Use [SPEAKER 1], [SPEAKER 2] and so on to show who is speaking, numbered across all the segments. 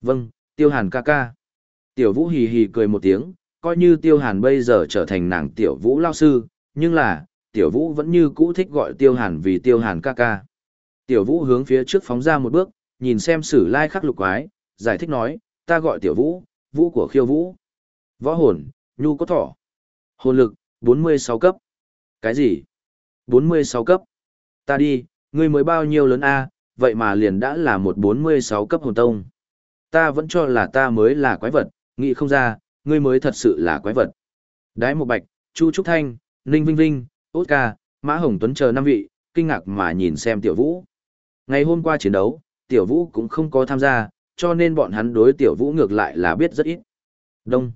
[SPEAKER 1] Vâng, Tiêu Hàn ca ca. Tiểu Vũ hì hì cười một tiếng, coi như Tiêu Hàn bây giờ trở thành nàng Tiểu Vũ lao sư, nhưng là, Tiểu Vũ vẫn như cũ thích gọi Tiêu Hàn vì Tiêu Hàn ca ca. Tiểu Vũ hướng phía trước phóng ra một bước, nhìn xem sử lai khắc lục quái, giải thích nói, ta gọi Tiểu Vũ, Vũ của khiêu Vũ. Võ hồn, nhu có thỏ. Hồn lực, 46 cấp. Cái gì? 46 cấp. Ta đi, ngươi mới bao nhiêu lớn a, vậy mà liền đã là một 46 cấp hồn tông. Ta vẫn cho là ta mới là quái vật, nghĩ không ra, ngươi mới thật sự là quái vật. Đái Mộ bạch, Chu Trúc Thanh, Ninh Vinh Vinh, Út Ca, Mã Hồng Tuấn chờ năm vị, kinh ngạc mà nhìn xem Tiểu Vũ. Ngày hôm qua chiến đấu, Tiểu Vũ cũng không có tham gia, cho nên bọn hắn đối Tiểu Vũ ngược lại là biết rất ít. Đông.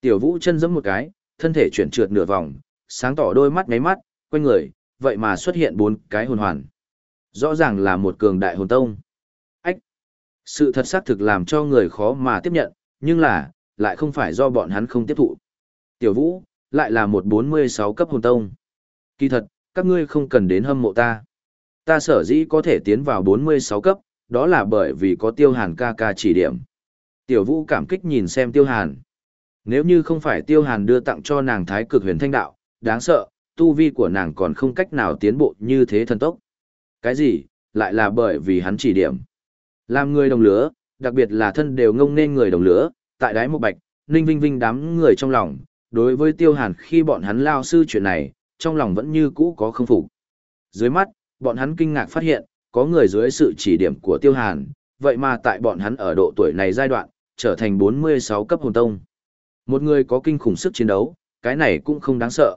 [SPEAKER 1] Tiểu Vũ chân giẫm một cái, thân thể chuyển trượt nửa vòng, sáng tỏ đôi mắt ngáy mắt, quanh người, vậy mà xuất hiện bốn cái hồn hoàn. Rõ ràng là một cường đại hồn tông. Sự thật xác thực làm cho người khó mà tiếp nhận, nhưng là, lại không phải do bọn hắn không tiếp thụ. Tiểu Vũ, lại là một 46 cấp hồn tông. Kỳ thật, các ngươi không cần đến hâm mộ ta. Ta sở dĩ có thể tiến vào 46 cấp, đó là bởi vì có tiêu hàn ca ca chỉ điểm. Tiểu Vũ cảm kích nhìn xem tiêu hàn. Nếu như không phải tiêu hàn đưa tặng cho nàng thái cực huyền thanh đạo, đáng sợ, tu vi của nàng còn không cách nào tiến bộ như thế thần tốc. Cái gì, lại là bởi vì hắn chỉ điểm. Làm người đồng lứa, đặc biệt là thân đều ngông nên người đồng lứa, tại đáy một bạch, ninh vinh vinh đám người trong lòng, đối với tiêu hàn khi bọn hắn lao sư chuyện này, trong lòng vẫn như cũ có không phục. Dưới mắt, bọn hắn kinh ngạc phát hiện, có người dưới sự chỉ điểm của tiêu hàn, vậy mà tại bọn hắn ở độ tuổi này giai đoạn, trở thành 46 cấp hồn tông. Một người có kinh khủng sức chiến đấu, cái này cũng không đáng sợ.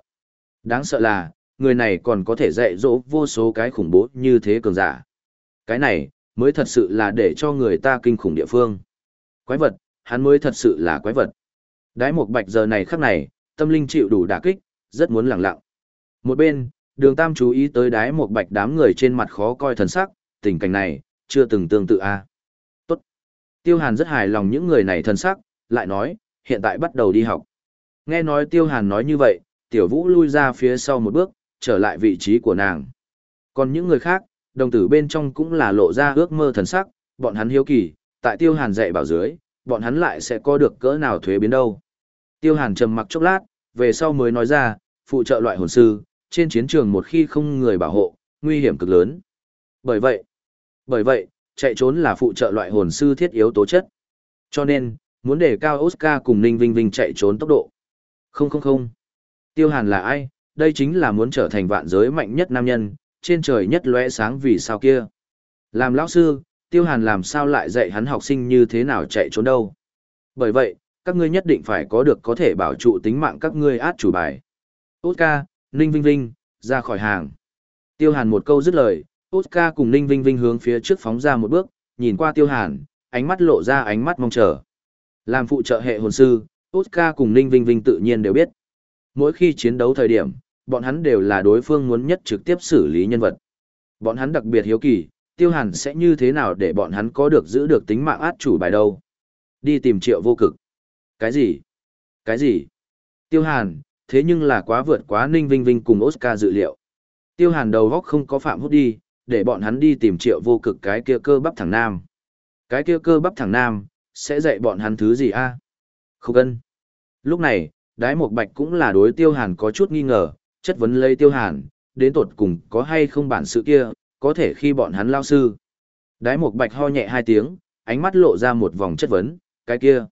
[SPEAKER 1] Đáng sợ là, người này còn có thể dạy dỗ vô số cái khủng bố như thế cường giả. Cái này, mới thật sự là để cho người ta kinh khủng địa phương. Quái vật, hắn mới thật sự là quái vật. Đái một bạch giờ này khắc này, tâm linh chịu đủ đả kích, rất muốn lặng lặng. Một bên, đường tam chú ý tới đái một bạch đám người trên mặt khó coi thần sắc, tình cảnh này, chưa từng tương tự a. Tốt. Tiêu hàn rất hài lòng những người này thần sắc, lại nói, hiện tại bắt đầu đi học. Nghe nói tiêu hàn nói như vậy, tiểu vũ lui ra phía sau một bước, trở lại vị trí của nàng. Còn những người khác, đồng tử bên trong cũng là lộ ra ước mơ thần sắc, bọn hắn hiếu kỳ, tại tiêu hàn dạy bảo dưới, bọn hắn lại sẽ có được cỡ nào thuế biến đâu. Tiêu hàn trầm mặc chốc lát, về sau mới nói ra, phụ trợ loại hồn sư, trên chiến trường một khi không người bảo hộ, nguy hiểm cực lớn. Bởi vậy, bởi vậy, chạy trốn là phụ trợ loại hồn sư thiết yếu tố chất. Cho nên, muốn để cao Oscar cùng Ninh Vinh Vinh chạy trốn tốc độ. Không không không. Tiêu Hàn là ai? Đây chính là muốn trở thành vạn giới mạnh nhất nam nhân, trên trời nhất lóe sáng vì sao kia. Làm lão sư, Tiêu Hàn làm sao lại dạy hắn học sinh như thế nào chạy trốn đâu. Bởi vậy, các ngươi nhất định phải có được có thể bảo trụ tính mạng các ngươi át chủ bài. Oscar, Ninh Vinh Vinh, ra khỏi hàng. Tiêu Hàn một câu dứt lời, Oscar cùng Ninh Vinh Vinh hướng phía trước phóng ra một bước, nhìn qua Tiêu Hàn, ánh mắt lộ ra ánh mắt mong chờ. Làm phụ trợ hệ hồn sư, Oscar cùng Ninh Vinh Vinh tự nhiên đều biết. Mỗi khi chiến đấu thời điểm, bọn hắn đều là đối phương muốn nhất trực tiếp xử lý nhân vật. Bọn hắn đặc biệt hiếu kỳ, Tiêu Hàn sẽ như thế nào để bọn hắn có được giữ được tính mạng át chủ bài đâu. Đi tìm triệu vô cực. Cái gì? Cái gì? Tiêu Hàn, thế nhưng là quá vượt quá Ninh Vinh Vinh cùng Oscar dự liệu. Tiêu Hàn đầu góc không có phạm hút đi, để bọn hắn đi tìm triệu vô cực cái kia cơ bắp thẳng nam. Cái kia cơ bắp thẳng nam, sẽ dạy bọn hắn thứ gì a? À? Không cần. Lúc này, đái một bạch cũng là đối tiêu hàn có chút nghi ngờ, chất vấn lấy tiêu hàn, đến tột cùng có hay không bản sự kia, có thể khi bọn hắn lao sư. Đái một bạch ho nhẹ hai tiếng, ánh mắt lộ ra một vòng chất vấn, cái kia.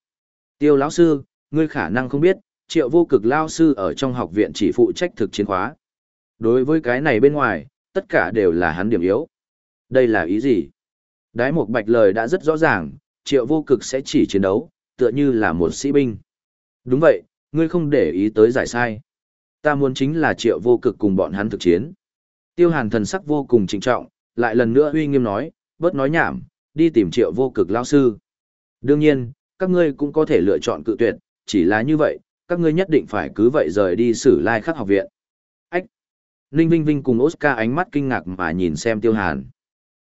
[SPEAKER 1] Tiêu lão sư, ngươi khả năng không biết, triệu vô cực lao sư ở trong học viện chỉ phụ trách thực chiến khóa. Đối với cái này bên ngoài, tất cả đều là hắn điểm yếu. Đây là ý gì? Đái một bạch lời đã rất rõ ràng, triệu vô cực sẽ chỉ chiến đấu, tựa như là một sĩ binh. Đúng vậy, ngươi không để ý tới giải sai. Ta muốn chính là triệu vô cực cùng bọn hắn thực chiến. Tiêu hàn thần sắc vô cùng trịnh trọng, lại lần nữa uy nghiêm nói, bớt nói nhảm, đi tìm triệu vô cực lao sư. Đương nhiên, các ngươi cũng có thể lựa chọn cự tuyệt, chỉ là như vậy, các ngươi nhất định phải cứ vậy rời đi xử lai khắc học viện. Ách! Ninh Vinh Vinh cùng Oscar ánh mắt kinh ngạc mà nhìn xem tiêu hàn.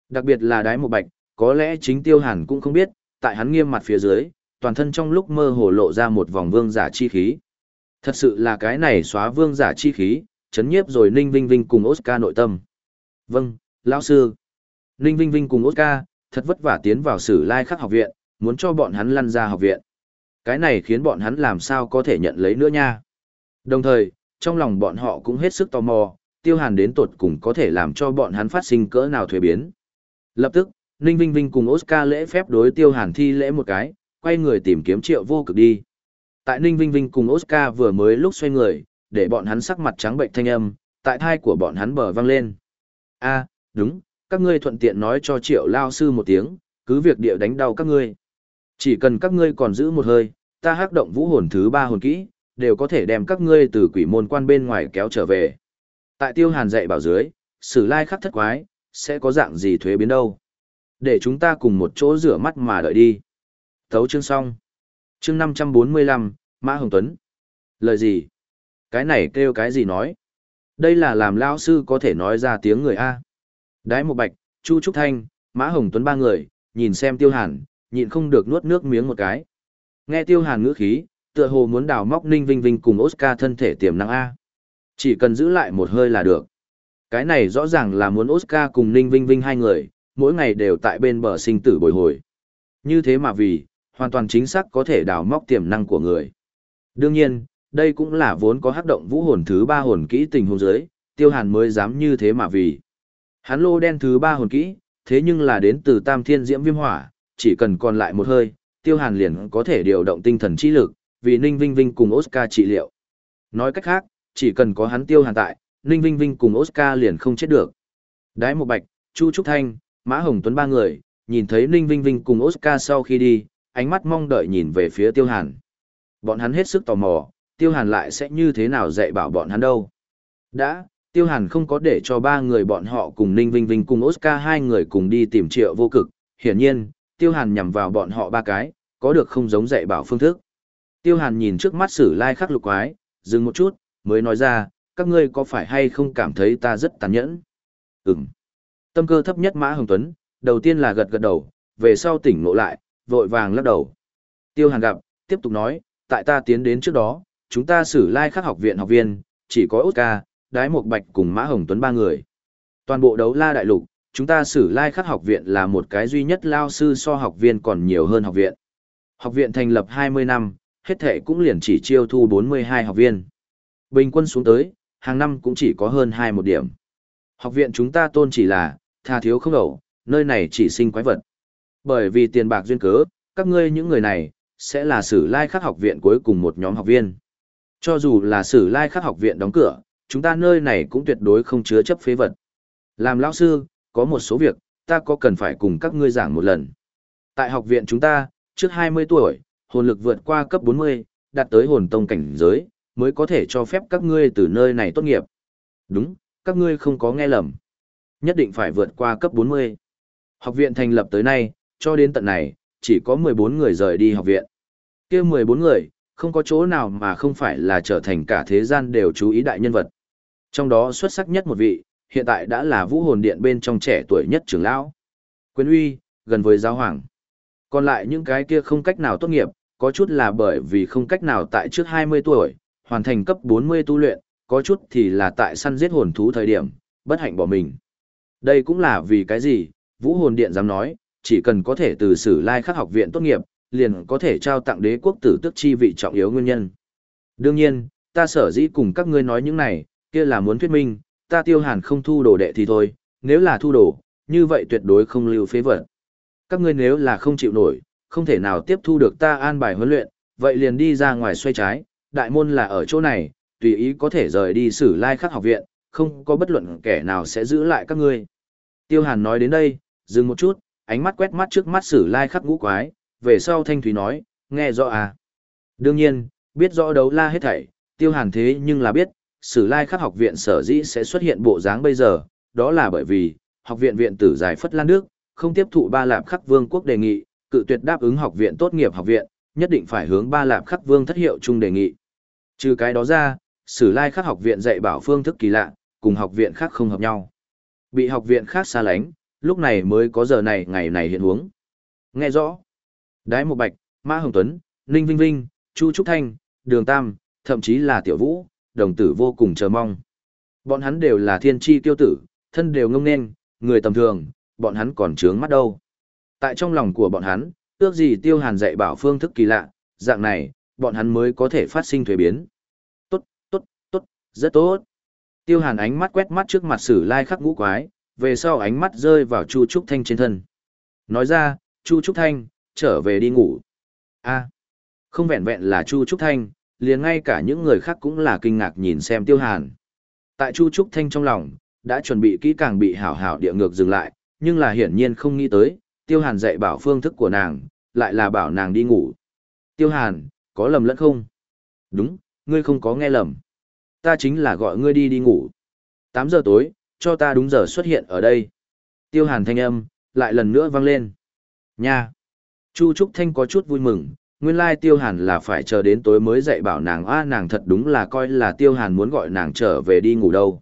[SPEAKER 1] Đặc biệt là đái một bạch, có lẽ chính tiêu hàn cũng không biết, tại hắn nghiêm mặt phía dưới, toàn thân trong lúc mơ hồ lộ ra một vòng vương giả chi khí. Thật sự là cái này xóa vương giả chi khí, chấn nhiếp rồi Ninh Vinh Vinh cùng Oscar nội tâm. Vâng, lão sư. Ninh Vinh Vinh cùng Oscar, thật vất vả tiến vào sử lai khắc học viện, muốn cho bọn hắn lăn ra học viện. Cái này khiến bọn hắn làm sao có thể nhận lấy nữa nha. Đồng thời, trong lòng bọn họ cũng hết sức tò mò, tiêu hàn đến tột cùng có thể làm cho bọn hắn phát sinh cỡ nào thuế biến. Lập tức, Ninh Vinh Vinh cùng Oscar lễ phép đối tiêu hàn thi lễ một cái, quay người tìm kiếm triệu vô cực đi. Tại Ninh Vinh Vinh cùng Oscar vừa mới lúc xoay người, để bọn hắn sắc mặt trắng bệnh thanh âm, tại thai của bọn hắn bờ vang lên. a đúng, các ngươi thuận tiện nói cho triệu lao sư một tiếng, cứ việc địa đánh đau các ngươi. Chỉ cần các ngươi còn giữ một hơi, ta hắc động vũ hồn thứ ba hồn kỹ, đều có thể đem các ngươi từ quỷ môn quan bên ngoài kéo trở về. Tại tiêu hàn dạy bảo dưới, sử lai khắc thất quái, sẽ có dạng gì thuế biến đâu. Để chúng ta cùng một chỗ rửa mắt mà đợi đi. Thấu chương xong. Chương 545, Mã Hồng Tuấn. Lời gì? Cái này kêu cái gì nói? Đây là làm lao sư có thể nói ra tiếng người A. Đái một bạch, Chu Trúc Thanh, Mã Hồng Tuấn ba người, nhìn xem tiêu hàn, nhịn không được nuốt nước miếng một cái. Nghe tiêu hàn ngữ khí, tựa hồ muốn đào móc Ninh Vinh Vinh cùng Oscar thân thể tiềm năng A. Chỉ cần giữ lại một hơi là được. Cái này rõ ràng là muốn Oscar cùng Ninh Vinh Vinh hai người, mỗi ngày đều tại bên bờ sinh tử bồi hồi. Như thế mà vì, hoàn toàn chính xác có thể đào móc tiềm năng của người. Đương nhiên, đây cũng là vốn có hắc động vũ hồn thứ ba hồn kỹ tình hồn giới, tiêu hàn mới dám như thế mà vì. Hắn lô đen thứ ba hồn kỹ, thế nhưng là đến từ tam thiên diễm viêm hỏa, chỉ cần còn lại một hơi, tiêu hàn liền có thể điều động tinh thần trí lực, vì Ninh Vinh Vinh cùng Oscar trị liệu. Nói cách khác, chỉ cần có hắn tiêu hàn tại, Ninh Vinh Vinh cùng Oscar liền không chết được. Đái một bạch, Chu Trúc Thanh, Mã Hồng Tuấn ba người, nhìn thấy Ninh Vinh Vinh cùng Oscar sau khi đi, ánh mắt mong đợi nhìn về phía tiêu hàn. Bọn hắn hết sức tò mò, tiêu hàn lại sẽ như thế nào dạy bảo bọn hắn đâu. Đã, tiêu hàn không có để cho ba người bọn họ cùng Ninh Vinh Vinh cùng Oscar hai người cùng đi tìm triệu vô cực, hiển nhiên, tiêu hàn nhằm vào bọn họ ba cái, có được không giống dạy bảo phương thức. Tiêu hàn nhìn trước mắt sử lai khắc lục quái, dừng một chút, mới nói ra, các ngươi có phải hay không cảm thấy ta rất tàn nhẫn? Ừm. Tâm cơ thấp nhất Mã Hồng Tuấn, đầu tiên là gật gật đầu, về sau tỉnh ngộ lại, vội vàng lắc đầu. Tiêu hàn gặp, tiếp tục nói, tại ta tiến đến trước đó, chúng ta sử lai khắc học viện học viên, chỉ có Oscar, Đái Mộc Bạch cùng Mã Hồng Tuấn ba người. Toàn bộ đấu la đại lục, chúng ta sử lai khắc học viện là một cái duy nhất lao sư so học viên còn nhiều hơn học viện. Học viện thành lập 20 năm, hết thể cũng liền chỉ chiêu thu 42 học viên. Bình quân xuống tới, hàng năm cũng chỉ có hơn 2 một điểm. Học viện chúng ta tôn chỉ là, tha thiếu không đầu, nơi này chỉ sinh quái vật. Bởi vì tiền bạc duyên cớ, các ngươi những người này, sẽ là sử lai khắc học viện cuối cùng một nhóm học viên. Cho dù là sử lai khắc học viện đóng cửa, chúng ta nơi này cũng tuyệt đối không chứa chấp phế vật. Làm lão sư, có một số việc, ta có cần phải cùng các ngươi giảng một lần. Tại học viện chúng ta, trước 20 tuổi, hồn lực vượt qua cấp 40, đạt tới hồn tông cảnh giới, mới có thể cho phép các ngươi từ nơi này tốt nghiệp. Đúng, các ngươi không có nghe lầm. Nhất định phải vượt qua cấp 40. Học viện thành lập tới nay, cho đến tận này, chỉ có 14 người rời đi học viện. kia 14 người, không có chỗ nào mà không phải là trở thành cả thế gian đều chú ý đại nhân vật. Trong đó xuất sắc nhất một vị, hiện tại đã là vũ hồn điện bên trong trẻ tuổi nhất trưởng lão. Quyền uy, gần với giáo hoàng. Còn lại những cái kia không cách nào tốt nghiệp, có chút là bởi vì không cách nào tại trước 20 tuổi, hoàn thành cấp 40 tu luyện, có chút thì là tại săn giết hồn thú thời điểm, bất hạnh bỏ mình. Đây cũng là vì cái gì, Vũ Hồn Điện dám nói, chỉ cần có thể từ sử lai khắc học viện tốt nghiệp, liền có thể trao tặng đế quốc tử tức chi vị trọng yếu nguyên nhân. Đương nhiên, ta sở dĩ cùng các ngươi nói những này, kia là muốn thuyết minh, ta tiêu hàn không thu đồ đệ thì thôi, nếu là thu đồ, như vậy tuyệt đối không lưu phế vật. Các ngươi nếu là không chịu nổi, không thể nào tiếp thu được ta an bài huấn luyện, vậy liền đi ra ngoài xoay trái, đại môn là ở chỗ này, tùy ý có thể rời đi sử lai khắc học viện, không có bất luận kẻ nào sẽ giữ lại các ngươi. Tiêu hàn nói đến đây, dừng một chút, ánh mắt quét mắt trước mắt sử lai khắc ngũ quái, về sau thanh thúy nói, nghe rõ à. Đương nhiên, biết rõ đấu la hết thảy, tiêu hàn thế nhưng là biết, sử lai khắc học viện sở dĩ sẽ xuất hiện bộ dáng bây giờ, đó là bởi vì, học viện viện tử giải phất lan nước, không tiếp thụ ba lạp khắc vương quốc đề nghị, cự tuyệt đáp ứng học viện tốt nghiệp học viện, nhất định phải hướng ba lạp khắc vương thất hiệu chung đề nghị. Trừ cái đó ra, sử lai khắc học viện dạy bảo phương thức kỳ lạ, cùng học viện khác không hợp nhau. Bị học viện khác xa lánh, lúc này mới có giờ này ngày này hiện huống. Nghe rõ. Đái Một Bạch, Mã Hồng Tuấn, Ninh Vinh Vinh, Chu Trúc Thanh, Đường Tam, thậm chí là Tiểu Vũ, đồng tử vô cùng chờ mong. Bọn hắn đều là thiên tri tiêu tử, thân đều ngông nên, người tầm thường, bọn hắn còn trướng mắt đâu. Tại trong lòng của bọn hắn, ước gì tiêu hàn dạy bảo phương thức kỳ lạ, dạng này, bọn hắn mới có thể phát sinh thuế biến. Tốt, tốt, tốt, rất tốt. Tiêu hàn ánh mắt quét mắt trước mặt sử lai khắc ngũ quái, về sau ánh mắt rơi vào Chu Trúc Thanh trên thân. Nói ra, Chu Trúc Thanh, trở về đi ngủ. a không vẹn vẹn là Chu Trúc Thanh, liền ngay cả những người khác cũng là kinh ngạc nhìn xem Tiêu Hàn. Tại Chu Trúc Thanh trong lòng, đã chuẩn bị kỹ càng bị hảo hảo địa ngược dừng lại, nhưng là hiển nhiên không nghĩ tới, Tiêu Hàn dạy bảo phương thức của nàng, lại là bảo nàng đi ngủ. Tiêu Hàn, có lầm lẫn không? Đúng, ngươi không có nghe lầm. Ta chính là gọi ngươi đi đi ngủ. 8 giờ tối, cho ta đúng giờ xuất hiện ở đây. Tiêu Hàn thanh âm, lại lần nữa vang lên. Nha! Chu Trúc Thanh có chút vui mừng, nguyên lai Tiêu Hàn là phải chờ đến tối mới dạy bảo nàng a nàng thật đúng là coi là Tiêu Hàn muốn gọi nàng trở về đi ngủ đâu.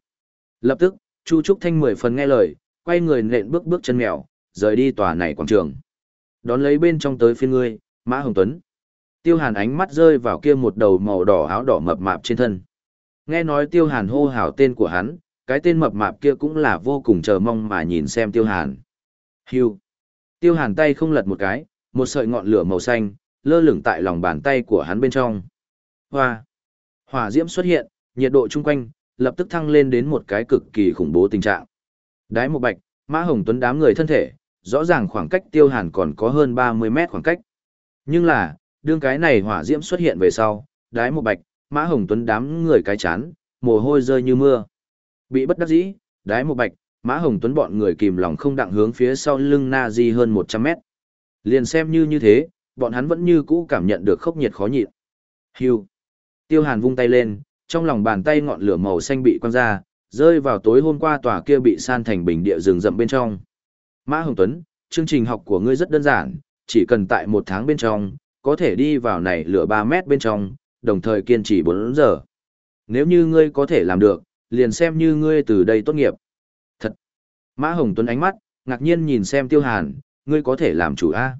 [SPEAKER 1] Lập tức, Chu Trúc Thanh mười phần nghe lời, quay người nện bước bước chân mèo, rời đi tòa này quảng trường. Đón lấy bên trong tới phiên ngươi, Mã Hồng Tuấn. Tiêu Hàn ánh mắt rơi vào kia một đầu màu đỏ áo đỏ mập mạp trên thân. Nghe nói Tiêu Hàn hô hào tên của hắn, cái tên mập mạp kia cũng là vô cùng chờ mong mà nhìn xem Tiêu Hàn. Hưu. Tiêu Hàn tay không lật một cái, một sợi ngọn lửa màu xanh, lơ lửng tại lòng bàn tay của hắn bên trong. Hoa. Hỏa diễm xuất hiện, nhiệt độ chung quanh, lập tức thăng lên đến một cái cực kỳ khủng bố tình trạng. Đái một bạch, Mã Hồng Tuấn đám người thân thể, rõ ràng khoảng cách tiêu hàn còn có hơn 30 mét khoảng cách. Nhưng là, đương cái này hỏa diễm xuất hiện về sau, đái một bạch, Mã Hồng Tuấn đám người cái chán, mồ hôi rơi như mưa. Bị bất đắc dĩ, đái một bạch, Mã Hồng Tuấn bọn người kìm lòng không đặng hướng phía sau lưng Na Di hơn 100 mét. Liền xem như như thế, bọn hắn vẫn như cũ cảm nhận được khốc nhiệt khó nhịn. Hưu. Tiêu Hàn vung tay lên, trong lòng bàn tay ngọn lửa màu xanh bị quăng ra, rơi vào tối hôm qua tòa kia bị san thành bình địa rừng rậm bên trong. Mã Hồng Tuấn, chương trình học của ngươi rất đơn giản, chỉ cần tại một tháng bên trong, có thể đi vào này lửa 3 mét bên trong, đồng thời kiên trì 4 giờ. Nếu như ngươi có thể làm được, liền xem như ngươi từ đây tốt nghiệp. Thật! Mã Hồng Tuấn ánh mắt, ngạc nhiên nhìn xem Tiêu Hàn, ngươi có thể làm chủ A.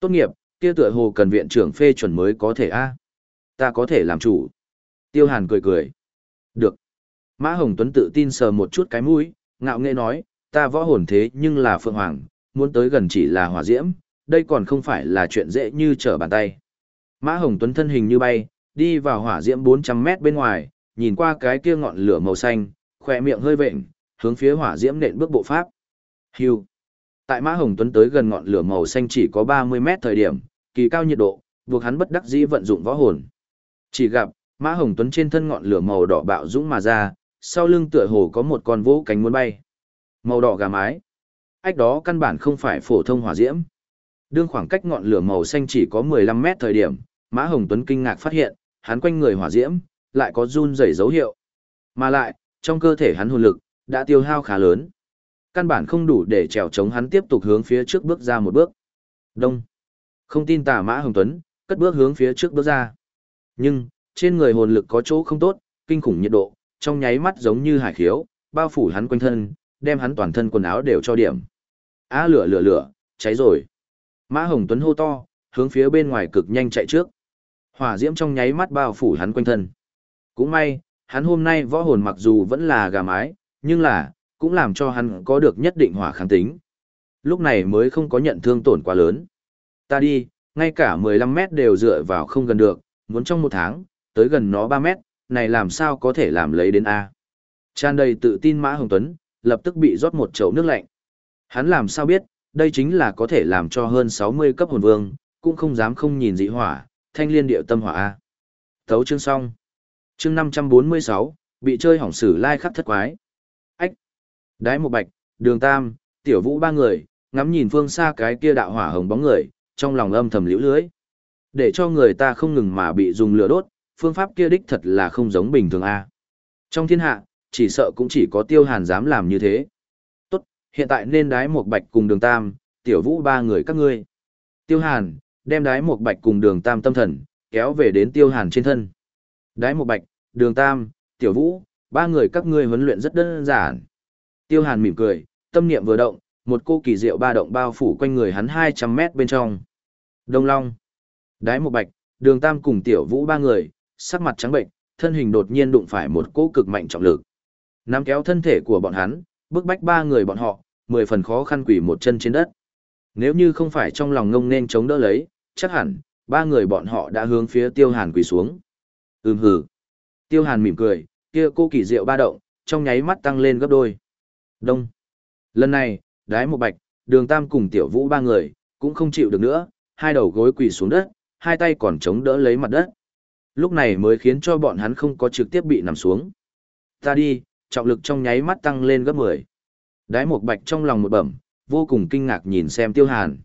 [SPEAKER 1] Tốt nghiệp, kia tựa hồ cần viện trưởng phê chuẩn mới có thể A. Ta có thể làm chủ. Tiêu Hàn cười cười. Được. Mã Hồng Tuấn tự tin sờ một chút cái mũi, ngạo nghễ nói, ta võ hồn thế nhưng là Phượng Hoàng, muốn tới gần chỉ là hỏa diễm, đây còn không phải là chuyện dễ như trở bàn tay. Mã Hồng Tuấn thân hình như bay, đi vào hỏa diễm 400 mét bên ngoài, nhìn qua cái kia ngọn lửa màu xanh, khỏe miệng hơi vện, hướng phía hỏa diễm nện bước bộ pháp. Hưu. Tại Mã Hồng Tuấn tới gần ngọn lửa màu xanh chỉ có 30 mét thời điểm, kỳ cao nhiệt độ, buộc hắn bất đắc dĩ vận dụng võ hồn. Chỉ gặp, Mã Hồng Tuấn trên thân ngọn lửa màu đỏ bạo dũng mà ra, sau lưng tựa hồ có một con vỗ cánh muốn bay. Màu đỏ gà mái. Ách đó căn bản không phải phổ thông hỏa diễm. Đương khoảng cách ngọn lửa màu xanh chỉ có 15 mét thời điểm, Mã Hồng Tuấn kinh ngạc phát hiện, hắn quanh người hỏa diễm, lại có run rẩy dấu hiệu. Mà lại, trong cơ thể hắn hồn lực, đã tiêu hao khá lớn. Căn bản không đủ để trèo chống hắn tiếp tục hướng phía trước bước ra một bước. Đông. Không tin tà Mã Hồng Tuấn, cất bước hướng phía trước bước ra. Nhưng, trên người hồn lực có chỗ không tốt, kinh khủng nhiệt độ, trong nháy mắt giống như hải khiếu, bao phủ hắn quanh thân, đem hắn toàn thân quần áo đều cho điểm. Á lửa lửa lửa, cháy rồi. Mã Hồng Tuấn hô to, hướng phía bên ngoài cực nhanh chạy trước. Hỏa diễm trong nháy mắt bao phủ hắn quanh thân. Cũng may, hắn hôm nay võ hồn mặc dù vẫn là gà mái, nhưng là, cũng làm cho hắn có được nhất định hỏa kháng tính. Lúc này mới không có nhận thương tổn quá lớn. Ta đi, ngay cả 15 mét đều dựa vào không gần được, muốn trong một tháng, tới gần nó 3 mét, này làm sao có thể làm lấy đến A. Tràn đầy tự tin Mã Hồng Tuấn, lập tức bị rót một chậu nước lạnh. Hắn làm sao biết, đây chính là có thể làm cho hơn 60 cấp hồn vương, cũng không dám không nhìn dị hỏa, thanh liên điệu tâm hỏa A. Thấu chương xong. Chương 546, bị chơi hỏng sử lai khắp thất quái. Ách. Đái một bạch, đường tam, tiểu vũ ba người, ngắm nhìn phương xa cái kia đạo hỏa hồng bóng người, trong lòng âm thầm liễu lưới. Để cho người ta không ngừng mà bị dùng lửa đốt, phương pháp kia đích thật là không giống bình thường a. Trong thiên hạ, chỉ sợ cũng chỉ có tiêu hàn dám làm như thế. Tốt, hiện tại nên đái một bạch cùng đường tam, tiểu vũ ba người các ngươi. Tiêu hàn, đem đái một bạch cùng đường tam tâm thần, kéo về đến tiêu hàn trên thân. Đái một bạch, đường tam, tiểu vũ, ba người các ngươi huấn luyện rất đơn giản. Tiêu hàn mỉm cười, tâm niệm vừa động, một cô kỳ diệu ba động bao phủ quanh người hắn 200 mét bên trong. Đông Long, Đái Mộc bạch, đường tam cùng tiểu vũ ba người, sắc mặt trắng bệnh, thân hình đột nhiên đụng phải một cỗ cực mạnh trọng lực. Nắm kéo thân thể của bọn hắn, bức bách ba người bọn họ, mười phần khó khăn quỷ một chân trên đất. Nếu như không phải trong lòng ngông nên chống đỡ lấy, chắc hẳn, ba người bọn họ đã hướng phía tiêu hàn quỳ xuống. Ừm hử. Tiêu hàn mỉm cười, kia cô kỳ diệu ba động, trong nháy mắt tăng lên gấp đôi. Đông. Lần này, đái một bạch, đường tam cùng tiểu vũ ba người, cũng không chịu được nữa, hai đầu gối quỳ xuống đất, hai tay còn chống đỡ lấy mặt đất. Lúc này mới khiến cho bọn hắn không có trực tiếp bị nằm xuống. Ta đi, trọng lực trong nháy mắt tăng lên gấp 10. Đái một bạch trong lòng một bẩm, vô cùng kinh ngạc nhìn xem tiêu hàn.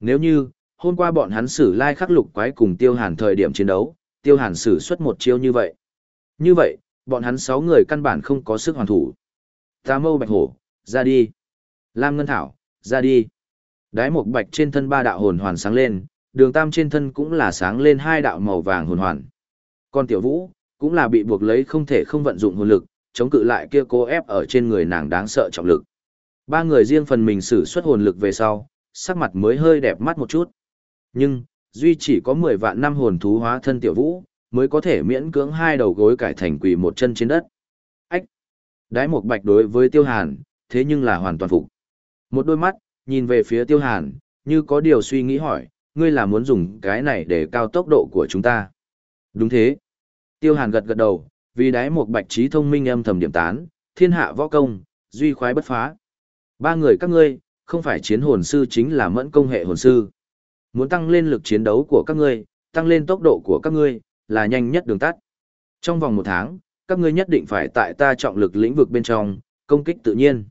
[SPEAKER 1] Nếu như, hôm qua bọn hắn xử lai khắc lục quái cùng tiêu hàn thời điểm chiến đấu, tiêu hàn sử xuất một chiêu như vậy. Như vậy, bọn hắn sáu người căn bản không có sức hoàn thủ. Tà mâu bạch hổ, ra đi. Lam Ngân Thảo, ra đi. Đái một bạch trên thân ba đạo hồn hoàn sáng lên, đường tam trên thân cũng là sáng lên hai đạo màu vàng hồn hoàn. Còn tiểu vũ, cũng là bị buộc lấy không thể không vận dụng hồn lực, chống cự lại kia cố ép ở trên người nàng đáng sợ trọng lực. Ba người riêng phần mình sử xuất hồn lực về sau, sắc mặt mới hơi đẹp mắt một chút. Nhưng, duy chỉ có 10 vạn năm hồn thú hóa thân tiểu vũ, mới có thể miễn cưỡng hai đầu gối cải thành quỳ một chân trên đất. Ách! Đái một bạch đối với tiêu hàn, thế nhưng là hoàn toàn phục. Một đôi mắt, nhìn về phía tiêu hàn, như có điều suy nghĩ hỏi, ngươi là muốn dùng cái này để cao tốc độ của chúng ta. Đúng thế. Tiêu hàn gật gật đầu, vì đái một bạch trí thông minh âm thầm điểm tán, thiên hạ võ công, duy khoái bất phá. Ba người các ngươi, không phải chiến hồn sư chính là mẫn công hệ hồn sư. Muốn tăng lên lực chiến đấu của các ngươi, tăng lên tốc độ của các ngươi, là nhanh nhất đường tắt. Trong vòng một tháng, các ngươi nhất định phải tại ta trọng lực lĩnh vực bên trong, công kích tự nhiên.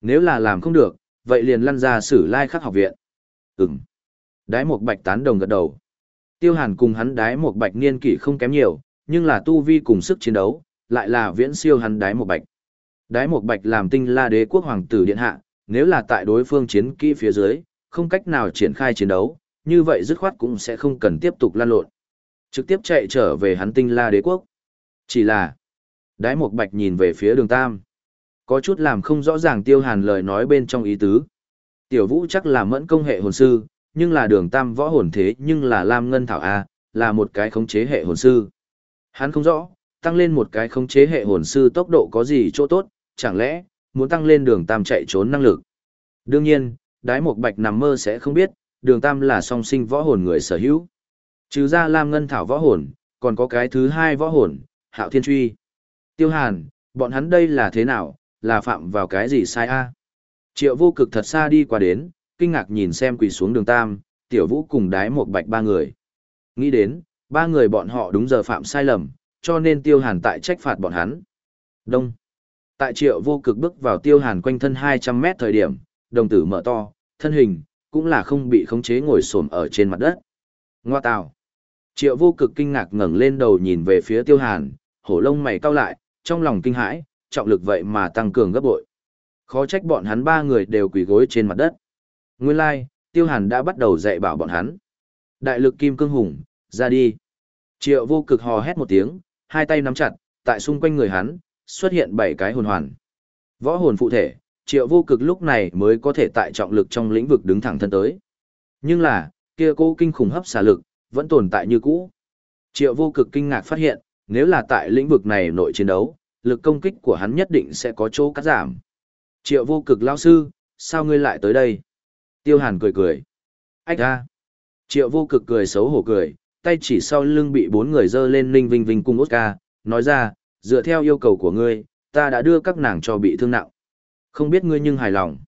[SPEAKER 1] Nếu là làm không được, vậy liền lăn ra sử lai khắc học viện. Ừm. Đái một bạch tán đồng gật đầu. Tiêu hàn cùng hắn đái một bạch niên kỷ không kém nhiều, nhưng là tu vi cùng sức chiến đấu, lại là viễn siêu hắn đái một bạch. Đái một bạch làm tinh la đế quốc hoàng tử điện hạ, nếu là tại đối phương chiến kỹ phía dưới, không cách nào triển khai chiến đấu, như vậy dứt khoát cũng sẽ không cần tiếp tục lan lộn. Trực tiếp chạy trở về hắn tinh la đế quốc. Chỉ là, đái một bạch nhìn về phía đường tam. Có chút làm không rõ ràng tiêu hàn lời nói bên trong ý tứ. Tiểu vũ chắc là mẫn công hệ hồn sư, nhưng là đường tam võ hồn thế nhưng là Lam Ngân Thảo A, là một cái khống chế hệ hồn sư. Hắn không rõ, tăng lên một cái khống chế hệ hồn sư tốc độ có gì chỗ tốt, chẳng lẽ, muốn tăng lên đường tam chạy trốn năng lực. Đương nhiên, đái một bạch nằm mơ sẽ không biết, đường tam là song sinh võ hồn người sở hữu. Trừ ra Lam Ngân Thảo võ hồn, còn có cái thứ hai võ hồn, Hạo Thiên Truy. Tiêu Hàn, bọn hắn đây là thế nào, là phạm vào cái gì sai a? Triệu vô cực thật xa đi qua đến, kinh ngạc nhìn xem quỳ xuống đường tam, tiểu vũ cùng đái một bạch ba người. Nghĩ đến, ba người bọn họ đúng giờ phạm sai lầm, cho nên tiêu hàn tại trách phạt bọn hắn. Đông. Tại triệu vô cực bước vào tiêu hàn quanh thân 200 mét thời điểm, đồng tử mở to, thân hình, cũng là không bị khống chế ngồi xổm ở trên mặt đất. Ngoa tào. Triệu vô cực kinh ngạc ngẩng lên đầu nhìn về phía tiêu hàn, hổ lông mày cau lại, trong lòng kinh hãi, trọng lực vậy mà tăng cường gấp bội. Khó trách bọn hắn ba người đều quỳ gối trên mặt đất. Nguyên lai, like, tiêu hàn đã bắt đầu dạy bảo bọn hắn. Đại lực kim cương hùng, ra đi. Triệu vô cực hò hét một tiếng, hai tay nắm chặt, tại xung quanh người hắn, xuất hiện bảy cái hồn hoàn. Võ hồn phụ thể, triệu vô cực lúc này mới có thể tại trọng lực trong lĩnh vực đứng thẳng thân tới. Nhưng là, kia cô kinh khủng hấp xả lực, vẫn tồn tại như cũ. Triệu vô cực kinh ngạc phát hiện, nếu là tại lĩnh vực này nội chiến đấu, lực công kích của hắn nhất định sẽ có chỗ cắt giảm. Triệu vô cực lao sư, sao ngươi lại tới đây? Tiêu hàn cười cười. Ách ra. Triệu vô cực cười xấu hổ cười, tay chỉ sau lưng bị bốn người dơ lên ninh vinh vinh cùng Oscar, nói ra, dựa theo yêu cầu của ngươi, ta đã đưa các nàng cho bị thương nặng. Không biết ngươi nhưng hài lòng.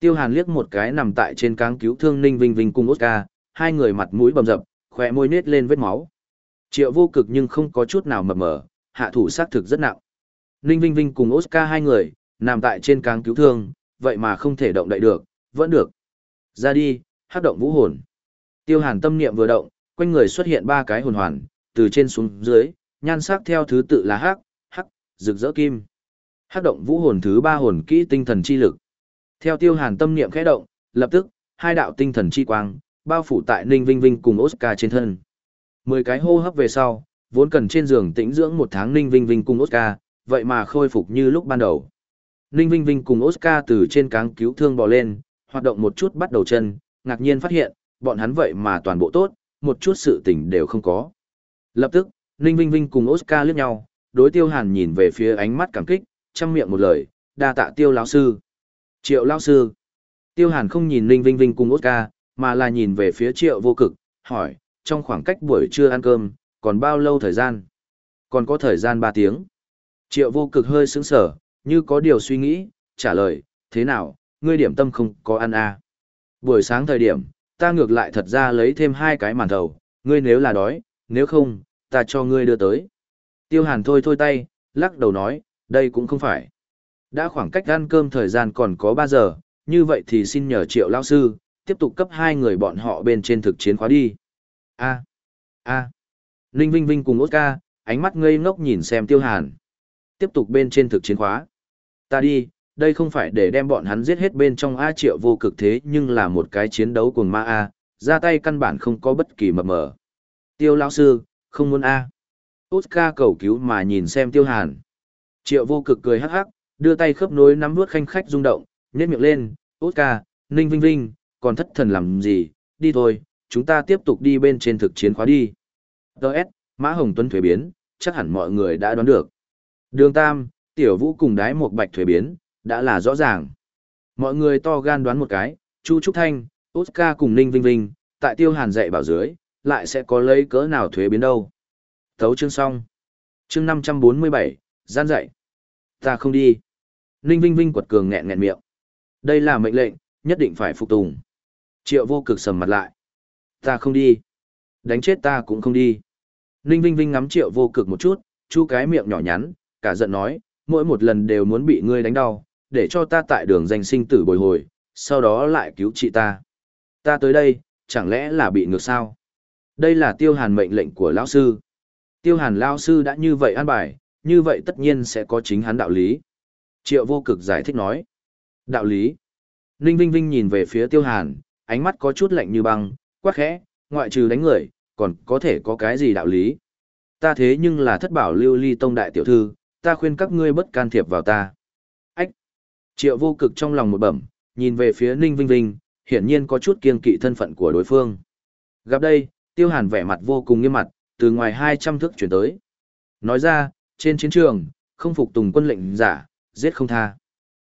[SPEAKER 1] Tiêu hàn liếc một cái nằm tại trên cáng cứu thương ninh vinh vinh cùng Oscar, hai người mặt mũi bầm dập, khỏe môi nết lên vết máu. Triệu vô cực nhưng không có chút nào mập mờ, hạ thủ sát thực rất nặng. Ninh Vinh Vinh cùng Oscar hai người, nằm tại trên cáng cứu thương, vậy mà không thể động đậy được, vẫn được. Ra đi, hát động vũ hồn. Tiêu hàn tâm niệm vừa động, quanh người xuất hiện ba cái hồn hoàn, từ trên xuống dưới, nhan sắc theo thứ tự là hắc, hắc, rực rỡ kim. Hát động vũ hồn thứ ba hồn kỹ tinh thần chi lực. Theo tiêu hàn tâm niệm khẽ động, lập tức, hai đạo tinh thần chi quang, bao phủ tại Ninh Vinh Vinh cùng Oscar trên thân. Mười cái hô hấp về sau, vốn cần trên giường tĩnh dưỡng một tháng Ninh Vinh Vinh cùng Oscar, vậy mà khôi phục như lúc ban đầu. Ninh Vinh Vinh cùng Oscar từ trên cáng cứu thương bò lên, hoạt động một chút bắt đầu chân, ngạc nhiên phát hiện, bọn hắn vậy mà toàn bộ tốt, một chút sự tình đều không có. Lập tức, Ninh Vinh Vinh cùng Oscar liếc nhau, đối tiêu hàn nhìn về phía ánh mắt cảm kích, chăm miệng một lời, đa tạ tiêu lão sư. Triệu lão sư. Tiêu Hàn không nhìn Ninh Vinh Vinh cùng Oscar, mà là nhìn về phía triệu vô cực, hỏi, trong khoảng cách buổi trưa ăn cơm, còn bao lâu thời gian? Còn có thời gian 3 tiếng. Triệu vô cực hơi sững sở, như có điều suy nghĩ, trả lời, thế nào, ngươi điểm tâm không có ăn à? Buổi sáng thời điểm, ta ngược lại thật ra lấy thêm hai cái màn thầu, ngươi nếu là đói, nếu không, ta cho ngươi đưa tới. Tiêu hàn thôi thôi tay, lắc đầu nói, đây cũng không phải. Đã khoảng cách ăn cơm thời gian còn có 3 giờ, như vậy thì xin nhờ triệu lao sư, tiếp tục cấp hai người bọn họ bên trên thực chiến khóa đi. A. A. Ninh Vinh Vinh cùng Oscar, ánh mắt ngây ngốc nhìn xem Tiêu Hàn. Tiếp tục bên trên thực chiến khóa. Ta đi, đây không phải để đem bọn hắn giết hết bên trong A triệu vô cực thế nhưng là một cái chiến đấu cùng ma A, ra tay căn bản không có bất kỳ mập mờ. Tiêu lão sư, không muốn A. Oscar cầu cứu mà nhìn xem Tiêu Hàn. Triệu vô cực cười hắc hắc, đưa tay khớp nối nắm nuốt khanh khách rung động, nhếch miệng lên, Oscar, Ninh Vinh Vinh, còn thất thần làm gì, đi thôi, chúng ta tiếp tục đi bên trên thực chiến khóa đi. DS, Mã Hồng Tuấn thuế biến, chắc hẳn mọi người đã đoán được. Đường Tam, Tiểu Vũ cùng đái một bạch thuế biến, đã là rõ ràng. Mọi người to gan đoán một cái, Chu Trúc Thanh, Oscar cùng Ninh Vinh Vinh, tại Tiêu Hàn dạy bảo dưới, lại sẽ có lấy cỡ nào thuế biến đâu. Thấu chương xong. Chương 547, gian dạy. Ta không đi. Ninh Vinh Vinh quật cường nghẹn nghẹn miệng. Đây là mệnh lệnh, nhất định phải phục tùng. Triệu vô cực sầm mặt lại. Ta không đi. Đánh chết ta cũng không đi. Ninh Vinh Vinh ngắm triệu vô cực một chút, chu cái miệng nhỏ nhắn, cả giận nói, mỗi một lần đều muốn bị ngươi đánh đau, để cho ta tại đường danh sinh tử bồi hồi, sau đó lại cứu chị ta. Ta tới đây, chẳng lẽ là bị ngược sao? Đây là tiêu hàn mệnh lệnh của lão sư. Tiêu hàn lão sư đã như vậy an bài, như vậy tất nhiên sẽ có chính hắn đạo lý. Triệu vô cực giải thích nói. Đạo lý. Ninh Vinh Vinh nhìn về phía tiêu hàn, ánh mắt có chút lạnh như băng, quát khẽ, ngoại trừ đánh người, còn có thể có cái gì đạo lý. Ta thế nhưng là thất bảo lưu ly tông đại tiểu thư, ta khuyên các ngươi bất can thiệp vào ta. Ách! Triệu vô cực trong lòng một bẩm, nhìn về phía Ninh Vinh Vinh, hiển nhiên có chút kiên kỵ thân phận của đối phương. Gặp đây, tiêu hàn vẻ mặt vô cùng nghiêm mặt, từ ngoài 200 thước chuyển tới. Nói ra, trên chiến trường, không phục tùng quân lệnh giả, giết không tha.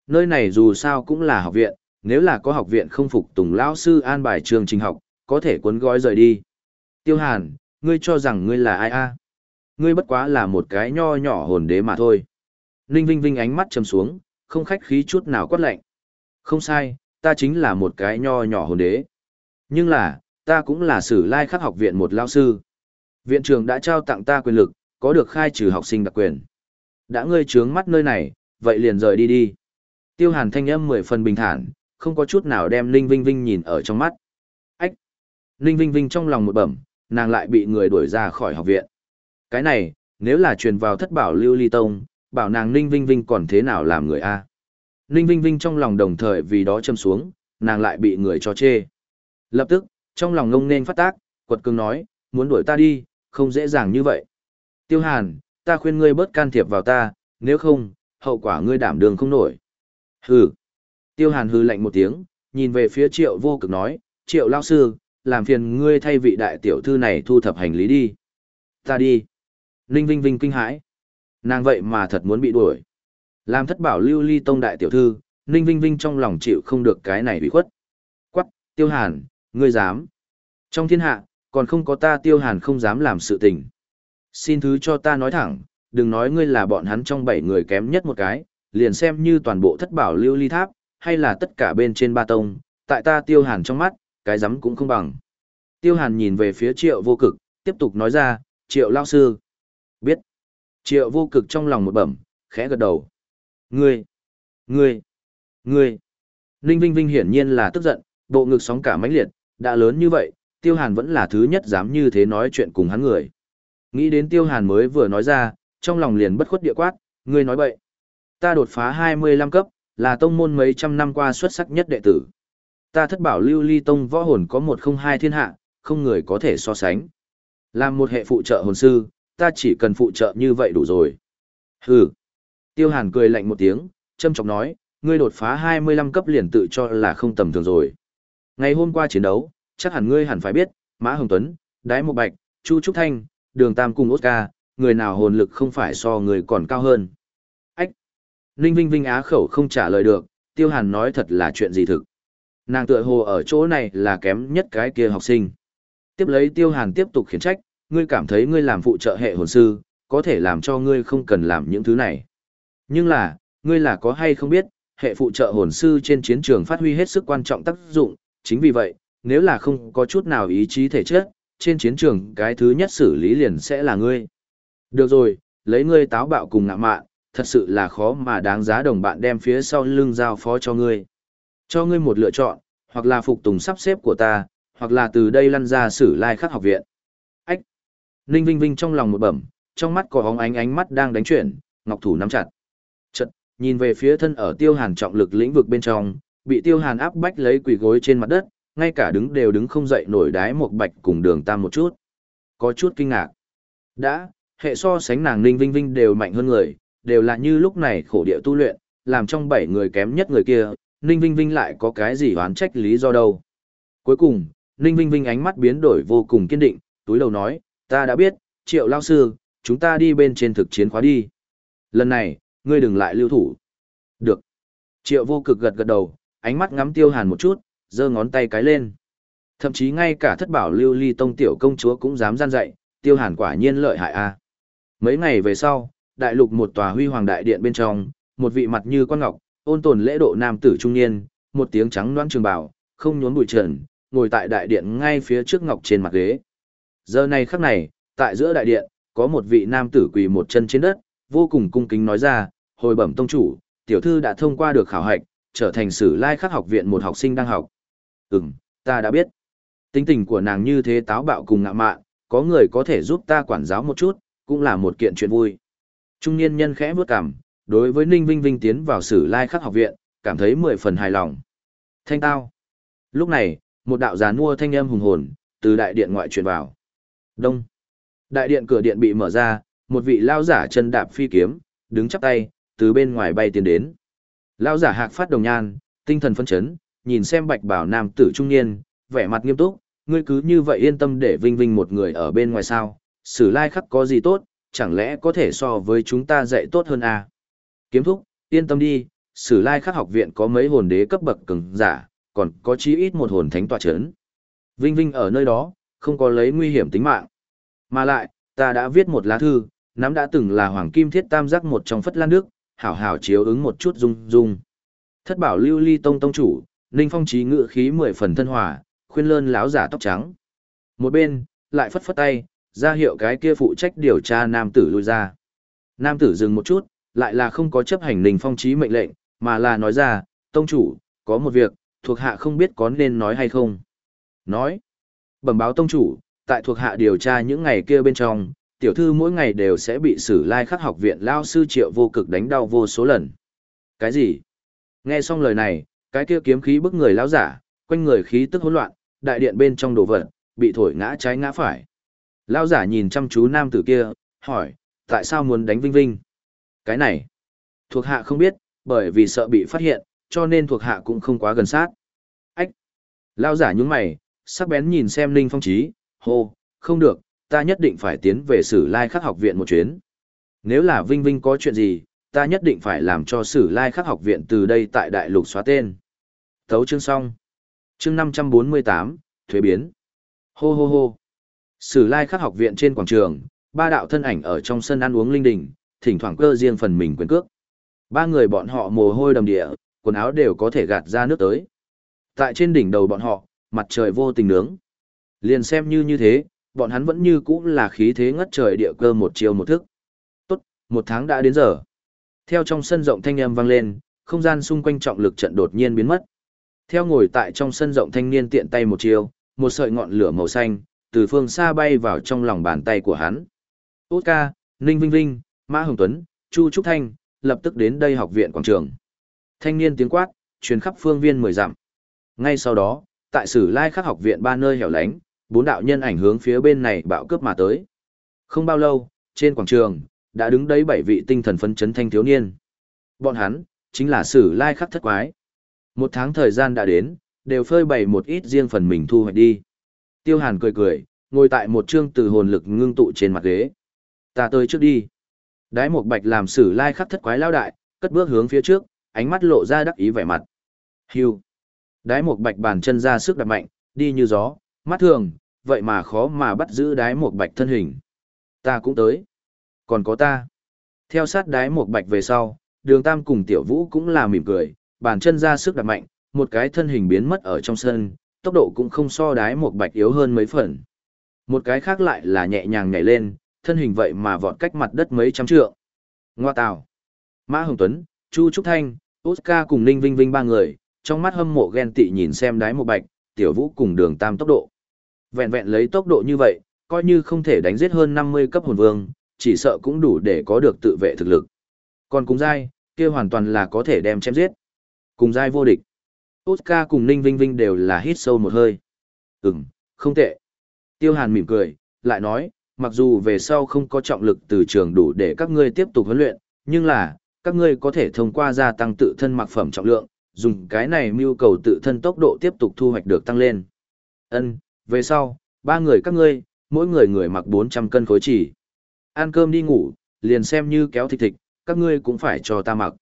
[SPEAKER 1] Nơi này dù sao cũng là học viện, nếu là có học viện không phục tùng lão sư an bài trường trình học, có thể cuốn gói rời đi. Tiêu Hàn, ngươi cho rằng ngươi là ai a? Ngươi bất quá là một cái nho nhỏ hồn đế mà thôi. Ninh Vinh Vinh ánh mắt trầm xuống, không khách khí chút nào quát lạnh. Không sai, ta chính là một cái nho nhỏ hồn đế. Nhưng là, ta cũng là sử lai khắc học viện một lao sư. Viện trưởng đã trao tặng ta quyền lực, có được khai trừ học sinh đặc quyền. Đã ngươi trướng mắt nơi này, vậy liền rời đi đi. Tiêu hàn thanh âm mười phần bình thản, không có chút nào đem Ninh Vinh Vinh nhìn ở trong mắt. Ách! Ninh Vinh Vinh trong lòng một bẩm, nàng lại bị người đuổi ra khỏi học viện. Cái này, nếu là truyền vào thất bảo lưu ly tông, bảo nàng Ninh Vinh Vinh còn thế nào làm người A. Ninh Vinh Vinh trong lòng đồng thời vì đó châm xuống, nàng lại bị người cho chê. Lập tức, trong lòng ngông nên phát tác, quật cường nói, muốn đuổi ta đi, không dễ dàng như vậy. Tiêu Hàn, ta khuyên ngươi bớt can thiệp vào ta, nếu không, hậu quả ngươi đảm đường không nổi. Hừ. Tiêu Hàn hừ lạnh một tiếng, nhìn về phía triệu vô cực nói, triệu lao sư, làm phiền ngươi thay vị đại tiểu thư này thu thập hành lý đi. Ta đi. Ninh Vinh Vinh kinh hãi. Nàng vậy mà thật muốn bị đuổi. Làm thất bảo lưu ly tông đại tiểu thư, Ninh Vinh Vinh trong lòng chịu không được cái này bị khuất. Quắc, tiêu hàn, ngươi dám. Trong thiên hạ, còn không có ta tiêu hàn không dám làm sự tình. Xin thứ cho ta nói thẳng, đừng nói ngươi là bọn hắn trong bảy người kém nhất một cái, liền xem như toàn bộ thất bảo lưu ly tháp, hay là tất cả bên trên ba tông, tại ta tiêu hàn trong mắt, cái rắm cũng không bằng. Tiêu hàn nhìn về phía triệu vô cực, tiếp tục nói ra, triệu lao sư. Biết. Triệu vô cực trong lòng một bẩm, khẽ gật đầu. Ngươi, ngươi, ngươi. Ninh Vinh Vinh hiển nhiên là tức giận, bộ ngực sóng cả mãnh liệt, đã lớn như vậy, Tiêu Hàn vẫn là thứ nhất dám như thế nói chuyện cùng hắn người. Nghĩ đến Tiêu Hàn mới vừa nói ra, trong lòng liền bất khuất địa quát, ngươi nói bậy. Ta đột phá 25 cấp, là tông môn mấy trăm năm qua xuất sắc nhất đệ tử. Ta thất bảo lưu ly tông võ hồn có một không hai thiên hạ, không người có thể so sánh. Làm một hệ phụ trợ hồn sư, ta chỉ cần phụ trợ như vậy đủ rồi. Hừ. Tiêu Hàn cười lạnh một tiếng, châm trọng nói, ngươi đột phá 25 cấp liền tự cho là không tầm thường rồi. Ngày hôm qua chiến đấu, chắc hẳn ngươi hẳn phải biết, Mã Hồng Tuấn, Đái Mộc Bạch, Chu Trúc Thanh, Đường Tam cùng Oscar, người nào hồn lực không phải so người còn cao hơn. Ách! Ninh Vinh Vinh á khẩu không trả lời được, Tiêu Hàn nói thật là chuyện gì thực. Nàng tựa hồ ở chỗ này là kém nhất cái kia học sinh. Tiếp lấy tiêu hàn tiếp tục khiển trách, ngươi cảm thấy ngươi làm phụ trợ hệ hồn sư, có thể làm cho ngươi không cần làm những thứ này. Nhưng là, ngươi là có hay không biết, hệ phụ trợ hồn sư trên chiến trường phát huy hết sức quan trọng tác dụng, chính vì vậy, nếu là không có chút nào ý chí thể chất, trên chiến trường cái thứ nhất xử lý liền sẽ là ngươi. Được rồi, lấy ngươi táo bạo cùng ngạ mạn, thật sự là khó mà đáng giá đồng bạn đem phía sau lưng giao phó cho ngươi. Cho ngươi một lựa chọn, hoặc là phục tùng sắp xếp của ta, hoặc là từ đây lăn ra sử lai khắc học viện. Ách! Ninh Vinh Vinh trong lòng một bẩm, trong mắt có hóng ánh ánh mắt đang đánh chuyển, ngọc thủ nắm chặt. Chật, nhìn về phía thân ở tiêu hàn trọng lực lĩnh vực bên trong, bị tiêu hàn áp bách lấy quỳ gối trên mặt đất, ngay cả đứng đều đứng không dậy nổi đái một bạch cùng đường tam một chút. Có chút kinh ngạc. Đã, hệ so sánh nàng Ninh Vinh Vinh đều mạnh hơn người, đều là như lúc này khổ địa tu luyện, làm trong bảy người kém nhất người kia, Ninh Vinh Vinh lại có cái gì oán trách lý do đâu. Cuối cùng, Ninh Vinh Vinh ánh mắt biến đổi vô cùng kiên định, túi đầu nói, ta đã biết, triệu lao sư, chúng ta đi bên trên thực chiến khóa đi. Lần này, ngươi đừng lại lưu thủ. Được. Triệu vô cực gật gật đầu, ánh mắt ngắm tiêu hàn một chút, giơ ngón tay cái lên. Thậm chí ngay cả thất bảo lưu ly tông tiểu công chúa cũng dám gian dạy, tiêu hàn quả nhiên lợi hại a. À. Mấy ngày về sau, đại lục một tòa huy hoàng đại điện bên trong, một vị mặt như quan ngọc, ôn tồn lễ độ nam tử trung niên, một tiếng trắng loãng trường bào, không nhốn bụi trần, ngồi tại đại điện ngay phía trước ngọc trên mặt ghế. Giờ này khắc này, tại giữa đại điện, có một vị nam tử quỳ một chân trên đất, vô cùng cung kính nói ra, hồi bẩm tông chủ, tiểu thư đã thông qua được khảo hạch, trở thành sử lai khắc học viện một học sinh đang học. Ừm, ta đã biết. Tính tình của nàng như thế táo bạo cùng ngạ mạn, có người có thể giúp ta quản giáo một chút, cũng là một kiện chuyện vui. Trung niên nhân khẽ bước cằm, đối với Ninh Vinh Vinh tiến vào sử lai khắc học viện, cảm thấy mười phần hài lòng. Thanh tao. Lúc này, một đạo gián mua thanh âm hùng hồn, từ đại điện ngoại truyền vào. Đông. Đại điện cửa điện bị mở ra, một vị lao giả chân đạp phi kiếm, đứng chắp tay, từ bên ngoài bay tiến đến. Lao giả hạc phát đồng nhan, tinh thần phân chấn, nhìn xem bạch bảo nam tử trung niên, vẻ mặt nghiêm túc, ngươi cứ như vậy yên tâm để vinh vinh một người ở bên ngoài sao, sử lai khắc có gì tốt, chẳng lẽ có thể so với chúng ta dạy tốt hơn à? Kiếm thúc, yên tâm đi, sử lai khắc học viện có mấy hồn đế cấp bậc cường giả, còn có chí ít một hồn thánh tòa chấn. Vinh Vinh ở nơi đó, không có lấy nguy hiểm tính mạng. Mà lại, ta đã viết một lá thư, nắm đã từng là hoàng kim thiết tam giác một trong phất lan nước, hảo hảo chiếu ứng một chút dung dung. Thất bảo lưu ly tông tông chủ, Ninh Phong trí ngự khí mười phần thân hòa, khuyên lơn láo giả tóc trắng. Một bên, lại phất phất tay, ra hiệu cái kia phụ trách điều tra nam tử lui ra. Nam tử dừng một chút, lại là không có chấp hành Ninh Phong trí mệnh lệnh, mà là nói ra, tông chủ, có một việc, thuộc hạ không biết có nên nói hay không. Nói, bẩm báo tông chủ, tại thuộc hạ điều tra những ngày kia bên trong, tiểu thư mỗi ngày đều sẽ bị sử lai khắc học viện lao sư triệu vô cực đánh đau vô số lần. Cái gì? Nghe xong lời này, cái kia kiếm khí bức người lão giả, quanh người khí tức hỗn loạn, đại điện bên trong đồ vật, bị thổi ngã trái ngã phải. Lão giả nhìn chăm chú nam tử kia, hỏi, tại sao muốn đánh Vinh Vinh? Cái này, thuộc hạ không biết, bởi vì sợ bị phát hiện, cho nên thuộc hạ cũng không quá gần sát. Ách! Lão giả nhúng mày, sắc bén nhìn xem Ninh Phong Chí, hô, không được, ta nhất định phải tiến về Sử Lai Khắc học viện một chuyến. Nếu là Vinh Vinh có chuyện gì, ta nhất định phải làm cho Sử Lai Khắc học viện từ đây tại đại lục xóa tên. Thấu chương xong. Chương 548, Thuế biến. Hô hô hô. Sử Lai Khắc học viện trên quảng trường, ba đạo thân ảnh ở trong sân ăn uống linh đình, thỉnh thoảng cơ riêng phần mình quyền cước. Ba người bọn họ mồ hôi đầm địa, quần áo đều có thể gạt ra nước tới. Tại trên đỉnh đầu bọn họ, mặt trời vô tình nướng. Liền xem như như thế, bọn hắn vẫn như cũ là khí thế ngất trời địa cơ một chiều một thức. Tốt, một tháng đã đến giờ. Theo trong sân rộng thanh âm vang lên, không gian xung quanh trọng lực trận đột nhiên biến mất. Theo ngồi tại trong sân rộng thanh niên tiện tay một chiều, một sợi ngọn lửa màu xanh, từ phương xa bay vào trong lòng bàn tay của hắn. Tốt ca, Ninh Vinh Vinh, Mã Hồng Tuấn, Chu Trúc Thanh, lập tức đến đây học viện quảng trường. Thanh niên tiếng quát, truyền khắp phương viên mười dặm. Ngay sau đó, tại Sử Lai Khắc học viện ba nơi hẻo lánh, bốn đạo nhân ảnh hướng phía bên này bạo cướp mà tới. Không bao lâu, trên quảng trường, đã đứng đấy bảy vị tinh thần phấn chấn thanh thiếu niên. Bọn hắn, chính là Sử Lai Khắc thất quái. Một tháng thời gian đã đến, đều phơi bày một ít riêng phần mình thu hoạch đi. Tiêu Hàn cười cười, ngồi tại một trương từ hồn lực ngưng tụ trên mặt ghế. Ta tới trước đi. Đái một bạch làm Sử Lai Khắc thất quái lao đại, cất bước hướng phía trước, ánh mắt lộ ra đắc ý vẻ mặt. Hiu. Đái một bạch bàn chân ra sức đạp mạnh, đi như gió, mắt thường, vậy mà khó mà bắt giữ đái một bạch thân hình. Ta cũng tới. Còn có ta. Theo sát đái một bạch về sau, đường tam cùng tiểu vũ cũng là mỉm cười, bàn chân ra sức đạp mạnh, một cái thân hình biến mất ở trong sân, tốc độ cũng không so đái một bạch yếu hơn mấy phần. Một cái khác lại là nhẹ nhàng nhảy lên, thân hình vậy mà vọt cách mặt đất mấy trăm trượng. Ngoa tào. Mã Hồng Tuấn, Chu Trúc Thanh, Oscar cùng Ninh Vinh Vinh ba người, trong mắt hâm mộ ghen tị nhìn xem đái một bạch, tiểu vũ cùng đường tam tốc độ. Vẹn vẹn lấy tốc độ như vậy, coi như không thể đánh giết hơn 50 cấp hồn vương, chỉ sợ cũng đủ để có được tự vệ thực lực. Còn cùng dai, kia hoàn toàn là có thể đem chém giết. Cùng dai vô địch. Oscar cùng Ninh Vinh Vinh đều là hít sâu một hơi. Ừm, không tệ. Tiêu Hàn mỉm cười, lại nói, mặc dù về sau không có trọng lực từ trường đủ để các ngươi tiếp tục huấn luyện, nhưng là, các ngươi có thể thông qua gia tăng tự thân mặc phẩm trọng lượng, dùng cái này mưu cầu tự thân tốc độ tiếp tục thu hoạch được tăng lên. Ân, về sau, ba người các ngươi, mỗi người người mặc 400 cân khối chỉ. Ăn cơm đi ngủ, liền xem như kéo thịt thịt, các ngươi cũng phải cho ta mặc.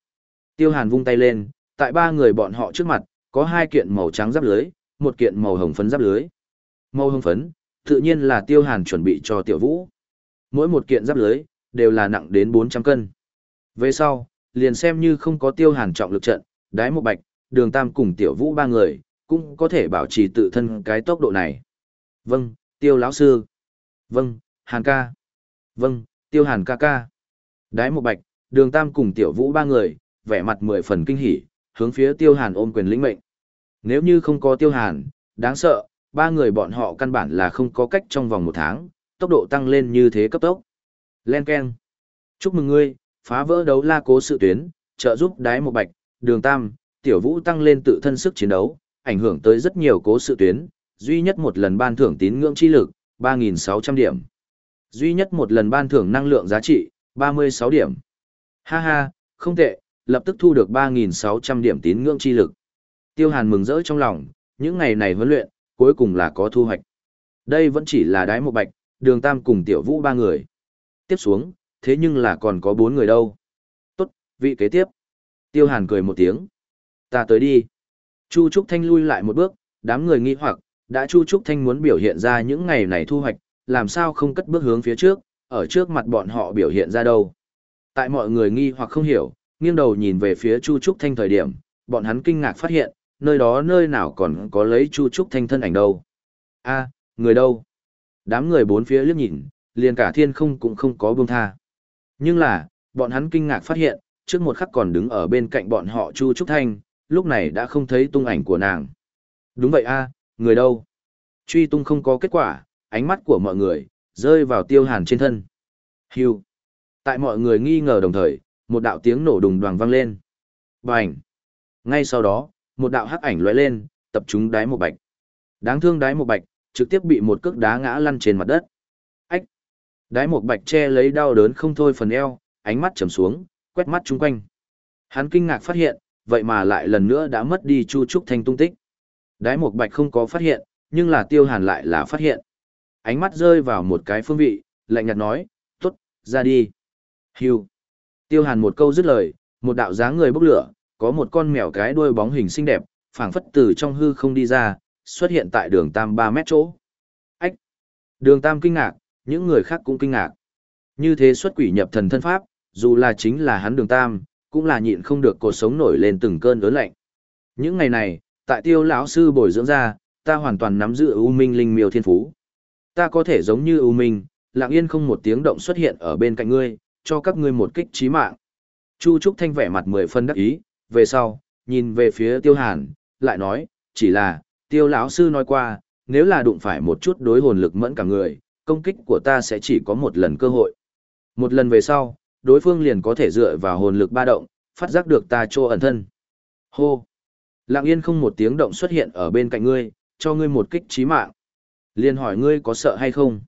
[SPEAKER 1] Tiêu Hàn vung tay lên, tại ba người bọn họ trước mặt, có hai kiện màu trắng giáp lưới, một kiện màu hồng phấn giáp lưới. Màu hồng phấn, tự nhiên là Tiêu Hàn chuẩn bị cho Tiểu Vũ. Mỗi một kiện giáp lưới, đều là nặng đến 400 cân. Về sau, liền xem như không có Tiêu Hàn trọng lực trận, đái một bạch, đường tam cùng Tiểu Vũ ba người, cũng có thể bảo trì tự thân cái tốc độ này. Vâng, Tiêu lão sư. Vâng, Hàn ca. Vâng, Tiêu Hàn ca ca. Đái một bạch, đường tam cùng Tiểu Vũ ba người, vẻ mặt mười phần kinh hỉ, hướng phía Tiêu Hàn ôm quyền lĩnh mệnh. Nếu như không có Tiêu Hàn, đáng sợ, ba người bọn họ căn bản là không có cách trong vòng một tháng, tốc độ tăng lên như thế cấp tốc. Len Ken. Chúc mừng ngươi, phá vỡ đấu la cố sự tuyến, trợ giúp đái một bạch, đường tam, tiểu vũ tăng lên tự thân sức chiến đấu, ảnh hưởng tới rất nhiều cố sự tuyến, duy nhất một lần ban thưởng tín ngưỡng chi lực, 3.600 điểm. Duy nhất một lần ban thưởng năng lượng giá trị, 36 điểm. Ha ha, không tệ, lập tức thu được 3.600 điểm tín ngưỡng chi lực. Tiêu Hàn mừng rỡ trong lòng, những ngày này huấn luyện, cuối cùng là có thu hoạch. Đây vẫn chỉ là đái một bạch, đường tam cùng tiểu vũ ba người. Tiếp xuống, thế nhưng là còn có bốn người đâu. Tốt, vị kế tiếp. Tiêu Hàn cười một tiếng. Ta tới đi. Chu Trúc Thanh lui lại một bước, đám người nghi hoặc, đã Chu Trúc Thanh muốn biểu hiện ra những ngày này thu hoạch, làm sao không cất bước hướng phía trước, ở trước mặt bọn họ biểu hiện ra đâu. Tại mọi người nghi hoặc không hiểu, nghiêng đầu nhìn về phía Chu Trúc Thanh thời điểm, bọn hắn kinh ngạc phát hiện, nơi đó nơi nào còn có lấy Chu Trúc Thanh thân ảnh đâu. a người đâu? Đám người bốn phía liếc nhìn, liền cả thiên không cũng không có buông tha. Nhưng là, bọn hắn kinh ngạc phát hiện, trước một khắc còn đứng ở bên cạnh bọn họ Chu Trúc Thanh, lúc này đã không thấy tung ảnh của nàng. Đúng vậy a người đâu? Truy tung không có kết quả, ánh mắt của mọi người, rơi vào tiêu hàn trên thân. Hưu. Tại mọi người nghi ngờ đồng thời, một đạo tiếng nổ đùng đoàng vang lên. Bành. Ngay sau đó, một đạo hắc ảnh lóe lên, tập trung đái một bạch. Đáng thương đái một bạch, trực tiếp bị một cước đá ngã lăn trên mặt đất. Ách! Đái một bạch che lấy đau đớn không thôi phần eo, ánh mắt trầm xuống, quét mắt chung quanh. Hắn kinh ngạc phát hiện, vậy mà lại lần nữa đã mất đi Chu Trúc Thanh tung tích. Đái một bạch không có phát hiện, nhưng là tiêu hàn lại là phát hiện. Ánh mắt rơi vào một cái phương vị, lạnh nhạt nói, tốt, ra đi. Hưu. Tiêu hàn một câu dứt lời, một đạo dáng người bốc lửa, có một con mèo cái đuôi bóng hình xinh đẹp, phảng phất từ trong hư không đi ra, xuất hiện tại đường tam 3 mét chỗ. Ách! Đường tam kinh ngạc, những người khác cũng kinh ngạc. Như thế xuất quỷ nhập thần thân pháp, dù là chính là hắn đường tam, cũng là nhịn không được cuộc sống nổi lên từng cơn ớn lạnh. Những ngày này, tại tiêu lão sư bồi dưỡng ra, ta hoàn toàn nắm giữ ưu minh linh miêu thiên phú. Ta có thể giống như ưu minh, lặng yên không một tiếng động xuất hiện ở bên cạnh ngươi, cho các ngươi một kích trí mạng. Chu Trúc Thanh vẻ mặt mười phân đắc ý, về sau, nhìn về phía tiêu hàn, lại nói, chỉ là, tiêu lão sư nói qua, nếu là đụng phải một chút đối hồn lực mẫn cả người, công kích của ta sẽ chỉ có một lần cơ hội. Một lần về sau, đối phương liền có thể dựa vào hồn lực ba động, phát giác được ta trô ẩn thân. Hô! Lặng yên không một tiếng động xuất hiện ở bên cạnh ngươi, cho ngươi một kích trí mạng. Liền hỏi ngươi có sợ hay không?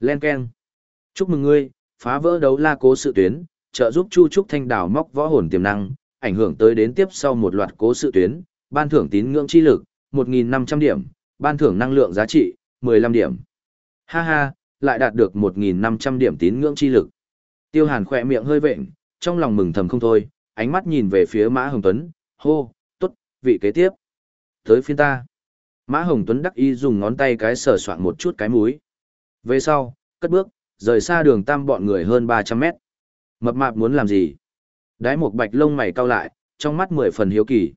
[SPEAKER 1] Len Ken! Chúc mừng ngươi, phá vỡ đấu la cố sự tuyến, trợ giúp Chu Trúc Thanh đào móc võ hồn tiềm năng, ảnh hưởng tới đến tiếp sau một loạt cố sự tuyến, ban thưởng tín ngưỡng chi lực, 1.500 điểm, ban thưởng năng lượng giá trị, 15 điểm. Ha ha, lại đạt được 1.500 điểm tín ngưỡng chi lực. Tiêu Hàn khỏe miệng hơi vệnh, trong lòng mừng thầm không thôi, ánh mắt nhìn về phía Mã Hồng Tuấn, hô, tốt, vị kế tiếp. Tới phiên ta. Mã Hồng Tuấn đắc ý dùng ngón tay cái sờ soạn một chút cái múi. Về sau, cất bước, rời xa đường tam bọn người hơn 300 mét. Mập mạp muốn làm gì? Đái một bạch lông mày cau lại, trong mắt mười phần hiếu kỳ.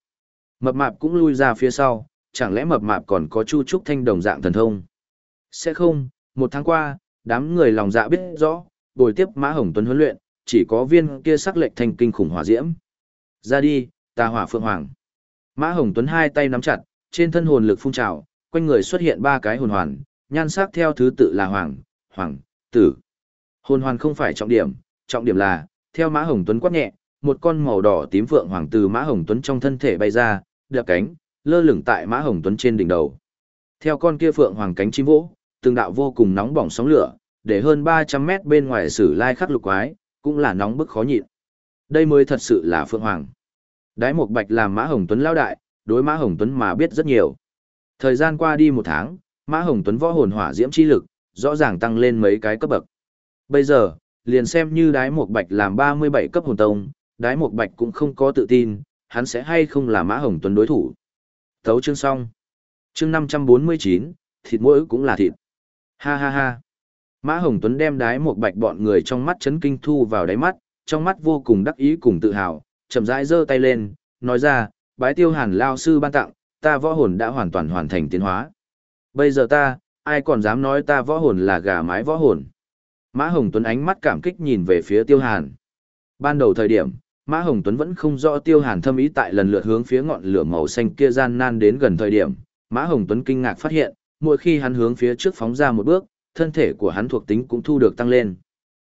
[SPEAKER 1] Mập mạp cũng lui ra phía sau, chẳng lẽ mập mạp còn có chu trúc thanh đồng dạng thần thông? Sẽ không, một tháng qua, đám người lòng dạ biết rõ, bồi tiếp Mã Hồng Tuấn huấn luyện, chỉ có viên kia sắc lệnh thành kinh khủng hỏa diễm. Ra đi, ta hỏa phượng hoàng. Mã Hồng Tuấn hai tay nắm chặt, trên thân hồn lực phun trào, quanh người xuất hiện ba cái hồn hoàn, nhan sắc theo thứ tự là hoàng, hoàng, tử. Hồn hoàn không phải trọng điểm, trọng điểm là, theo Mã Hồng Tuấn quát nhẹ, một con màu đỏ tím phượng hoàng từ Mã Hồng Tuấn trong thân thể bay ra, đập cánh, lơ lửng tại Mã Hồng Tuấn trên đỉnh đầu. Theo con kia phượng hoàng cánh chim vỗ, từng đạo vô cùng nóng bỏng sóng lửa, để hơn 300 mét bên ngoài sử lai khắc lục quái, cũng là nóng bức khó nhịn. Đây mới thật sự là phượng hoàng. Đái Mộc Bạch làm Mã Hồng Tuấn lao đại, đối Mã Hồng Tuấn mà biết rất nhiều. Thời gian qua đi một tháng, Mã Hồng Tuấn võ hồn hỏa diễm chi lực, rõ ràng tăng lên mấy cái cấp bậc. Bây giờ, liền xem như Đái một Bạch làm 37 cấp hồn tông, Đái một Bạch cũng không có tự tin, hắn sẽ hay không là Mã Hồng Tuấn đối thủ. Thấu chương xong. Chương 549, thịt mỗi cũng là thịt. Ha ha ha. Mã Hồng Tuấn đem Đái một Bạch bọn người trong mắt chấn kinh thu vào đáy mắt, trong mắt vô cùng đắc ý cùng tự hào, chậm rãi giơ tay lên, nói ra, bái tiêu hàn lao sư ban tặng, ta võ hồn đã hoàn toàn hoàn thành tiến hóa. Bây giờ ta, ai còn dám nói ta võ hồn là gà mái võ hồn. Mã Hồng Tuấn ánh mắt cảm kích nhìn về phía tiêu hàn. Ban đầu thời điểm, Mã Hồng Tuấn vẫn không rõ tiêu hàn thâm ý tại lần lượt hướng phía ngọn lửa màu xanh kia gian nan đến gần thời điểm. Mã Hồng Tuấn kinh ngạc phát hiện, mỗi khi hắn hướng phía trước phóng ra một bước, thân thể của hắn thuộc tính cũng thu được tăng lên.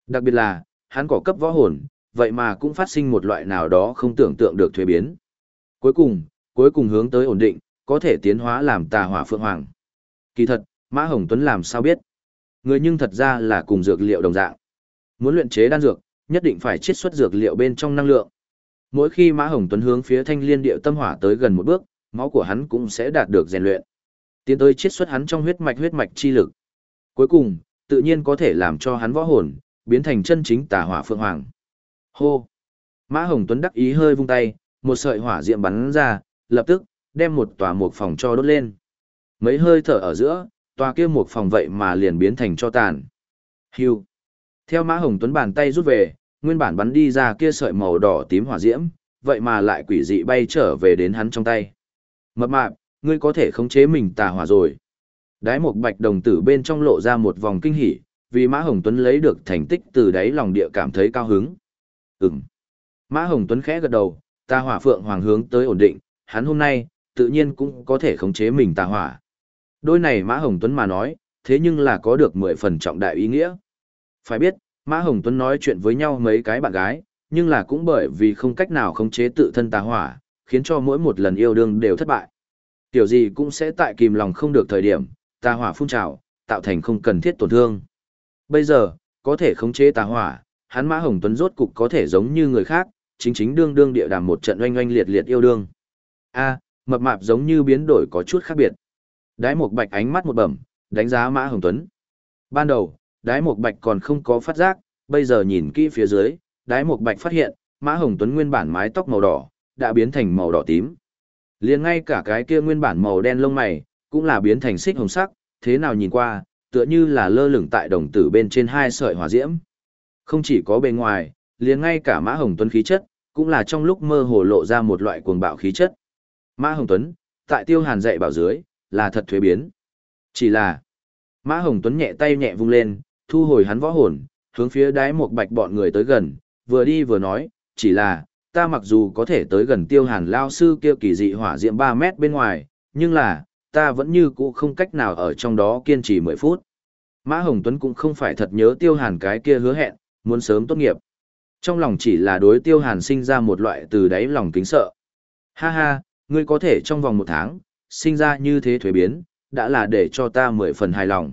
[SPEAKER 1] Đặc biệt là, hắn có cấp võ hồn, vậy mà cũng phát sinh một loại nào đó không tưởng tượng được thuế biến. Cuối cùng, cuối cùng hướng tới ổn định, có thể tiến hóa làm tà hỏa phượng hoàng. Kỳ thật, Mã Hồng Tuấn làm sao biết? Người nhưng thật ra là cùng dược liệu đồng dạng. Muốn luyện chế đan dược, nhất định phải chiết xuất dược liệu bên trong năng lượng. Mỗi khi Mã Hồng Tuấn hướng phía thanh liên điệu tâm hỏa tới gần một bước, máu của hắn cũng sẽ đạt được rèn luyện. Tiến tới chiết xuất hắn trong huyết mạch huyết mạch chi lực. Cuối cùng, tự nhiên có thể làm cho hắn võ hồn biến thành chân chính tà hỏa phượng hoàng. Hô! Mã Hồng Tuấn đắc ý hơi vung tay, một sợi hỏa diệm bắn ra, lập tức, đem một tòa một phòng cho đốt lên. Mấy hơi thở ở giữa, tòa kia một phòng vậy mà liền biến thành cho tàn. Hưu! Theo Mã Hồng Tuấn bàn tay rút về, nguyên bản bắn đi ra kia sợi màu đỏ tím hỏa diễm, vậy mà lại quỷ dị bay trở về đến hắn trong tay. Mập mạp, ngươi có thể khống chế mình tà hỏa rồi. Đái một bạch đồng tử bên trong lộ ra một vòng kinh hỉ, vì Mã Hồng Tuấn lấy được thành tích từ đáy lòng địa cảm thấy cao hứng. Ừm. Mã Hồng Tuấn khẽ gật đầu, tà hỏa phượng hoàng hướng tới ổn định, hắn hôm nay, tự nhiên cũng có thể khống chế mình tà hỏa. Đôi này Mã Hồng Tuấn mà nói, thế nhưng là có được mười phần trọng đại ý nghĩa. Phải biết, Mã Hồng Tuấn nói chuyện với nhau mấy cái bạn gái, nhưng là cũng bởi vì không cách nào khống chế tự thân tà hỏa, khiến cho mỗi một lần yêu đương đều thất bại. Tiểu gì cũng sẽ tại kìm lòng không được thời điểm, tà hỏa phun trào, tạo thành không cần thiết tổn thương. Bây giờ, có thể khống chế tà hỏa, hắn Mã Hồng Tuấn rốt cục có thể giống như người khác, chính chính đương đương địa đàm một trận oanh oanh liệt liệt yêu đương. A, mập mạp giống như biến đổi có chút khác biệt. Đái Mục bạch ánh mắt một bẩm, đánh giá Mã Hồng Tuấn. Ban đầu, đái Mục bạch còn không có phát giác, bây giờ nhìn kỹ phía dưới, đái Mục bạch phát hiện, Mã Hồng Tuấn nguyên bản mái tóc màu đỏ, đã biến thành màu đỏ tím. liền ngay cả cái kia nguyên bản màu đen lông mày, cũng là biến thành xích hồng sắc, thế nào nhìn qua, tựa như là lơ lửng tại đồng tử bên trên hai sợi hỏa diễm. Không chỉ có bề ngoài, liền ngay cả Mã Hồng Tuấn khí chất, cũng là trong lúc mơ hồ lộ ra một loại cuồng bạo khí chất. Mã Hồng Tuấn, tại Tiêu Hàn dạy bảo dưới, là thật thuế biến. Chỉ là, Mã Hồng Tuấn nhẹ tay nhẹ vung lên, thu hồi hắn võ hồn, hướng phía đáy một bạch bọn người tới gần, vừa đi vừa nói, chỉ là, ta mặc dù có thể tới gần Tiêu Hàn lao sư kia kỳ dị hỏa diệm 3 mét bên ngoài, nhưng là, ta vẫn như cũ không cách nào ở trong đó kiên trì 10 phút. Mã Hồng Tuấn cũng không phải thật nhớ Tiêu Hàn cái kia hứa hẹn, muốn sớm tốt nghiệp. Trong lòng chỉ là đối Tiêu Hàn sinh ra một loại từ đáy lòng kính sợ. Ha ha, ngươi có thể trong vòng một tháng, sinh ra như thế thuế biến, đã là để cho ta mười phần hài lòng.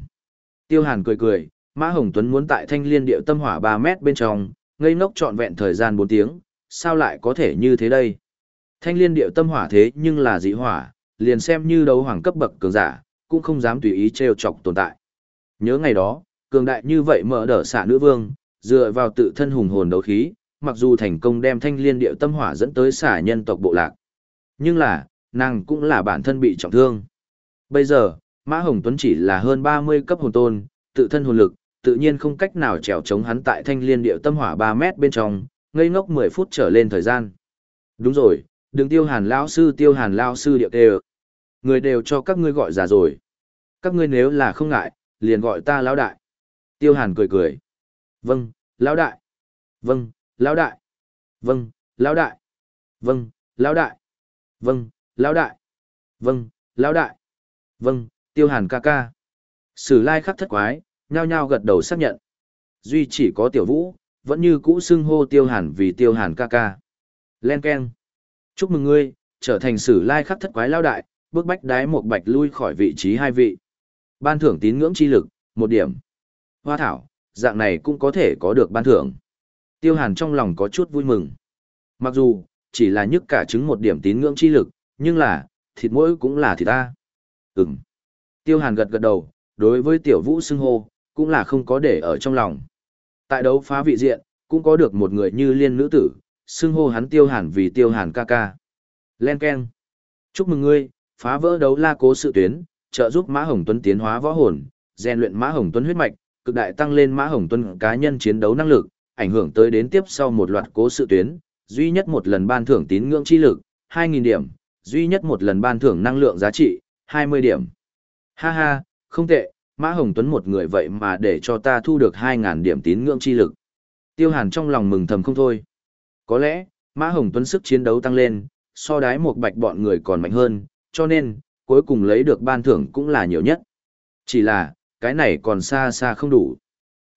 [SPEAKER 1] Tiêu Hàn cười cười, Mã Hồng Tuấn muốn tại thanh liên điệu tâm hỏa 3 mét bên trong, ngây ngốc trọn vẹn thời gian 4 tiếng, sao lại có thể như thế đây? Thanh liên điệu tâm hỏa thế nhưng là dị hỏa, liền xem như đấu hoàng cấp bậc cường giả, cũng không dám tùy ý trêu chọc tồn tại. Nhớ ngày đó, cường đại như vậy mở đỡ xả nữ vương, dựa vào tự thân hùng hồn đấu khí, mặc dù thành công đem thanh liên điệu tâm hỏa dẫn tới xả nhân tộc bộ lạc. Nhưng là, nàng cũng là bản thân bị trọng thương. Bây giờ, Mã Hồng Tuấn chỉ là hơn 30 cấp hồn tôn, tự thân hồn lực, tự nhiên không cách nào trèo chống hắn tại thanh liên điệu tâm hỏa 3 mét bên trong, ngây ngốc 10 phút trở lên thời gian. Đúng rồi, đừng tiêu hàn lão sư tiêu hàn lão sư điệu đều. Người đều cho các ngươi gọi già rồi. Các ngươi nếu là không ngại, liền gọi ta lão đại. Tiêu hàn cười cười. Vâng, lão đại. Vâng, lão đại. Vâng, lão đại. Vâng, lão đại. Vâng, lão đại. Vâng, lão đại. Vâng, tiêu hàn ca ca. Sử lai khắc thất quái, nhao nhao gật đầu xác nhận. Duy chỉ có tiểu vũ, vẫn như cũ xưng hô tiêu hàn vì tiêu hàn ca ca. Len Ken. Chúc mừng ngươi, trở thành sử lai khắc thất quái lao đại, bước bách đái một bạch lui khỏi vị trí hai vị. Ban thưởng tín ngưỡng chi lực, một điểm. Hoa thảo, dạng này cũng có thể có được ban thưởng. Tiêu hàn trong lòng có chút vui mừng. Mặc dù, chỉ là nhức cả trứng một điểm tín ngưỡng chi lực, nhưng là, thịt mỗi cũng là thịt ta. Ừm. Tiêu hàn gật gật đầu, đối với tiểu vũ xưng hô, cũng là không có để ở trong lòng. Tại đấu phá vị diện, cũng có được một người như liên nữ tử, xưng hô hắn tiêu hàn vì tiêu hàn ca ca. Len Ken. Chúc mừng ngươi, phá vỡ đấu la cố sự tuyến, trợ giúp Mã Hồng Tuấn tiến hóa võ hồn, rèn luyện Mã Hồng Tuấn huyết mạch, cực đại tăng lên Mã Hồng Tuấn cá nhân chiến đấu năng lực, ảnh hưởng tới đến tiếp sau một loạt cố sự tuyến, duy nhất một lần ban thưởng tín ngưỡng chi lực, 2.000 điểm, duy nhất một lần ban thưởng năng lượng giá trị, 20 điểm. Ha ha, không tệ, Mã Hồng Tuấn một người vậy mà để cho ta thu được 2.000 điểm tín ngưỡng chi lực. Tiêu Hàn trong lòng mừng thầm không thôi. Có lẽ, Mã Hồng Tuấn sức chiến đấu tăng lên, so đái một bạch bọn người còn mạnh hơn, cho nên, cuối cùng lấy được ban thưởng cũng là nhiều nhất. Chỉ là, cái này còn xa xa không đủ.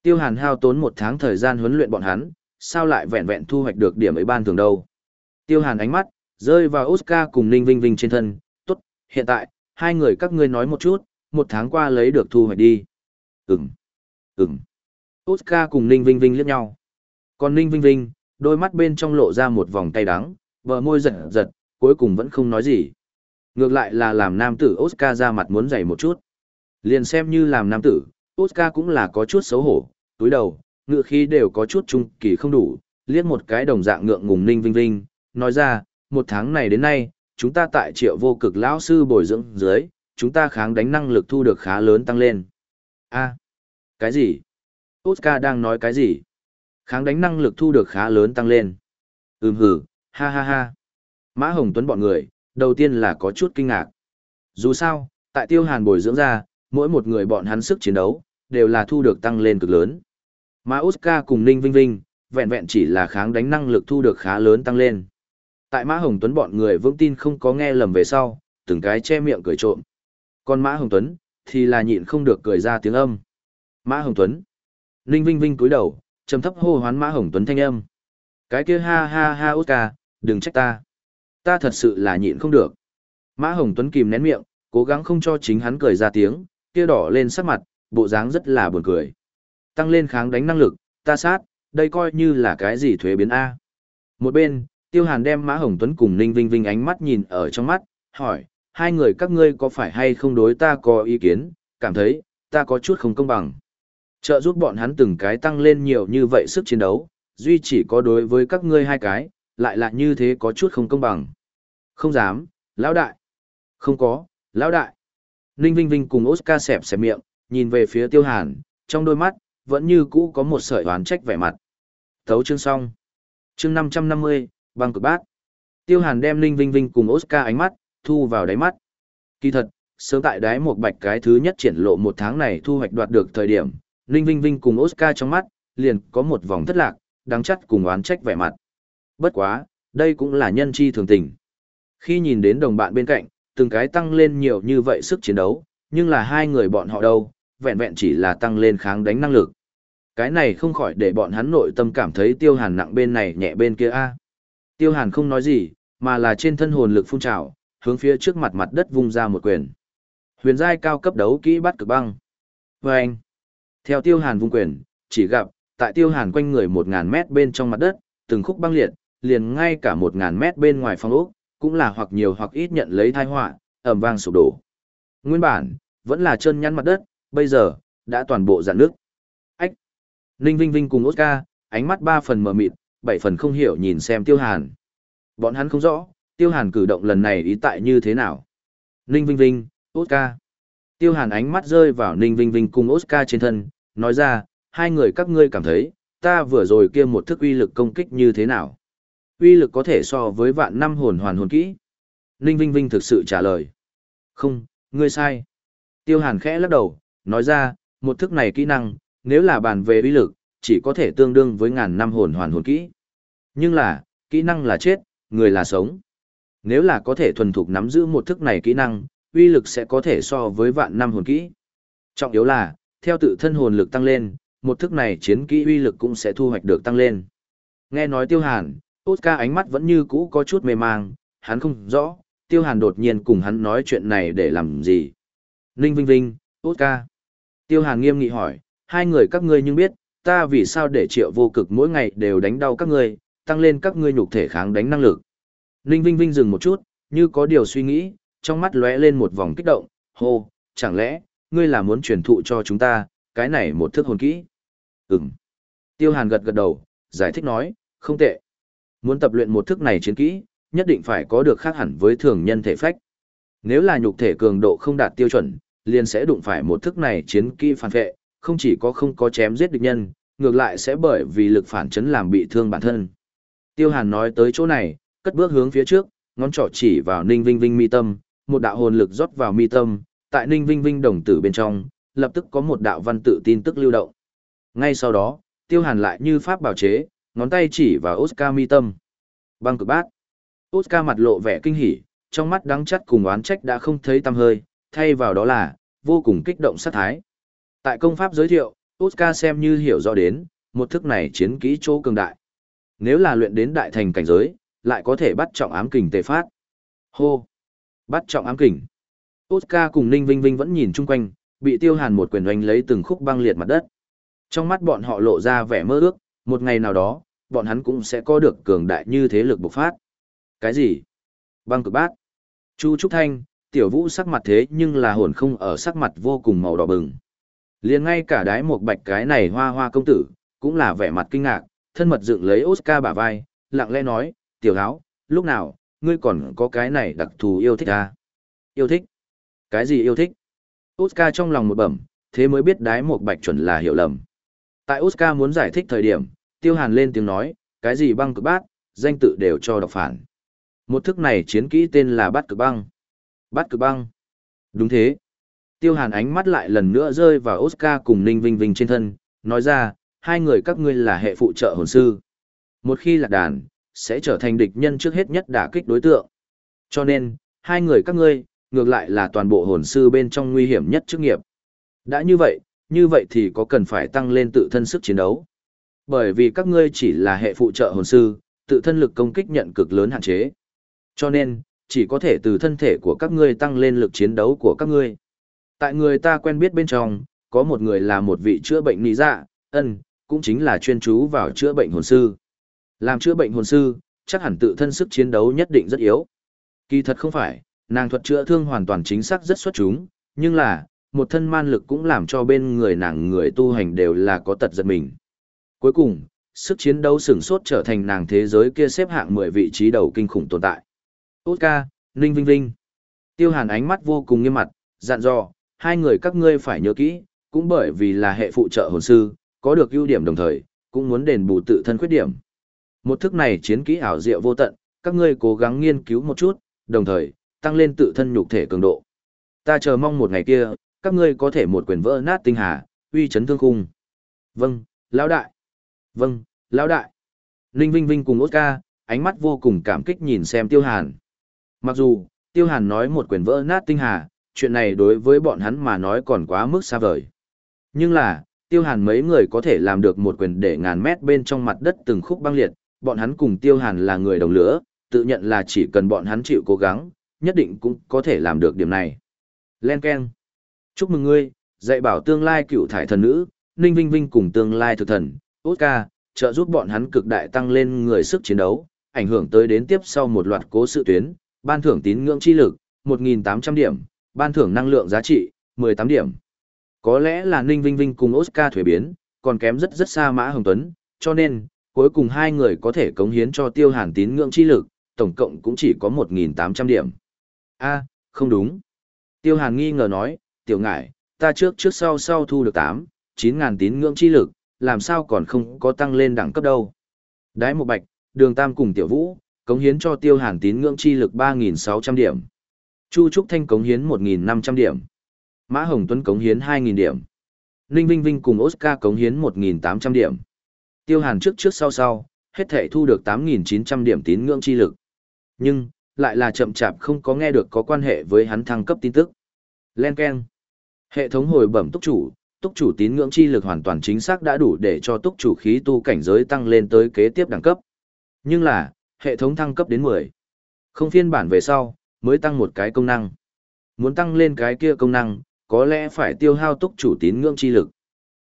[SPEAKER 1] Tiêu Hàn hao tốn một tháng thời gian huấn luyện bọn hắn, sao lại vẹn vẹn thu hoạch được điểm ấy ban thưởng đâu. Tiêu Hàn ánh mắt, rơi vào Oscar cùng Ninh Vinh Vinh trên thân, tốt, hiện tại, hai người các ngươi nói một chút, một tháng qua lấy được thu hoạch đi. Ừm, ừm. Oscar cùng Ninh Vinh Vinh liếc nhau. Còn Ninh Vinh Vinh, đôi mắt bên trong lộ ra một vòng tay đắng, bờ môi giật giật, cuối cùng vẫn không nói gì. Ngược lại là làm nam tử Oscar ra mặt muốn dày một chút. Liền xem như làm nam tử, Oscar cũng là có chút xấu hổ, túi đầu, ngựa khí đều có chút trung kỳ không đủ, liếc một cái đồng dạng ngượng ngùng Ninh Vinh Vinh, nói ra, một tháng này đến nay, chúng ta tại triệu vô cực lão sư bồi dưỡng dưới, chúng ta kháng đánh năng lực thu được khá lớn tăng lên. a cái gì? Oscar đang nói cái gì? Kháng đánh năng lực thu được khá lớn tăng lên. Ừm hử, ha ha ha. Mã Hồng Tuấn bọn người, đầu tiên là có chút kinh ngạc. Dù sao, tại tiêu hàn bồi dưỡng ra, mỗi một người bọn hắn sức chiến đấu, đều là thu được tăng lên cực lớn. Mà Oscar cùng Ninh Vinh Vinh, vẹn vẹn chỉ là kháng đánh năng lực thu được khá lớn tăng lên. Tại Mã Hồng Tuấn bọn người vững tin không có nghe lầm về sau, từng cái che miệng cười trộm. Còn Mã Hồng Tuấn, thì là nhịn không được cười ra tiếng âm. Mã Hồng Tuấn. Ninh Vinh Vinh cúi đầu, trầm thấp hô hoán Mã Hồng Tuấn thanh âm. Cái kia ha ha ha út ca, đừng trách ta. Ta thật sự là nhịn không được. Mã Hồng Tuấn kìm nén miệng, cố gắng không cho chính hắn cười ra tiếng, kia đỏ lên sắc mặt, bộ dáng rất là buồn cười. Tăng lên kháng đánh năng lực, ta sát, đây coi như là cái gì thuế biến A. Một bên, Tiêu Hàn đem Mã Hồng Tuấn cùng Ninh Vinh Vinh ánh mắt nhìn ở trong mắt, hỏi, hai người các ngươi có phải hay không đối ta có ý kiến, cảm thấy, ta có chút không công bằng. Trợ giúp bọn hắn từng cái tăng lên nhiều như vậy sức chiến đấu, duy chỉ có đối với các ngươi hai cái, lại là như thế có chút không công bằng. Không dám, lão đại. Không có, lão đại. Ninh Vinh Vinh cùng Oscar xẹp xẹp miệng, nhìn về phía Tiêu Hàn, trong đôi mắt, vẫn như cũ có một sợi oán trách vẻ mặt. Thấu chương xong. Chương 550, băng cực bát. Tiêu Hàn đem Linh Vinh Vinh cùng Oscar ánh mắt, thu vào đáy mắt. Kỳ thật, sớm tại đáy một bạch cái thứ nhất triển lộ một tháng này thu hoạch đoạt được thời điểm, Linh Vinh Vinh cùng Oscar trong mắt, liền có một vòng thất lạc, đáng chắc cùng oán trách vẻ mặt. Bất quá, đây cũng là nhân chi thường tình. Khi nhìn đến đồng bạn bên cạnh, từng cái tăng lên nhiều như vậy sức chiến đấu, nhưng là hai người bọn họ đâu, vẹn vẹn chỉ là tăng lên kháng đánh năng lực. Cái này không khỏi để bọn hắn nội tâm cảm thấy tiêu hàn nặng bên này nhẹ bên kia a. Tiêu hàn không nói gì, mà là trên thân hồn lực phun trào, hướng phía trước mặt mặt đất vung ra một quyền. Huyền giai cao cấp đấu kỹ bắt cực băng. Và anh, theo tiêu hàn vung quyền, chỉ gặp, tại tiêu hàn quanh người 1.000 mét bên trong mặt đất, từng khúc băng liệt, liền ngay cả 1.000 mét bên ngoài phong ốc, cũng là hoặc nhiều hoặc ít nhận lấy thai họa, ẩm vang sụp đổ. Nguyên bản, vẫn là chân nhăn mặt đất, bây giờ, đã toàn bộ dạn nước. Ách! Ninh Vinh Vinh cùng Oscar, ánh mắt ba phần mờ mịt, bảy phần không hiểu nhìn xem tiêu hàn. Bọn hắn không rõ, Tiêu Hàn cử động lần này ý tại như thế nào? Ninh Vinh Vinh, Oscar. Tiêu Hàn ánh mắt rơi vào Ninh Vinh Vinh cùng Oscar trên thân, nói ra, hai người các ngươi cảm thấy, ta vừa rồi kia một thức uy lực công kích như thế nào? Uy lực có thể so với vạn năm hồn hoàn hồn kỹ. Ninh Vinh Vinh thực sự trả lời. Không, ngươi sai. Tiêu Hàn khẽ lắc đầu, nói ra, một thức này kỹ năng, nếu là bàn về uy lực, chỉ có thể tương đương với ngàn năm hồn hoàn hồn kỹ. Nhưng là, kỹ năng là chết, người là sống. Nếu là có thể thuần thục nắm giữ một thức này kỹ năng, uy lực sẽ có thể so với vạn năm hồn kỹ. Trọng yếu là, theo tự thân hồn lực tăng lên, một thức này chiến kỹ uy lực cũng sẽ thu hoạch được tăng lên. Nghe nói Tiêu Hàn, Oscar ánh mắt vẫn như cũ có chút mê mang, hắn không rõ, Tiêu Hàn đột nhiên cùng hắn nói chuyện này để làm gì. Ninh Vinh Vinh, Oscar. Tiêu Hàn nghiêm nghị hỏi, hai người các ngươi nhưng biết, ta vì sao để triệu vô cực mỗi ngày đều đánh đau các ngươi, tăng lên các ngươi nhục thể kháng đánh năng lực. Ninh Vinh Vinh dừng một chút, như có điều suy nghĩ, trong mắt lóe lên một vòng kích động, hô, chẳng lẽ, ngươi là muốn truyền thụ cho chúng ta, cái này một thức hồn kỹ. Ừm. Tiêu Hàn gật gật đầu, giải thích nói, không tệ. Muốn tập luyện một thức này chiến kỹ, nhất định phải có được khác hẳn với thường nhân thể phách. Nếu là nhục thể cường độ không đạt tiêu chuẩn, liền sẽ đụng phải một thức này chiến kỹ phản vệ, không chỉ có không có chém giết địch nhân, ngược lại sẽ bởi vì lực phản chấn làm bị thương bản thân. Tiêu Hàn nói tới chỗ này, cất bước hướng phía trước, ngón trỏ chỉ vào Ninh Vinh Vinh mi tâm, một đạo hồn lực rót vào mi tâm, tại Ninh Vinh Vinh đồng tử bên trong, lập tức có một đạo văn tự tin tức lưu động. Ngay sau đó, Tiêu Hàn lại như pháp bảo chế, ngón tay chỉ vào Oscar mi tâm. Băng cực bát. Oscar mặt lộ vẻ kinh hỉ, trong mắt đắng chắt cùng oán trách đã không thấy tăm hơi, thay vào đó là vô cùng kích động sát thái. Tại công pháp giới thiệu, Oscar xem như hiểu rõ đến, một thức này chiến kỹ chỗ cường đại. Nếu là luyện đến đại thành cảnh giới, lại có thể bắt trọng ám kình tề phát. Hô! Bắt trọng ám kình. Oscar cùng Ninh Vinh Vinh vẫn nhìn chung quanh, bị tiêu hàn một quyền oanh lấy từng khúc băng liệt mặt đất. Trong mắt bọn họ lộ ra vẻ mơ ước, một ngày nào đó, bọn hắn cũng sẽ có được cường đại như thế lực bộc phát. Cái gì? Băng cực bát. Chu Trúc Thanh, tiểu vũ sắc mặt thế nhưng là hồn không ở sắc mặt vô cùng màu đỏ bừng liền ngay cả đái một bạch cái này hoa hoa công tử, cũng là vẻ mặt kinh ngạc, thân mật dựng lấy Oscar bả vai, lặng lẽ nói, tiểu áo, lúc nào, ngươi còn có cái này đặc thù yêu thích à? Yêu thích? Cái gì yêu thích? Oscar trong lòng một bẩm, thế mới biết đái một bạch chuẩn là hiểu lầm. Tại Oscar muốn giải thích thời điểm, tiêu hàn lên tiếng nói, cái gì băng cực bát, danh tự đều cho đọc phản. Một thức này chiến kỹ tên là bát cực băng. Bát cực băng. Đúng thế. Tiêu hàn ánh mắt lại lần nữa rơi vào Oscar cùng Ninh Vinh Vinh trên thân, nói ra, hai người các ngươi là hệ phụ trợ hồn sư. Một khi lạc đàn, sẽ trở thành địch nhân trước hết nhất đả kích đối tượng. Cho nên, hai người các ngươi, ngược lại là toàn bộ hồn sư bên trong nguy hiểm nhất chức nghiệp. Đã như vậy, như vậy thì có cần phải tăng lên tự thân sức chiến đấu. Bởi vì các ngươi chỉ là hệ phụ trợ hồn sư, tự thân lực công kích nhận cực lớn hạn chế. Cho nên, chỉ có thể từ thân thể của các ngươi tăng lên lực chiến đấu của các ngươi. Tại người ta quen biết bên trong, có một người là một vị chữa bệnh lý dạ, ân, cũng chính là chuyên chú vào chữa bệnh hồn sư. Làm chữa bệnh hồn sư, chắc hẳn tự thân sức chiến đấu nhất định rất yếu. Kỳ thật không phải, nàng thuật chữa thương hoàn toàn chính xác rất xuất chúng, nhưng là, một thân man lực cũng làm cho bên người nàng người tu hành đều là có tật giật mình. Cuối cùng, sức chiến đấu sửng sốt trở thành nàng thế giới kia xếp hạng 10 vị trí đầu kinh khủng tồn tại. Tốt ca, Ninh Vinh Vinh. Tiêu hàn ánh mắt vô cùng nghiêm mặt, dặn dò, hai người các ngươi phải nhớ kỹ, cũng bởi vì là hệ phụ trợ hồn sư, có được ưu điểm đồng thời, cũng muốn đền bù tự thân khuyết điểm. Một thức này chiến kỹ ảo diệu vô tận, các ngươi cố gắng nghiên cứu một chút, đồng thời, tăng lên tự thân nhục thể cường độ. Ta chờ mong một ngày kia, các ngươi có thể một quyền vỡ nát tinh hà, uy chấn thương khung. Vâng, lão đại. Vâng, lão đại. Ninh Vinh Vinh cùng Oscar, ánh mắt vô cùng cảm kích nhìn xem Tiêu Hàn. Mặc dù, Tiêu Hàn nói một quyền vỡ nát tinh hà, chuyện này đối với bọn hắn mà nói còn quá mức xa vời. Nhưng là, Tiêu Hàn mấy người có thể làm được một quyền để ngàn mét bên trong mặt đất từng khúc băng liệt, bọn hắn cùng Tiêu Hàn là người đồng lửa, tự nhận là chỉ cần bọn hắn chịu cố gắng, nhất định cũng có thể làm được điểm này. Len Ken. Chúc mừng ngươi, dạy bảo tương lai cựu thải thần nữ, Ninh Vinh Vinh cùng tương lai thực thần, Oscar, trợ giúp bọn hắn cực đại tăng lên người sức chiến đấu, ảnh hưởng tới đến tiếp sau một loạt cố sự tuyến, ban thưởng tín ngưỡng chi lực, 1.800 điểm, ban thưởng năng lượng giá trị, 18 điểm. Có lẽ là Ninh Vinh Vinh cùng Oscar thuế biến, còn kém rất rất xa Mã Hồng Tuấn, cho nên, cuối cùng hai người có thể cống hiến cho tiêu hàn tín ngưỡng chi lực, tổng cộng cũng chỉ có 1.800 điểm. a không đúng. Tiêu Hàn nghi ngờ nói, tiểu ngải, ta trước trước sau sau thu được 8, 9 ngàn tín ngưỡng chi lực, làm sao còn không có tăng lên đẳng cấp đâu. Đái một bạch, đường tam cùng tiểu vũ, cống hiến cho tiêu hàn tín ngưỡng chi lực 3.600 điểm. Chu Trúc Thanh cống hiến 1.500 điểm. Mã Hồng Tuấn cống hiến 2.000 điểm. Ninh Vinh Vinh cùng Oscar cống hiến 1.800 điểm. Tiêu hàn trước trước sau sau, hết thể thu được 8.900 điểm tín ngưỡng chi lực. Nhưng, lại là chậm chạp không có nghe được có quan hệ với hắn thăng cấp tin tức. Len Ken. Hệ thống hồi bẩm túc chủ, túc chủ tín ngưỡng chi lực hoàn toàn chính xác đã đủ để cho túc chủ khí tu cảnh giới tăng lên tới kế tiếp đẳng cấp. Nhưng là, hệ thống thăng cấp đến 10. Không phiên bản về sau, mới tăng một cái công năng. Muốn tăng lên cái kia công năng, có lẽ phải tiêu hao túc chủ tín ngưỡng chi lực.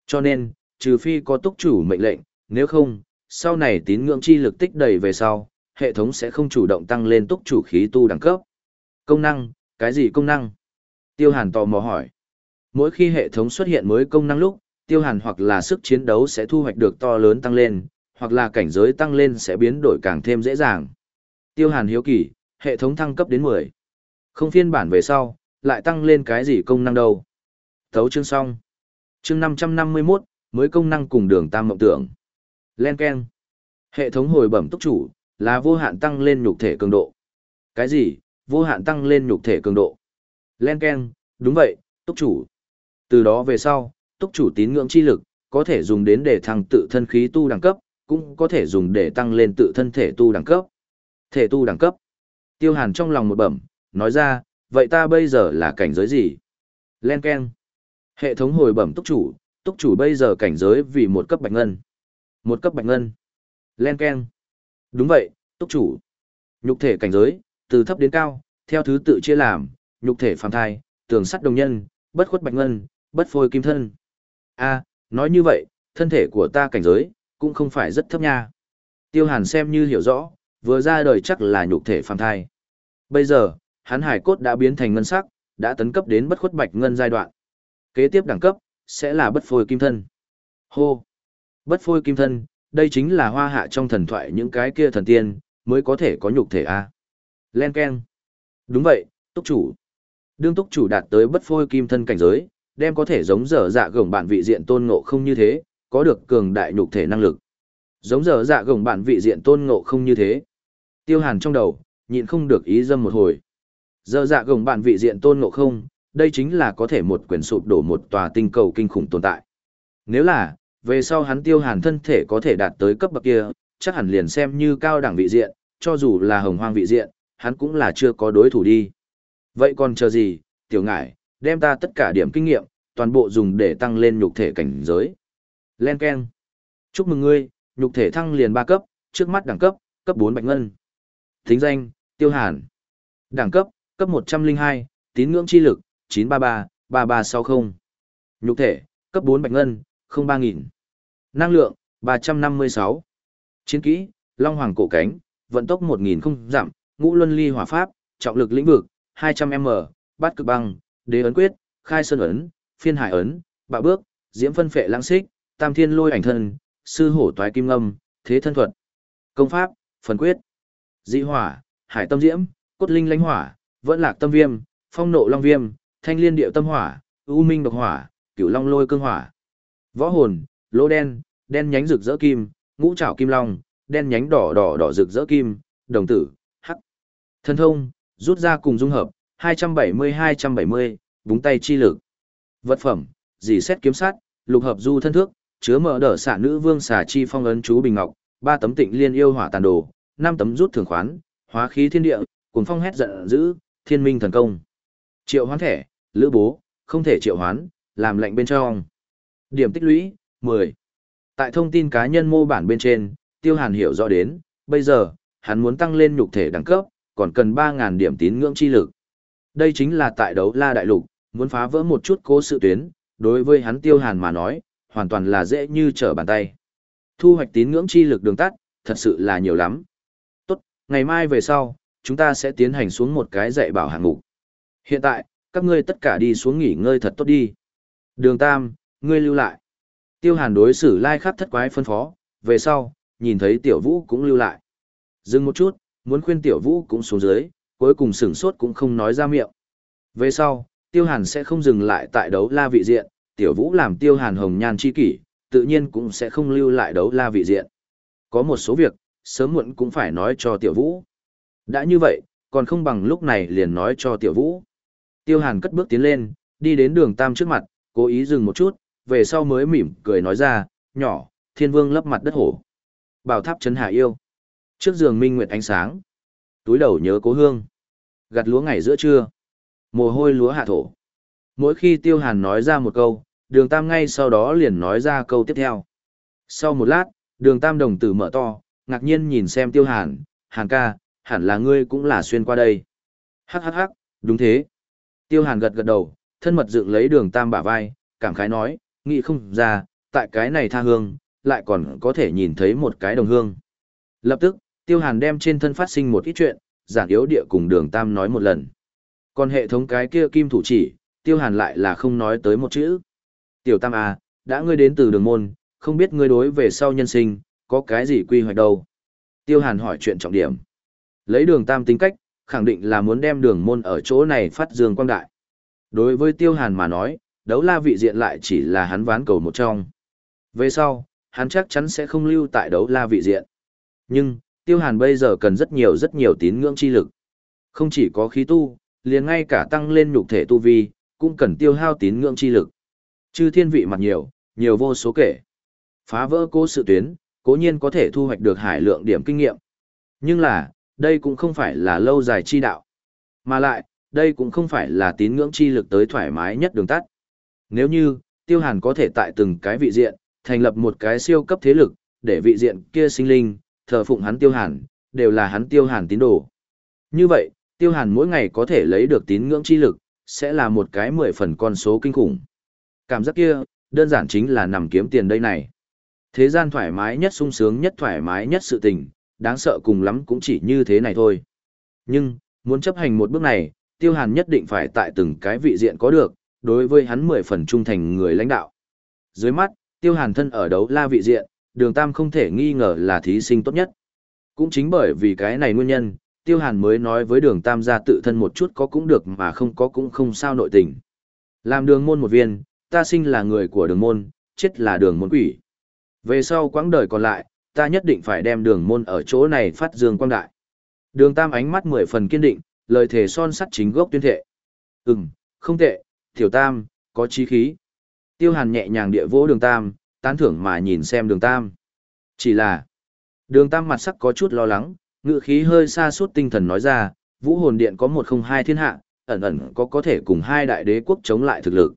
[SPEAKER 1] Cho nên, trừ phi có túc chủ mệnh lệnh, nếu không, sau này tín ngưỡng chi lực tích đầy về sau, hệ thống sẽ không chủ động tăng lên túc chủ khí tu đẳng cấp. Công năng, cái gì công năng? Tiêu Hàn tò mò hỏi. Mỗi khi hệ thống xuất hiện mới công năng lúc, Tiêu Hàn hoặc là sức chiến đấu sẽ thu hoạch được to lớn tăng lên, hoặc là cảnh giới tăng lên sẽ biến đổi càng thêm dễ dàng. Tiêu Hàn hiếu kỳ, hệ thống thăng cấp đến 10. Không phiên bản về sau, lại tăng lên cái gì công năng đâu. Thấu chương xong. Chương 551, mới công năng cùng đường tam mộng tưởng. Len Ken. Hệ thống hồi bẩm túc chủ, là vô hạn tăng lên nhục thể cường độ. Cái gì? Vô hạn tăng lên nhục thể cường độ. Len Ken, đúng vậy, túc chủ. Từ đó về sau, túc chủ tín ngưỡng chi lực, có thể dùng đến để thăng tự thân khí tu đẳng cấp, cũng có thể dùng để tăng lên tự thân thể tu đẳng cấp. Thể tu đẳng cấp. Tiêu Hàn trong lòng một bẩm, nói ra, vậy ta bây giờ là cảnh giới gì? Len Ken. Hệ thống hồi bẩm túc chủ, túc chủ bây giờ cảnh giới vì một cấp bạch ngân. Một cấp bạch ngân. Len Ken. Đúng vậy, túc chủ. Nhục thể cảnh giới, từ thấp đến cao, theo thứ tự chia làm, nhục thể phàm thai, tường sắt đồng nhân, bất khuất bạch ngân, bất phôi kim thân. A, nói như vậy, thân thể của ta cảnh giới, cũng không phải rất thấp nha. Tiêu Hàn xem như hiểu rõ, vừa ra đời chắc là nhục thể phàm thai. Bây giờ, hắn hải cốt đã biến thành ngân sắc, đã tấn cấp đến bất khuất bạch ngân giai đoạn. Kế tiếp đẳng cấp, sẽ là bất phôi kim thân. Hô! Bất phôi kim thân, đây chính là hoa hạ trong thần thoại những cái kia thần tiên, mới có thể có nhục thể A. Len Ken. Đúng vậy, túc chủ. Đương túc chủ đạt tới bất phôi kim thân cảnh giới, đem có thể giống dở dạ gồng bản vị diện tôn ngộ không như thế, có được cường đại nhục thể năng lực. Giống dở dạ gồng bản vị diện tôn ngộ không như thế. Tiêu hàn trong đầu, nhịn không được ý dâm một hồi. Giờ dạ gồng bạn vị diện tôn ngộ không, đây chính là có thể một quyền sụp đổ một tòa tinh cầu kinh khủng tồn tại. Nếu là, về sau hắn tiêu hàn thân thể có thể đạt tới cấp bậc kia, chắc hẳn liền xem như cao đẳng vị diện, cho dù là hồng hoang vị diện, hắn cũng là chưa có đối thủ đi. Vậy còn chờ gì, tiểu ngải, đem ta tất cả điểm kinh nghiệm, toàn bộ dùng để tăng lên nhục thể cảnh giới. Len Ken. Chúc mừng ngươi, nhục thể thăng liền 3 cấp, trước mắt đẳng cấp, cấp 4 bạch ngân. Thính danh, Tiêu Hàn. Đẳng cấp, cấp 102, tín ngưỡng chi lực, 933, 3360. Nhục thể, cấp 4 bạch ngân, 03000. Năng lượng, 356. Chiến kỹ, Long Hoàng cổ cánh, vận tốc 1000 không giảm, ngũ luân ly hỏa pháp, trọng lực lĩnh vực, 200m, bát cực băng, đế ấn quyết, khai sơn ấn, phiên hải ấn, bạo bước, diễm phân phệ lãng xích, tam thiên lôi ảnh thân, sư hổ toái kim ngâm, thế thân thuật. Công pháp, phần quyết. Dị hỏa, hải tâm diễm, cốt linh lãnh hỏa, vẫn lạc tâm viêm, phong nộ long viêm, thanh liên điệu tâm hỏa, u minh độc hỏa, cửu long lôi cương hỏa. Võ hồn, lỗ đen, đen nhánh rực rỡ kim, ngũ trảo kim long, đen nhánh đỏ đỏ đỏ rực rỡ kim, đồng tử, hắc. Thân thông, rút ra cùng dung hợp, 270-270, búng tay chi lực. Vật phẩm, dì xét kiếm sát, lục hợp du thân thước, chứa mở đỡ xả nữ vương xà chi phong ấn chú bình ngọc, ba tấm tịnh liên yêu hỏa tàn đồ, năm tấm rút thường khoán, hóa khí thiên địa, cuồng phong hét giận dữ, thiên minh thần công. Triệu hoán thẻ, lữ bố, không thể triệu hoán, làm lệnh bên trong. Điểm tích lũy, 10. Tại thông tin cá nhân mô bản bên trên, Tiêu Hàn hiểu rõ đến, bây giờ, hắn muốn tăng lên nhục thể đẳng cấp, còn cần 3.000 điểm tín ngưỡng chi lực. Đây chính là tại đấu la đại lục, muốn phá vỡ một chút cố sự tuyến, đối với hắn tiêu hàn mà nói, hoàn toàn là dễ như trở bàn tay. Thu hoạch tín ngưỡng chi lực đường tắt, thật sự là nhiều lắm. Ngày mai về sau, chúng ta sẽ tiến hành xuống một cái dạy bảo hạng mục. Hiện tại, các ngươi tất cả đi xuống nghỉ ngơi thật tốt đi. Đường Tam, ngươi lưu lại. Tiêu hàn đối xử lai khắc thất quái phân phó, về sau, nhìn thấy tiểu vũ cũng lưu lại. Dừng một chút, muốn khuyên tiểu vũ cũng xuống dưới, cuối cùng sửng sốt cũng không nói ra miệng. Về sau, tiêu hàn sẽ không dừng lại tại đấu la vị diện, tiểu vũ làm tiêu hàn hồng nhan chi kỷ, tự nhiên cũng sẽ không lưu lại đấu la vị diện. Có một số việc, sớm muộn cũng phải nói cho tiểu vũ. Đã như vậy, còn không bằng lúc này liền nói cho tiểu vũ. Tiêu hàn cất bước tiến lên, đi đến đường tam trước mặt, cố ý dừng một chút, về sau mới mỉm cười nói ra, nhỏ, thiên vương lấp mặt đất hổ. Bảo tháp chấn hạ yêu. Trước giường minh nguyệt ánh sáng. Túi đầu nhớ cố hương. Gặt lúa ngày giữa trưa. Mồ hôi lúa hạ thổ. Mỗi khi tiêu hàn nói ra một câu, đường tam ngay sau đó liền nói ra câu tiếp theo. Sau một lát, đường tam đồng tử mở to, ngạc nhiên nhìn xem tiêu hàn, hàn ca, hẳn là ngươi cũng là xuyên qua đây. Hắc hắc hắc, đúng thế. Tiêu hàn gật gật đầu, thân mật dựng lấy đường tam bả vai, cảm khái nói, nghĩ không ra, tại cái này tha hương, lại còn có thể nhìn thấy một cái đồng hương. Lập tức, tiêu hàn đem trên thân phát sinh một ít chuyện, giản yếu địa cùng đường tam nói một lần. Còn hệ thống cái kia kim thủ chỉ, tiêu hàn lại là không nói tới một chữ. Tiểu tam à, đã ngươi đến từ đường môn, không biết ngươi đối về sau nhân sinh, có cái gì quy hoạch đâu. Tiêu hàn hỏi chuyện trọng điểm. Lấy đường tam tính cách, khẳng định là muốn đem đường môn ở chỗ này phát dương quang đại. Đối với tiêu hàn mà nói, đấu la vị diện lại chỉ là hắn ván cầu một trong. Về sau, hắn chắc chắn sẽ không lưu tại đấu la vị diện. Nhưng, tiêu hàn bây giờ cần rất nhiều rất nhiều tín ngưỡng chi lực. Không chỉ có khí tu, liền ngay cả tăng lên nhục thể tu vi, cũng cần tiêu hao tín ngưỡng chi lực. Chư thiên vị mặt nhiều, nhiều vô số kể. Phá vỡ cố sự tuyến, cố nhiên có thể thu hoạch được hải lượng điểm kinh nghiệm. Nhưng là, đây cũng không phải là lâu dài chi đạo. Mà lại, đây cũng không phải là tín ngưỡng chi lực tới thoải mái nhất đường tắt. Nếu như, tiêu hàn có thể tại từng cái vị diện, thành lập một cái siêu cấp thế lực, để vị diện kia sinh linh, thờ phụng hắn tiêu hàn, đều là hắn tiêu hàn tín đồ. Như vậy, tiêu hàn mỗi ngày có thể lấy được tín ngưỡng chi lực, sẽ là một cái mười phần con số kinh khủng. Cảm giác kia, đơn giản chính là nằm kiếm tiền đây này. Thế gian thoải mái nhất sung sướng nhất thoải mái nhất sự tình, đáng sợ cùng lắm cũng chỉ như thế này thôi. Nhưng, muốn chấp hành một bước này, tiêu hàn nhất định phải tại từng cái vị diện có được, đối với hắn mười phần trung thành người lãnh đạo. Dưới mắt, tiêu hàn thân ở đấu la vị diện, đường tam không thể nghi ngờ là thí sinh tốt nhất. Cũng chính bởi vì cái này nguyên nhân, tiêu hàn mới nói với đường tam gia tự thân một chút có cũng được mà không có cũng không sao nội tình. Làm đường môn một viên, ta sinh là người của đường môn, chết là đường môn quỷ. Về sau quãng đời còn lại, ta nhất định phải đem đường môn ở chỗ này phát dương quang đại. Đường tam ánh mắt mười phần kiên định, lời thề son sắt chính gốc tuyên thệ. Ừm, không tệ, tiểu tam, có chí khí. Tiêu hàn nhẹ nhàng địa vỗ đường tam, tán thưởng mà nhìn xem đường tam. Chỉ là, đường tam mặt sắc có chút lo lắng, ngựa khí hơi xa suốt tinh thần nói ra, vũ hồn điện có một không hai thiên hạ, ẩn ẩn có có thể cùng hai đại đế quốc chống lại thực lực.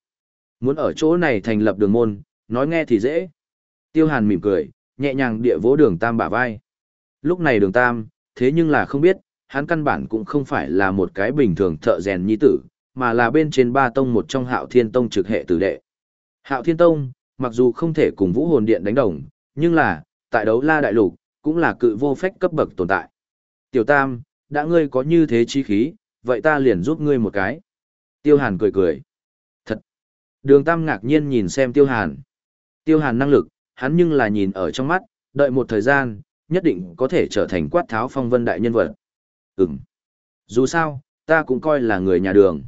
[SPEAKER 1] Muốn ở chỗ này thành lập đường môn, nói nghe thì dễ. Tiêu hàn mỉm cười, nhẹ nhàng địa vỗ đường tam bả vai. Lúc này đường tam, thế nhưng là không biết, hắn căn bản cũng không phải là một cái bình thường thợ rèn nhi tử, mà là bên trên ba tông một trong hạo thiên tông trực hệ tử đệ. Hạo thiên tông, mặc dù không thể cùng vũ hồn điện đánh đồng, nhưng là, tại đấu la đại lục, cũng là cự vô phách cấp bậc tồn tại. Tiểu tam, đã ngươi có như thế chi khí, vậy ta liền giúp ngươi một cái. Tiêu hàn cười cười. Thật. Đường tam ngạc nhiên nhìn xem tiêu hàn. Tiêu hàn năng lực, hắn nhưng là nhìn ở trong mắt, đợi một thời gian, nhất định có thể trở thành quát tháo phong vân đại nhân vật. Ừm. Dù sao, ta cũng coi là người nhà đường.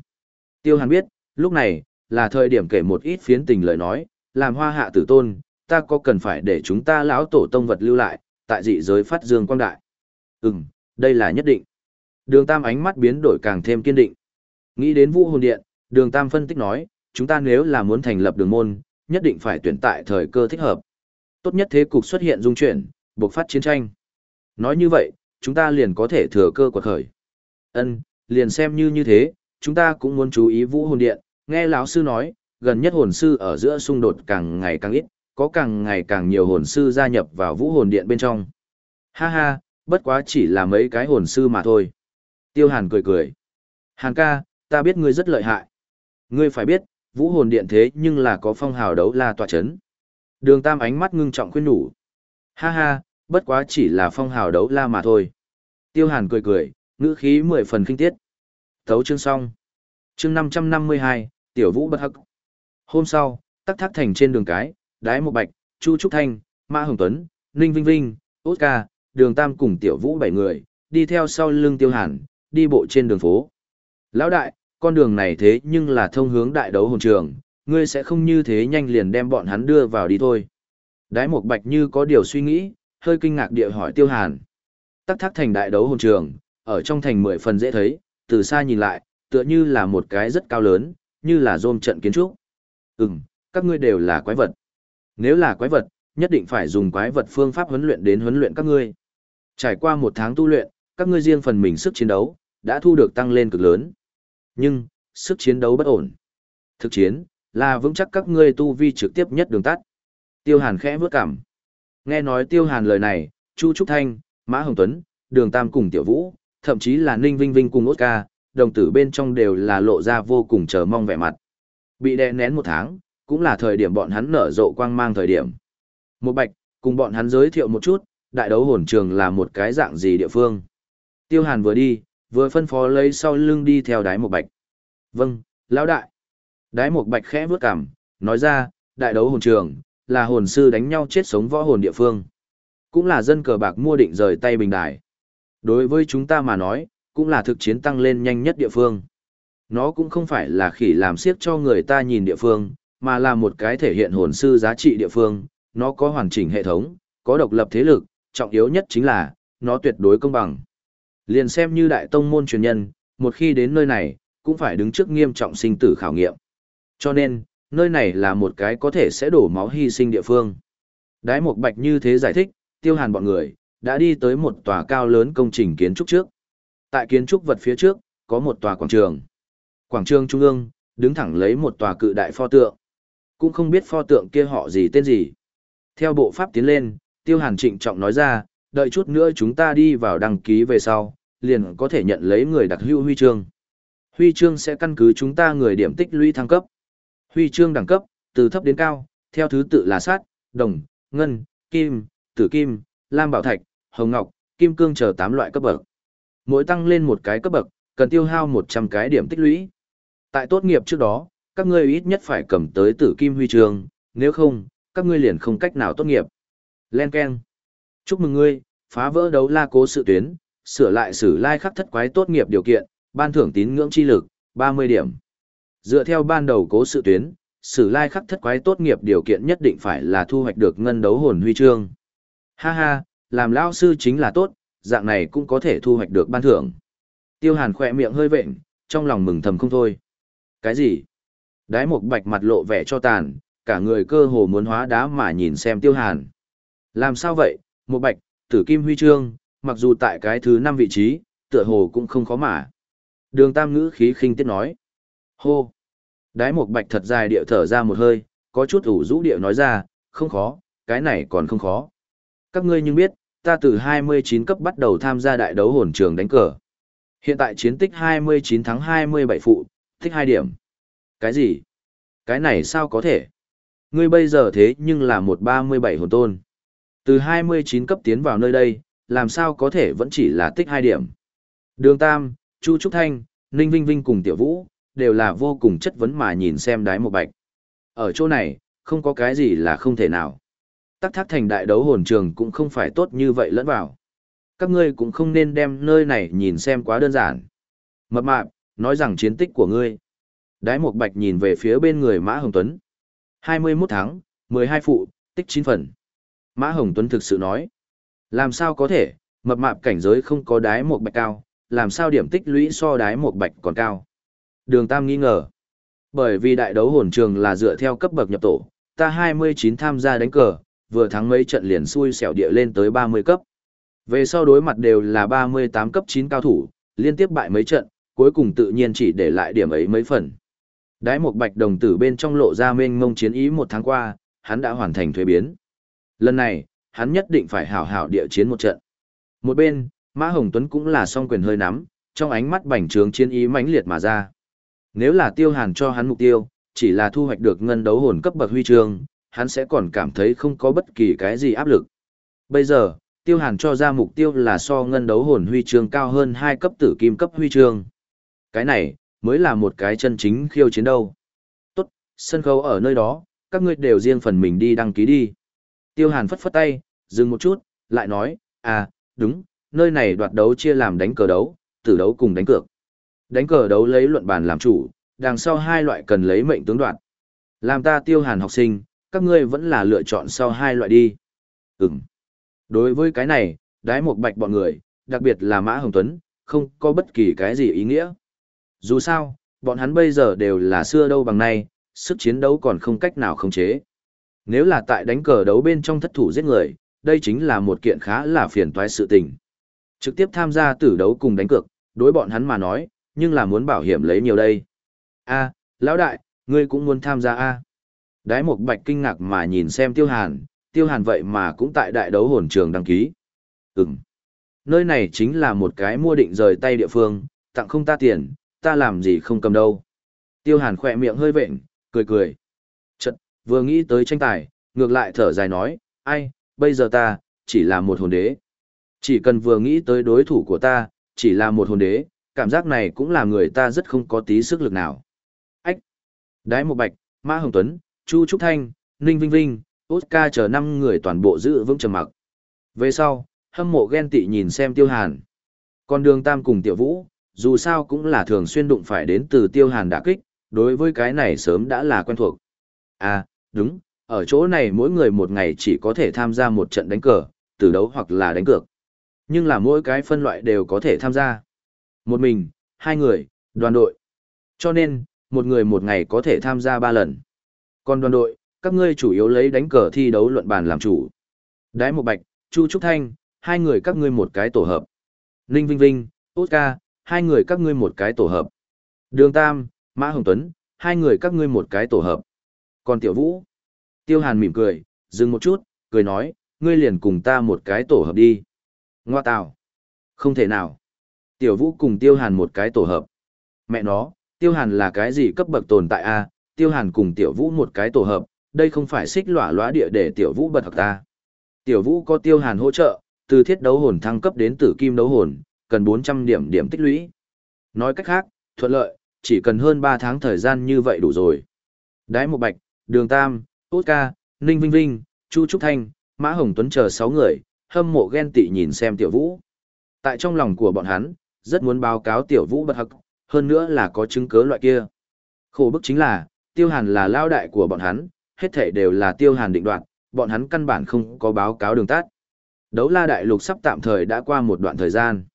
[SPEAKER 1] Tiêu Hàn biết, lúc này, là thời điểm kể một ít phiến tình lời nói, làm hoa hạ tử tôn, ta có cần phải để chúng ta lão tổ tông vật lưu lại, tại dị giới phát dương quang đại. Ừm, đây là nhất định. Đường Tam ánh mắt biến đổi càng thêm kiên định. Nghĩ đến vũ hồn điện, đường Tam phân tích nói, chúng ta nếu là muốn thành lập đường môn, nhất định phải tuyển tại thời cơ thích hợp. Tốt nhất thế cục xuất hiện dung chuyển, buộc phát chiến tranh. Nói như vậy, chúng ta liền có thể thừa cơ quật khởi. Ân, liền xem như như thế, chúng ta cũng muốn chú ý vũ hồn điện, nghe lão sư nói, gần nhất hồn sư ở giữa xung đột càng ngày càng ít, có càng ngày càng nhiều hồn sư gia nhập vào vũ hồn điện bên trong. Ha ha, bất quá chỉ là mấy cái hồn sư mà thôi. Tiêu Hàn cười cười. Hàn ca, ta biết ngươi rất lợi hại. Ngươi phải biết, vũ hồn điện thế nhưng là có phong hào đấu la tọa chấn. Đường Tam ánh mắt ngưng trọng khuyên nhủ. Ha ha, bất quá chỉ là phong hào đấu la mà thôi. Tiêu Hàn cười cười, ngữ khí mười phần kinh tiết. Thấu chương xong. Chương 552, Tiểu Vũ bất hắc. Hôm sau, tắc thác thành trên đường cái, đái một bạch, Chu Trúc Thanh, Mã Hồng Tuấn, Ninh Vinh Vinh, Oscar, đường Tam cùng Tiểu Vũ bảy người, đi theo sau lưng tiêu hàn, đi bộ trên đường phố. Lão đại, con đường này thế nhưng là thông hướng đại đấu hồn trường, ngươi sẽ không như thế nhanh liền đem bọn hắn đưa vào đi thôi. Đái Mục bạch như có điều suy nghĩ, hơi kinh ngạc địa hỏi tiêu hàn. Tắc thác thành đại đấu hồn trường, ở trong thành mười phần dễ thấy, từ xa nhìn lại, tựa như là một cái rất cao lớn, như là rôm trận kiến trúc. Ừm, các ngươi đều là quái vật. Nếu là quái vật, nhất định phải dùng quái vật phương pháp huấn luyện đến huấn luyện các ngươi. Trải qua một tháng tu luyện, các ngươi riêng phần mình sức chiến đấu, đã thu được tăng lên cực lớn. Nhưng, sức chiến đấu bất ổn. Thực chiến, là vững chắc các ngươi tu vi trực tiếp nhất đường tắt. Tiêu Hàn khẽ vước cảm. Nghe nói Tiêu Hàn lời này, Chu Trúc Thanh, Mã Hồng Tuấn, Đường Tam cùng Tiểu Vũ, thậm chí là Ninh Vinh Vinh cùng Oscar, đồng tử bên trong đều là lộ ra vô cùng chờ mong vẻ mặt. Bị đè nén một tháng, cũng là thời điểm bọn hắn nở rộ quang mang thời điểm. Một bạch, cùng bọn hắn giới thiệu một chút, đại đấu hồn trường là một cái dạng gì địa phương. Tiêu Hàn vừa đi, vừa phân phó lấy sau lưng đi theo đái một bạch. Vâng, lão đại. Đái một bạch khẽ vướt cằm, nói ra, đại đấu hồn trường, là hồn sư đánh nhau chết sống võ hồn địa phương. Cũng là dân cờ bạc mua định rời tay bình đài. Đối với chúng ta mà nói, cũng là thực chiến tăng lên nhanh nhất địa phương. Nó cũng không phải là khỉ làm siếc cho người ta nhìn địa phương, mà là một cái thể hiện hồn sư giá trị địa phương, nó có hoàn chỉnh hệ thống, có độc lập thế lực, trọng yếu nhất chính là, nó tuyệt đối công bằng. Liền xem như đại tông môn truyền nhân, một khi đến nơi này, cũng phải đứng trước nghiêm trọng sinh tử khảo nghiệm. Cho nên, nơi này là một cái có thể sẽ đổ máu hy sinh địa phương. Đái một bạch như thế giải thích, tiêu hàn bọn người, đã đi tới một tòa cao lớn công trình kiến trúc trước. Tại kiến trúc vật phía trước, có một tòa quảng trường. Quảng trường trung ương, đứng thẳng lấy một tòa cự đại pho tượng. Cũng không biết pho tượng kia họ gì tên gì. Theo bộ pháp tiến lên, tiêu hàn trịnh trọng nói ra, đợi chút nữa chúng ta đi vào đăng ký về sau, liền có thể nhận lấy người đặc hữu huy chương. Huy chương sẽ căn cứ chúng ta người điểm tích lũy thăng cấp. Huy chương đẳng cấp, từ thấp đến cao, theo thứ tự là sát, đồng, ngân, kim, tử kim, lam bảo thạch, hồng ngọc, kim cương chờ 8 loại cấp bậc. Mỗi tăng lên một cái cấp bậc, cần tiêu hao 100 cái điểm tích lũy. Tại tốt nghiệp trước đó, các ngươi ít nhất phải cầm tới tử kim huy chương, nếu không, các ngươi liền không cách nào tốt nghiệp. Len Ken. Chúc mừng ngươi, phá vỡ đấu la cố sự tuyến, sửa lại sử lai khắc thất quái tốt nghiệp điều kiện, ban thưởng tín ngưỡng chi lực, 30 điểm. Dựa theo ban đầu cố sự tuyến, sử lai khắc thất quái tốt nghiệp điều kiện nhất định phải là thu hoạch được ngân đấu hồn huy chương. Ha ha, làm lao sư chính là tốt, dạng này cũng có thể thu hoạch được ban thưởng. Tiêu hàn khỏe miệng hơi vệnh, trong lòng mừng thầm không thôi. Cái gì? Đái một bạch mặt lộ vẻ cho tàn, cả người cơ hồ muốn hóa đá mà nhìn xem tiêu hàn. Làm sao vậy, một bạch, tử kim huy chương, mặc dù tại cái thứ năm vị trí, tựa hồ cũng không khó mà. Đường tam ngữ khí khinh tiết nói. Hô! Đái một bạch thật dài điệu thở ra một hơi, có chút ủ rũ điệu nói ra, không khó, cái này còn không khó. Các ngươi nhưng biết, ta từ 29 cấp bắt đầu tham gia đại đấu hồn trường đánh cờ. Hiện tại chiến tích 29 tháng 27 phụ, thích 2 điểm. Cái gì? Cái này sao có thể? Ngươi bây giờ thế nhưng là một 37 hồn tôn. Từ 29 cấp tiến vào nơi đây, làm sao có thể vẫn chỉ là tích 2 điểm. Đường Tam, Chu Trúc Thanh, Ninh Vinh Vinh cùng Tiểu Vũ, đều là vô cùng chất vấn mà nhìn xem đái một bạch. Ở chỗ này, không có cái gì là không thể nào. Tắc thác thành đại đấu hồn trường cũng không phải tốt như vậy lẫn vào. Các ngươi cũng không nên đem nơi này nhìn xem quá đơn giản. Mập mạp, nói rằng chiến tích của ngươi. Đái một bạch nhìn về phía bên người Mã Hồng Tuấn. 21 tháng, 12 phụ, tích 9 phần. Mã Hồng Tuấn thực sự nói. Làm sao có thể, mập mạp cảnh giới không có đái một bạch cao, làm sao điểm tích lũy so đái một bạch còn cao. Đường Tam nghi ngờ. Bởi vì đại đấu hồn trường là dựa theo cấp bậc nhập tổ, ta 29 tham gia đánh cờ, vừa thắng mấy trận liền xui xẻo địa lên tới 30 cấp. Về sau đối mặt đều là 38 cấp 9 cao thủ, liên tiếp bại mấy trận, cuối cùng tự nhiên chỉ để lại điểm ấy mấy phần. Đái một bạch đồng tử bên trong lộ ra mênh mông chiến ý một tháng qua, hắn đã hoàn thành thuế biến. Lần này, hắn nhất định phải hảo hảo địa chiến một trận. Một bên, Mã Hồng Tuấn cũng là song quyền hơi nắm, trong ánh mắt bảnh trướng chiến ý mãnh liệt mà ra. Nếu là tiêu hàn cho hắn mục tiêu, chỉ là thu hoạch được ngân đấu hồn cấp bậc huy chương, hắn sẽ còn cảm thấy không có bất kỳ cái gì áp lực. Bây giờ, tiêu hàn cho ra mục tiêu là so ngân đấu hồn huy chương cao hơn 2 cấp tử kim cấp huy chương. Cái này, mới là một cái chân chính khiêu chiến đâu. Tốt, sân khấu ở nơi đó, các ngươi đều riêng phần mình đi đăng ký đi. Tiêu hàn phất phất tay, dừng một chút, lại nói, à, đúng, nơi này đoạt đấu chia làm đánh cờ đấu, tử đấu cùng đánh cược. Đánh cờ đấu lấy luận bàn làm chủ, đằng sau hai loại cần lấy mệnh tướng đoạt. Làm ta tiêu hàn học sinh, các ngươi vẫn là lựa chọn sau hai loại đi. Ừm. Đối với cái này, đái một bạch bọn người, đặc biệt là Mã Hồng Tuấn, không có bất kỳ cái gì ý nghĩa. Dù sao, bọn hắn bây giờ đều là xưa đâu bằng nay, sức chiến đấu còn không cách nào khống chế. Nếu là tại đánh cờ đấu bên trong thất thủ giết người, đây chính là một kiện khá là phiền toái sự tình. Trực tiếp tham gia tử đấu cùng đánh cược, đối bọn hắn mà nói, nhưng là muốn bảo hiểm lấy nhiều đây. A, lão đại, ngươi cũng muốn tham gia a? Đái Mục bạch kinh ngạc mà nhìn xem tiêu hàn, tiêu hàn vậy mà cũng tại đại đấu hồn trường đăng ký. Ừm. Nơi này chính là một cái mua định rời tay địa phương, tặng không ta tiền, ta làm gì không cầm đâu. Tiêu hàn khỏe miệng hơi vện, cười cười. Chật, vừa nghĩ tới tranh tài, ngược lại thở dài nói, ai, bây giờ ta, chỉ là một hồn đế. Chỉ cần vừa nghĩ tới đối thủ của ta, chỉ là một hồn đế, cảm giác này cũng làm người ta rất không có tí sức lực nào. Ách! Đái Mộ bạch, Mã Hồng Tuấn, Chu Trúc Thanh, Ninh Vinh Vinh, Oscar chờ năm người toàn bộ giữ vững trầm mặc. Về sau, hâm mộ ghen tị nhìn xem tiêu hàn. Còn đường tam cùng tiểu vũ, dù sao cũng là thường xuyên đụng phải đến từ tiêu hàn đả kích, đối với cái này sớm đã là quen thuộc. À, đúng, ở chỗ này mỗi người một ngày chỉ có thể tham gia một trận đánh cờ, từ đấu hoặc là đánh cược. Nhưng là mỗi cái phân loại đều có thể tham gia. Một mình, hai người, đoàn đội. Cho nên, một người một ngày có thể tham gia ba lần. Còn đoàn đội, các ngươi chủ yếu lấy đánh cờ thi đấu luận bàn làm chủ. Đái một bạch, Chu Trúc Thanh, hai người các ngươi một cái tổ hợp. Ninh Vinh Vinh, Oscar, hai người các ngươi một cái tổ hợp. Đường Tam, Mã Hồng Tuấn, hai người các ngươi một cái tổ hợp. Còn Tiểu Vũ, Tiêu Hàn mỉm cười, dừng một chút, cười nói, ngươi liền cùng ta một cái tổ hợp đi. Ngoa tào. Không thể nào. Tiểu Vũ cùng Tiêu Hàn một cái tổ hợp. Mẹ nó, Tiêu Hàn là cái gì cấp bậc tồn tại a? Tiêu Hàn cùng Tiểu Vũ một cái tổ hợp, đây không phải xích lỏa lóa địa để Tiểu Vũ bật hợp ta. Tiểu Vũ có Tiêu Hàn hỗ trợ, từ thiết đấu hồn thăng cấp đến tử kim đấu hồn, cần 400 điểm điểm tích lũy. Nói cách khác, thuận lợi, chỉ cần hơn 3 tháng thời gian như vậy đủ rồi. Đái một bạch, đường tam, út ca, ninh vinh vinh, chu trúc thanh, mã hồng tuấn chờ 6 người, hâm mộ ghen tị nhìn xem tiểu vũ. Tại trong lòng của bọn hắn, rất muốn báo cáo tiểu vũ bật hặc, hơn nữa là có chứng cứ loại kia. Khổ bức chính là, tiêu hàn là lao đại của bọn hắn, hết thể đều là tiêu hàn định đoạt, bọn hắn căn bản không có báo cáo đường tát. Đấu la đại lục sắp tạm thời đã qua một đoạn thời gian.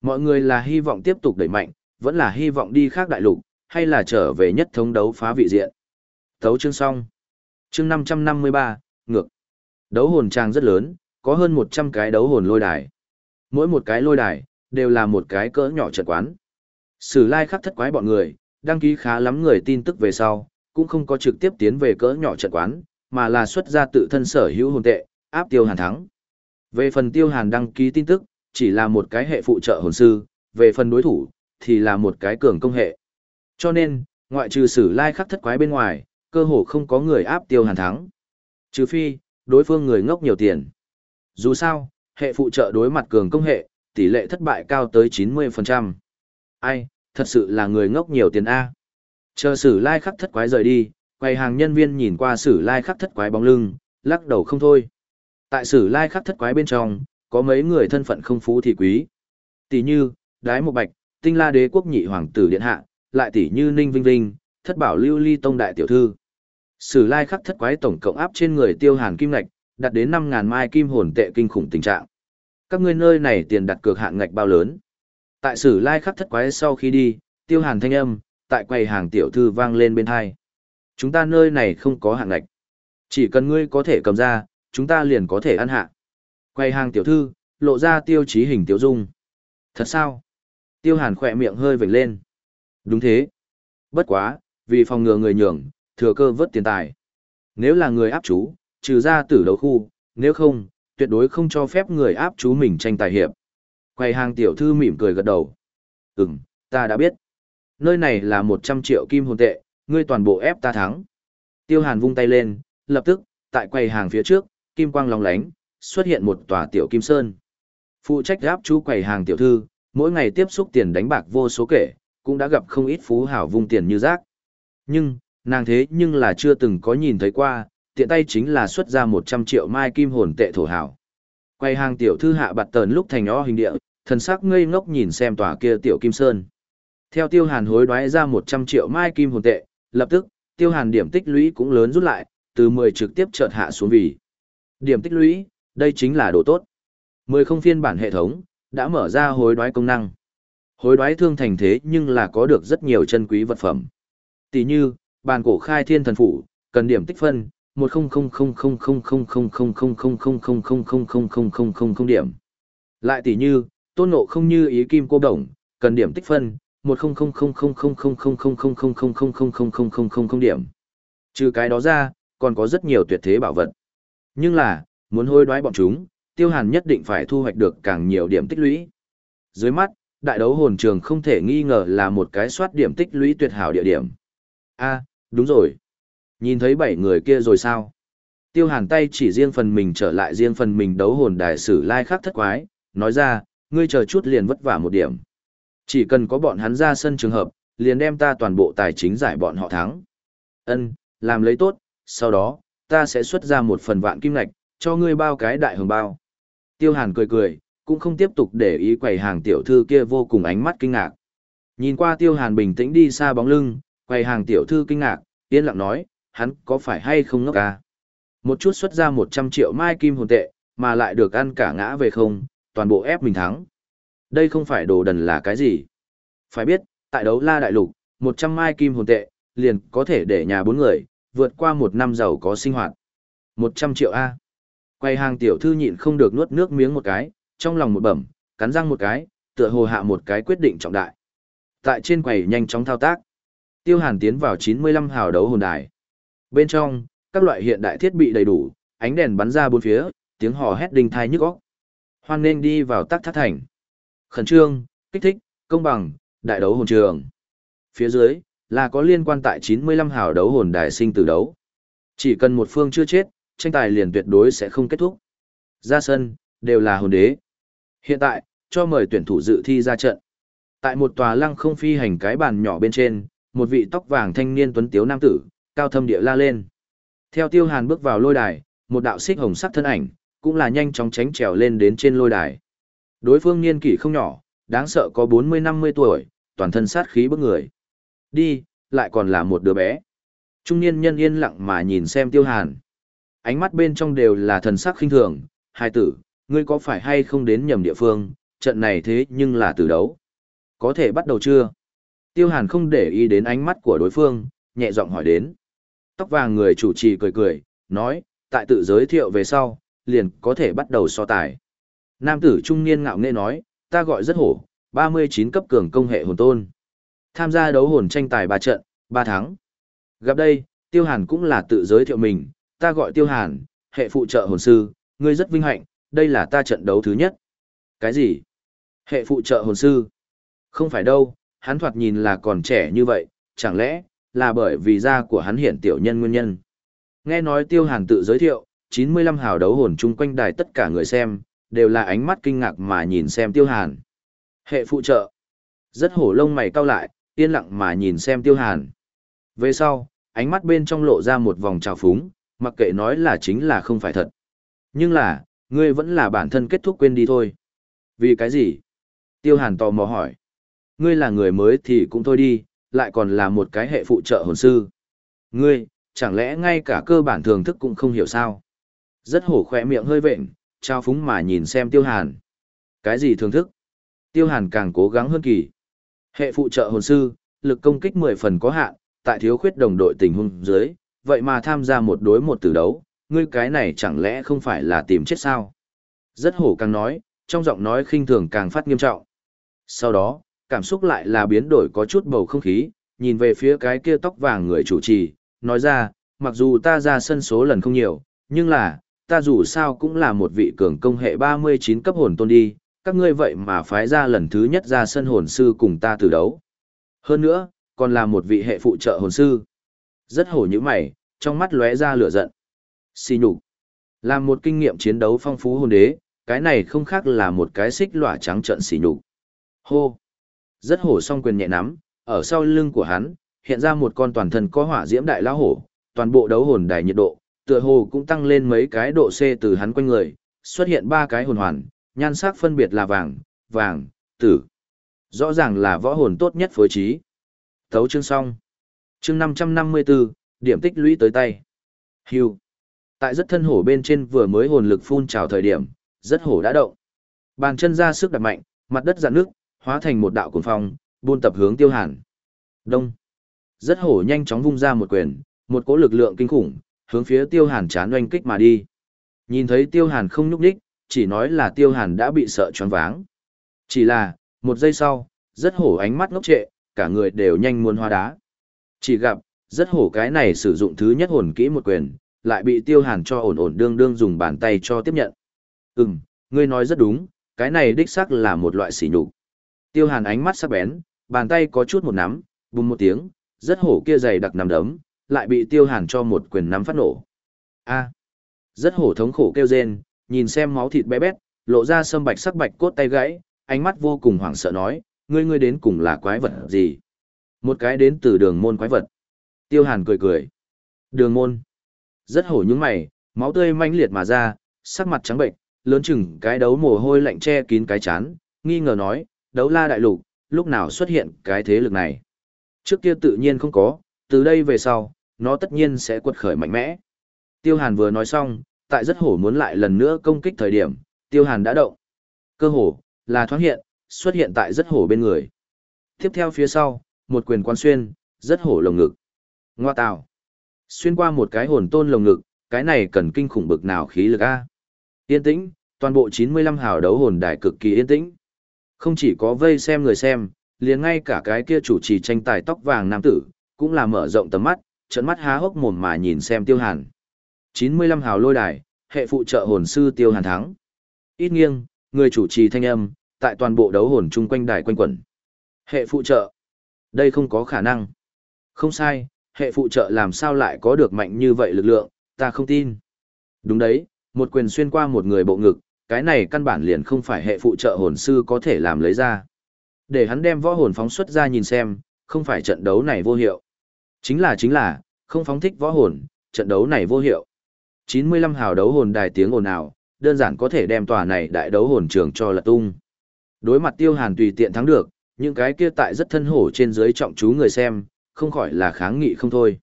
[SPEAKER 1] Mọi người là hy vọng tiếp tục đẩy mạnh, vẫn là hy vọng đi khác đại lục, hay là trở về nhất thống đấu phá vị diện. Thấu chương xong. Chương 553, ngược. Đấu hồn trang rất lớn, có hơn 100 cái đấu hồn lôi đài. Mỗi một cái lôi đài, đều là một cái cỡ nhỏ trận quán. Sử lai khắc thất quái bọn người, đăng ký khá lắm người tin tức về sau, cũng không có trực tiếp tiến về cỡ nhỏ trận quán, mà là xuất ra tự thân sở hữu hồn tệ, áp tiêu hàn thắng. Về phần tiêu hàn đăng ký tin tức, chỉ là một cái hệ phụ trợ hồn sư, về phần đối thủ, thì là một cái cường công hệ. Cho nên, ngoại trừ sử lai khắc thất quái bên ngoài, cơ hồ không có người áp tiêu hàn thắng. Trừ phi, đối phương người ngốc nhiều tiền. Dù sao, hệ phụ trợ đối mặt cường công hệ, tỷ lệ thất bại cao tới 90%. Ai, thật sự là người ngốc nhiều tiền A. Chờ sử lai khắc thất quái rời đi, quầy hàng nhân viên nhìn qua sử lai khắc thất quái bóng lưng, lắc đầu không thôi. Tại sử lai khắc thất quái bên trong, có mấy người thân phận không phú thì quý. Tỷ như, Đái Một Bạch, Tinh La Đế quốc nhị hoàng tử điện hạ, lại tỷ như Ninh Vinh Vinh, thất bảo lưu ly tông đại tiểu thư. Sử lai khắc thất quái tổng cộng áp trên người tiêu hàn kim ngạch, đạt đến 5.000 mai kim hồn tệ kinh khủng tình trạng. Các ngươi nơi này tiền đặt cược hạng ngạch bao lớn. Tại sử lai khắc thất quái sau khi đi, tiêu hàn thanh âm, tại quầy hàng tiểu thư vang lên bên hai. Chúng ta nơi này không có hạng ngạch. Chỉ cần ngươi có thể cầm ra, chúng ta liền có thể ăn hạ. quầy hàng tiểu thư, lộ ra tiêu chí hình tiểu dung. Thật sao? Tiêu hàn khỏe miệng hơi vểnh lên. Đúng thế. Bất quá, vì phòng ngừa người nhường, thừa cơ vớt tiền tài. Nếu là người áp chú, trừ ra tử đấu khu, nếu không, tuyệt đối không cho phép người áp chú mình tranh tài hiệp. quầy hàng tiểu thư mỉm cười gật đầu. Ừm, ta đã biết. Nơi này là 100 triệu kim hồn tệ, ngươi toàn bộ ép ta thắng. Tiêu hàn vung tay lên, lập tức, tại quầy hàng phía trước, kim quang long lánh, xuất hiện một tòa tiểu kim sơn. Phụ trách áp chú quầy hàng tiểu thư, mỗi ngày tiếp xúc tiền đánh bạc vô số kể, cũng đã gặp không ít phú hảo vung tiền như rác. Nhưng, nàng thế nhưng là chưa từng có nhìn thấy qua, tiện tay chính là xuất ra 100 triệu mai kim hồn tệ thổ hảo. Quay hàng tiểu thư hạ bạt tờn lúc thành o hình địa, thần sắc ngây ngốc nhìn xem tòa kia tiểu kim sơn. Theo tiêu hàn hối đoái ra 100 triệu mai kim hồn tệ, lập tức, tiêu hàn điểm tích lũy cũng lớn rút lại, từ 10 trực tiếp chợt hạ xuống vì. Điểm tích lũy, đây chính là đồ tốt. 10 không phiên bản hệ thống, đã mở ra hối đoái công năng. Hối đoái thương thành thế nhưng là có được rất nhiều chân quý vật phẩm. Tỷ như, bàn cổ khai thiên thần phủ, cần điểm tích phân, một không không không không không không không không không không không không không không không không không không không điểm. Lại tỷ như, tôn ngộ không như ý kim cô đồng, cần điểm tích phân, một không không không không không không không không không không không không không không không không không không điểm. Trừ cái đó ra, còn có rất nhiều tuyệt thế bảo vật. Nhưng là, muốn hôi đoái bọn chúng, tiêu hàn nhất định phải thu hoạch được càng nhiều điểm tích lũy. Dưới mắt, đại đấu hồn trường không thể nghi ngờ là một cái soát điểm tích lũy tuyệt hảo địa điểm. a đúng rồi. Nhìn thấy bảy người kia rồi sao? Tiêu hàn tay chỉ riêng phần mình trở lại riêng phần mình đấu hồn đại sử lai khắc thất quái, nói ra, ngươi chờ chút liền vất vả một điểm. Chỉ cần có bọn hắn ra sân trường hợp, liền đem ta toàn bộ tài chính giải bọn họ thắng. Ân, làm lấy tốt, sau đó, ta sẽ xuất ra một phần vạn kim lạch, cho ngươi bao cái đại hồng bao. Tiêu hàn cười cười, cũng không tiếp tục để ý quầy hàng tiểu thư kia vô cùng ánh mắt kinh ngạc. Nhìn qua tiêu hàn bình tĩnh đi xa bóng lưng, quầy hàng tiểu thư kinh ngạc, yên lặng nói, hắn có phải hay không ngốc à? Một chút xuất ra 100 triệu mai kim hồn tệ, mà lại được ăn cả ngã về không, toàn bộ ép mình thắng. Đây không phải đồ đần là cái gì. Phải biết, tại đấu la đại lục, 100 mai kim hồn tệ, liền có thể để nhà bốn người, vượt qua một năm giàu có sinh hoạt. 100 triệu A. Quay hàng tiểu thư nhịn không được nuốt nước miếng một cái, trong lòng một bẩm, cắn răng một cái, tựa hồ hạ một cái quyết định trọng đại. Tại trên quầy nhanh chóng thao tác. Tiêu Hàn tiến vào 95 hào đấu hồn đài. Bên trong, các loại hiện đại thiết bị đầy đủ, ánh đèn bắn ra bốn phía, tiếng hò hét đinh thai nhức óc. Hoan nên đi vào tác thác thành. Khẩn trương, kích thích, công bằng, đại đấu hồn trường. Phía dưới, là có liên quan tại 95 hào đấu hồn đài sinh tử đấu. Chỉ cần một phương chưa chết, tranh tài liền tuyệt đối sẽ không kết thúc. Ra sân, đều là hồn đế. Hiện tại, cho mời tuyển thủ dự thi ra trận. Tại một tòa lăng không phi hành cái bàn nhỏ bên trên, một vị tóc vàng thanh niên tuấn tiếu nam tử, cao thâm địa la lên. Theo tiêu hàn bước vào lôi đài, một đạo xích hồng sắc thân ảnh, cũng là nhanh chóng tránh trèo lên đến trên lôi đài. Đối phương niên kỷ không nhỏ, đáng sợ có 40-50 tuổi, toàn thân sát khí bức người. Đi, lại còn là một đứa bé. Trung niên nhân yên lặng mà nhìn xem tiêu hàn. Ánh mắt bên trong đều là thần sắc khinh thường, hai tử, ngươi có phải hay không đến nhầm địa phương, trận này thế nhưng là tử đấu. Có thể bắt đầu chưa? Tiêu hàn không để ý đến ánh mắt của đối phương, nhẹ giọng hỏi đến. Tóc vàng người chủ trì cười cười, nói, tại tự giới thiệu về sau, liền có thể bắt đầu so tài. Nam tử trung niên ngạo nghễ nói, ta gọi rất hổ, 39 cấp cường công hệ hồn tôn. Tham gia đấu hồn tranh tài 3 trận, 3 tháng. Gặp đây, Tiêu Hàn cũng là tự giới thiệu mình, ta gọi Tiêu Hàn, hệ phụ trợ hồn sư, ngươi rất vinh hạnh, đây là ta trận đấu thứ nhất. Cái gì? Hệ phụ trợ hồn sư? Không phải đâu, hắn thoạt nhìn là còn trẻ như vậy, chẳng lẽ, là bởi vì da của hắn hiện tiểu nhân nguyên nhân. Nghe nói Tiêu Hàn tự giới thiệu, 95 hào đấu hồn chung quanh đài tất cả người xem, đều là ánh mắt kinh ngạc mà nhìn xem Tiêu Hàn. Hệ phụ trợ. Rất hổ lông mày cau lại, yên lặng mà nhìn xem Tiêu Hàn. Về sau, ánh mắt bên trong lộ ra một vòng trào phúng, mặc kệ nói là chính là không phải thật. Nhưng là, ngươi vẫn là bản thân kết thúc quên đi thôi. Vì cái gì? Tiêu Hàn tò mò hỏi. Ngươi là người mới thì cũng thôi đi, lại còn là một cái hệ phụ trợ hồn sư. Ngươi, chẳng lẽ ngay cả cơ bản thường thức cũng không hiểu sao? Rất hổ khỏe miệng hơi vệnh, trao phúng mà nhìn xem Tiêu Hàn. Cái gì thường thức? Tiêu Hàn càng cố gắng hơn kỳ. Hệ phụ trợ hồn sư, lực công kích 10 phần có hạn, tại thiếu khuyết đồng đội tình huống dưới, vậy mà tham gia một đối một tử đấu, ngươi cái này chẳng lẽ không phải là tìm chết sao? Rất hổ càng nói, trong giọng nói khinh thường càng phát nghiêm trọng. Sau đó, cảm xúc lại là biến đổi có chút bầu không khí, nhìn về phía cái kia tóc vàng người chủ trì, nói ra, mặc dù ta ra sân số lần không nhiều, nhưng là, ta dù sao cũng là một vị cường công hệ 39 cấp hồn tôn đi, các ngươi vậy mà phái ra lần thứ nhất ra sân hồn sư cùng ta từ đấu. Hơn nữa, còn là một vị hệ phụ trợ hồn sư. Rất hổ như mày, trong mắt lóe ra lửa giận. Xì nhục. Là một kinh nghiệm chiến đấu phong phú hồn đế, cái này không khác là một cái xích lỏa trắng trận xì nhục. Hô. Rất hổ song quyền nhẹ nắm, ở sau lưng của hắn, hiện ra một con toàn thân có hỏa diễm đại lão hổ, toàn bộ đấu hồn đài nhiệt độ, tựa hồ cũng tăng lên mấy cái độ C từ hắn quanh người, xuất hiện ba cái hồn hoàn, nhan sắc phân biệt là vàng, vàng, tử. Rõ ràng là võ hồn tốt nhất phối trí. Thấu chương xong. Chương 554, điểm tích lũy tới tay. Hưu. Tại rất thân hổ bên trên vừa mới hồn lực phun trào thời điểm, rất hổ đã động. Bàn chân ra sức đặt mạnh, mặt đất dạn nước, hóa thành một đạo cuồng phong, buôn tập hướng Tiêu Hàn. Đông. Rất hổ nhanh chóng vung ra một quyền, một cỗ lực lượng kinh khủng, hướng phía Tiêu Hàn chán oanh kích mà đi. Nhìn thấy Tiêu Hàn không nhúc đích, chỉ nói là Tiêu Hàn đã bị sợ choáng váng. Chỉ là, một giây sau, rất hổ ánh mắt ngốc trệ, cả người đều nhanh muốn hoa đá. Chỉ gặp, rất hổ cái này sử dụng thứ nhất hồn kỹ một quyền, lại bị Tiêu Hàn cho ổn ổn đương đương dùng bàn tay cho tiếp nhận. Ừm, ngươi nói rất đúng, cái này đích xác là một loại sỉ nhục. Tiêu Hàn ánh mắt sắc bén, bàn tay có chút một nắm, bùng một tiếng, rất hổ kia dày đặc nằm đấm, lại bị Tiêu Hàn cho một quyền nắm phát nổ. A. rất hổ thống khổ kêu rên, nhìn xem máu thịt bé bét, lộ ra sâm bạch sắc bạch cốt tay gãy, ánh mắt vô cùng hoảng sợ nói, ngươi ngươi đến cùng là quái vật gì? Một cái đến từ đường môn quái vật. Tiêu Hàn cười cười. Đường môn. Rất hổ những mày, máu tươi manh liệt mà ra, sắc mặt trắng bệnh, lớn chừng cái đấu mồ hôi lạnh che kín cái chán, nghi ngờ nói, đấu la đại lục, lúc nào xuất hiện cái thế lực này. Trước kia tự nhiên không có, từ đây về sau, nó tất nhiên sẽ quật khởi mạnh mẽ. Tiêu Hàn vừa nói xong, tại rất hổ muốn lại lần nữa công kích thời điểm, Tiêu Hàn đã động. Cơ hổ, là thoáng hiện, xuất hiện tại rất hổ bên người. Tiếp theo phía sau, một quyền quan xuyên, rất hổ lồng ngực. Ngoa tạo. Xuyên qua một cái hồn tôn lồng ngực, cái này cần kinh khủng bực nào khí lực A. Yên tĩnh, toàn bộ 95 hào đấu hồn đài cực kỳ yên tĩnh. Không chỉ có vây xem người xem, liền ngay cả cái kia chủ trì tranh tài tóc vàng nam tử, cũng là mở rộng tầm mắt, trận mắt há hốc mồm mà nhìn xem tiêu hàn. 95 hào lôi đài, hệ phụ trợ hồn sư tiêu hàn thắng. Ít nghiêng, người chủ trì thanh âm, tại toàn bộ đấu hồn chung quanh đài quanh quẩn. Hệ phụ trợ. Đây không có khả năng. Không sai, hệ phụ trợ làm sao lại có được mạnh như vậy lực lượng, ta không tin. Đúng đấy, một quyền xuyên qua một người bộ ngực, cái này căn bản liền không phải hệ phụ trợ hồn sư có thể làm lấy ra. Để hắn đem võ hồn phóng xuất ra nhìn xem, không phải trận đấu này vô hiệu. Chính là chính là, không phóng thích võ hồn, trận đấu này vô hiệu. 95 hào đấu hồn đài tiếng ồn ào, đơn giản có thể đem tòa này đại đấu hồn trường cho lật tung. Đối mặt tiêu hàn tùy tiện thắng được, những cái kia tại rất thân hổ trên dưới trọng chú người xem, không khỏi là kháng nghị không thôi.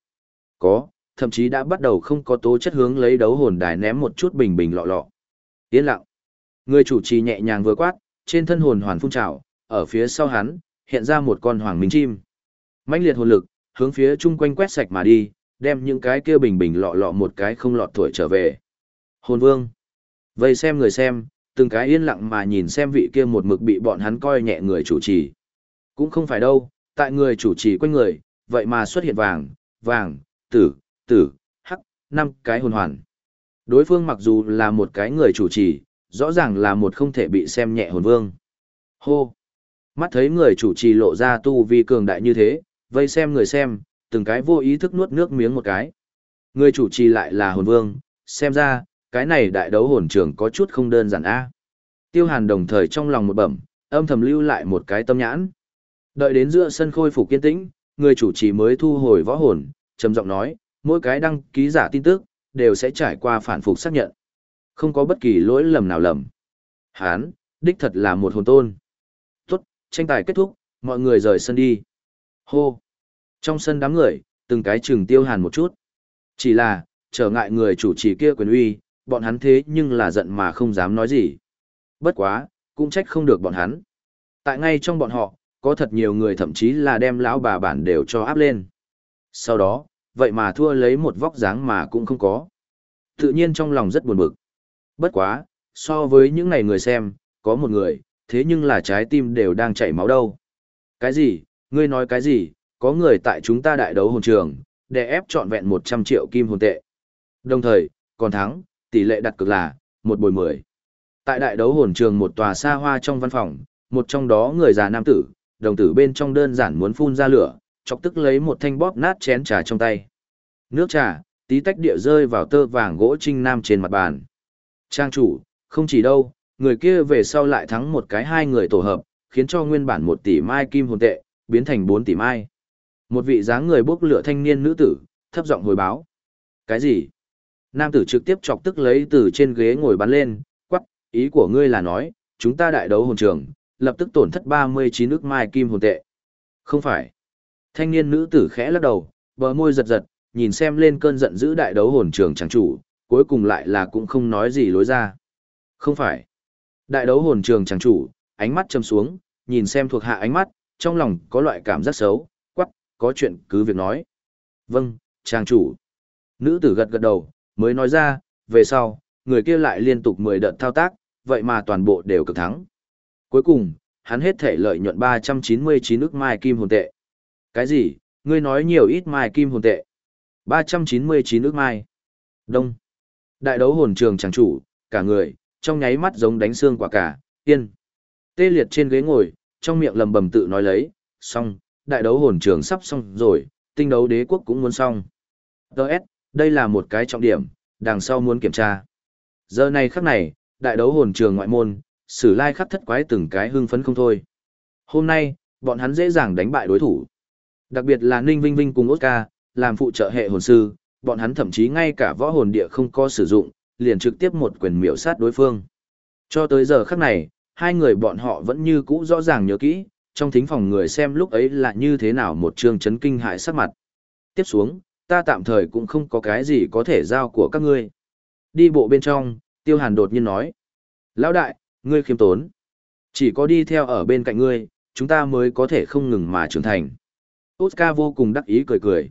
[SPEAKER 1] Có, thậm chí đã bắt đầu không có tố chất hướng lấy đấu hồn đài ném một chút bình bình lọ lọ. Yên lặng. Người chủ trì nhẹ nhàng vừa quát, trên thân hồn hoàn phun trào, ở phía sau hắn, hiện ra một con hoàng minh chim. mãnh liệt hồn lực, hướng phía chung quanh quét sạch mà đi, đem những cái kia bình bình lọ lọ một cái không lọt tuổi trở về. Hồn vương. vậy xem người xem, từng cái yên lặng mà nhìn xem vị kia một mực bị bọn hắn coi nhẹ người chủ trì. Cũng không phải đâu, tại người chủ trì quanh người, vậy mà xuất hiện vàng, vàng, tử, tử, hắc, năm cái hồn hoàn. Đối phương mặc dù là một cái người chủ trì, rõ ràng là một không thể bị xem nhẹ hồn vương. Hô! Mắt thấy người chủ trì lộ ra tu vi cường đại như thế, vây xem người xem, từng cái vô ý thức nuốt nước miếng một cái. Người chủ trì lại là hồn vương, xem ra, cái này đại đấu hồn trường có chút không đơn giản a. Tiêu Hàn đồng thời trong lòng một bẩm, âm thầm lưu lại một cái tâm nhãn. Đợi đến giữa sân khôi phục kiên tĩnh, người chủ trì mới thu hồi võ hồn, trầm giọng nói, mỗi cái đăng ký giả tin tức đều sẽ trải qua phản phục xác nhận. Không có bất kỳ lỗi lầm nào lầm. Hán, đích thật là một hồn tôn. Tốt, tranh tài kết thúc, mọi người rời sân đi. Hô. Trong sân đám người, từng cái chừng tiêu hàn một chút. Chỉ là, trở ngại người chủ trì kia quyền uy, bọn hắn thế nhưng là giận mà không dám nói gì. Bất quá, cũng trách không được bọn hắn. Tại ngay trong bọn họ, có thật nhiều người thậm chí là đem lão bà bản đều cho áp lên. Sau đó, vậy mà thua lấy một vóc dáng mà cũng không có. Tự nhiên trong lòng rất buồn bực. Bất quá, so với những này người xem, có một người, thế nhưng là trái tim đều đang chảy máu đâu. Cái gì, ngươi nói cái gì, có người tại chúng ta đại đấu hồn trường, để ép trọn vẹn 100 triệu kim hồn tệ. Đồng thời, còn thắng, tỷ lệ đặt cực là, một bồi mười. Tại đại đấu hồn trường một tòa xa hoa trong văn phòng, một trong đó người già nam tử, đồng tử bên trong đơn giản muốn phun ra lửa, chọc tức lấy một thanh bóp nát chén trà trong tay. Nước trà, tí tách địa rơi vào tơ vàng gỗ trinh nam trên mặt bàn. Trang chủ, không chỉ đâu, người kia về sau lại thắng một cái hai người tổ hợp, khiến cho nguyên bản một tỷ mai kim hồn tệ, biến thành bốn tỷ mai. Một vị dáng người bốc lửa thanh niên nữ tử, thấp giọng hồi báo. Cái gì? Nam tử trực tiếp chọc tức lấy từ trên ghế ngồi bắn lên, ý của ngươi là nói, chúng ta đại đấu hồn trường, lập tức tổn thất 39 nước mai kim hồn tệ. Không phải. Thanh niên nữ tử khẽ lắc đầu, bờ môi giật giật, nhìn xem lên cơn giận dữ đại đấu hồn trường chẳng chủ, cuối cùng lại là cũng không nói gì lối ra. Không phải. Đại đấu hồn trường chàng chủ, ánh mắt châm xuống, nhìn xem thuộc hạ ánh mắt, trong lòng có loại cảm giác xấu, quắc, có chuyện cứ việc nói. Vâng, chàng chủ. Nữ tử gật gật đầu, mới nói ra, về sau, người kia lại liên tục 10 đợt thao tác, vậy mà toàn bộ đều cực thắng. Cuối cùng, hắn hết thể lợi nhuận 399 ức mai kim hồn tệ. Cái gì, ngươi nói nhiều ít mai kim hồn tệ? 399 ức mai. Đông. Đại đấu hồn trường chẳng chủ, cả người, trong nháy mắt giống đánh xương quả cả, yên. Tê liệt trên ghế ngồi, trong miệng lầm bầm tự nói lấy, xong, đại đấu hồn trường sắp xong rồi, tinh đấu đế quốc cũng muốn xong. Đợt, đây là một cái trọng điểm, đằng sau muốn kiểm tra. Giờ này khắc này, đại đấu hồn trường ngoại môn, sử lai khắc thất quái từng cái hưng phấn không thôi. Hôm nay, bọn hắn dễ dàng đánh bại đối thủ. Đặc biệt là Ninh Vinh Vinh cùng Oscar, làm phụ trợ hệ hồn sư, bọn hắn thậm chí ngay cả võ hồn địa không có sử dụng, liền trực tiếp một quyền miểu sát đối phương. Cho tới giờ khắc này, hai người bọn họ vẫn như cũ rõ ràng nhớ kỹ, trong thính phòng người xem lúc ấy là như thế nào một trường chấn kinh hại sắc mặt. Tiếp xuống, ta tạm thời cũng không có cái gì có thể giao của các ngươi. Đi bộ bên trong, tiêu hàn đột nhiên nói. Lão đại, ngươi khiêm tốn. Chỉ có đi theo ở bên cạnh ngươi, chúng ta mới có thể không ngừng mà trưởng thành. Oscar vô cùng đắc ý cười cười.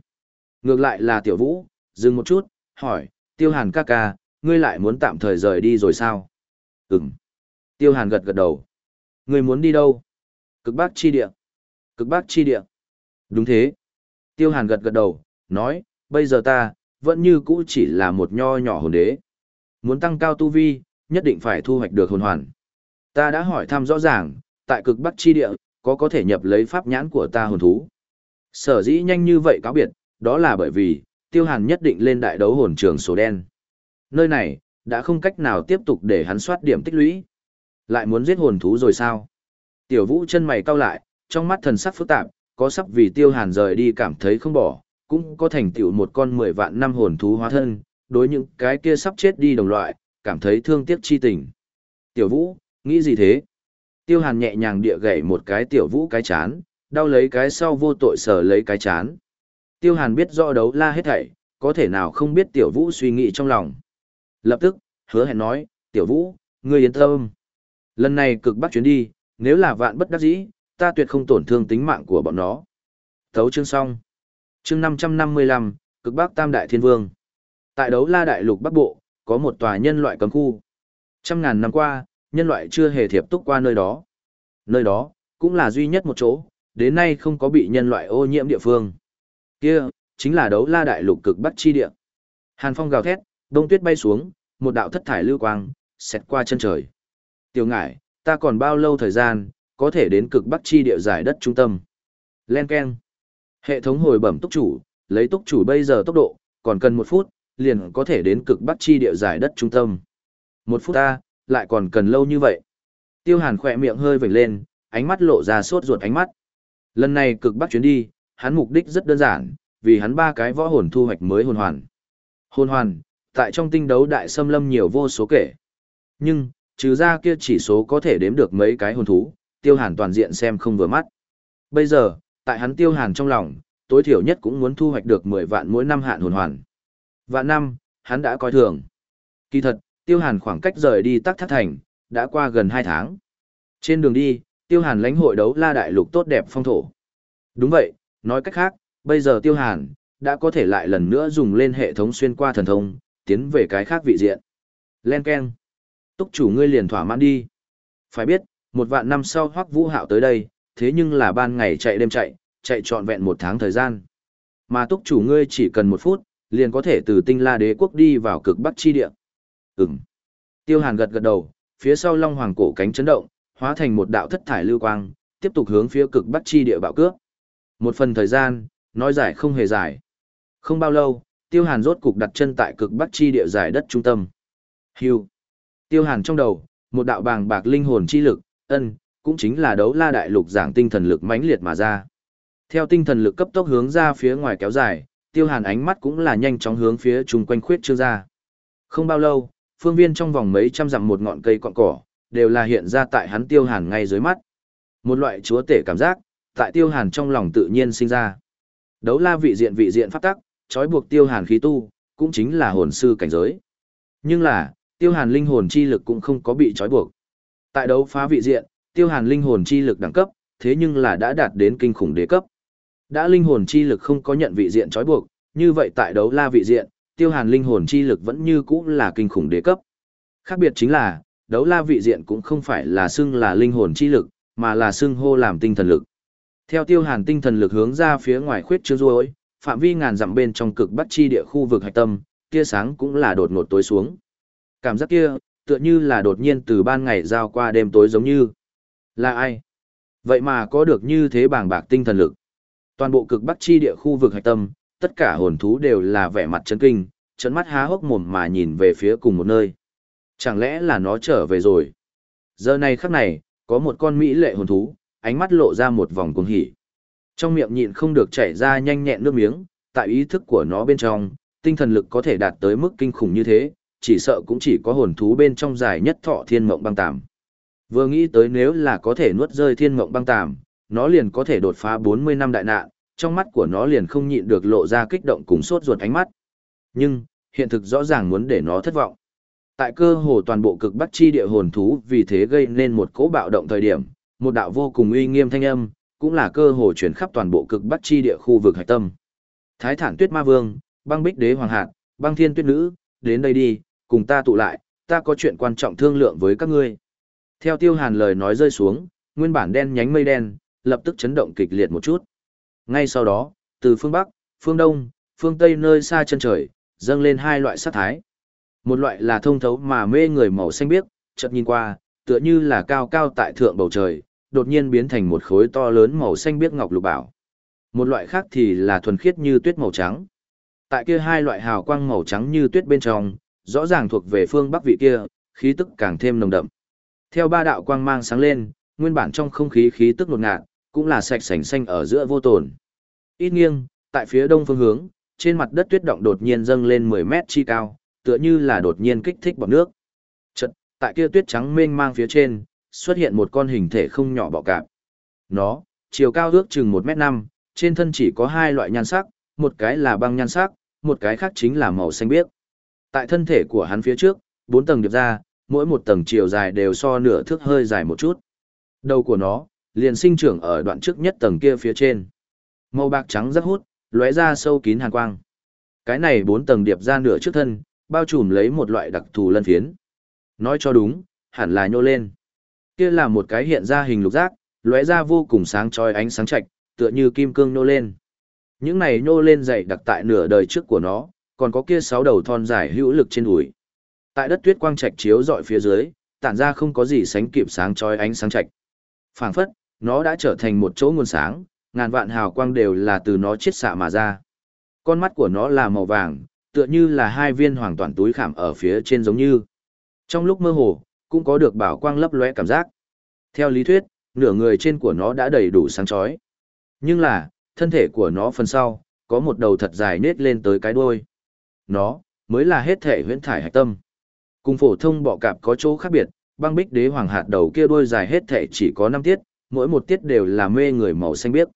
[SPEAKER 1] Ngược lại là tiểu vũ, dừng một chút, hỏi, tiêu hàn ca ca, ngươi lại muốn tạm thời rời đi rồi sao? Ừm. Tiêu hàn gật gật đầu. Ngươi muốn đi đâu? Cực bắc chi địa. Cực bắc chi địa. Đúng thế. Tiêu hàn gật gật đầu, nói, bây giờ ta, vẫn như cũ chỉ là một nho nhỏ hồn đế. Muốn tăng cao tu vi, nhất định phải thu hoạch được hồn hoàn. Ta đã hỏi thăm rõ ràng, tại cực bắc chi địa, có có thể nhập lấy pháp nhãn của ta hồn thú. Sở dĩ nhanh như vậy cáo biệt, đó là bởi vì, tiêu hàn nhất định lên đại đấu hồn trường số đen. Nơi này, đã không cách nào tiếp tục để hắn soát điểm tích lũy. Lại muốn giết hồn thú rồi sao? Tiểu vũ chân mày cau lại, trong mắt thần sắc phức tạp, có sắp vì tiêu hàn rời đi cảm thấy không bỏ, cũng có thành tựu một con mười vạn năm hồn thú hóa thân, đối những cái kia sắp chết đi đồng loại, cảm thấy thương tiếc chi tình. Tiểu vũ, nghĩ gì thế? Tiêu hàn nhẹ nhàng địa gậy một cái tiểu vũ cái chán, đau lấy cái sau vô tội sở lấy cái chán. Tiêu hàn biết rõ đấu la hết thảy, có thể nào không biết tiểu vũ suy nghĩ trong lòng. Lập tức, hứa hẹn nói, tiểu vũ, ngươi yên tâm. Lần này cực bắc chuyến đi, nếu là vạn bất đắc dĩ, ta tuyệt không tổn thương tính mạng của bọn nó. Thấu chương xong. Chương 555, cực bắc tam đại thiên vương. Tại đấu la đại lục bắc bộ, có một tòa nhân loại cấm khu. Trăm ngàn năm qua, nhân loại chưa hề thiệp túc qua nơi đó. Nơi đó, cũng là duy nhất một chỗ, đến nay không có bị nhân loại ô nhiễm địa phương. Kia, chính là đấu la đại lục cực bắc chi địa. Hàn phong gào thét, đông tuyết bay xuống, một đạo thất thải lưu quang, xẹt qua chân trời. Tiểu ngải, ta còn bao lâu thời gian, có thể đến cực bắc chi địa giải đất trung tâm. Len Ken. Hệ thống hồi bẩm túc chủ, lấy túc chủ bây giờ tốc độ, còn cần một phút, liền có thể đến cực bắc chi địa giải đất trung tâm. Một phút ta, lại còn cần lâu như vậy. Tiêu hàn khỏe miệng hơi vểnh lên, ánh mắt lộ ra sốt ruột ánh mắt. Lần này cực bắc chuyến đi, hắn mục đích rất đơn giản, vì hắn ba cái võ hồn thu hoạch mới hồn hoàn. Hồn hoàn, tại trong tinh đấu đại xâm lâm nhiều vô số kể. Nhưng, trừ ra kia chỉ số có thể đếm được mấy cái hồn thú, tiêu hàn toàn diện xem không vừa mắt. Bây giờ, tại hắn tiêu hàn trong lòng, tối thiểu nhất cũng muốn thu hoạch được 10 vạn mỗi năm hạn hồn hoàn. Vạn năm, hắn đã coi thường. Kỳ thật, tiêu hàn khoảng cách rời đi tắc thác thành, đã qua gần 2 tháng. Trên đường đi, tiêu hàn lãnh hội đấu la đại lục tốt đẹp phong thổ. Đúng vậy, nói cách khác, bây giờ tiêu hàn, đã có thể lại lần nữa dùng lên hệ thống xuyên qua thần thông, tiến về cái khác vị diện. Len Ken. Túc chủ ngươi liền thỏa mãn đi. Phải biết, một vạn năm sau hoắc vũ hạo tới đây, thế nhưng là ban ngày chạy đêm chạy, chạy trọn vẹn một tháng thời gian. Mà túc chủ ngươi chỉ cần một phút, liền có thể từ tinh la đế quốc đi vào cực bắc chi địa. Ừm. Tiêu hàn gật gật đầu, phía sau long hoàng cổ cánh chấn động, hóa thành một đạo thất thải lưu quang, tiếp tục hướng phía cực bắc chi địa bạo cướp. Một phần thời gian, nói giải không hề giải, Không bao lâu, tiêu hàn rốt cục đặt chân tại cực bắc chi địa giải đất trung tâm. Hưu. Tiêu hàn trong đầu, một đạo bàng bạc linh hồn chi lực, ân, cũng chính là đấu la đại lục giảng tinh thần lực mãnh liệt mà ra. Theo tinh thần lực cấp tốc hướng ra phía ngoài kéo dài, tiêu hàn ánh mắt cũng là nhanh chóng hướng phía chung quanh khuyết trương ra. Không bao lâu, phương viên trong vòng mấy trăm dặm một ngọn cây cọn cỏ, đều là hiện ra tại hắn tiêu hàn ngay dưới mắt. Một loại chúa tể cảm giác, tại tiêu hàn trong lòng tự nhiên sinh ra. Đấu la vị diện vị diện pháp tắc, trói buộc tiêu hàn khí tu, cũng chính là hồn sư cảnh giới. Nhưng là, tiêu hàn linh hồn chi lực cũng không có bị trói buộc. Tại đấu phá vị diện, tiêu hàn linh hồn chi lực đẳng cấp, thế nhưng là đã đạt đến kinh khủng đế cấp. Đã linh hồn chi lực không có nhận vị diện trói buộc, như vậy tại đấu la vị diện, tiêu hàn linh hồn chi lực vẫn như cũ là kinh khủng đế cấp. Khác biệt chính là, đấu la vị diện cũng không phải là xưng là linh hồn chi lực, mà là xưng hô làm tinh thần lực. Theo tiêu hàn tinh thần lực hướng ra phía ngoài khuyết chưa ruôi, phạm vi ngàn dặm bên trong cực bắc chi địa khu vực hạch tâm, tia sáng cũng là đột ngột tối xuống. Cảm giác kia, tựa như là đột nhiên từ ban ngày giao qua đêm tối giống như. Là ai? Vậy mà có được như thế bảng bạc tinh thần lực. Toàn bộ cực bắc chi địa khu vực hạch tâm, tất cả hồn thú đều là vẻ mặt chấn kinh, chấn mắt há hốc mồm mà nhìn về phía cùng một nơi. Chẳng lẽ là nó trở về rồi? Giờ này khắc này, có một con mỹ lệ hồn thú, ánh mắt lộ ra một vòng cuồng hỉ. Trong miệng nhịn không được chảy ra nhanh nhẹn nước miếng, tại ý thức của nó bên trong, tinh thần lực có thể đạt tới mức kinh khủng như thế, chỉ sợ cũng chỉ có hồn thú bên trong dài nhất thọ thiên mộng băng tàm. Vừa nghĩ tới nếu là có thể nuốt rơi thiên mộng băng tàm, nó liền có thể đột phá 40 năm đại nạn, trong mắt của nó liền không nhịn được lộ ra kích động cùng sốt ruột ánh mắt. Nhưng, hiện thực rõ ràng muốn để nó thất vọng. Tại cơ hồ toàn bộ cực bắc chi địa hồn thú vì thế gây nên một cỗ bạo động thời điểm, một đạo vô cùng uy nghiêm thanh âm, cũng là cơ hội chuyển khắp toàn bộ cực bắc chi địa khu vực hải tâm. Thái thản tuyết ma vương, băng bích đế hoàng hạt, băng thiên tuyết nữ, đến đây đi, cùng ta tụ lại, ta có chuyện quan trọng thương lượng với các ngươi. Theo tiêu hàn lời nói rơi xuống, nguyên bản đen nhánh mây đen, lập tức chấn động kịch liệt một chút. Ngay sau đó, từ phương Bắc, phương Đông, phương Tây nơi xa chân trời, dâng lên hai loại sát thái. Một loại là thông thấu mà mê người màu xanh biếc, chợt nhìn qua, tựa như là cao cao tại thượng bầu trời, đột nhiên biến thành một khối to lớn màu xanh biếc ngọc lục bảo. Một loại khác thì là thuần khiết như tuyết màu trắng. Tại kia hai loại hào quang màu trắng như tuyết bên trong, rõ ràng thuộc về phương Bắc vị kia, khí tức càng thêm nồng đậm. Theo ba đạo quang mang sáng lên, nguyên bản trong không khí khí tức nột ngạt, cũng là sạch sành xanh ở giữa vô tồn. Ít nghiêng, tại phía đông phương hướng, trên mặt đất tuyết động đột nhiên dâng lên 10 mét chi cao, tựa như là đột nhiên kích thích bọt nước. Chật, tại kia tuyết trắng mênh mang phía trên, xuất hiện một con hình thể không nhỏ bọ cạp. Nó, chiều cao ước chừng 1 mét 5, trên thân chỉ có hai loại nhan sắc, một cái là băng nhan sắc, một cái khác chính là màu xanh biếc. Tại thân thể của hắn phía trước, bốn tầng điệp ra, mỗi một tầng chiều dài đều so nửa thước hơi dài một chút. Đầu của nó, liền sinh trưởng ở đoạn trước nhất tầng kia phía trên. Màu bạc trắng rất hút, lóe ra sâu kín hàn quang. Cái này bốn tầng điệp ra nửa trước thân, bao trùm lấy một loại đặc thù lân phiến. Nói cho đúng, hẳn là nhô lên. Kia là một cái hiện ra hình lục giác, lóe ra vô cùng sáng chói ánh sáng chạch, tựa như kim cương nhô lên. Những này nhô lên dày đặc tại nửa đời trước của nó, còn có kia sáu đầu thon dài hữu lực trên đùi. Tại đất tuyết quang trạch chiếu dọi phía dưới, tản ra không có gì sánh kịp sáng chói ánh sáng trạch. Phảng phất, nó đã trở thành một chỗ nguồn sáng, ngàn vạn hào quang đều là từ nó chiết xạ mà ra. Con mắt của nó là màu vàng, tựa như là hai viên hoàng toàn túi khảm ở phía trên giống như. Trong lúc mơ hồ, cũng có được bảo quang lấp lóe cảm giác. Theo lý thuyết, nửa người trên của nó đã đầy đủ sáng chói. Nhưng là, thân thể của nó phần sau, có một đầu thật dài nết lên tới cái đuôi. Nó, mới là hết thể huyễn thải hạch tâm. Cùng phổ thông bọ cạp có chỗ khác biệt, băng bích đế hoàng hạt đầu kia đuôi dài hết thể chỉ có 5 tiết, mỗi một tiết đều là mê người màu xanh biếc.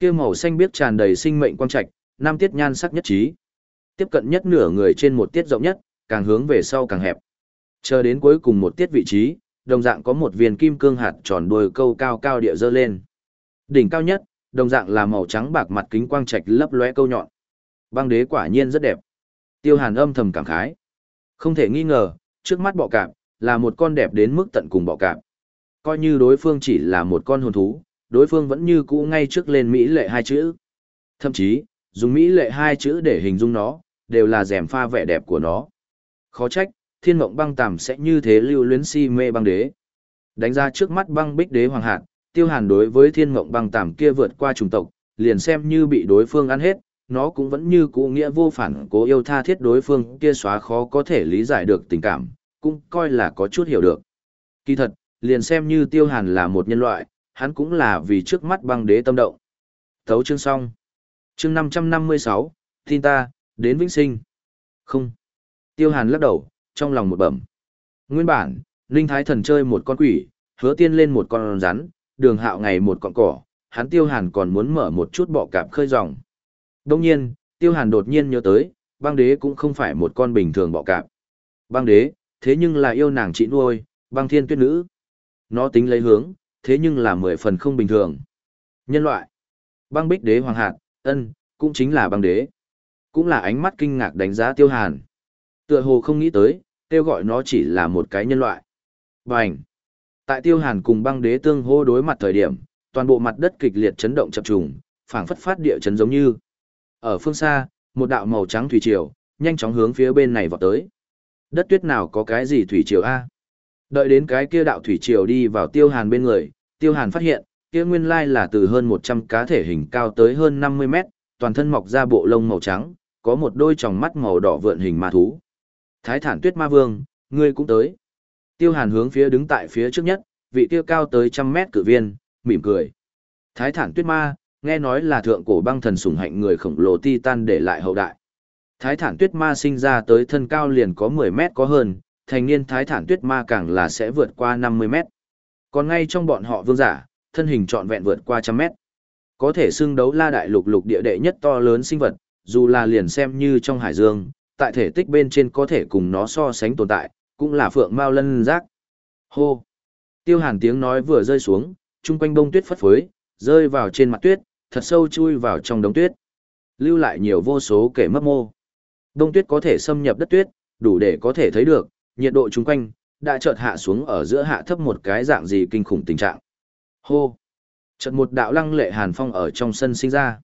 [SPEAKER 1] Kia màu xanh biếc tràn đầy sinh mệnh quang trạch, năm tiết nhan sắc nhất trí. Tiếp cận nhất nửa người trên một tiết rộng nhất, càng hướng về sau càng hẹp. Chờ đến cuối cùng một tiết vị trí, đồng dạng có một viên kim cương hạt tròn đuôi câu cao cao địa dơ lên. Đỉnh cao nhất, đồng dạng là màu trắng bạc mặt kính quang trạch lấp lóe câu nhọn. Băng đế quả nhiên rất đẹp. Tiêu Hàn âm thầm cảm khái. Không thể nghi ngờ, trước mắt bọ cạp là một con đẹp đến mức tận cùng bọ cạp. Coi như đối phương chỉ là một con hồn thú, đối phương vẫn như cũ ngay trước lên Mỹ lệ hai chữ. Thậm chí, dùng Mỹ lệ hai chữ để hình dung nó, đều là rèm pha vẻ đẹp của nó. Khó trách, thiên mộng băng tàm sẽ như thế lưu luyến si mê băng đế. Đánh ra trước mắt băng bích đế hoàng hạt, tiêu hàn đối với thiên mộng băng tàm kia vượt qua trùng tộc, liền xem như bị đối phương ăn hết, nó cũng vẫn như cũ nghĩa vô phản cố yêu tha thiết đối phương kia xóa khó có thể lý giải được tình cảm, cũng coi là có chút hiểu được. Kỳ thật, liền xem như tiêu hàn là một nhân loại, hắn cũng là vì trước mắt băng đế tâm động. Thấu chương xong. Chương 556, tin ta, đến vĩnh sinh. Không. Tiêu hàn lắc đầu, trong lòng một bẩm. Nguyên bản, Linh Thái Thần chơi một con quỷ, hứa tiên lên một con rắn, đường hạo ngày một con cỏ, hắn tiêu hàn còn muốn mở một chút bọ cạp khơi dòng. Đông nhiên, tiêu hàn đột nhiên nhớ tới, băng đế cũng không phải một con bình thường bọ cạp. Băng đế, thế nhưng là yêu nàng chị nuôi, băng thiên tuyết nữ. Nó tính lấy hướng, thế nhưng là mười phần không bình thường. Nhân loại, băng bích đế hoàng hạt, ân, cũng chính là băng đế. Cũng là ánh mắt kinh ngạc đánh giá tiêu hàn. Tựa hồ không nghĩ tới, kêu gọi nó chỉ là một cái nhân loại. Bành! Tại tiêu hàn cùng băng đế tương hô đối mặt thời điểm, toàn bộ mặt đất kịch liệt chấn động chập trùng, phảng phất phát địa chấn giống như. Ở phương xa, một đạo màu trắng thủy triều, nhanh chóng hướng phía bên này vọt tới. Đất tuyết nào có cái gì thủy triều a? Đợi đến cái kia đạo thủy triều đi vào tiêu hàn bên người, tiêu hàn phát hiện, kia nguyên lai là từ hơn 100 cá thể hình cao tới hơn 50 mét, toàn thân mọc ra bộ lông màu trắng, có một đôi tròng mắt màu đỏ vượn hình ma thú. Thái thản tuyết ma vương, ngươi cũng tới. Tiêu hàn hướng phía đứng tại phía trước nhất, vị tiêu cao tới trăm mét cử viên, mỉm cười. Thái thản tuyết ma, nghe nói là thượng cổ băng thần sủng hạnh người khổng lồ titan để lại hậu đại. Thái thản tuyết ma sinh ra tới thân cao liền có 10 mét có hơn, thành niên thái thản tuyết ma càng là sẽ vượt qua 50 mét. Còn ngay trong bọn họ vương giả, thân hình trọn vẹn vượt qua trăm mét. Có thể xưng đấu la đại lục lục địa đệ nhất to lớn sinh vật, dù là liền xem như trong hải dương, tại thể tích bên trên có thể cùng nó so sánh tồn tại, cũng là phượng mao lân giác. Hô! Tiêu hàn tiếng nói vừa rơi xuống, chung quanh bông tuyết phất phới, rơi vào trên mặt tuyết, thật sâu chui vào trong đống tuyết. Lưu lại nhiều vô số kẻ mất mô. Đông tuyết có thể xâm nhập đất tuyết, đủ để có thể thấy được, nhiệt độ chung quanh, đã chợt hạ xuống ở giữa hạ thấp một cái dạng gì kinh khủng tình trạng. Hô! Chợt một đạo lăng lệ hàn phong ở trong sân sinh ra.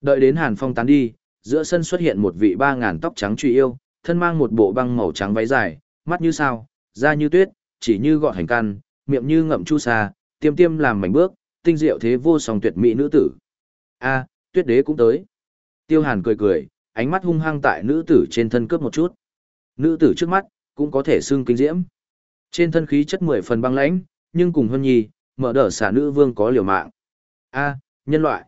[SPEAKER 1] Đợi đến hàn phong tán đi, giữa sân xuất hiện một vị ba ngàn tóc trắng truy yêu, thân mang một bộ băng màu trắng váy dài, mắt như sao, da như tuyết, chỉ như gọt hành căn, miệng như ngậm chu sa, tiêm tiêm làm mảnh bước, tinh diệu thế vô song tuyệt mỹ nữ tử. A, tuyết đế cũng tới. Tiêu Hàn cười cười, ánh mắt hung hăng tại nữ tử trên thân cướp một chút. Nữ tử trước mắt, cũng có thể xưng kinh diễm. Trên thân khí chất mười phần băng lãnh, nhưng cùng Hân Nhi, mở đở xả nữ vương có liều mạng. A, nhân loại.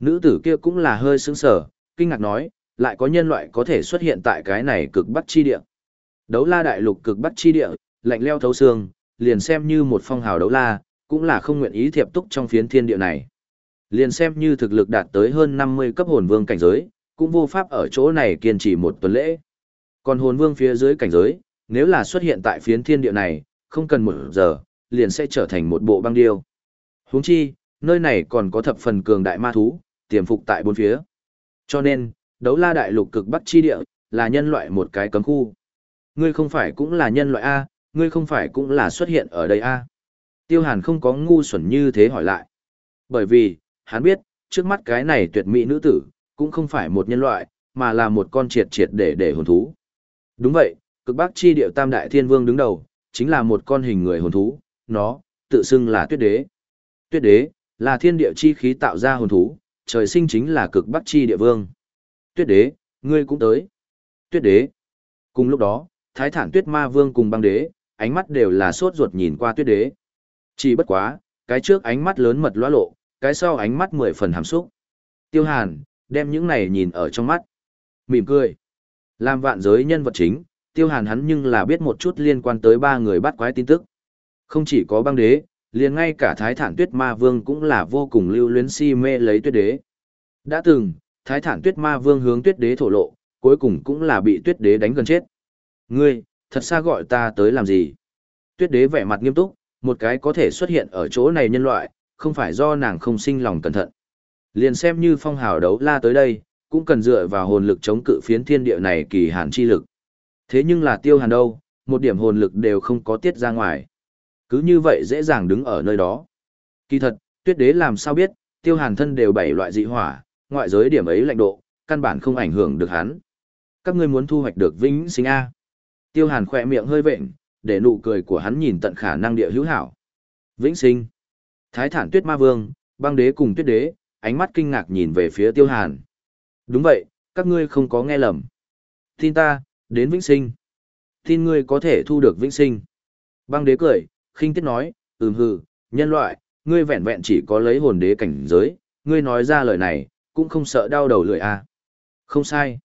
[SPEAKER 1] Nữ tử kia cũng là hơi sững sở, kinh ngạc nói, lại có nhân loại có thể xuất hiện tại cái này cực bắc chi địa. Đấu la đại lục cực bắc chi địa, lạnh leo thấu xương, liền xem như một phong hào đấu la, cũng là không nguyện ý thiệp túc trong phiến thiên địa này. Liền xem như thực lực đạt tới hơn 50 cấp hồn vương cảnh giới, cũng vô pháp ở chỗ này kiên trì một tuần lễ. Còn hồn vương phía dưới cảnh giới, nếu là xuất hiện tại phiến thiên địa này, không cần một giờ, liền sẽ trở thành một bộ băng điêu. Huống chi, nơi này còn có thập phần cường đại ma thú, tiềm phục tại bốn phía. Cho nên, đấu la đại lục cực bắc chi địa, là nhân loại một cái cấm khu. Ngươi không phải cũng là nhân loại A, ngươi không phải cũng là xuất hiện ở đây A. Tiêu hàn không có ngu xuẩn như thế hỏi lại. Bởi vì, hắn biết, trước mắt cái này tuyệt mỹ nữ tử, cũng không phải một nhân loại, mà là một con triệt triệt để để hồn thú. Đúng vậy, cực bắc chi điệu tam đại thiên vương đứng đầu, chính là một con hình người hồn thú, nó, tự xưng là tuyết đế. Tuyết đế, là thiên địa chi khí tạo ra hồn thú, trời sinh chính là cực bắc chi địa vương. Tuyết đế, ngươi cũng tới. Tuyết đế. Cùng lúc đó, thái thản tuyết ma vương cùng băng đế, ánh mắt đều là sốt ruột nhìn qua tuyết đế. Chỉ bất quá, cái trước ánh mắt lớn mật loa lộ, cái sau ánh mắt mười phần hàm xúc. Tiêu hàn, đem những này nhìn ở trong mắt. Mỉm cười. Làm vạn giới nhân vật chính, tiêu hàn hắn nhưng là biết một chút liên quan tới ba người bắt quái tin tức. Không chỉ có băng đế, liền ngay cả thái thản tuyết ma vương cũng là vô cùng lưu luyến si mê lấy tuyết đế. Đã từng, thái thản tuyết ma vương hướng tuyết đế thổ lộ, cuối cùng cũng là bị tuyết đế đánh gần chết. Ngươi, thật xa gọi ta tới làm gì? Tuyết đế vẻ mặt nghiêm túc, một cái có thể xuất hiện ở chỗ này nhân loại, không phải do nàng không sinh lòng cẩn thận. Liền xem như phong hào đấu la tới đây, cũng cần dựa vào hồn lực chống cự phiến thiên địa này kỳ hàn chi lực. Thế nhưng là tiêu hàn đâu, một điểm hồn lực đều không có tiết ra ngoài. Cứ như vậy dễ dàng đứng ở nơi đó. Kỳ thật, tuyết đế làm sao biết, tiêu hàn thân đều bảy loại dị hỏa, ngoại giới điểm ấy lạnh độ, căn bản không ảnh hưởng được hắn. Các ngươi muốn thu hoạch được vĩnh sinh A. Tiêu hàn khỏe miệng hơi vệnh, để nụ cười của hắn nhìn tận khả năng địa hữu hảo. Vĩnh sinh. Thái thản tuyết ma vương, băng đế cùng tuyết đế, ánh mắt kinh ngạc nhìn về phía tiêu hàn. Đúng vậy, các ngươi không có nghe lầm. Tin ta, đến vĩnh sinh. Tin ngươi có thể thu được vĩnh sinh. Băng đế cười, khinh tiết nói, ừm hừ, nhân loại, ngươi vẹn vẹn chỉ có lấy hồn đế cảnh giới, ngươi nói ra lời này, cũng không sợ đau đầu lưỡi à. Không sai.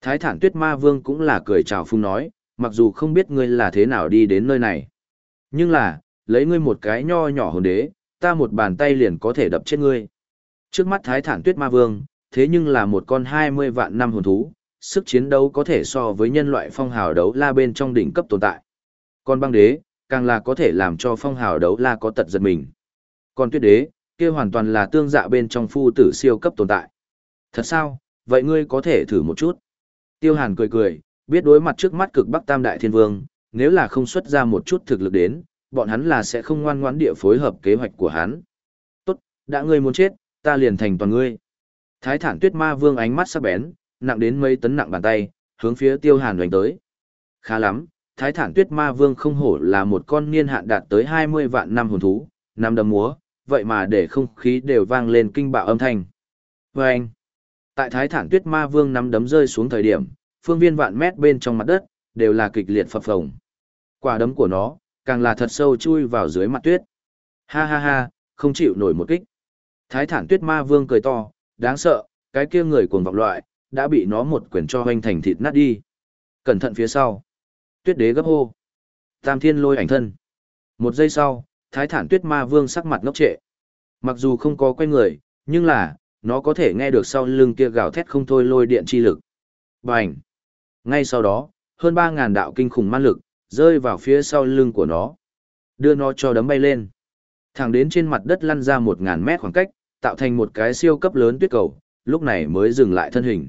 [SPEAKER 1] Thái thản tuyết ma vương cũng là cười chào phung nói, mặc dù không biết ngươi là thế nào đi đến nơi này. Nhưng là, lấy ngươi một cái nho nhỏ hồn đế, ta một bàn tay liền có thể đập chết ngươi. Trước mắt thái thản tuyết ma vương, thế nhưng là một con 20 vạn năm hồn thú, sức chiến đấu có thể so với nhân loại phong hào đấu la bên trong đỉnh cấp tồn tại. Con băng đế, càng là có thể làm cho phong hào đấu la có tật giật mình. Còn tuyết đế, kia hoàn toàn là tương dạ bên trong phu tử siêu cấp tồn tại. Thật sao, vậy ngươi có thể thử một chút. Tiêu hàn cười cười, biết đối mặt trước mắt cực bắc tam đại thiên vương, nếu là không xuất ra một chút thực lực đến, bọn hắn là sẽ không ngoan ngoãn địa phối hợp kế hoạch của hắn. Tốt, đã ngươi muốn chết, ta liền thành toàn ngươi. Thái thản tuyết ma vương ánh mắt sắc bén, nặng đến mấy tấn nặng bàn tay, hướng phía tiêu hàn đánh tới. Khá lắm, thái thản tuyết ma vương không hổ là một con niên hạn đạt tới 20 vạn năm hồn thú, năm đấm múa, vậy mà để không khí đều vang lên kinh bạo âm thanh. Và anh, tại thái thản tuyết ma vương năm đấm rơi xuống thời điểm, phương viên vạn mét bên trong mặt đất, đều là kịch liệt phập phồng. Quả đấm của nó, càng là thật sâu chui vào dưới mặt tuyết. Ha ha ha, không chịu nổi một kích. Thái thản tuyết ma vương cười to, đáng sợ, cái kia người cuồng vọng loại, đã bị nó một quyền cho hoanh thành thịt nát đi. Cẩn thận phía sau. Tuyết đế gấp hô. Tam thiên lôi ảnh thân. Một giây sau, thái thản tuyết ma vương sắc mặt ngốc trệ. Mặc dù không có quay người, nhưng là, nó có thể nghe được sau lưng kia gào thét không thôi lôi điện chi lực. Bành! Ngay sau đó, hơn 3.000 đạo kinh khủng man lực, rơi vào phía sau lưng của nó. Đưa nó cho đấm bay lên. Thẳng đến trên mặt đất lăn ra 1.000 mét khoảng cách, tạo thành một cái siêu cấp lớn tuyết cầu, lúc này mới dừng lại thân hình.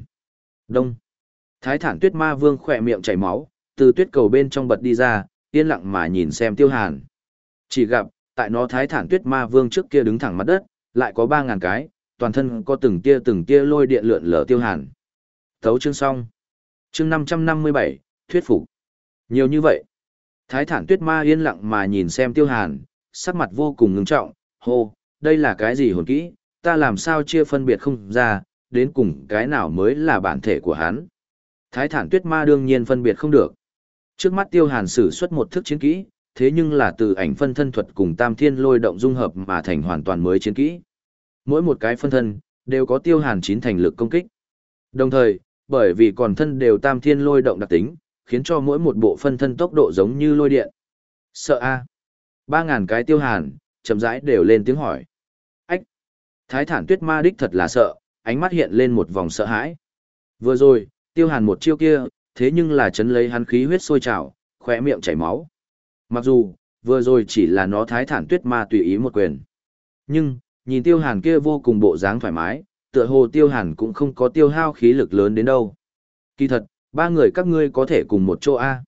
[SPEAKER 1] Đông! Thái thản tuyết ma vương khỏe miệng chảy máu, từ tuyết cầu bên trong bật đi ra, yên lặng mà nhìn xem tiêu hàn. Chỉ gặp, tại nó thái thản tuyết ma vương trước kia đứng thẳng mặt đất, lại có 3.000 cái, toàn thân có từng tia từng tia lôi điện lượn lở tiêu hàn. Thấu chương xong. Chương 557, thuyết phục. Nhiều như vậy. Thái thản tuyết ma yên lặng mà nhìn xem tiêu hàn, sắc mặt vô cùng ngưng trọng, hô, đây là cái gì hồn kỹ, ta làm sao chia phân biệt không ra, đến cùng cái nào mới là bản thể của hắn. Thái thản tuyết ma đương nhiên phân biệt không được. Trước mắt tiêu hàn sử xuất một thức chiến kỹ, thế nhưng là từ ảnh phân thân thuật cùng tam thiên lôi động dung hợp mà thành hoàn toàn mới chiến kỹ. Mỗi một cái phân thân, đều có tiêu hàn chín thành lực công kích. Đồng thời, bởi vì còn thân đều tam thiên lôi động đặc tính, khiến cho mỗi một bộ phân thân tốc độ giống như lôi điện. Sợ a Ba ngàn cái tiêu hàn, chậm rãi đều lên tiếng hỏi. Ách! Thái thản tuyết ma đích thật là sợ, ánh mắt hiện lên một vòng sợ hãi. Vừa rồi, tiêu hàn một chiêu kia, thế nhưng là chấn lấy hắn khí huyết sôi trào, khỏe miệng chảy máu. Mặc dù, vừa rồi chỉ là nó thái thản tuyết ma tùy ý một quyền. Nhưng, nhìn tiêu hàn kia vô cùng bộ dáng thoải mái, tựa hồ tiêu hàn cũng không có tiêu hao khí lực lớn đến đâu. Kỳ thật, ba người các ngươi có thể cùng một chỗ A.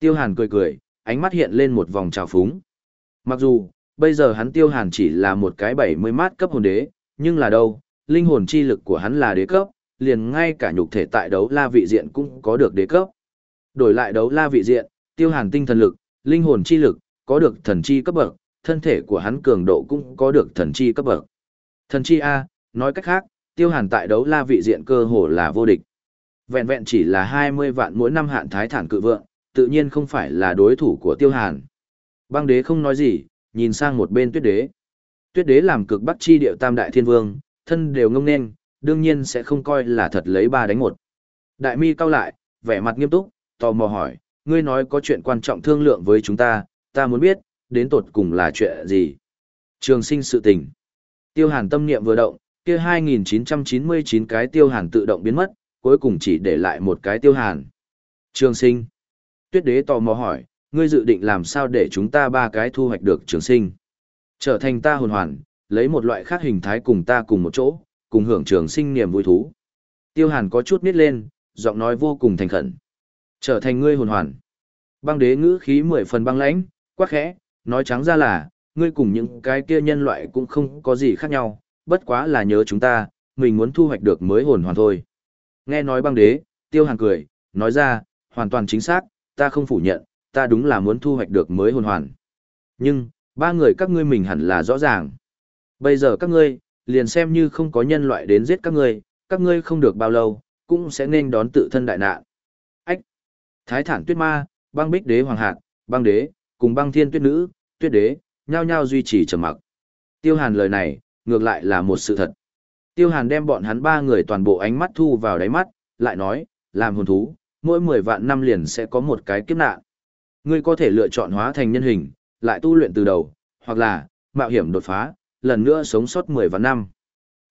[SPEAKER 1] Tiêu hàn cười cười, ánh mắt hiện lên một vòng trào phúng. Mặc dù, bây giờ hắn tiêu hàn chỉ là một cái bảy mươi mát cấp hồn đế, nhưng là đâu, linh hồn chi lực của hắn là đế cấp, liền ngay cả nhục thể tại đấu la vị diện cũng có được đế cấp. Đổi lại đấu la vị diện, tiêu hàn tinh thần lực, linh hồn chi lực, có được thần chi cấp bậc, thân thể của hắn cường độ cũng có được thần chi cấp bậc. Thần chi A, nói cách khác, tiêu hàn tại đấu la vị diện cơ hồ là vô địch. Vẹn vẹn chỉ là 20 vạn mỗi năm hạn thái thản cự vượng, tự nhiên không phải là đối thủ của tiêu hàn. Băng đế không nói gì, nhìn sang một bên tuyết đế. Tuyết đế làm cực bắc chi điệu tam đại thiên vương, thân đều ngông nên, đương nhiên sẽ không coi là thật lấy ba đánh một. Đại mi cao lại, vẻ mặt nghiêm túc, tò mò hỏi, ngươi nói có chuyện quan trọng thương lượng với chúng ta, ta muốn biết, đến tột cùng là chuyện gì. Trường sinh sự tình. Tiêu hàn tâm niệm vừa động, kia 2999 cái tiêu hàn tự động biến mất, cuối cùng chỉ để lại một cái tiêu hàn. Trường sinh. Tuyết đế tò mò hỏi, ngươi dự định làm sao để chúng ta ba cái thu hoạch được trường sinh. Trở thành ta hồn hoàn, lấy một loại khác hình thái cùng ta cùng một chỗ, cùng hưởng trường sinh niềm vui thú. Tiêu hàn có chút nít lên, giọng nói vô cùng thành khẩn. Trở thành ngươi hồn hoàn. Băng đế ngữ khí mười phần băng lãnh, quá khẽ, nói trắng ra là, ngươi cùng những cái kia nhân loại cũng không có gì khác nhau, bất quá là nhớ chúng ta, mình muốn thu hoạch được mới hồn hoàn thôi. Nghe nói băng đế, tiêu hàn cười, nói ra, hoàn toàn chính xác, ta không phủ nhận, ta đúng là muốn thu hoạch được mới hồn hoàn. Nhưng, ba người các ngươi mình hẳn là rõ ràng. Bây giờ các ngươi, liền xem như không có nhân loại đến giết các ngươi, các ngươi không được bao lâu, cũng sẽ nên đón tự thân đại nạn. Ách! Thái thản tuyết ma, băng bích đế hoàng hạt, băng đế, cùng băng thiên tuyết nữ, tuyết đế, nhao nhao duy trì trầm mặc. Tiêu hàn lời này, ngược lại là một sự thật. Tiêu hàn đem bọn hắn ba người toàn bộ ánh mắt thu vào đáy mắt, lại nói, làm hồn thú, mỗi 10 vạn năm liền sẽ có một cái kiếp nạn. Ngươi có thể lựa chọn hóa thành nhân hình, lại tu luyện từ đầu, hoặc là, mạo hiểm đột phá, lần nữa sống sót 10 vạn năm.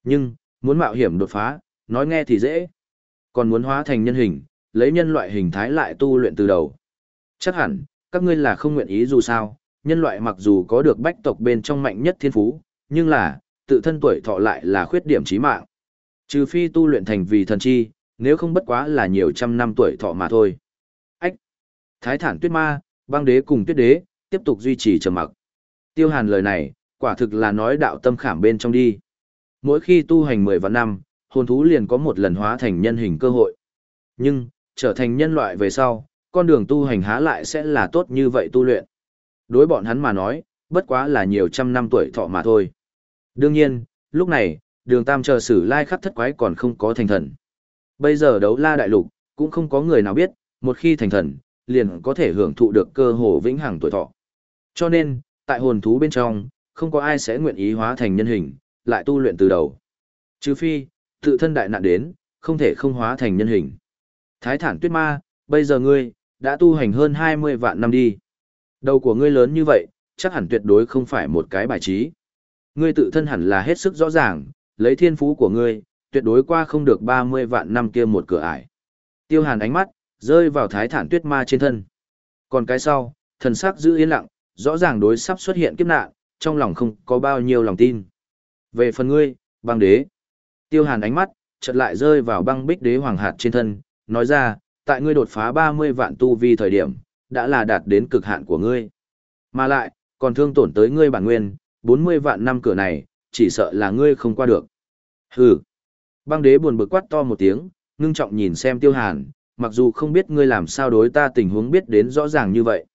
[SPEAKER 1] Nhưng, muốn mạo hiểm đột phá, nói nghe thì dễ. Còn muốn hóa thành nhân hình, lấy nhân loại hình thái lại tu luyện từ đầu. Chắc hẳn, các ngươi là không nguyện ý dù sao, nhân loại mặc dù có được bách tộc bên trong mạnh nhất thiên phú, nhưng là, tự thân tuổi thọ lại là khuyết điểm chí mạng. Trừ phi tu luyện thành vì thần chi, nếu không bất quá là nhiều trăm năm tuổi thọ mà thôi. Ách! Thái thản tuyết ma, băng đế cùng tuyết đế, tiếp tục duy trì trầm mặc. Tiêu hàn lời này, quả thực là nói đạo tâm khảm bên trong đi. Mỗi khi tu hành 10 vạn năm, hồn thú liền có một lần hóa thành nhân hình cơ hội. Nhưng, trở thành nhân loại về sau, con đường tu hành há lại sẽ là tốt như vậy tu luyện. Đối bọn hắn mà nói, bất quá là nhiều trăm năm tuổi thọ mà thôi. Đương nhiên, lúc này, đường tam chờ sử lai khắp thất quái còn không có thành thần. Bây giờ đấu la đại lục, cũng không có người nào biết, một khi thành thần, liền có thể hưởng thụ được cơ hồ vĩnh hằng tuổi thọ. Cho nên, tại hồn thú bên trong, không có ai sẽ nguyện ý hóa thành nhân hình, lại tu luyện từ đầu. Trừ phi, tự thân đại nạn đến, không thể không hóa thành nhân hình. Thái thản tuyết ma, bây giờ ngươi, đã tu hành hơn 20 vạn năm đi. Đầu của ngươi lớn như vậy, chắc hẳn tuyệt đối không phải một cái bài trí. Ngươi tự thân hẳn là hết sức rõ ràng, lấy thiên phú của ngươi, tuyệt đối qua không được 30 vạn năm kia một cửa ải. Tiêu hàn ánh mắt, rơi vào thái thản tuyết ma trên thân. Còn cái sau, thần sắc giữ yên lặng, rõ ràng đối sắp xuất hiện kiếp nạn, trong lòng không có bao nhiêu lòng tin. Về phần ngươi, băng đế. Tiêu hàn ánh mắt, chợt lại rơi vào băng bích đế hoàng hạt trên thân, nói ra, tại ngươi đột phá 30 vạn tu vi thời điểm, đã là đạt đến cực hạn của ngươi. Mà lại, còn thương tổn tới ngươi bản nguyên, 40 vạn năm cửa này, chỉ sợ là ngươi không qua được. Hừ. Băng đế buồn bực quát to một tiếng, ngưng trọng nhìn xem tiêu hàn, mặc dù không biết ngươi làm sao đối ta tình huống biết đến rõ ràng như vậy.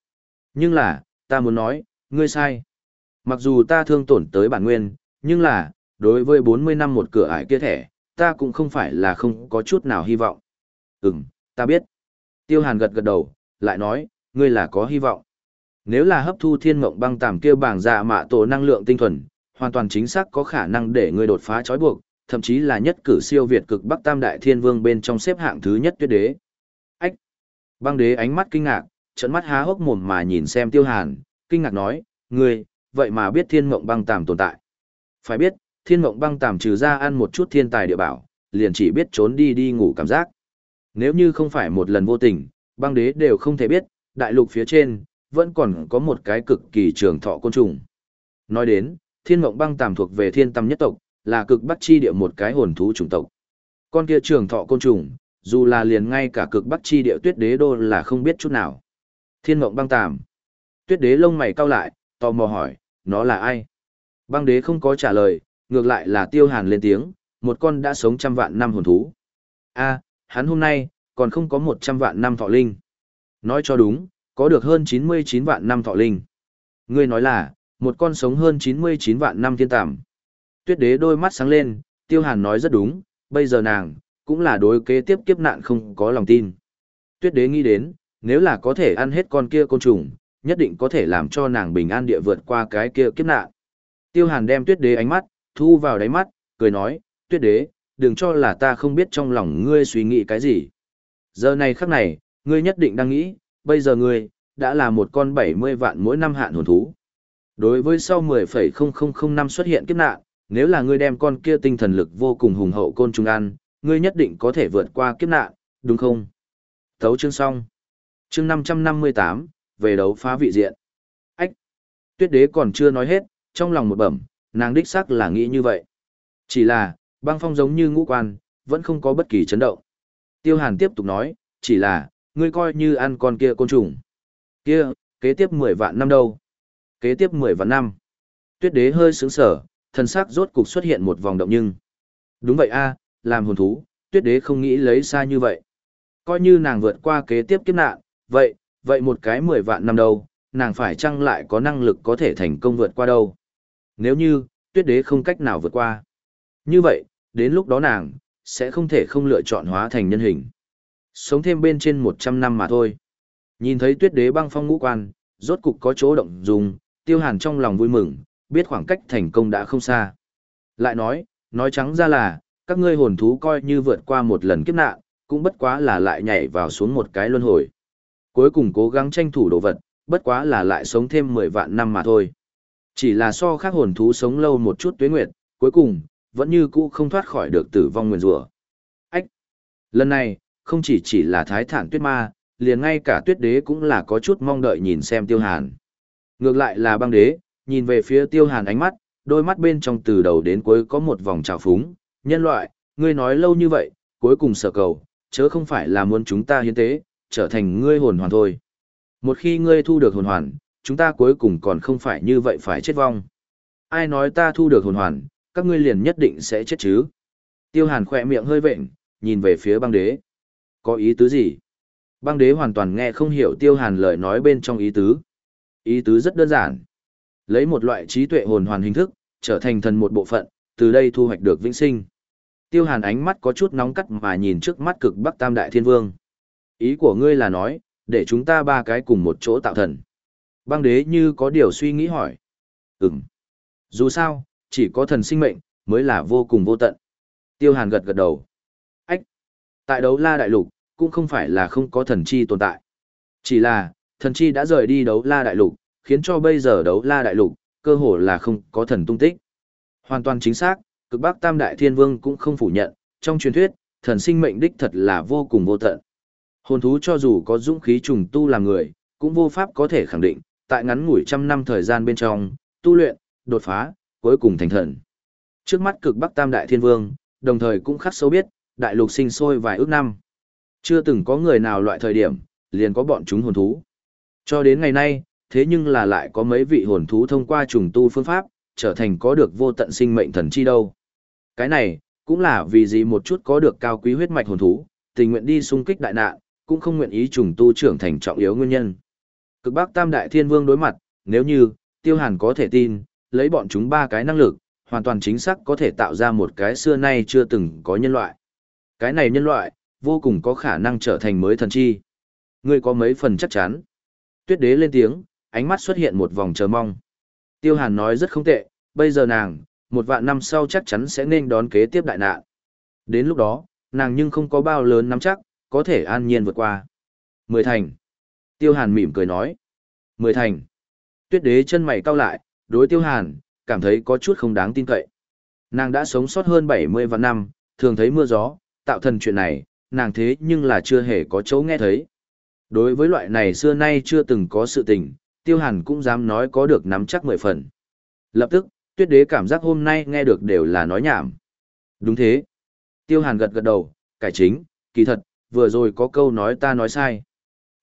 [SPEAKER 1] Nhưng là, ta muốn nói, ngươi sai. Mặc dù ta thương tổn tới bản nguyên, nhưng là, đối với 40 năm một cửa ải kia thẻ, ta cũng không phải là không có chút nào hy vọng. Ừm, ta biết. Tiêu hàn gật gật đầu, lại nói, ngươi là có hy vọng. Nếu là hấp thu thiên mộng băng tàm kia bảng dạ mạ tổ năng lượng tinh thuần, hoàn toàn chính xác có khả năng để ngươi đột phá trói buộc, thậm chí là nhất cử siêu việt cực Bắc Tam Đại Thiên Vương bên trong xếp hạng thứ nhất tuyết đế. Ách! Băng đế ánh mắt kinh ngạc, trận mắt há hốc mồm mà nhìn xem tiêu hàn, kinh ngạc nói, ngươi, vậy mà biết thiên mộng băng tàm tồn tại. Phải biết, thiên mộng băng tàm trừ ra ăn một chút thiên tài địa bảo, liền chỉ biết trốn đi đi ngủ cảm giác. Nếu như không phải một lần vô tình, băng đế đều không thể biết, đại lục phía trên, vẫn còn có một cái cực kỳ trường thọ côn trùng. Nói đến, thiên mộng băng tàm thuộc về thiên tâm nhất tộc, là cực bắc chi địa một cái hồn thú chủng tộc. Con kia trường thọ côn trùng, dù là liền ngay cả cực bắc chi địa tuyết đế đô là không biết chút nào. Thiên mộng băng tàm. Tuyết đế lông mày cau lại, tò mò hỏi, nó là ai? Băng đế không có trả lời, ngược lại là tiêu hàn lên tiếng, một con đã sống trăm vạn năm hồn thú. a hắn hôm nay, còn không có một trăm vạn năm thọ linh. Nói cho đúng, có được hơn chín mươi chín vạn năm thọ linh. Ngươi nói là, một con sống hơn chín mươi chín vạn năm thiên tàm. Tuyết đế đôi mắt sáng lên, tiêu hàn nói rất đúng, bây giờ nàng, cũng là đối kế tiếp kiếp nạn không có lòng tin. Tuyết đế nghĩ đến, nếu là có thể ăn hết con kia côn trùng, nhất định có thể làm cho nàng bình an địa vượt qua cái kia kiếp nạn. Tiêu hàn đem tuyết đế ánh mắt, thu vào đáy mắt, cười nói, tuyết đế, đừng cho là ta không biết trong lòng ngươi suy nghĩ cái gì. Giờ này khắc này, ngươi nhất định đang nghĩ, bây giờ ngươi, đã là một con 70 vạn mỗi năm hạn hồn thú. Đối với sau 10,0005 năm xuất hiện kiếp nạn, nếu là ngươi đem con kia tinh thần lực vô cùng hùng hậu côn trùng ăn, ngươi nhất định có thể vượt qua kiếp nạn, đúng không? Thấu chương xong. Chương 558, về đấu phá vị diện. Ách! Tuyết đế còn chưa nói hết, trong lòng một bẩm, nàng đích xác là nghĩ như vậy. Chỉ là, băng phong giống như ngũ quan, vẫn không có bất kỳ chấn động. Tiêu hàn tiếp tục nói, chỉ là, ngươi coi như ăn con kia côn trùng. Kia, kế tiếp 10 vạn năm đâu? Kế tiếp 10 vạn năm. Tuyết đế hơi sướng sở, thần sắc rốt cục xuất hiện một vòng động nhưng. Đúng vậy a, làm hồn thú, tuyết đế không nghĩ lấy xa như vậy. Coi như nàng vượt qua kế tiếp kiếp nạn, vậy, vậy một cái 10 vạn năm đâu, nàng phải chăng lại có năng lực có thể thành công vượt qua đâu. Nếu như, tuyết đế không cách nào vượt qua. Như vậy, đến lúc đó nàng, sẽ không thể không lựa chọn hóa thành nhân hình. Sống thêm bên trên 100 năm mà thôi. Nhìn thấy tuyết đế băng phong ngũ quan, rốt cục có chỗ động dùng, tiêu hàn trong lòng vui mừng, biết khoảng cách thành công đã không xa. Lại nói, nói trắng ra là, các ngươi hồn thú coi như vượt qua một lần kiếp nạn, cũng bất quá là lại nhảy vào xuống một cái luân hồi. Cuối cùng cố gắng tranh thủ đồ vật, bất quá là lại sống thêm 10 vạn năm mà thôi. Chỉ là so khác hồn thú sống lâu một chút tuế nguyệt, cuối cùng, vẫn như cũ không thoát khỏi được tử vong nguyên rủa. Ách! Lần này, không chỉ chỉ là thái thản tuyết ma, liền ngay cả tuyết đế cũng là có chút mong đợi nhìn xem tiêu hàn. Ngược lại là băng đế, nhìn về phía tiêu hàn ánh mắt, đôi mắt bên trong từ đầu đến cuối có một vòng trào phúng, nhân loại, ngươi nói lâu như vậy, cuối cùng sở cầu, chớ không phải là muốn chúng ta hiến tế, trở thành ngươi hồn hoàn thôi. Một khi ngươi thu được hồn hoàn, chúng ta cuối cùng còn không phải như vậy phải chết vong. Ai nói ta thu được hồn hoàn, các ngươi liền nhất định sẽ chết chứ. Tiêu hàn khỏe miệng hơi vệnh, nhìn về phía băng đế. Có ý tứ gì? Băng đế hoàn toàn nghe không hiểu tiêu hàn lời nói bên trong ý tứ. Ý tứ rất đơn giản. Lấy một loại trí tuệ hồn hoàn hình thức, trở thành thần một bộ phận, từ đây thu hoạch được vĩnh sinh. Tiêu hàn ánh mắt có chút nóng cắt mà nhìn trước mắt cực bắc tam đại thiên vương. Ý của ngươi là nói, để chúng ta ba cái cùng một chỗ tạo thần. Băng đế như có điều suy nghĩ hỏi. Ừm. Dù sao, chỉ có thần sinh mệnh, mới là vô cùng vô tận. Tiêu hàn gật gật đầu. Ách. Tại đấu la đại lục, cũng không phải là không có thần chi tồn tại. Chỉ là, thần chi đã rời đi đấu la đại lục, khiến cho bây giờ đấu la đại lục, cơ hồ là không có thần tung tích. Hoàn toàn chính xác, cực bắc tam đại thiên vương cũng không phủ nhận, trong truyền thuyết, thần sinh mệnh đích thật là vô cùng vô tận. Hồn thú cho dù có dũng khí trùng tu làm người, cũng vô pháp có thể khẳng định, tại ngắn ngủi trăm năm thời gian bên trong, tu luyện, đột phá, cuối cùng thành thần. Trước mắt cực bắc tam đại thiên vương, đồng thời cũng khắc sâu biết, đại lục sinh sôi vài ước năm. Chưa từng có người nào loại thời điểm, liền có bọn chúng hồn thú. Cho đến ngày nay, thế nhưng là lại có mấy vị hồn thú thông qua trùng tu phương pháp, trở thành có được vô tận sinh mệnh thần chi đâu. Cái này, cũng là vì gì một chút có được cao quý huyết mạch hồn thú, tình nguyện đi xung kích đại nạn, cũng không nguyện ý trùng tu trưởng thành trọng yếu nguyên nhân. Cực Bắc Tam Đại Thiên Vương đối mặt, nếu như, Tiêu Hàn có thể tin, lấy bọn chúng ba cái năng lực, hoàn toàn chính xác có thể tạo ra một cái xưa nay chưa từng có nhân loại. Cái này nhân loại, vô cùng có khả năng trở thành mới thần chi. Ngươi có mấy phần chắc chắn. Tuyết đế lên tiếng, ánh mắt xuất hiện một vòng chờ mong. Tiêu Hàn nói rất không tệ, bây giờ nàng, một vạn năm sau chắc chắn sẽ nên đón kế tiếp đại nạn. Đến lúc đó, nàng nhưng không có bao lớn nắm chắc, có thể an nhiên vượt qua. Mười thành. Tiêu Hàn mỉm cười nói. Mười thành. Tuyết đế chân mày cau lại, đối Tiêu Hàn, cảm thấy có chút không đáng tin cậy. Nàng đã sống sót hơn 70 vạn năm, thường thấy mưa gió, tạo thần chuyện này, nàng thế nhưng là chưa hề có chỗ nghe thấy. Đối với loại này xưa nay chưa từng có sự tình, Tiêu Hàn cũng dám nói có được nắm chắc mười phần. Lập tức, tuyết đế cảm giác hôm nay nghe được đều là nói nhảm. Đúng thế. Tiêu Hàn gật gật đầu, cải chính, kỳ thật, vừa rồi có câu nói ta nói sai.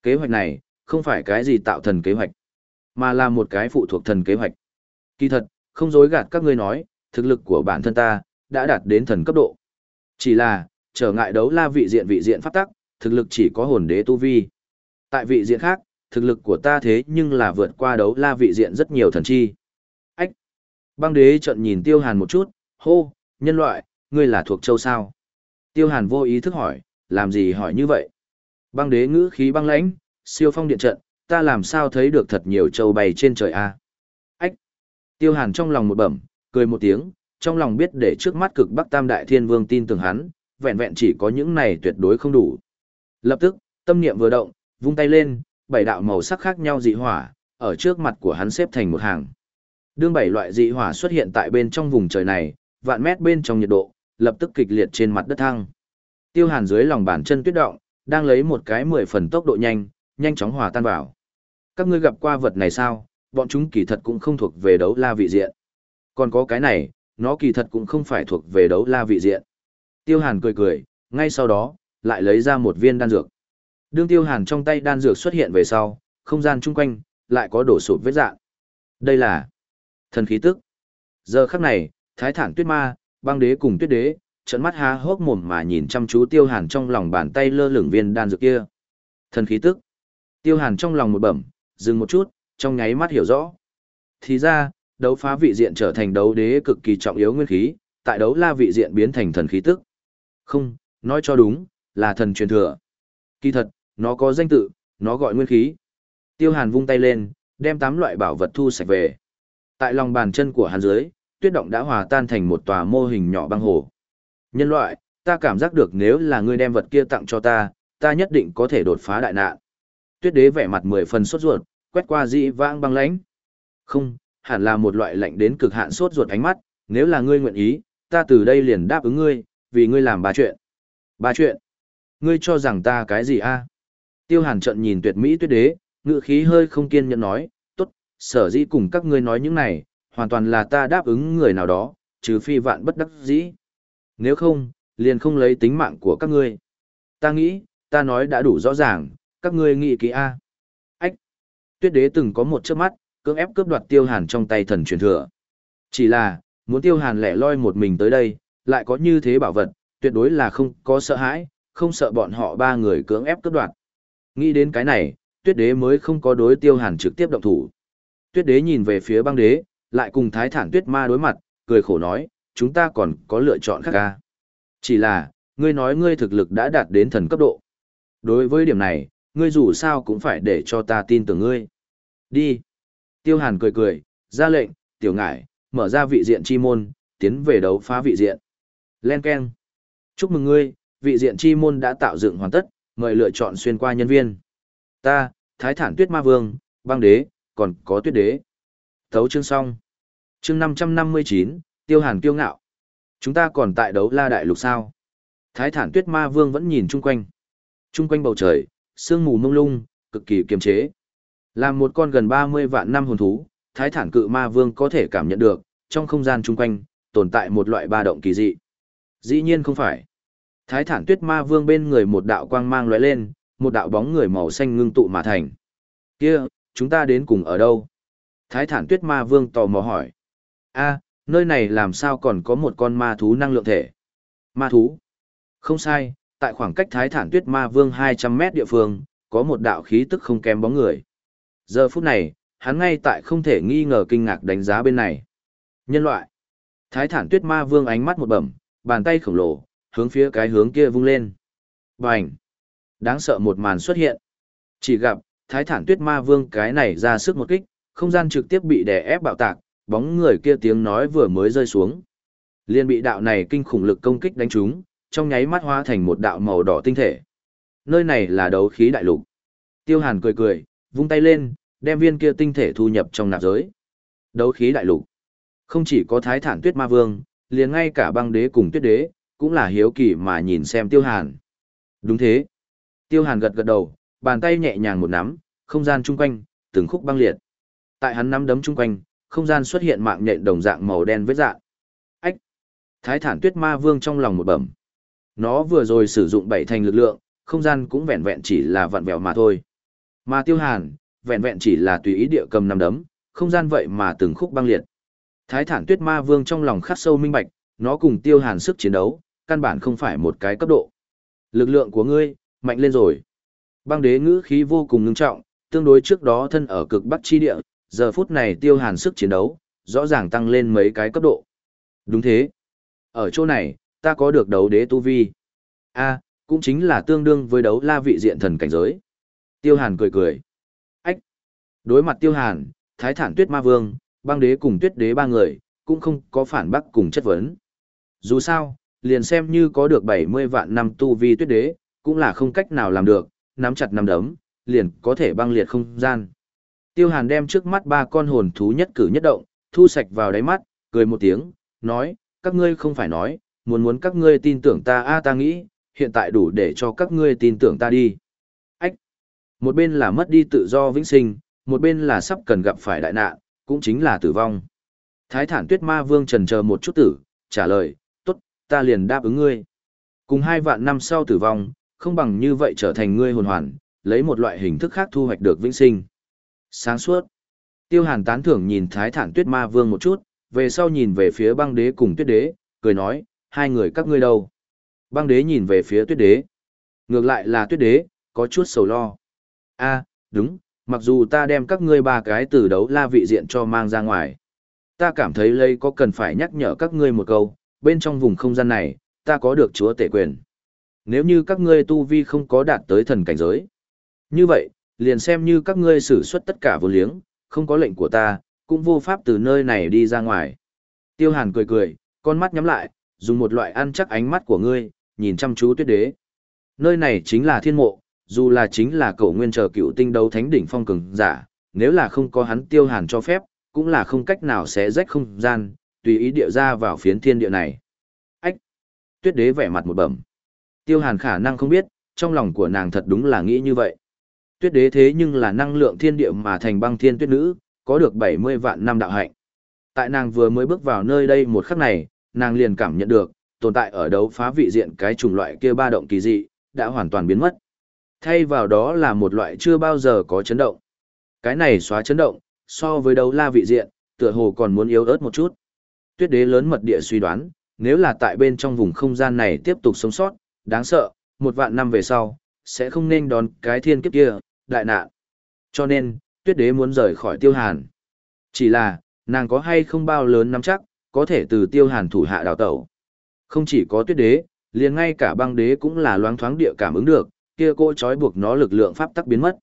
[SPEAKER 1] Kế hoạch này, không phải cái gì tạo thần kế hoạch, mà là một cái phụ thuộc thần kế hoạch. Kỳ thật, không dối gạt các ngươi nói, thực lực của bản thân ta, đã đạt đến thần cấp độ. Chỉ là, trở ngại đấu la vị diện vị diện pháp tắc, thực lực chỉ có hồn đế tu vi. Tại vị diện khác, thực lực của ta thế nhưng là vượt qua đấu la vị diện rất nhiều thần chi. Ách! Băng đế trận nhìn tiêu hàn một chút, hô, nhân loại, ngươi là thuộc châu sao? Tiêu hàn vô ý thức hỏi, làm gì hỏi như vậy? Băng đế ngữ khí băng lãnh, siêu phong điện trận, ta làm sao thấy được thật nhiều châu bay trên trời a? Ách! Tiêu hàn trong lòng một bẩm, cười một tiếng, trong lòng biết để trước mắt cực bắc tam đại thiên vương tin tưởng hắn, vẹn vẹn chỉ có những này tuyệt đối không đủ. Lập tức, tâm niệm vừa động, vung tay lên, bảy đạo màu sắc khác nhau dị hỏa, ở trước mặt của hắn xếp thành một hàng. Đương bảy loại dị hỏa xuất hiện tại bên trong vùng trời này, vạn mét bên trong nhiệt độ, lập tức kịch liệt trên mặt đất thăng. Tiêu Hàn dưới lòng bàn chân tuyết động, đang lấy một cái mười phần tốc độ nhanh, nhanh chóng hòa tan vào. Các ngươi gặp qua vật này sao? Bọn chúng kỳ thật cũng không thuộc về đấu la vị diện. Còn có cái này, nó kỳ thật cũng không phải thuộc về đấu la vị diện. Tiêu Hàn cười cười, ngay sau đó, lại lấy ra một viên đan dược. Đương Tiêu Hàn trong tay đan dược xuất hiện về sau, không gian chung quanh, lại có đổ sụp vết dạng. Đây là thần khí tức. Giờ khắc này, Thái Thản Tuyết Ma, Băng Đế cùng Tuyết Đế, trận mắt há hốc mồm mà nhìn chăm chú Tiêu Hàn trong lòng bàn tay lơ lửng viên đan dược kia. Thần khí tức. Tiêu Hàn trong lòng một bẩm, dừng một chút, trong nháy mắt hiểu rõ. Thì ra, đấu phá vị diện trở thành đấu đế cực kỳ trọng yếu nguyên khí, tại đấu la vị diện biến thành thần khí tức. Không, nói cho đúng, là thần truyền thừa. Kỳ thật, nó có danh tự, nó gọi nguyên khí. Tiêu Hàn vung tay lên, đem tám loại bảo vật thu sạch về. Tại lòng bàn chân của hàn dưới, tuyết động đã hòa tan thành một tòa mô hình nhỏ băng hồ. Nhân loại, ta cảm giác được nếu là ngươi đem vật kia tặng cho ta, ta nhất định có thể đột phá đại nạn. Tuyết đế vẻ mặt mười phần sốt ruột, quét qua dị vãng băng lãnh. Không, hẳn là một loại lạnh đến cực hạn sốt ruột ánh mắt, nếu là ngươi nguyện ý, ta từ đây liền đáp ứng ngươi, vì ngươi làm ba chuyện. Ba chuyện? Ngươi cho rằng ta cái gì a? Tiêu Hàn trận nhìn tuyệt mỹ tuyết đế, ngự khí hơi không kiên nhẫn nói, tốt, sở dĩ cùng các ngươi nói những này, hoàn toàn là ta đáp ứng người nào đó, trừ phi vạn bất đắc dĩ. Nếu không, liền không lấy tính mạng của các ngươi. Ta nghĩ, ta nói đã đủ rõ ràng, các ngươi nghĩ kỹ a. Ách! Tuyết đế từng có một chớp mắt, cưỡng ép cướp đoạt tiêu hàn trong tay thần truyền thừa. Chỉ là, muốn tiêu hàn lẻ loi một mình tới đây, lại có như thế bảo vật, tuyệt đối là không có sợ hãi, không sợ bọn họ ba người cưỡng ép cướp đoạt. Nghĩ đến cái này, tuyết đế mới không có đối tiêu hàn trực tiếp động thủ. Tuyết đế nhìn về phía băng đế, lại cùng thái thản tuyết ma đối mặt, cười khổ nói, chúng ta còn có lựa chọn khác ca. Chỉ là, ngươi nói ngươi thực lực đã đạt đến thần cấp độ. Đối với điểm này, ngươi dù sao cũng phải để cho ta tin tưởng ngươi. Đi. Tiêu hàn cười cười, ra lệnh, tiểu ngải, mở ra vị diện chi môn, tiến về đấu phá vị diện. Len Ken. Chúc mừng ngươi, vị diện chi môn đã tạo dựng hoàn tất, mời lựa chọn xuyên qua nhân viên. Ta, Thái Thản Tuyết Ma Vương, băng đế, còn có tuyết đế. Thấu chương xong. Chương 559, Tiêu Hàn kiêu ngạo. Chúng ta còn tại đấu la đại lục sao? Thái Thản Tuyết Ma Vương vẫn nhìn chung quanh. Chung quanh bầu trời, sương mù mông lung, cực kỳ kiềm chế. Làm một con gần 30 vạn năm hồn thú, Thái Thản Cự Ma Vương có thể cảm nhận được, trong không gian chung quanh, tồn tại một loại ba động kỳ dị. Dĩ nhiên không phải. Thái thản tuyết ma vương bên người một đạo quang mang lóe lên, một đạo bóng người màu xanh ngưng tụ mà thành. Kia, chúng ta đến cùng ở đâu? Thái thản tuyết ma vương tò mò hỏi. a nơi này làm sao còn có một con ma thú năng lượng thể? Ma thú? Không sai, tại khoảng cách thái thản tuyết ma vương 200 mét địa phương, có một đạo khí tức không kém bóng người. Giờ phút này, hắn ngay tại không thể nghi ngờ kinh ngạc đánh giá bên này. Nhân loại. Thái thản tuyết ma vương ánh mắt một bẩm, bàn tay khổng lồ, hướng phía cái hướng kia vung lên. Bành! Đáng sợ một màn xuất hiện. Chỉ gặp, thái thản tuyết ma vương cái này ra sức một kích, không gian trực tiếp bị đè ép bạo tạc, bóng người kia tiếng nói vừa mới rơi xuống. liền bị đạo này kinh khủng lực công kích đánh trúng, trong nháy mắt hóa thành một đạo màu đỏ tinh thể. Nơi này là đấu khí đại lục. Tiêu Hàn cười cười, vung tay lên, đem viên kia tinh thể thu nhập trong nạp giới. Đấu khí đại lục. Không chỉ có thái thản tuyết ma vương, liền ngay cả băng đế cùng tuyết đế, cũng là hiếu kỳ mà nhìn xem tiêu hàn. Đúng thế. Tiêu hàn gật gật đầu, bàn tay nhẹ nhàng một nắm, không gian chung quanh, từng khúc băng liệt. Tại hắn nắm đấm chung quanh, không gian xuất hiện mạng nhện đồng dạng màu đen vết dạng. Ách! Thái thản tuyết ma vương trong lòng một bẩm. Nó vừa rồi sử dụng bảy thành lực lượng, không gian cũng vẹn vẹn chỉ là vặn vẹo mà thôi. Mà tiêu hàn, vẹn vẹn chỉ là tùy ý địa cầm nằm đấm, không gian vậy mà từng khúc băng liệt. Thái thản tuyết ma vương trong lòng khắc sâu minh bạch, nó cùng tiêu hàn sức chiến đấu, căn bản không phải một cái cấp độ. Lực lượng của ngươi, mạnh lên rồi. Băng đế ngữ khí vô cùng ngưng trọng, tương đối trước đó thân ở cực bắc chi địa, giờ phút này tiêu hàn sức chiến đấu, rõ ràng tăng lên mấy cái cấp độ. Đúng thế. Ở chỗ này, ta có được đấu đế tu vi. a cũng chính là tương đương với đấu la vị diện thần cảnh giới. Tiêu hàn cười cười. Ách. Đối mặt tiêu hàn, thái thản tuyết ma vương, băng đế cùng tuyết đế ba người, cũng không có phản bác cùng chất vấn. Dù sao, liền xem như có được 70 vạn năm tu vi tuyết đế, cũng là không cách nào làm được, nắm chặt nắm đấm, liền có thể băng liệt không gian. Tiêu Hàn đem trước mắt ba con hồn thú nhất cử nhất động, thu sạch vào đáy mắt, cười một tiếng, nói, các ngươi không phải nói, muốn muốn các ngươi tin tưởng ta a ta nghĩ, hiện tại đủ để cho các ngươi tin tưởng ta đi. Ách! Một bên là mất đi tự do vĩnh sinh, một bên là sắp cần gặp phải đại nạn, cũng chính là tử vong. Thái thản tuyết ma vương trần chờ một chút tử, trả lời, tốt, ta liền đáp ứng ngươi. Cùng hai vạn năm sau tử vong, không bằng như vậy trở thành ngươi hồn hoàn, lấy một loại hình thức khác thu hoạch được vĩnh sinh. Sáng suốt. Tiêu hàn tán thưởng nhìn thái thản tuyết ma vương một chút, về sau nhìn về phía băng đế cùng tuyết đế, cười nói, hai người các ngươi đâu. Băng đế nhìn về phía tuyết đế. Ngược lại là tuyết đế, có chút sầu lo. a đúng, mặc dù ta đem các ngươi ba cái từ đấu la vị diện cho mang ra ngoài. Ta cảm thấy lây có cần phải nhắc nhở các ngươi một câu, bên trong vùng không gian này, ta có được chúa tể quyền. Nếu như các ngươi tu vi không có đạt tới thần cảnh giới. Như vậy, liền xem như các ngươi xử xuất tất cả vô liếng, không có lệnh của ta, cũng vô pháp từ nơi này đi ra ngoài. Tiêu hàn cười cười, con mắt nhắm lại, dùng một loại ăn chắc ánh mắt của ngươi, nhìn chăm chú tuyết đế. Nơi này chính là thiên mộ, dù là chính là cậu nguyên chờ cựu tinh đấu thánh đỉnh phong cường giả, nếu là không có hắn tiêu hàn cho phép, cũng là không cách nào sẽ rách không gian, tùy ý địa ra vào phiến thiên địa này. Ách! Tuyết đế vẻ mặt một bẩm. Tiêu hàn khả năng không biết, trong lòng của nàng thật đúng là nghĩ như vậy. Tuyết đế thế nhưng là năng lượng thiên địa mà thành băng thiên tuyết nữ, có được 70 vạn năm đạo hạnh. Tại nàng vừa mới bước vào nơi đây một khắc này, nàng liền cảm nhận được, tồn tại ở đấu phá vị diện cái chủng loại kia ba động kỳ dị, đã hoàn toàn biến mất. Thay vào đó là một loại chưa bao giờ có chấn động. Cái này xóa chấn động, so với đấu la vị diện, tựa hồ còn muốn yếu ớt một chút. Tuyết đế lớn mật địa suy đoán, nếu là tại bên trong vùng không gian này tiếp tục sống sót, đáng sợ, một vạn năm về sau, sẽ không nên đón cái thiên kiếp kia, đại nạn. Cho nên, tuyết đế muốn rời khỏi tiêu hàn. Chỉ là, nàng có hay không bao lớn nắm chắc, có thể từ tiêu hàn thủ hạ đào tẩu. Không chỉ có tuyết đế, liền ngay cả băng đế cũng là loáng thoáng địa cảm ứng được, kia cô trói buộc nó lực lượng pháp tắc biến mất.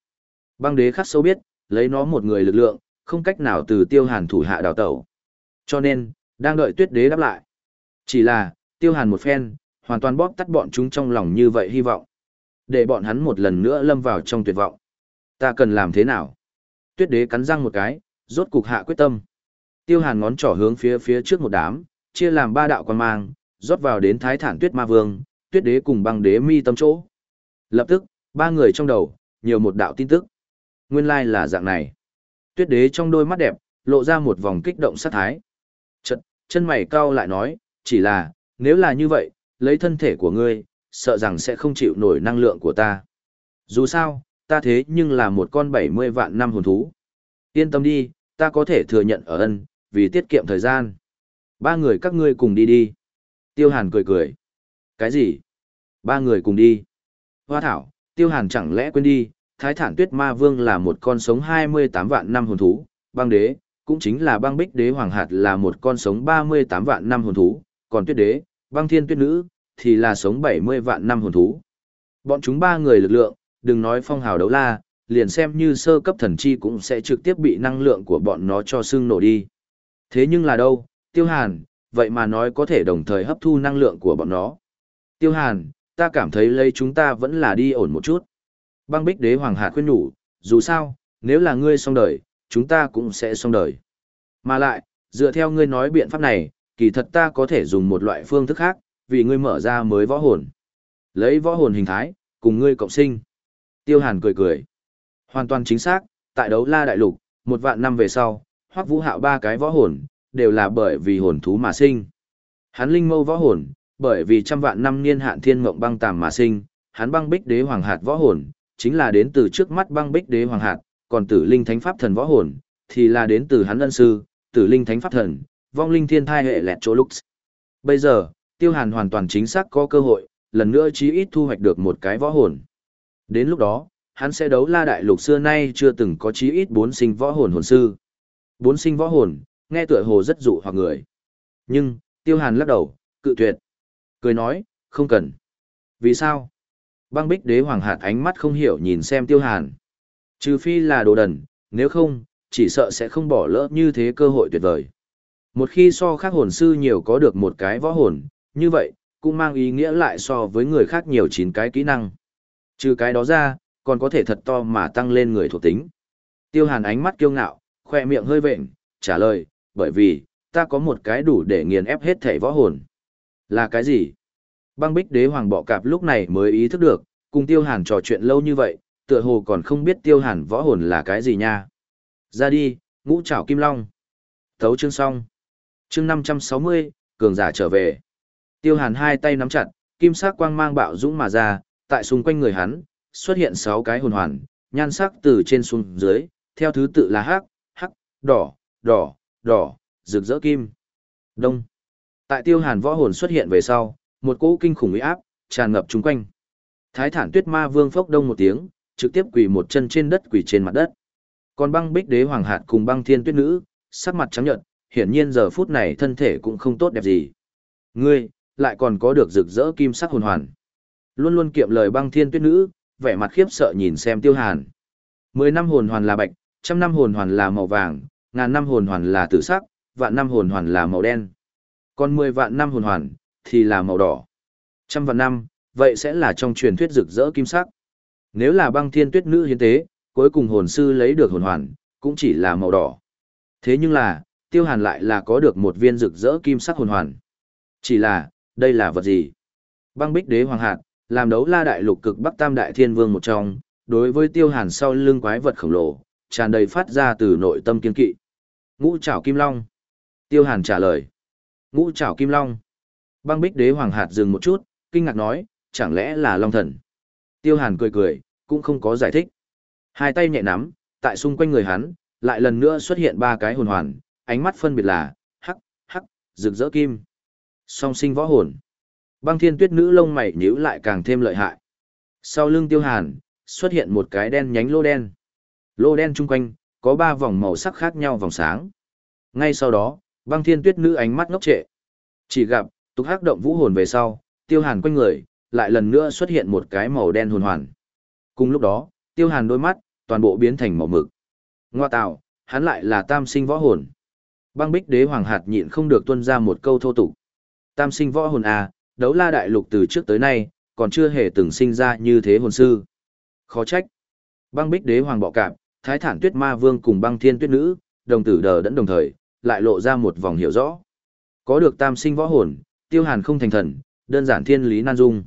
[SPEAKER 1] Băng đế khắc sâu biết, lấy nó một người lực lượng, không cách nào từ tiêu hàn thủ hạ đào tẩu. Cho nên, đang đợi tuyết đế đáp lại. Chỉ là, tiêu hàn một phen, hoàn toàn bóp tắt bọn chúng trong lòng như vậy hy vọng. Để bọn hắn một lần nữa lâm vào trong tuyệt vọng. Ta cần làm thế nào? Tuyết đế cắn răng một cái, rốt cục hạ quyết tâm. Tiêu hàn ngón trỏ hướng phía phía trước một đám, chia làm ba đạo quan mang, rót vào đến thái thản tuyết ma vương, tuyết đế cùng băng đế mi tâm chỗ. Lập tức, ba người trong đầu, nhiều một đạo tin tức. Nguyên lai like là dạng này. Tuyết đế trong đôi mắt đẹp, lộ ra một vòng kích động sát thái. Chật, chân mày cau lại nói, chỉ là, nếu là như vậy, lấy thân thể của ngươi, sợ rằng sẽ không chịu nổi năng lượng của ta. Dù sao, ta thế nhưng là một con 70 vạn năm hồn thú. Yên tâm đi, ta có thể thừa nhận ở ân, vì tiết kiệm thời gian. Ba người các ngươi cùng đi đi. Tiêu Hàn cười cười. Cái gì? Ba người cùng đi. Hoa thảo, Tiêu Hàn chẳng lẽ quên đi, Thái Thản Tuyết Ma Vương là một con sống 28 vạn năm hồn thú, băng đế, cũng chính là băng bích đế hoàng hạt là một con sống 38 vạn năm hồn thú, còn tuyết đế, băng thiên tuyết nữ, thì là sống 70 vạn năm hồn thú. Bọn chúng ba người lực lượng, đừng nói phong hào đấu la, liền xem như sơ cấp thần chi cũng sẽ trực tiếp bị năng lượng của bọn nó cho xương nổ đi. Thế nhưng là đâu, tiêu hàn, vậy mà nói có thể đồng thời hấp thu năng lượng của bọn nó. Tiêu hàn, ta cảm thấy lấy chúng ta vẫn là đi ổn một chút. Băng bích đế hoàng hạt khuyên nhủ, dù sao, nếu là ngươi xong đời, chúng ta cũng sẽ xong đời. Mà lại, dựa theo ngươi nói biện pháp này, kỳ thật ta có thể dùng một loại phương thức khác, vì ngươi mở ra mới võ hồn. Lấy võ hồn hình thái, cùng ngươi cộng sinh. Tiêu Hàn cười cười. Hoàn toàn chính xác, tại đấu la đại lục, một vạn năm về sau, hoắc vũ hạo ba cái võ hồn, đều là bởi vì hồn thú mà sinh. Hắn linh mâu võ hồn, bởi vì trăm vạn năm niên hạn thiên mộng băng tàm mà sinh, hắn băng bích đế hoàng hạt võ hồn, chính là đến từ trước mắt băng bích đế hoàng hạt, còn tử linh thánh pháp thần võ hồn, thì là đến từ hắn ân sư, tử linh thánh pháp thần, vong linh thiên thai hệ lẹt chỗ lúc. Bây giờ, tiêu hàn hoàn toàn chính xác có cơ hội, lần nữa chí ít thu hoạch được một cái võ hồn. Đến lúc đó, hắn sẽ đấu la đại lục xưa nay chưa từng có chí ít bốn sinh võ hồn hồn sư. Bốn sinh võ hồn, nghe tựa hồ rất dụ hoặc người. Nhưng, tiêu hàn lắc đầu, cự tuyệt. Cười nói, không cần. Vì sao? Băng bích đế hoàng hạt ánh mắt không hiểu nhìn xem tiêu hàn. Trừ phi là đồ đần, nếu không, chỉ sợ sẽ không bỏ lỡ như thế cơ hội tuyệt vời. Một khi so khác hồn sư nhiều có được một cái võ hồn, như vậy, cũng mang ý nghĩa lại so với người khác nhiều chín cái kỹ năng. Trừ cái đó ra, còn có thể thật to mà tăng lên người thuộc tính. Tiêu hàn ánh mắt kiêu ngạo, khoe miệng hơi vệnh, trả lời, bởi vì, ta có một cái đủ để nghiền ép hết thể võ hồn. Là cái gì? Băng bích đế hoàng bọ cạp lúc này mới ý thức được, cùng tiêu hàn trò chuyện lâu như vậy, tựa hồ còn không biết tiêu hàn võ hồn là cái gì nha. Ra đi, ngũ trảo kim long. Thấu chương xong. Chương 560, cường giả trở về. Tiêu hàn hai tay nắm chặt, kim sắc quang mang bạo dũng mà ra, tại xung quanh người hắn, xuất hiện sáu cái hồn hoàn, nhan sắc từ trên xuống dưới, theo thứ tự là hắc, hắc, đỏ, đỏ, đỏ, rực rỡ kim. Đông. Tại tiêu hàn võ hồn xuất hiện về sau, một cỗ kinh khủng uy áp, tràn ngập chung quanh. Thái thản tuyết ma vương phốc đông một tiếng, trực tiếp quỳ một chân trên đất quỳ trên mặt đất. Còn băng bích đế hoàng hạt cùng băng thiên tuyết nữ, sắc mặt trắng nhợt, hiển nhiên giờ phút này thân thể cũng không tốt đẹp gì. Ngươi, lại còn có được rực rỡ kim sắc hồn hoàn. Luôn luôn kiệm lời băng thiên tuyết nữ, vẻ mặt khiếp sợ nhìn xem tiêu hàn. Mười năm hồn hoàn là bạch, trăm năm hồn hoàn là màu vàng, ngàn năm hồn hoàn là tử sắc, vạn năm hồn hoàn là màu đen. Còn mười vạn năm hồn hoàn, thì là màu đỏ. Trăm vạn năm, vậy sẽ là trong truyền thuyết rực rỡ kim sắc. Nếu là băng thiên tuyết nữ hiến tế, cuối cùng hồn sư lấy được hồn hoàn, cũng chỉ là màu đỏ. Thế nhưng là, tiêu hàn lại là có được một viên rực rỡ kim sắc hồn hoàn. Chỉ là, đây là vật gì? Băng bích đế hoàng hạt, làm đấu la đại lục cực bắc tam đại thiên vương một trong, đối với tiêu hàn sau lưng quái vật khổng lồ, tràn đầy phát ra từ nội tâm kiên kỵ. Ngũ trảo kim long. Tiêu hàn trả lời. Ngũ trảo kim long. Băng bích đế hoàng hạt dừng một chút, kinh ngạc nói, chẳng lẽ là long thần. Tiêu hàn cười cười, cũng không có giải thích. Hai tay nhẹ nắm, tại xung quanh người hắn, lại lần nữa xuất hiện ba cái hồn hoàn, ánh mắt phân biệt là, hắc, hắc, rực rỡ kim. Song sinh võ hồn. Băng thiên tuyết nữ lông mày nhíu lại càng thêm lợi hại. Sau lưng tiêu hàn, xuất hiện một cái đen nhánh lô đen. Lô đen chung quanh, có ba vòng màu sắc khác nhau vòng sáng. Ngay sau đó, băng thiên tuyết nữ ánh mắt ngốc trệ. Chỉ gặp, tục hắc động vũ hồn về sau, tiêu hàn quanh người, lại lần nữa xuất hiện một cái màu đen hồn hoàn. Cùng lúc đó, tiêu hàn đôi mắt, toàn bộ biến thành màu mực. Ngoa tạo, hắn lại là tam sinh võ hồn. Băng bích đế hoàng hạt nhịn không được tuân ra một câu thô tục. Tam sinh võ hồn à, đấu la đại lục từ trước tới nay, còn chưa hề từng sinh ra như thế hồn sư. Khó trách. Băng bích đế hoàng bọ cạp, thái thản tuyết ma vương cùng băng thiên tuyết nữ, đồng tử đờ đẫn đồng thời, lại lộ ra một vòng hiểu rõ. Có được tam sinh võ hồn, tiêu hàn không thành thần, đơn giản thiên lý nan dung.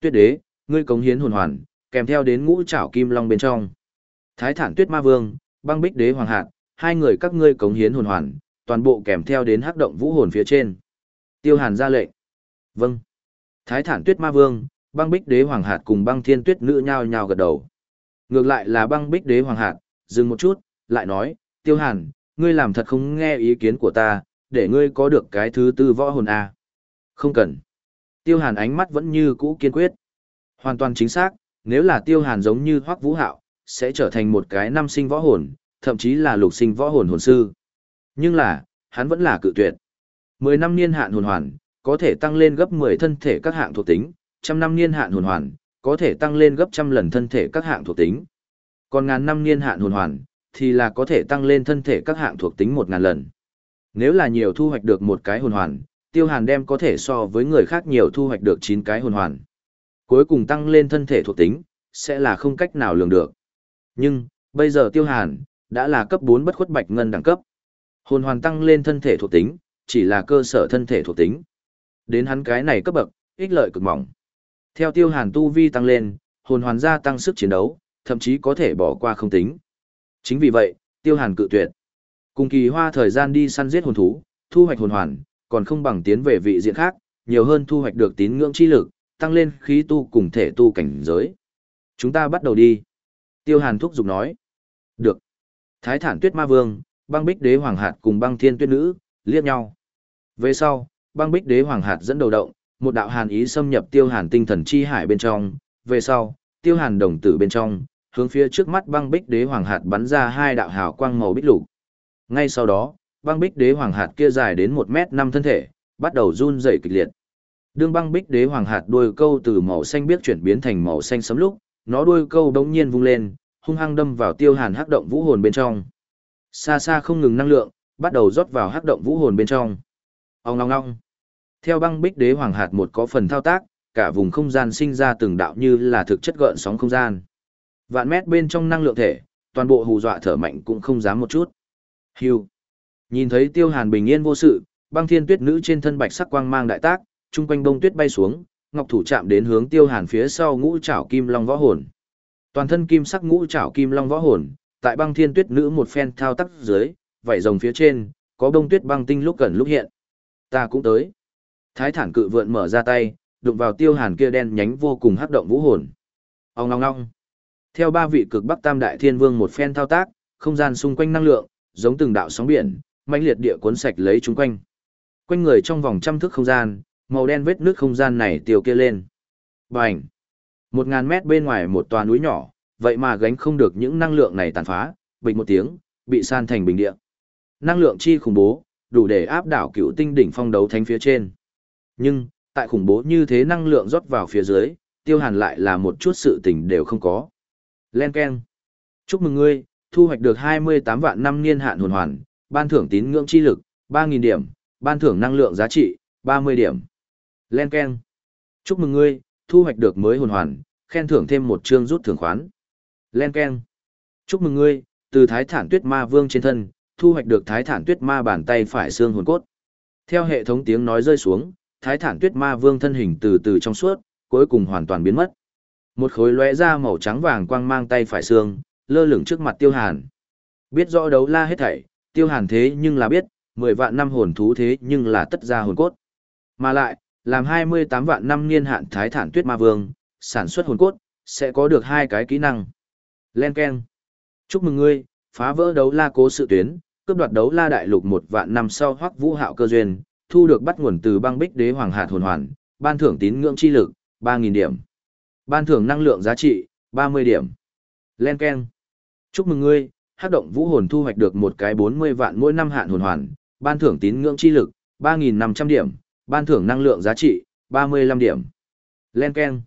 [SPEAKER 1] Tuyết đế, ngươi cống hiến hồn hoàn, kèm theo đến ngũ trảo kim long bên trong. Thái thản tuyết ma vương, băng bích đế hoàng hạt, hai người các ngươi cống hiến hồn hoàn, toàn bộ kèm theo đến hắc động vũ hồn phía trên. Tiêu hàn ra lệnh. Vâng. Thái thản tuyết ma vương, băng bích đế hoàng hạt cùng băng thiên tuyết nữ nhao nhao gật đầu. Ngược lại là băng bích đế hoàng hạt, dừng một chút, lại nói, tiêu hàn, ngươi làm thật không nghe ý kiến của ta, để ngươi có được cái thứ tư võ hồn A. Không cần. Tiêu hàn ánh mắt vẫn như cũ kiên quyết. Hoàn toàn chính xác, nếu là tiêu hàn giống như hoắc vũ hạo, sẽ trở thành một cái năm sinh võ hồn, thậm chí là lục sinh võ hồn hồn sư. Nhưng là, hắn vẫn là cự tuyệt. Mười năm niên hạn hồn hoàn, có thể tăng lên gấp mười thân thể các hạng thuộc tính, trăm năm niên hạn hồn hoàn, có thể tăng lên gấp trăm lần thân thể các hạng thuộc tính. Còn ngàn năm niên hạn hồn hoàn, thì là có thể tăng lên thân thể các hạng thuộc tính một ngàn lần. Nếu là nhiều thu hoạch được một cái hồn hoàn, tiêu hàn đem có thể so với người khác nhiều thu hoạch được chín cái hồn hoàn. Cuối cùng tăng lên thân thể thuộc tính, sẽ là không cách nào lường được. Nhưng, bây giờ tiêu hàn, đã là cấp 4 bất khuất bạch ngân đẳng cấp. Hồn hoàn tăng lên thân thể thuộc tính, chỉ là cơ sở thân thể thuộc tính. Đến hắn cái này cấp bậc, ích lợi cực mỏng. Theo tiêu hàn tu vi tăng lên, hồn hoàn gia tăng sức chiến đấu, thậm chí có thể bỏ qua không tính. Chính vì vậy, tiêu hàn cự tuyệt. Cùng kỳ hoa thời gian đi săn giết hồn thú, thu hoạch hồn hoàn, còn không bằng tiến về vị diện khác, nhiều hơn thu hoạch được tín ngưỡng chi lực, tăng lên khí tu cùng thể tu cảnh giới. Chúng ta bắt đầu đi. Tiêu hàn thúc giục nói. Được. Thái thản tuyết ma vương, băng bích đế hoàng hạt cùng băng thiên tuyết nữ, liếc nhau. Về sau, băng bích đế hoàng hạt dẫn đầu động, một đạo hàn ý xâm nhập tiêu hàn tinh thần chi hải bên trong. Về sau, tiêu hàn đồng tử bên trong, hướng phía trước mắt băng bích đế hoàng hạt bắn ra hai đạo hào quang màu bích lục. Ngay sau đó, băng bích đế hoàng hạt kia dài đến một mét năm thân thể, bắt đầu run rẩy kịch liệt. Đương băng bích đế hoàng hạt đuôi câu từ màu xanh biếc chuyển biến thành màu xanh sấm lúc, nó đuôi câu đống nhiên vung lên, hung hăng đâm vào tiêu hàn hắc động vũ hồn bên trong. Xa xa không ngừng năng lượng, bắt đầu rót vào hắc động vũ hồn bên trong. Ông ngong ngong. Theo băng bích đế hoàng hạt một có phần thao tác, cả vùng không gian sinh ra từng đạo như là thực chất gợn sóng không gian. Vạn mét bên trong năng lượng thể, toàn bộ hù dọa thở mạnh cũng không dám một chút. Hưu. Nhìn thấy tiêu hàn bình yên vô sự, băng thiên tuyết nữ trên thân bạch sắc quang mang đại tác, chung quanh bông tuyết bay xuống, ngọc thủ chạm đến hướng tiêu hàn phía sau ngũ trảo kim long võ hồn. Toàn thân kim sắc ngũ trảo kim long võ hồn, tại băng thiên tuyết nữ một phen thao tác dưới, vảy rồng phía trên, có bông tuyết băng tinh lúc gần lúc hiện. Ta cũng tới. Thái thản cự vượn mở ra tay, đụng vào tiêu hàn kia đen nhánh vô cùng hắc động vũ hồn. Ông ngong ngong. Theo ba vị cực bắc tam đại thiên vương một phen thao tác, không gian xung quanh năng lượng, giống từng đạo sóng biển, mãnh liệt địa cuốn sạch lấy chúng quanh. Quanh người trong vòng trăm thước không gian, màu đen vết nước không gian này tiêu kia lên. Bành! Một ngàn mét bên ngoài một tòa núi nhỏ, vậy mà gánh không được những năng lượng này tàn phá, bình một tiếng, bị san thành bình địa. Năng lượng chi khủng bố, đủ để áp đảo cựu tinh đỉnh phong đấu thánh phía trên. Nhưng, tại khủng bố như thế năng lượng rót vào phía dưới, tiêu hàn lại là một chút sự tình đều không có. Len Ken. Chúc mừng ngươi, thu hoạch được 28 vạn năm niên hạn hồn hoàn, ban thưởng tín ngưỡng chi lực, 3.000 điểm, ban thưởng năng lượng giá trị, 30 điểm. Len Ken. Chúc mừng ngươi, thu hoạch được mới hồn hoàn, khen thưởng thêm một chương rút thưởng khoán. Len Ken. Chúc mừng ngươi, từ Thái Thản Tuyết Ma Vương trên thân, thu hoạch được Thái Thản Tuyết Ma bàn tay phải xương hồn cốt. Theo hệ thống tiếng nói rơi xuống, Thái Thản Tuyết Ma Vương thân hình từ từ trong suốt, cuối cùng hoàn toàn biến mất. Một khối lóe ra màu trắng vàng quang mang tay phải xương, lơ lửng trước mặt Tiêu Hàn. Biết rõ đấu la hết thảy, Tiêu Hàn thế nhưng là biết, 10 vạn năm hồn thú thế nhưng là tất ra hồn cốt. Mà lại, làm 28 vạn năm niên hạn Thái Thản Tuyết Ma Vương, sản xuất hồn cốt, sẽ có được hai cái kỹ năng. Len Ken. Chúc mừng ngươi, phá vỡ đấu la cố sự tuyến, cướp đoạt đấu la đại lục một vạn năm sau hoắc vũ hạo cơ duyên, thu được bắt nguồn từ băng bích đế hoàng hạt hồn hoàn, ban thưởng tín ngưỡng chi lực, 3.000 điểm. Ban thưởng năng lượng giá trị, 30 điểm. Len Ken. Chúc mừng ngươi, hát động vũ hồn thu hoạch được một cái 40 vạn mỗi năm hạn hồn hoàn, ban thưởng tín ngưỡng chi lực, 3.500 điểm, ban thưởng năng lượng giá trị, 35 điểm. Len Ken.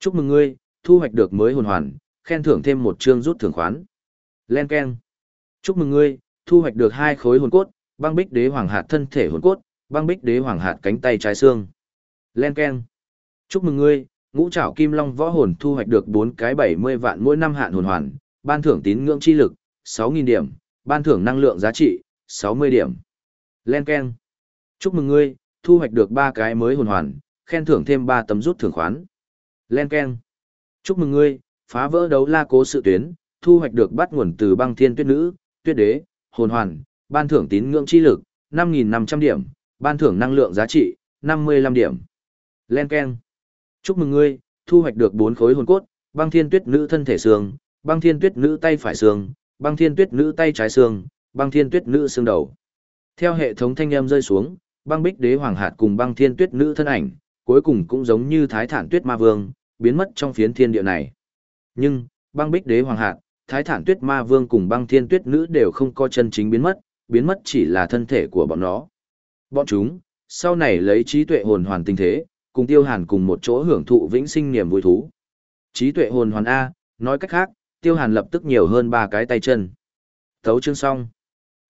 [SPEAKER 1] Chúc mừng ngươi, thu hoạch được mới hồn hoàn, khen thưởng thêm một chương rút thưởng khoán. Len Ken. Chúc mừng ngươi, thu hoạch được hai khối hồn cốt, băng bích đế hoàng hạt thân thể hồn cốt, băng bích đế hoàng hạt cánh tay trái xương. Len Ken. Chúc mừng ngươi, ngũ trảo kim long võ hồn thu hoạch được bốn cái 70 vạn mỗi năm hạn hồn hoàn, ban thưởng tín ngưỡng chi lực, 6.000 điểm, ban thưởng năng lượng giá trị, 60 điểm. Len Ken. Chúc mừng ngươi, thu hoạch được ba cái mới hồn hoàn, khen thưởng thêm 3 tấm rút thưởng khoán. Len Ken. Chúc mừng ngươi, phá vỡ đấu la cố sự tuyến, thu hoạch được bắt nguồn từ băng thiên tuyết nữ, tuyết đế, hồn hoàn, ban thưởng tín ngưỡng chi lực, 5.500 điểm, ban thưởng năng lượng giá trị, 55 điểm. Len keng Chúc mừng ngươi, thu hoạch được 4 khối hồn cốt, băng thiên tuyết nữ thân thể xương, băng thiên tuyết nữ tay phải xương, băng thiên tuyết nữ tay trái xương, băng thiên tuyết nữ xương đầu. Theo hệ thống thanh âm rơi xuống, băng bích đế hoàng hạt cùng băng thiên tuyết nữ thân ảnh, cuối cùng cũng giống như thái thản tuyết ma vương, biến mất trong phiến thiên địa này. Nhưng, băng bích đế hoàng hạt, thái thản tuyết ma vương cùng băng thiên tuyết nữ đều không có chân chính biến mất, biến mất chỉ là thân thể của bọn nó. Bọn chúng, sau này lấy trí tuệ hồn hoàn tinh thế, cùng tiêu hàn cùng một chỗ hưởng thụ vĩnh sinh niềm vui thú. Trí tuệ hồn hoàn A, nói cách khác, tiêu hàn lập tức nhiều hơn ba cái tay chân. Thấu chương xong.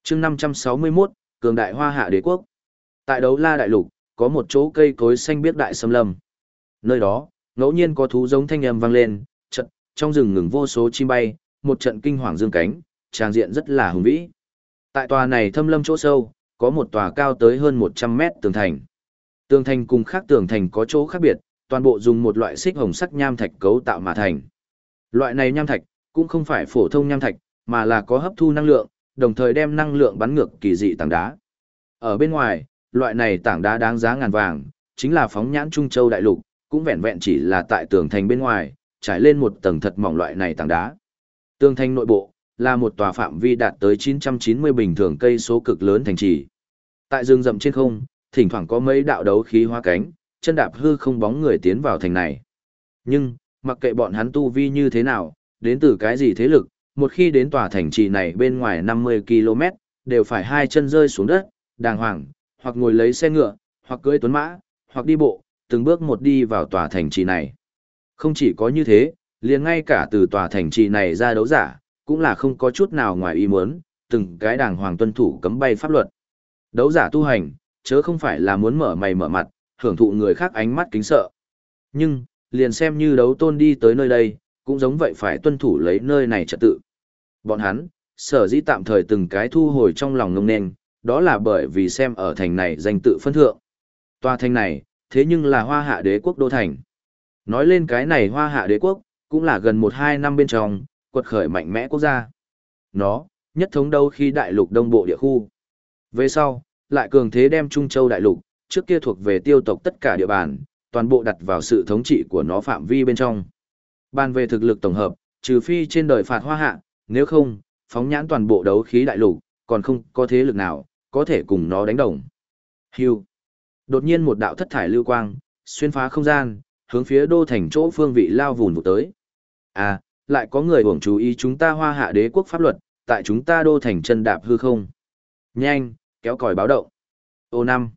[SPEAKER 1] Chương 561, Cường Đại Hoa Hạ Đế Quốc. Tại đấu la đại lục, có một chỗ cây cối xanh biếc đại xâm lâm. Nơi đó, ngẫu nhiên có thú giống thanh âm vang lên, trận, trong rừng ngừng vô số chim bay, một trận kinh hoàng dương cánh, tràng diện rất là hùng vĩ. Tại tòa này thâm lâm chỗ sâu, có một tòa cao tới hơn 100 mét tường thành. Tường thành cùng khác tường thành có chỗ khác biệt, toàn bộ dùng một loại xích hồng sắc nham thạch cấu tạo mà thành. Loại này nham thạch cũng không phải phổ thông nham thạch, mà là có hấp thu năng lượng, đồng thời đem năng lượng bắn ngược kỳ dị tảng đá. Ở bên ngoài, loại này tảng đá đáng giá ngàn vàng, chính là phóng nhãn Trung Châu đại lục, cũng vẹn vẹn chỉ là tại tường thành bên ngoài, trải lên một tầng thật mỏng loại này tảng đá. Tường thành nội bộ là một tòa phạm vi đạt tới 990 bình thường cây số cực lớn thành trì. Tại rừng rậm trên không, thỉnh thoảng có mấy đạo đấu khí hóa cánh, chân đạp hư không bóng người tiến vào thành này. Nhưng, mặc kệ bọn hắn tu vi như thế nào, đến từ cái gì thế lực, một khi đến tòa thành trì này bên ngoài 50 km, đều phải hai chân rơi xuống đất, đàng hoàng, hoặc ngồi lấy xe ngựa, hoặc cưỡi tuấn mã, hoặc đi bộ, từng bước một đi vào tòa thành trì này. Không chỉ có như thế, liền ngay cả từ tòa thành trì này ra đấu giả, cũng là không có chút nào ngoài ý muốn, từng cái đàng hoàng tuân thủ cấm bay pháp luật. Đấu giả tu hành, chớ không phải là muốn mở mày mở mặt, hưởng thụ người khác ánh mắt kính sợ. Nhưng, liền xem như đấu tôn đi tới nơi đây, cũng giống vậy phải tuân thủ lấy nơi này trật tự. Bọn hắn, sở dĩ tạm thời từng cái thu hồi trong lòng ngông nền, đó là bởi vì xem ở thành này danh tự phân thượng. Tòa thành này, thế nhưng là hoa hạ đế quốc đô thành. Nói lên cái này hoa hạ đế quốc, cũng là gần 1-2 năm bên trong, quật khởi mạnh mẽ quốc gia. Nó, nhất thống đâu khi đại lục đông bộ địa khu. Về sau, lại cường thế đem Trung Châu đại lục, trước kia thuộc về tiêu tộc tất cả địa bàn, toàn bộ đặt vào sự thống trị của nó phạm vi bên trong. Bàn về thực lực tổng hợp, trừ phi trên đời phạt hoa hạ, nếu không, phóng nhãn toàn bộ đấu khí đại lục, còn không có thế lực nào, có thể cùng nó đánh đồng. Hưu. Đột nhiên một đạo thất thải lưu quang, xuyên phá không gian, hướng phía đô thành chỗ phương vị lao vùn vụ tới. À, lại có người hưởng chú ý chúng ta hoa hạ đế quốc pháp luật, tại chúng ta đô thành chân đạp hư không. Nhanh, kéo còi báo động. Ô năm.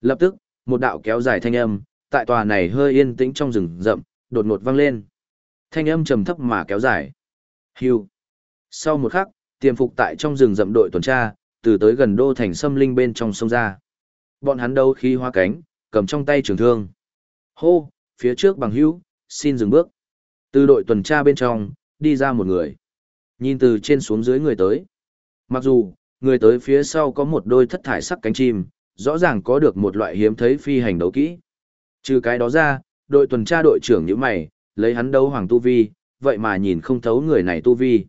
[SPEAKER 1] Lập tức, một đạo kéo dài thanh âm, tại tòa này hơi yên tĩnh trong rừng rậm, đột ngột vang lên. Thanh âm trầm thấp mà kéo dài. Hưu. Sau một khắc, tiềm phục tại trong rừng rậm đội tuần tra, từ tới gần đô thành xâm linh bên trong sông ra. Bọn hắn đâu khi hoa cánh, cầm trong tay trường thương. Hô, phía trước bằng hữu, xin dừng bước. Từ đội tuần tra bên trong, đi ra một người. Nhìn từ trên xuống dưới người tới. Mặc dù, người tới phía sau có một đôi thất thải sắc cánh chim, rõ ràng có được một loại hiếm thấy phi hành đấu kỹ. Trừ cái đó ra, đội tuần tra đội trưởng như mày, lấy hắn đấu hoàng tu vi, vậy mà nhìn không thấu người này tu vi.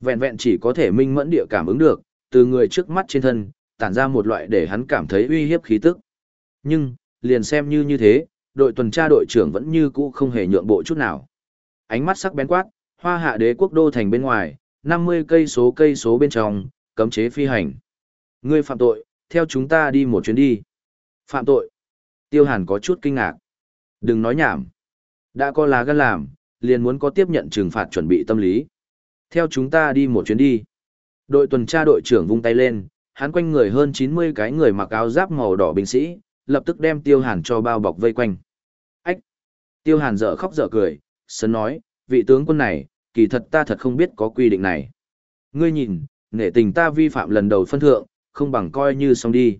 [SPEAKER 1] Vẹn vẹn chỉ có thể minh mẫn địa cảm ứng được, từ người trước mắt trên thân, tản ra một loại để hắn cảm thấy uy hiếp khí tức. Nhưng, liền xem như như thế, đội tuần tra đội trưởng vẫn như cũ không hề nhượng bộ chút nào. Ánh mắt sắc bén quát, hoa hạ đế quốc đô thành bên ngoài, 50 cây số cây số bên trong, cấm chế phi hành. Ngươi phạm tội, theo chúng ta đi một chuyến đi. Phạm tội. Tiêu Hàn có chút kinh ngạc. Đừng nói nhảm. Đã có lá gan làm, liền muốn có tiếp nhận trừng phạt chuẩn bị tâm lý. Theo chúng ta đi một chuyến đi. Đội tuần tra đội trưởng vung tay lên, hắn quanh người hơn 90 cái người mặc áo giáp màu đỏ binh sĩ, lập tức đem Tiêu Hàn cho bao bọc vây quanh. Ách! Tiêu Hàn dở khóc dở cười, sơn nói, vị tướng quân này, kỳ thật ta thật không biết có quy định này. Ngươi nhìn, nể tình ta vi phạm lần đầu phân thượng, không bằng coi như xong đi.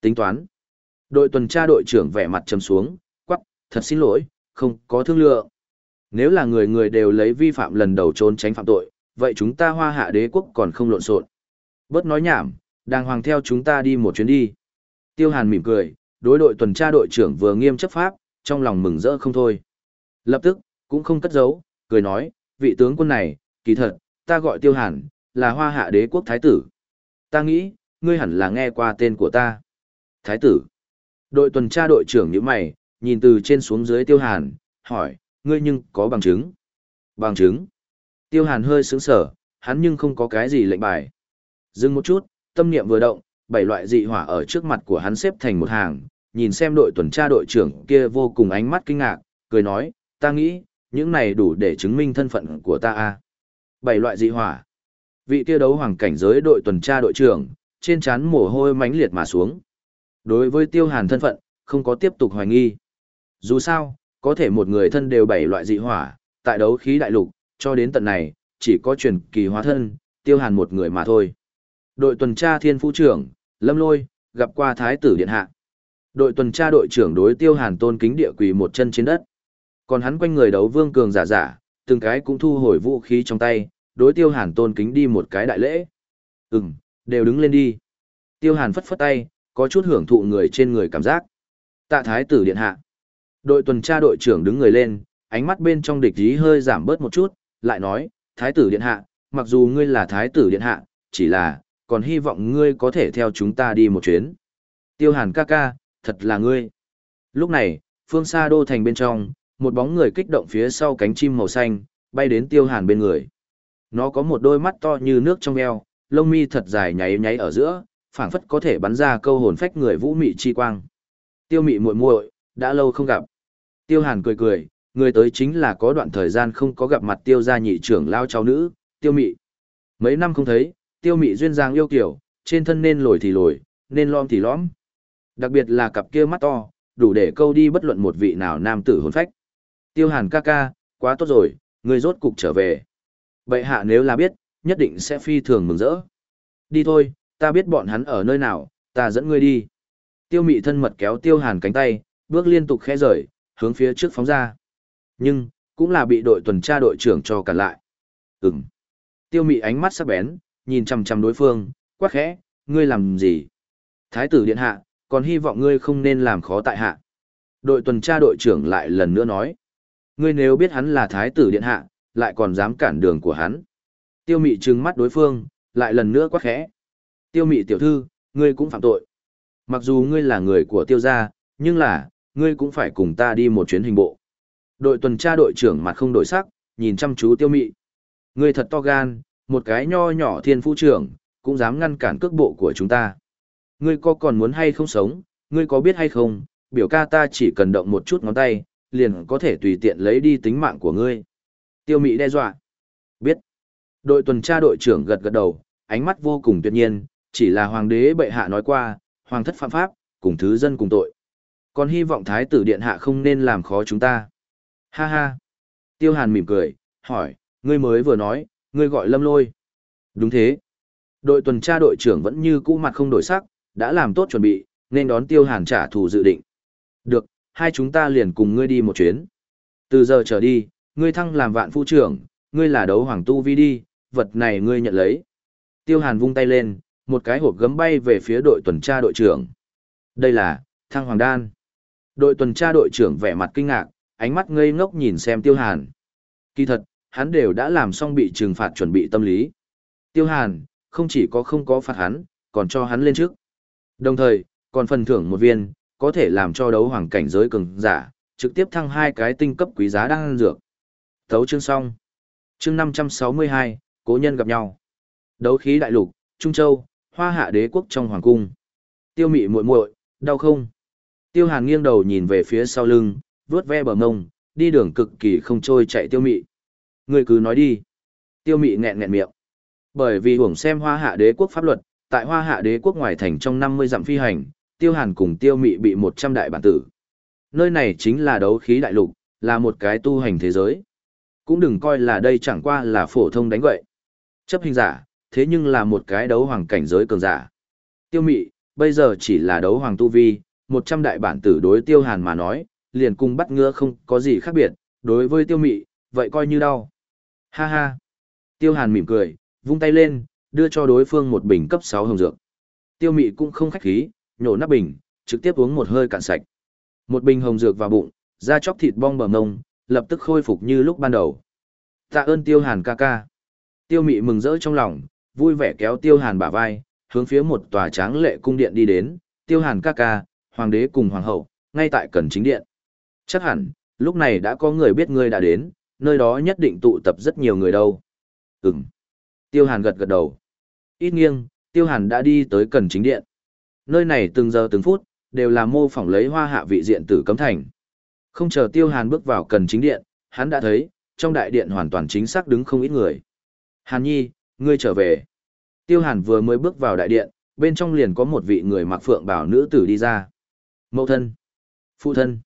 [SPEAKER 1] Tính toán. Đội tuần tra đội trưởng vẻ mặt trầm xuống, quắc, thật xin lỗi, không có thương lượng. Nếu là người người đều lấy vi phạm lần đầu trốn tránh phạm tội, vậy chúng ta hoa hạ đế quốc còn không lộn xộn. Bớt nói nhảm, đàng hoàng theo chúng ta đi một chuyến đi. Tiêu Hàn mỉm cười, đối đội tuần tra đội trưởng vừa nghiêm chấp pháp, trong lòng mừng rỡ không thôi. Lập tức, cũng không cất giấu, cười nói, vị tướng quân này, kỳ thật, ta gọi Tiêu Hàn, là hoa hạ đế quốc thái tử. Ta nghĩ, ngươi hẳn là nghe qua tên của ta. Thái tử. Đội tuần tra đội trưởng như mày, nhìn từ trên xuống dưới Tiêu Hàn, hỏi, ngươi nhưng có bằng chứng? Bằng chứng. Tiêu Hàn hơi sướng sở, hắn nhưng không có cái gì lệnh bài. Dừng một chút, tâm niệm vừa động, bảy loại dị hỏa ở trước mặt của hắn xếp thành một hàng, nhìn xem đội tuần tra đội trưởng kia vô cùng ánh mắt kinh ngạc, cười nói, ta nghĩ, những này đủ để chứng minh thân phận của ta a. Bảy loại dị hỏa. Vị kia đấu hoàng cảnh giới đội tuần tra đội trưởng, trên trán mồ hôi mãnh liệt mà xuống. Đối với Tiêu Hàn thân phận, không có tiếp tục hoài nghi. Dù sao, có thể một người thân đều bảy loại dị hỏa, tại đấu khí đại lục, cho đến tận này, chỉ có truyền kỳ hóa thân, Tiêu Hàn một người mà thôi. Đội tuần tra thiên phu trưởng, Lâm Lôi, gặp qua Thái tử Điện Hạ. Đội tuần tra đội trưởng đối Tiêu Hàn tôn kính địa quỳ một chân trên đất. Còn hắn quanh người đấu vương cường giả giả, từng cái cũng thu hồi vũ khí trong tay, đối Tiêu Hàn tôn kính đi một cái đại lễ. Ừm, đều đứng lên đi. Tiêu Hàn phất phất tay, có chút hưởng thụ người trên người cảm giác. Tạ Thái tử Điện Hạ. Đội tuần tra đội trưởng đứng người lên, ánh mắt bên trong địch ý hơi giảm bớt một chút, lại nói, Thái tử Điện Hạ, mặc dù ngươi là Thái tử Điện Hạ, chỉ là, còn hy vọng ngươi có thể theo chúng ta đi một chuyến. Tiêu hàn ca ca, thật là ngươi. Lúc này, phương xa đô thành bên trong, một bóng người kích động phía sau cánh chim màu xanh, bay đến tiêu hàn bên người. Nó có một đôi mắt to như nước trong eo, lông mi thật dài nháy nháy ở giữa, phảng phất có thể bắn ra câu hồn phách người vũ mị chi quang. Tiêu mị muội muội, đã lâu không gặp. Tiêu hàn cười cười, người tới chính là có đoạn thời gian không có gặp mặt tiêu gia nhị trưởng lao cháu nữ, tiêu mị. Mấy năm không thấy, tiêu mị duyên dáng yêu kiểu, trên thân nên lồi thì lồi, nên lom thì lõm. Đặc biệt là cặp kia mắt to, đủ để câu đi bất luận một vị nào nam tử hồn phách. Tiêu hàn ca ca, quá tốt rồi, người rốt cục trở về. Bệ hạ nếu là biết, nhất định sẽ phi thường mừng rỡ. Đi thôi, ta biết bọn hắn ở nơi nào, ta dẫn ngươi đi. Tiêu mị thân mật kéo tiêu hàn cánh tay, bước liên tục khẽ rời, hướng phía trước phóng ra. Nhưng, cũng là bị đội tuần tra đội trưởng cho cản lại. Ừm. Tiêu mị ánh mắt sắc bén, nhìn chằm chằm đối phương, quát khẽ, ngươi làm gì? Thái tử điện hạ, còn hy vọng ngươi không nên làm khó tại hạ. Đội tuần tra đội trưởng lại lần nữa nói, ngươi nếu biết hắn là thái tử điện hạ, lại còn dám cản đường của hắn. Tiêu mị trừng mắt đối phương, lại lần nữa quát khẽ. Tiêu mị tiểu thư, ngươi cũng phạm tội. Mặc dù ngươi là người của tiêu gia, nhưng là, ngươi cũng phải cùng ta đi một chuyến hình bộ. Đội tuần tra đội trưởng mặt không đổi sắc, nhìn chăm chú tiêu mị. Ngươi thật to gan, một cái nho nhỏ thiên phu trưởng, cũng dám ngăn cản cước bộ của chúng ta. Ngươi có còn muốn hay không sống, ngươi có biết hay không, biểu ca ta chỉ cần động một chút ngón tay, liền có thể tùy tiện lấy đi tính mạng của ngươi. Tiêu mỹ đe dọa. Biết. Đội tuần tra đội trưởng gật gật đầu, ánh mắt vô cùng tuyệt nhiên, chỉ là hoàng đế bệ hạ nói qua, hoàng thất phạm pháp, cùng thứ dân cùng tội. Còn hy vọng thái tử điện hạ không nên làm khó chúng ta. Ha ha. Tiêu Hàn mỉm cười, hỏi, ngươi mới vừa nói, Ngươi gọi lâm lôi. Đúng thế. Đội tuần tra đội trưởng vẫn như cũ mặt không đổi sắc, đã làm tốt chuẩn bị, nên đón tiêu hàn trả thù dự định. Được, hai chúng ta liền cùng ngươi đi một chuyến. Từ giờ trở đi, ngươi thăng làm vạn phu trưởng, ngươi là đấu hoàng tu vi đi, vật này ngươi nhận lấy. Tiêu Hàn vung tay lên, một cái hộp gấm bay về phía đội tuần tra đội trưởng. Đây là, thăng hoàng đan. Đội tuần tra đội trưởng vẻ mặt kinh ngạc, ánh mắt ngây ngốc nhìn xem Tiêu Hàn. Kỳ thật, hắn đều đã làm xong bị trừng phạt chuẩn bị tâm lý. Tiêu Hàn, không chỉ có không có phạt hắn, còn cho hắn lên trước. Đồng thời, còn phần thưởng một viên, có thể làm cho đấu hoàng cảnh giới cường giả, trực tiếp thăng hai cái tinh cấp quý giá đang dược. Thấu chương xong. Chương 562, cố nhân gặp nhau. Đấu khí đại lục, Trung Châu, Hoa Hạ đế quốc trong hoàng cung. Tiêu Mị muội muội, đau không? Tiêu Hàn nghiêng đầu nhìn về phía sau lưng, vuốt ve bờ ngông, đi đường cực kỳ không trôi chạy Tiêu Mị. Ngươi cứ nói đi. Tiêu Mị nghẹn nghẹn miệng. Bởi vì hưởng xem Hoa Hạ đế quốc pháp luật, tại Hoa Hạ đế quốc ngoài thành trong 50 dặm phi hành, Tiêu Hàn cùng Tiêu Mị bị 100 đại bản tử. Nơi này chính là đấu khí đại lục, là một cái tu hành thế giới. Cũng đừng coi là đây chẳng qua là phổ thông đánh vậy, Chấp hình giả, thế nhưng là một cái đấu hoàng cảnh giới cường giả. Tiêu Mị, bây giờ chỉ là đấu hoàng tu vi, 100 đại bản tử đối Tiêu Hàn mà nói, liền cùng bắt ngựa không có gì khác biệt, đối với Tiêu Mị, vậy coi như đau. Ha ha. Tiêu Hàn mỉm cười, vung tay lên, đưa cho đối phương một bình cấp sáu hồng dược. Tiêu Mị cũng không khách khí, nhổ nắp bình, trực tiếp uống một hơi cạn sạch. Một bình hồng dược vào bụng, da chóc thịt bong bờ ngông, lập tức khôi phục như lúc ban đầu. Tạ ơn Tiêu Hàn ca ca. Tiêu Mị mừng rỡ trong lòng, vui vẻ kéo Tiêu Hàn bả vai, hướng phía một tòa tráng lệ cung điện đi đến, Tiêu Hàn ca ca, hoàng đế cùng hoàng hậu, ngay tại cẩn chính điện. Chắc hẳn, lúc này đã có người biết ngươi đã đến, nơi đó nhất định tụ tập rất nhiều người đâu. Ừm. Tiêu Hàn gật gật đầu. Ít nghiêng, Tiêu Hàn đã đi tới cẩn chính điện. Nơi này từng giờ từng phút, đều là mô phỏng lấy hoa hạ vị diện tử cấm thành. Không chờ Tiêu Hàn bước vào cần chính điện, hắn đã thấy, trong đại điện hoàn toàn chính xác đứng không ít người. Hàn Nhi, ngươi trở về. Tiêu Hàn vừa mới bước vào đại điện, bên trong liền có một vị người mặc phượng bảo nữ tử đi ra. Mẫu thân. Phụ thân.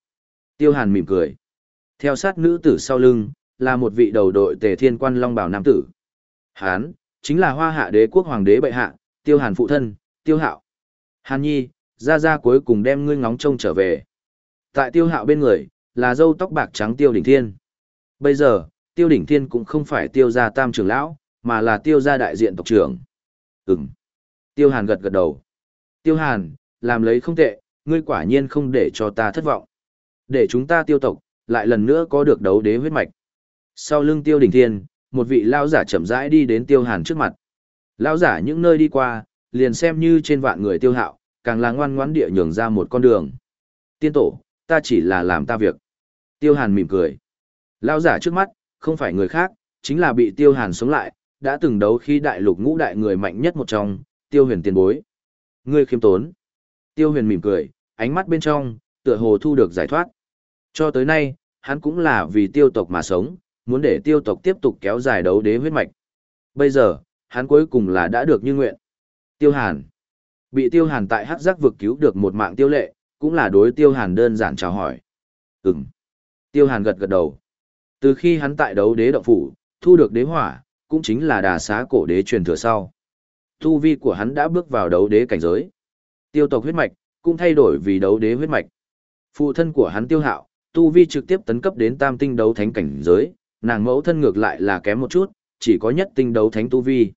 [SPEAKER 1] Tiêu Hàn mỉm cười. Theo sát nữ tử sau lưng, là một vị đầu đội tề thiên quan long bảo nam tử. Hán, chính là hoa hạ đế quốc hoàng đế bệ hạ, Tiêu Hàn phụ thân, Tiêu Hạo. Hàn Nhi, ra ra cuối cùng đem ngươi ngóng trông trở về. Tại Tiêu Hạo bên người, là dâu tóc bạc trắng Tiêu Đỉnh Thiên. Bây giờ, Tiêu Đỉnh Thiên cũng không phải Tiêu gia tam trưởng lão, mà là Tiêu gia đại diện tộc trưởng. Ừm. Tiêu Hàn gật gật đầu. Tiêu Hàn, làm lấy không tệ, ngươi quả nhiên không để cho ta thất vọng. Để chúng ta tiêu tộc, lại lần nữa có được đấu đế huyết mạch. Sau lưng Tiêu Đỉnh Thiên, một vị lao giả chậm rãi đi đến Tiêu Hàn trước mặt. Lao giả những nơi đi qua, liền xem như trên vạn người tiêu hạo, càng là ngoan ngoãn địa nhường ra một con đường. Tiên tổ, ta chỉ là làm ta việc. Tiêu Hàn mỉm cười. Lao giả trước mắt, không phải người khác, chính là bị Tiêu Hàn sống lại, đã từng đấu khi đại lục ngũ đại người mạnh nhất một trong, Tiêu Huyền tiền bối. Ngươi khiêm tốn. Tiêu Huyền mỉm cười, ánh mắt bên trong, tựa hồ thu được giải thoát. Cho tới nay, hắn cũng là vì tiêu tộc mà sống, muốn để tiêu tộc tiếp tục kéo dài đấu đế huyết mạch. Bây giờ, hắn cuối cùng là đã được như nguyện. Tiêu Hàn. Bị Tiêu Hàn tại hắc giác vực cứu được một mạng tiêu lệ, cũng là đối Tiêu Hàn đơn giản chào hỏi. Ừm. Tiêu Hàn gật gật đầu. Từ khi hắn tại đấu đế động phủ, thu được đế hỏa, cũng chính là đà xá cổ đế truyền thừa sau. Tu vi của hắn đã bước vào đấu đế cảnh giới. Tiêu tộc huyết mạch, cũng thay đổi vì đấu đế huyết mạch. Phụ thân của hắn tiêu hạo, tu vi trực tiếp tấn cấp đến tam tinh đấu thánh cảnh giới, nàng mẫu thân ngược lại là kém một chút, chỉ có nhất tinh đấu thánh tu vi.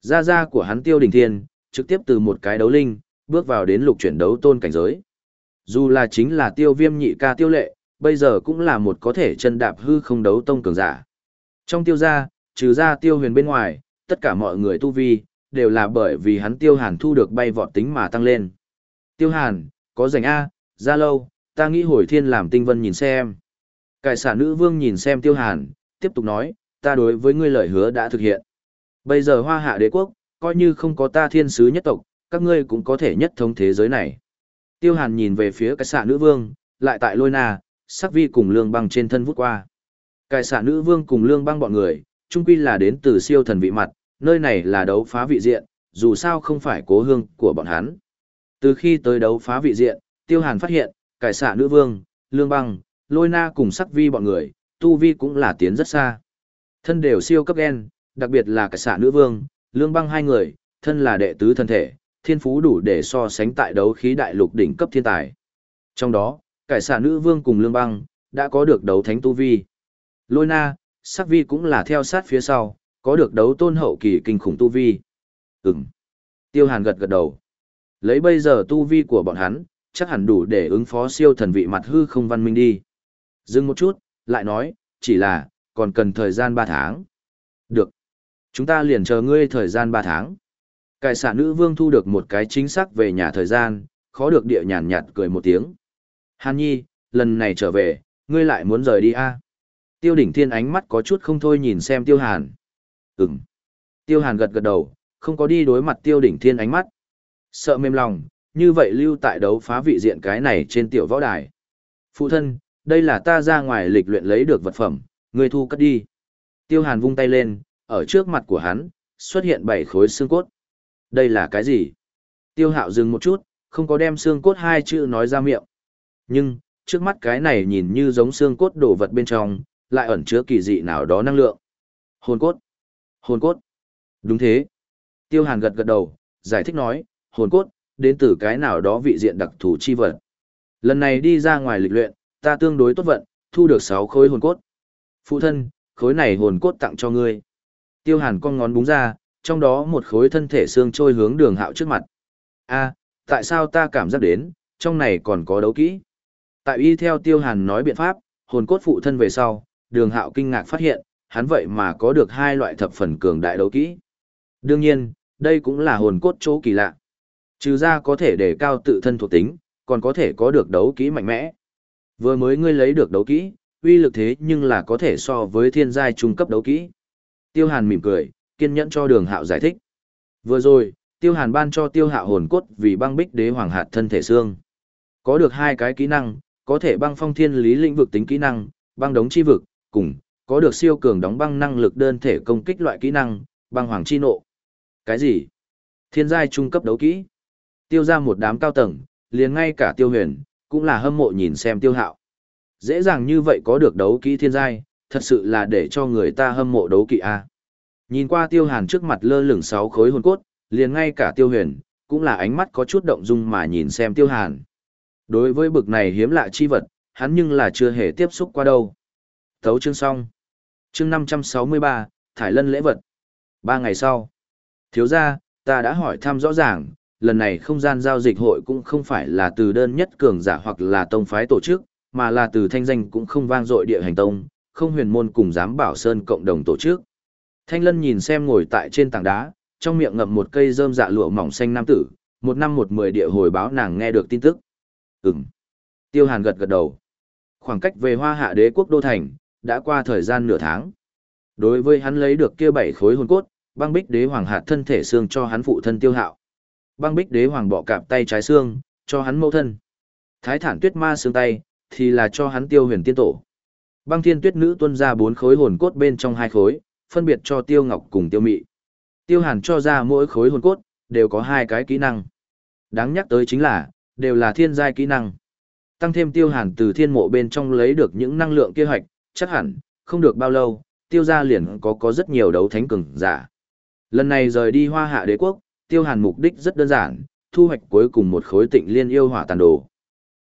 [SPEAKER 1] Gia gia của hắn tiêu đình thiên, trực tiếp từ một cái đấu linh, bước vào đến lục chuyển đấu tôn cảnh giới. Dù là chính là tiêu viêm nhị ca tiêu lệ, bây giờ cũng là một có thể chân đạp hư không đấu tông cường giả. Trong tiêu gia, trừ ra tiêu huyền bên ngoài, tất cả mọi người tu vi, đều là bởi vì hắn tiêu hàn thu được bay vọt tính mà tăng lên. Tiêu hàn, có rảnh A, ra lâu, ta nghĩ hồi thiên làm tinh vân nhìn xem. Cải xả nữ vương nhìn xem tiêu hàn, tiếp tục nói, ta đối với ngươi lời hứa đã thực hiện. Bây giờ hoa hạ đế quốc, coi như không có ta thiên sứ nhất tộc, các ngươi cũng có thể nhất thống thế giới này. Tiêu hàn nhìn về phía cái xạ nữ vương, lại tại lôi na, sắc vi cùng lương băng trên thân vút qua. Cái xạ nữ vương cùng lương băng bọn người, chung quy là đến từ siêu thần vị mặt, nơi này là đấu phá vị diện, dù sao không phải cố hương của bọn hắn. Từ khi tới đấu phá vị diện, tiêu hàn phát hiện, cải xạ nữ vương, lương băng, lôi na cùng sắc vi bọn người, tu vi cũng là tiến rất xa. Thân đều siêu cấp gen, đặc biệt là cải xạ nữ vương, lương băng hai người, thân là đệ tứ thân thể, thiên phú đủ để so sánh tại đấu khí đại lục đỉnh cấp thiên tài. Trong đó, Cải xả nữ vương cùng lương băng, đã có được đấu thánh tu vi. Lôi na, sắc vi cũng là theo sát phía sau, có được đấu tôn hậu kỳ kinh khủng tu vi. Ừm. Tiêu hàn gật gật đầu. Lấy bây giờ tu vi của bọn hắn, chắc hẳn đủ để ứng phó siêu thần vị mặt hư không văn minh đi. Dừng một chút, lại nói, chỉ là, còn cần thời gian 3 tháng. Được. Chúng ta liền chờ ngươi thời gian 3 tháng. Cải xạ nữ vương thu được một cái chính xác về nhà thời gian, khó được địa nhàn nhạt cười một tiếng. Hàn nhi, lần này trở về, ngươi lại muốn rời đi a à? Tiêu đỉnh thiên ánh mắt có chút không thôi nhìn xem tiêu hàn. Ừm. Tiêu hàn gật gật đầu, không có đi đối mặt tiêu đỉnh thiên ánh mắt. Sợ mềm lòng, như vậy lưu tại đấu phá vị diện cái này trên tiểu võ đài. Phụ thân, đây là ta ra ngoài lịch luyện lấy được vật phẩm, ngươi thu cất đi. Tiêu hàn vung tay lên, ở trước mặt của hắn, xuất hiện bảy khối xương cốt. Đây là cái gì? Tiêu hạo dừng một chút, không có đem xương cốt hai chữ nói ra miệng. Nhưng, trước mắt cái này nhìn như giống xương cốt đồ vật bên trong, lại ẩn chứa kỳ dị nào đó năng lượng. Hồn cốt. Hồn cốt. Đúng thế. Tiêu hàn gật gật đầu, giải thích nói, hồn cốt, đến từ cái nào đó vị diện đặc thù chi vật. Lần này đi ra ngoài lịch luyện, ta tương đối tốt vận, thu được 6 khối hồn cốt. Phụ thân, khối này hồn cốt tặng cho ngươi. Tiêu hàn con ngón búng ra, trong đó một khối thân thể xương trôi hướng đường hạo trước mặt. a tại sao ta cảm giác đến, trong này còn có đấu kỹ? Tại y theo tiêu hàn nói biện pháp, hồn cốt phụ thân về sau, đường hạo kinh ngạc phát hiện, hắn vậy mà có được hai loại thập phần cường đại đấu kỹ. Đương nhiên, đây cũng là hồn cốt chỗ kỳ lạ. Trừ ra có thể đề cao tự thân thuộc tính, còn có thể có được đấu kỹ mạnh mẽ. Vừa mới ngươi lấy được đấu kỹ, uy lực thế nhưng là có thể so với thiên giai trung cấp đấu kỹ. Tiêu Hàn mỉm cười, kiên nhẫn cho đường hạo giải thích. Vừa rồi, Tiêu Hàn ban cho Tiêu Hạo hồn cốt vì băng bích đế hoàng hạt thân thể xương. Có được hai cái kỹ năng, có thể băng phong thiên lý lĩnh vực tính kỹ năng, băng đống chi vực, cùng, có được siêu cường đóng băng năng lực đơn thể công kích loại kỹ năng, băng hoàng chi nộ. Cái gì? Thiên giai trung cấp đấu kỹ. Tiêu ra một đám cao tầng, liền ngay cả tiêu huyền, cũng là hâm mộ nhìn xem tiêu hạo. Dễ dàng như vậy có được đấu kỹ thiên giai, thật sự là để cho người ta hâm mộ đấu kỵ a. Nhìn qua tiêu hàn trước mặt lơ lửng sáu khối hồn cốt, liền ngay cả tiêu huyền, cũng là ánh mắt có chút động dung mà nhìn xem tiêu hàn. Đối với bực này hiếm lạ chi vật, hắn nhưng là chưa hề tiếp xúc qua đâu. Thấu chương xong. Chương 563, Thải Lân lễ vật. Ba ngày sau. Thiếu gia, ta đã hỏi thăm rõ ràng, lần này không gian giao dịch hội cũng không phải là từ đơn nhất cường giả hoặc là tông phái tổ chức, mà là từ thanh danh cũng không vang dội địa hành tông, không huyền môn cùng giám bảo sơn cộng đồng tổ chức. Thanh lân nhìn xem ngồi tại trên tảng đá, trong miệng ngậm một cây rơm dạ lụa mỏng xanh nam tử, một năm một mười địa hồi báo nàng nghe được tin tức. Ừm. Tiêu hàn gật gật đầu. Khoảng cách về hoa hạ đế quốc đô thành, đã qua thời gian nửa tháng. Đối với hắn lấy được kia bảy khối hồn cốt, băng bích đế hoàng hạt thân thể xương cho hắn phụ thân tiêu hạo. Băng bích đế hoàng bọ cạp tay trái xương, cho hắn mẫu thân. Thái thản tuyết ma xương tay, thì là cho hắn tiêu huyền tiên tổ. Băng thiên tuyết nữ tuân ra bốn khối hồn cốt bên trong hai khối, phân biệt cho tiêu ngọc cùng tiêu mị. Tiêu hàn cho ra mỗi khối hồn cốt, đều có hai cái kỹ năng. Đáng nhắc tới chính là, đều là thiên giai kỹ năng. Tăng thêm tiêu hàn từ thiên mộ bên trong lấy được những năng lượng kia hoạch, chắc hẳn, không được bao lâu, tiêu gia liền có có rất nhiều đấu thánh cường giả. Lần này rời đi hoa hạ đế quốc, tiêu hàn mục đích rất đơn giản, thu hoạch cuối cùng một khối tịnh liên yêu hỏa tàn đồ.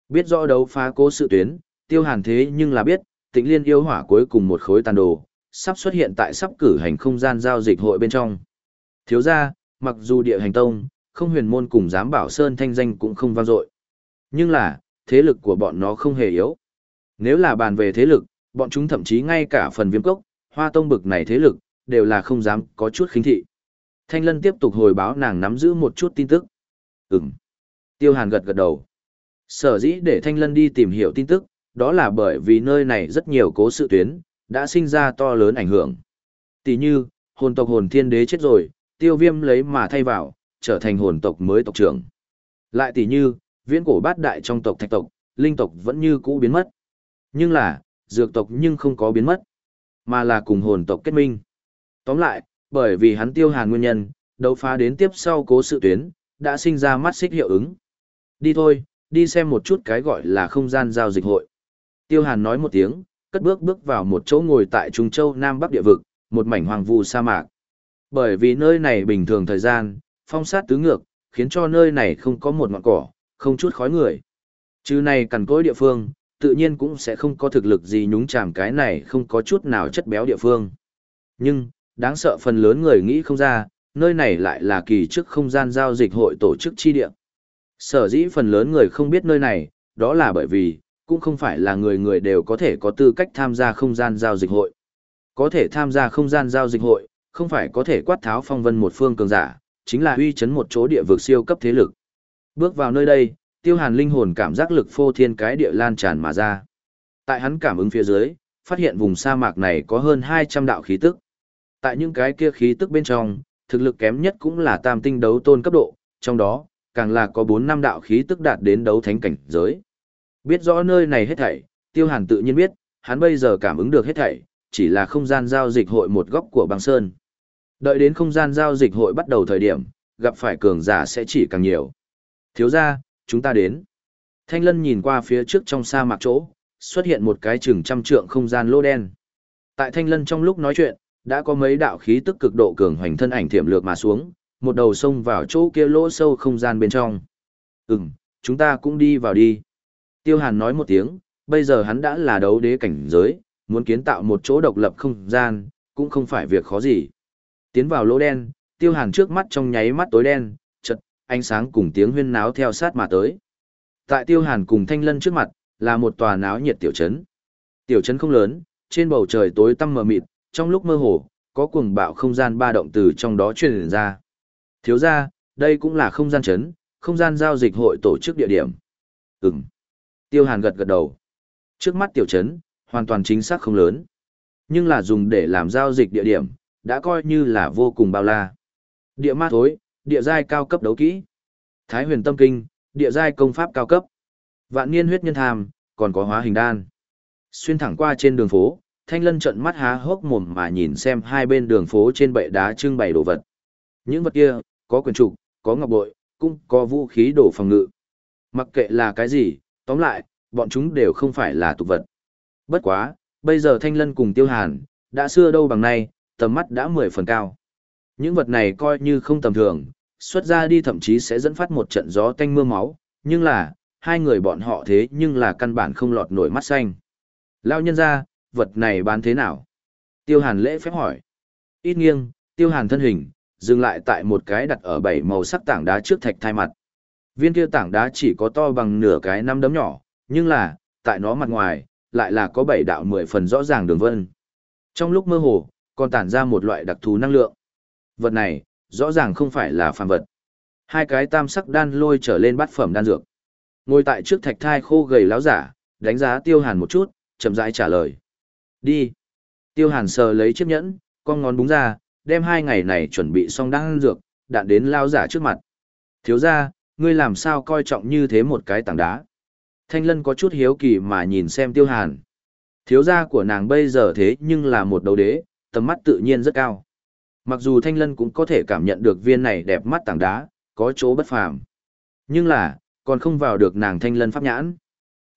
[SPEAKER 1] Biết rõ đấu phá cố sự tuyến, tiêu hàn thế nhưng là biết, tịnh liên yêu hỏa cuối cùng một khối tàn đồ, sắp xuất hiện tại sắp cử hành không gian giao dịch hội bên trong. Thiếu ra, mặc dù địa hành tông, không huyền môn cùng giám bảo sơn thanh danh cũng không vang dội Nhưng là, thế lực của bọn nó không hề yếu. Nếu là bàn về thế lực, bọn chúng thậm chí ngay cả phần viêm cốc, hoa tông bực này thế lực, đều là không dám có chút khinh thị. Thanh Lân tiếp tục hồi báo nàng nắm giữ một chút tin tức. Ừm. Tiêu Hàn gật gật đầu. Sở dĩ để Thanh Lân đi tìm hiểu tin tức, đó là bởi vì nơi này rất nhiều cố sự tuyến, đã sinh ra to lớn ảnh hưởng. Tỷ như, hồn tộc hồn thiên đế chết rồi, tiêu viêm lấy mà thay vào, trở thành hồn tộc mới tộc trưởng. Lại tỷ như, viễn cổ bát đại trong tộc thạch tộc, linh tộc vẫn như cũ biến mất. Nhưng là, dược tộc nhưng không có biến mất, mà là cùng hồn tộc kết minh. Tóm lại, bởi vì hắn tiêu hàn nguyên nhân, đấu phá đến tiếp sau cố sự tuyến, đã sinh ra mắt xích hiệu ứng. Đi thôi, đi xem một chút cái gọi là không gian giao dịch hội. Tiêu hàn nói một tiếng, cất bước bước vào một chỗ ngồi tại Trung Châu Nam Bắc địa vực, một mảnh hoàng vu sa mạc. Bởi vì nơi này bình thường thời gian, phong sát tứ ngược, khiến cho nơi này không có một ngọn cỏ, không chút khói người. Chứ này cằn cỗi địa phương, tự nhiên cũng sẽ không có thực lực gì nhúng chàm cái này không có chút nào chất béo địa phương. Nhưng, đáng sợ phần lớn người nghĩ không ra, nơi này lại là kỳ trước không gian giao dịch hội tổ chức chi địa. Sở dĩ phần lớn người không biết nơi này, đó là bởi vì, cũng không phải là người người đều có thể có tư cách tham gia không gian giao dịch hội. Có thể tham gia không gian giao dịch hội, không phải có thể quát tháo phong vân một phương cường giả, chính là uy chấn một chỗ địa vực siêu cấp thế lực. Bước vào nơi đây, tiêu hàn linh hồn cảm giác lực phô thiên cái địa lan tràn mà ra. Tại hắn cảm ứng phía dưới, phát hiện vùng sa mạc này có hơn 200 đạo khí tức. Tại những cái kia khí tức bên trong, thực lực kém nhất cũng là tam tinh đấu tôn cấp độ, trong đó, càng là có 4 năm đạo khí tức đạt đến đấu thánh cảnh giới. Biết rõ nơi này hết thảy, tiêu hàn tự nhiên biết, hắn bây giờ cảm ứng được hết thảy, chỉ là không gian giao dịch hội một góc của băng sơn. Đợi đến không gian giao dịch hội bắt đầu thời điểm, gặp phải cường giả sẽ chỉ càng nhiều. Thiếu ra, chúng ta đến. Thanh lân nhìn qua phía trước trong sa mạc chỗ, xuất hiện một cái chừng trăm trượng không gian lô đen. Tại thanh lân trong lúc nói chuyện, đã có mấy đạo khí tức cực độ cường hoành thân ảnh thiểm lược mà xuống, một đầu xông vào chỗ kia lỗ sâu không gian bên trong. Ừm, chúng ta cũng đi vào đi. Tiêu Hàn nói một tiếng, bây giờ hắn đã là đấu đế cảnh giới, muốn kiến tạo một chỗ độc lập không gian, cũng không phải việc khó gì. Tiến vào lỗ đen, Tiêu Hàn trước mắt trong nháy mắt tối đen, chật, ánh sáng cùng tiếng huyên náo theo sát mà tới. Tại Tiêu Hàn cùng Thanh Lân trước mặt, là một tòa náo nhiệt tiểu trấn. Tiểu trấn không lớn, trên bầu trời tối tăm mờ mịt, trong lúc mơ hồ, có cuồng bạo không gian ba động từ trong đó truyền ra. Thiếu ra, đây cũng là không gian trấn, không gian giao dịch hội tổ chức địa điểm. Ừm. Tiêu Hàn gật gật đầu. Trước mắt tiểu trấn, hoàn toàn chính xác không lớn. Nhưng là dùng để làm giao dịch địa điểm, đã coi như là vô cùng bao la. Địa ma thối, địa giai cao cấp đấu kỹ. Thái huyền tâm kinh, địa giai công pháp cao cấp. Vạn niên huyết nhân tham, còn có hóa hình đan. Xuyên thẳng qua trên đường phố, thanh lân trận mắt há hốc mồm mà nhìn xem hai bên đường phố trên bệ đá trưng bày đồ vật. Những vật kia, có quyền trục, có ngọc bội, cũng có vũ khí đổ phòng ngự. Mặc kệ là cái gì, tóm lại, bọn chúng đều không phải là tục vật. Bất quá, bây giờ thanh lân cùng tiêu hàn, đã xưa đâu bằng nay, tầm mắt đã mười phần cao. Những vật này coi như không tầm thường, xuất ra đi thậm chí sẽ dẫn phát một trận gió tanh mưa máu, nhưng là, hai người bọn họ thế nhưng là căn bản không lọt nổi mắt xanh. Lao nhân ra, vật này bán thế nào? Tiêu hàn lễ phép hỏi. Ít nghiêng, tiêu hàn thân hình, dừng lại tại một cái đặt ở bảy màu sắc tảng đá trước thạch thai mặt. Viên kia tảng đá chỉ có to bằng nửa cái năm đấm nhỏ, nhưng là, tại nó mặt ngoài, lại là có bảy đạo mười phần rõ ràng đường vân. Trong lúc mơ hồ, còn tản ra một loại đặc thù năng lượng. Vật này, rõ ràng không phải là phàm vật. Hai cái tam sắc đan lôi trở lên bát phẩm đan dược. Ngồi tại trước thạch thai khô gầy láo giả, đánh giá tiêu hàn một chút, chậm rãi trả lời. Đi. Tiêu hàn sờ lấy chiếc nhẫn, con ngón búng ra, đem hai ngày này chuẩn bị xong đan dược, đạn đến lao giả trước mặt. Thiếu ra, ngươi làm sao coi trọng như thế một cái tảng đá. Thanh lân có chút hiếu kỳ mà nhìn xem tiêu hàn. Thiếu gia của nàng bây giờ thế nhưng là một đấu đế, tầm mắt tự nhiên rất cao. Mặc dù Thanh Lân cũng có thể cảm nhận được viên này đẹp mắt tảng đá, có chỗ bất phàm. Nhưng là, còn không vào được nàng Thanh Lân pháp nhãn.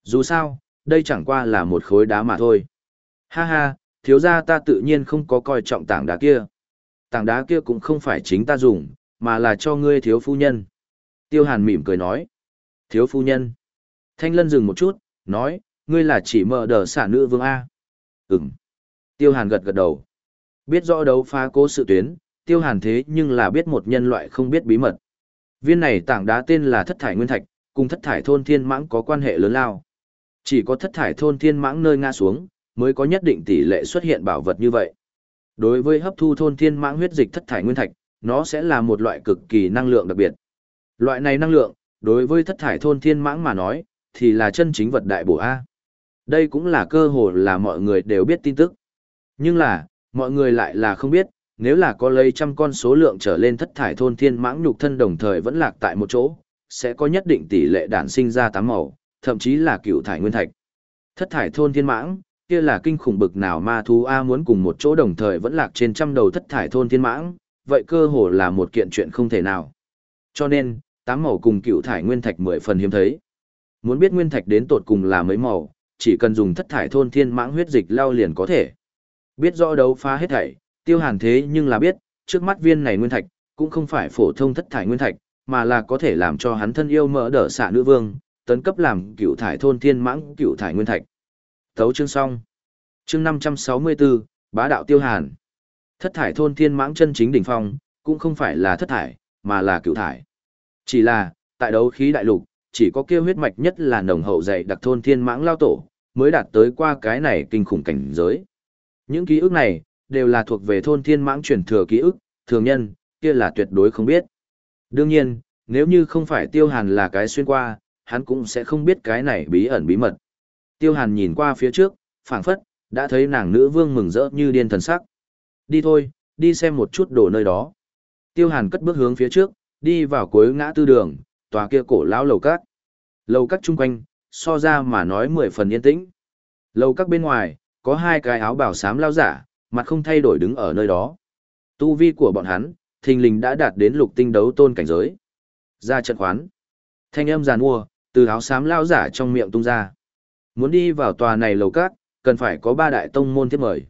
[SPEAKER 1] Dù sao, đây chẳng qua là một khối đá mà thôi. Ha ha, thiếu gia ta tự nhiên không có coi trọng tảng đá kia. Tảng đá kia cũng không phải chính ta dùng, mà là cho ngươi thiếu phu nhân. Tiêu Hàn mỉm cười nói. Thiếu phu nhân. Thanh Lân dừng một chút, nói, ngươi là chỉ mở đờ xả nữ vương A. Ừm. Tiêu Hàn gật gật đầu. Biết rõ đấu phá cố sự tuyến, Tiêu Hàn thế nhưng là biết một nhân loại không biết bí mật. Viên này tảng đá tên là thất thải nguyên thạch, cùng thất thải thôn thiên mãng có quan hệ lớn lao. Chỉ có thất thải thôn thiên mãng nơi ngã xuống, mới có nhất định tỷ lệ xuất hiện bảo vật như vậy. Đối với hấp thu thôn thiên mãng huyết dịch thất thải nguyên thạch, nó sẽ là một loại cực kỳ năng lượng đặc biệt. Loại này năng lượng, đối với thất thải thôn thiên mãng mà nói, thì là chân chính vật đại bổ A. Đây cũng là cơ hội là mọi người đều biết tin tức. Nhưng là, mọi người lại là không biết, nếu là có lấy trăm con số lượng trở lên thất thải thôn thiên mãng nhục thân đồng thời vẫn lạc tại một chỗ, sẽ có nhất định tỷ lệ đản sinh ra tám màu, thậm chí là cựu thải nguyên thạch. Thất thải thôn thiên mãng, kia là kinh khủng bực nào ma thú A muốn cùng một chỗ đồng thời vẫn lạc trên trăm đầu thất thải thôn thiên mãng, vậy cơ hồ là một kiện chuyện không thể nào. Cho nên, tám màu cùng cựu thải nguyên thạch mười phần hiếm thấy. Muốn biết nguyên thạch đến tột cùng là mấy màu, chỉ cần dùng thất thải thôn thiên mãng huyết dịch lao liền có thể. Biết rõ đấu phá hết thảy, tiêu hàn thế nhưng là biết, trước mắt viên này nguyên thạch, cũng không phải phổ thông thất thải nguyên thạch, mà là có thể làm cho hắn thân yêu mỡ đỡ xạ nữ vương, tấn cấp làm cựu thải thôn thiên mãng cựu thải nguyên thạch. Thấu chương xong. Chương 564, bá đạo tiêu hàn. Thất thải thôn thiên mãng chân chính đỉnh phong, cũng không phải là thất thải, mà là cựu thải. Chỉ là, tại đấu khí đại lục, chỉ có kia huyết mạch nhất là nồng hậu dày đặc thôn thiên mãng lao tổ, mới đạt tới qua cái này kinh khủng cảnh giới. Những ký ức này, đều là thuộc về thôn thiên mãng truyền thừa ký ức, thường nhân, kia là tuyệt đối không biết. Đương nhiên, nếu như không phải tiêu hàn là cái xuyên qua, hắn cũng sẽ không biết cái này bí ẩn bí mật. Tiêu hàn nhìn qua phía trước, phảng phất, đã thấy nàng nữ vương mừng rỡ như điên thần sắc. Đi thôi, đi xem một chút đồ nơi đó. Tiêu hàn cất bước hướng phía trước, đi vào cuối ngã tư đường, tòa kia cổ lão lầu cát. Lầu cát chung quanh, so ra mà nói mười phần yên tĩnh. Lầu các bên ngoài, có hai cái áo bào xám lao giả, mặt không thay đổi đứng ở nơi đó. Tu vi của bọn hắn, thình lình đã đạt đến lục tinh đấu tôn cảnh giới. Ra trận khoán. Thanh âm giàn mua, từ áo xám lao giả trong miệng tung ra. Muốn đi vào tòa này lầu cát, cần phải có ba đại tông môn thiết mời.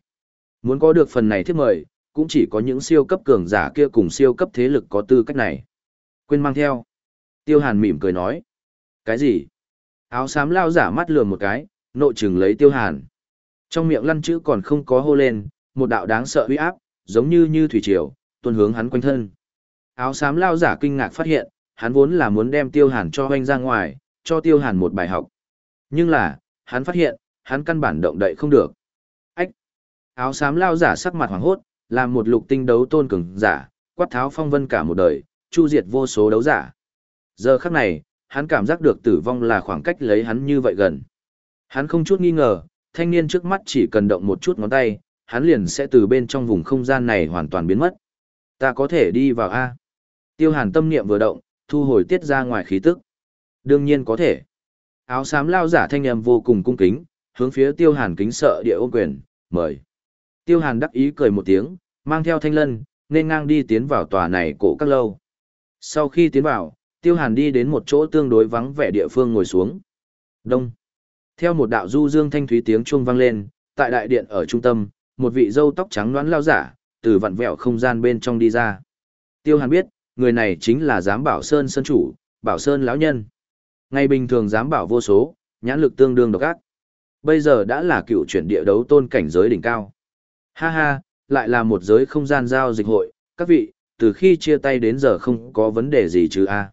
[SPEAKER 1] Muốn có được phần này thiết mời, cũng chỉ có những siêu cấp cường giả kia cùng siêu cấp thế lực có tư cách này. Quên mang theo. Tiêu Hàn mỉm cười nói. Cái gì? Áo xám lao giả mắt lườm một cái, nộ trừng lấy Tiêu Hàn. Trong miệng lăn chữ còn không có hô lên, một đạo đáng sợ uy áp, giống như như thủy triều, tuôn hướng hắn quanh thân. Áo xám lao giả kinh ngạc phát hiện, hắn vốn là muốn đem Tiêu Hàn cho hoanh ra ngoài, cho Tiêu Hàn một bài học. Nhưng là, hắn phát hiện, hắn căn bản động đậy không được. Ách! Áo xám lao giả sắc mặt hoàng hốt, làm một lục tinh đấu tôn cường giả, quát tháo phong vân cả một đời, chu diệt vô số đấu giả. Giờ khắc này, hắn cảm giác được tử vong là khoảng cách lấy hắn như vậy gần. Hắn không chút nghi ngờ, thanh niên trước mắt chỉ cần động một chút ngón tay, hắn liền sẽ từ bên trong vùng không gian này hoàn toàn biến mất. Ta có thể đi vào A. Tiêu hàn tâm niệm vừa động, thu hồi tiết ra ngoài khí tức. Đương nhiên có thể. Áo xám lao giả thanh niên vô cùng cung kính, hướng phía tiêu hàn kính sợ địa ôm quyền, mời. Tiêu hàn đắc ý cười một tiếng, mang theo thanh lân, nên ngang đi tiến vào tòa này cổ các lâu. Sau khi tiến vào, tiêu hàn đi đến một chỗ tương đối vắng vẻ địa phương ngồi xuống. Đông. Theo một đạo du dương thanh thúy tiếng chuông vang lên, tại đại điện ở trung tâm, một vị dâu tóc trắng loãng lao giả, từ vặn vẹo không gian bên trong đi ra. Tiêu hàn biết, người này chính là giám bảo sơn sơn chủ, bảo sơn lão nhân. Ngày bình thường giám bảo vô số, nhãn lực tương đương độc ác. Bây giờ đã là cựu chuyển địa đấu tôn cảnh giới đỉnh cao. Ha ha, lại là một giới không gian giao dịch hội, các vị, từ khi chia tay đến giờ không có vấn đề gì chứ a.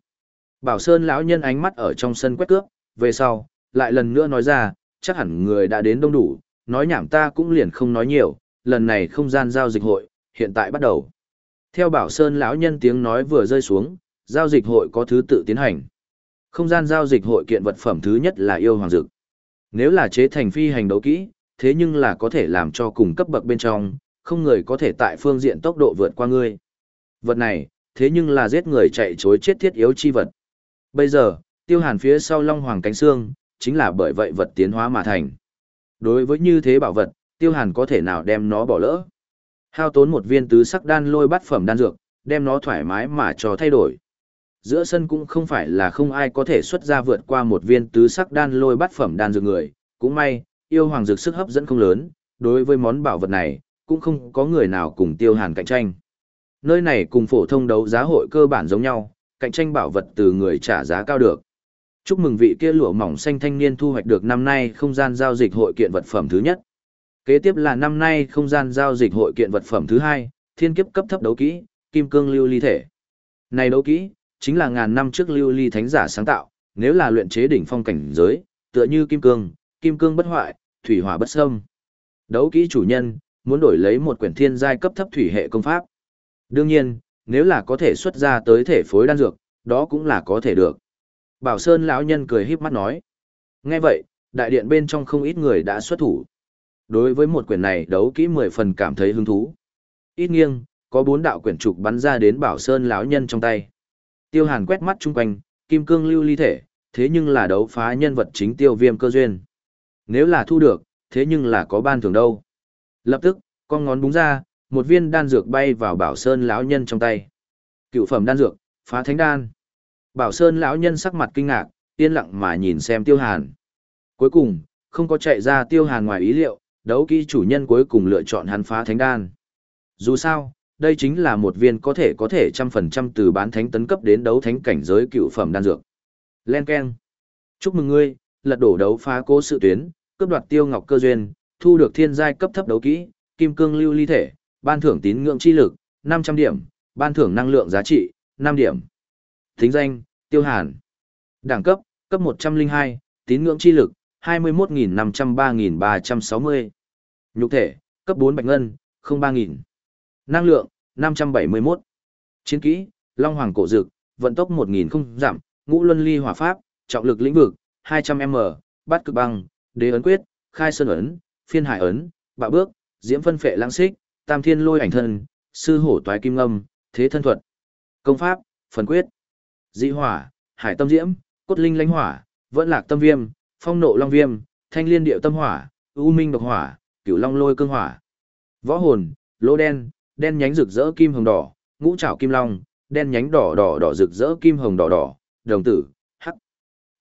[SPEAKER 1] Bảo Sơn lão nhân ánh mắt ở trong sân quét cướp, về sau, lại lần nữa nói ra, chắc hẳn người đã đến đông đủ, nói nhảm ta cũng liền không nói nhiều, lần này không gian giao dịch hội, hiện tại bắt đầu. Theo Bảo Sơn lão nhân tiếng nói vừa rơi xuống, giao dịch hội có thứ tự tiến hành. Không gian giao dịch hội kiện vật phẩm thứ nhất là yêu hoàng dực. Nếu là chế thành phi hành đấu kỹ, thế nhưng là có thể làm cho cùng cấp bậc bên trong, không người có thể tại phương diện tốc độ vượt qua ngươi. Vật này, thế nhưng là giết người chạy chối chết thiết yếu chi vật. Bây giờ, tiêu hàn phía sau long hoàng cánh xương, chính là bởi vậy vật tiến hóa mà thành. Đối với như thế bảo vật, tiêu hàn có thể nào đem nó bỏ lỡ. Hao tốn một viên tứ sắc đan lôi bát phẩm đan dược, đem nó thoải mái mà cho thay đổi. Giữa sân cũng không phải là không ai có thể xuất ra vượt qua một viên tứ sắc đan lôi bát phẩm đan dược người, cũng may, yêu hoàng dược sức hấp dẫn không lớn, đối với món bảo vật này, cũng không có người nào cùng tiêu hàn cạnh tranh. Nơi này cùng phổ thông đấu giá hội cơ bản giống nhau, cạnh tranh bảo vật từ người trả giá cao được. Chúc mừng vị kia lụa mỏng xanh thanh niên thu hoạch được năm nay không gian giao dịch hội kiện vật phẩm thứ nhất. Kế tiếp là năm nay không gian giao dịch hội kiện vật phẩm thứ hai, thiên kiếp cấp thấp đấu kỹ, kim cương lưu ly thể. Này đấu kỹ, chính là ngàn năm trước lưu ly thánh giả sáng tạo, nếu là luyện chế đỉnh phong cảnh giới, tựa như kim cương, kim cương bất hoại, thủy hỏa bất xâm. Đấu kỹ chủ nhân, muốn đổi lấy một quyển thiên giai cấp thấp thủy hệ công pháp. Đương nhiên, nếu là có thể xuất ra tới thể phối đan dược, đó cũng là có thể được. Bảo Sơn lão nhân cười híp mắt nói. Nghe vậy, đại điện bên trong không ít người đã xuất thủ. Đối với một quyển này đấu kỹ mười phần cảm thấy hứng thú. Ít nghiêng, có bốn đạo quyển trục bắn ra đến Bảo Sơn lão nhân trong tay. Tiêu Hàn quét mắt chung quanh, kim cương lưu ly thể, thế nhưng là đấu phá nhân vật chính tiêu viêm cơ duyên. Nếu là thu được, thế nhưng là có ban thưởng đâu. Lập tức, con ngón búng ra, một viên đan dược bay vào Bảo Sơn lão nhân trong tay. Cựu phẩm đan dược, phá thánh đan. Bảo Sơn lão nhân sắc mặt kinh ngạc, yên lặng mà nhìn xem Tiêu Hàn. Cuối cùng, không có chạy ra Tiêu Hàn ngoài ý liệu, đấu kỹ chủ nhân cuối cùng lựa chọn hắn phá thánh đan. Dù sao, đây chính là một viên có thể có thể trăm phần trăm từ bán thánh tấn cấp đến đấu thánh cảnh giới cựu phẩm đan dược. Len Ken. Chúc mừng ngươi, lật đổ đấu phá cố sự tuyến, cướp đoạt tiêu ngọc cơ duyên, thu được thiên giai cấp thấp đấu kỹ, kim cương lưu ly thể, ban thưởng tín ngưỡng chi lực, 500 điểm, ban thưởng năng lượng giá trị, 5 điểm. Thính danh, Tiêu Hàn. Đẳng cấp, cấp 102, tín ngưỡng chi lực, 21.503.360. Nhục thể, cấp 4 bạch ngân, 03000. Năng lượng, 571. Chiến kỹ, Long Hoàng cổ dực, vận tốc 1000 không giảm, ngũ luân ly hỏa pháp, trọng lực lĩnh vực, 200m, bát cực băng, đế ấn quyết, khai sơn ấn, phiên hải ấn, bạo bước, diễm phân phệ lãng xích, tam thiên lôi ảnh thân, sư hổ toái kim ngâm, thế thân thuật. Công pháp, phần quyết. Dị hỏa, hải tâm diễm, cốt linh lãnh hỏa, vẫn lạc tâm viêm, phong nộ long viêm, thanh liên điệu tâm hỏa, u minh độc hỏa, cửu long lôi cương hỏa. Võ hồn, lỗ đen, đen nhánh rực rỡ kim hồng đỏ, ngũ trảo kim long, đen nhánh đỏ đỏ đỏ rực rỡ kim hồng đỏ đỏ, đồng tử, hắc.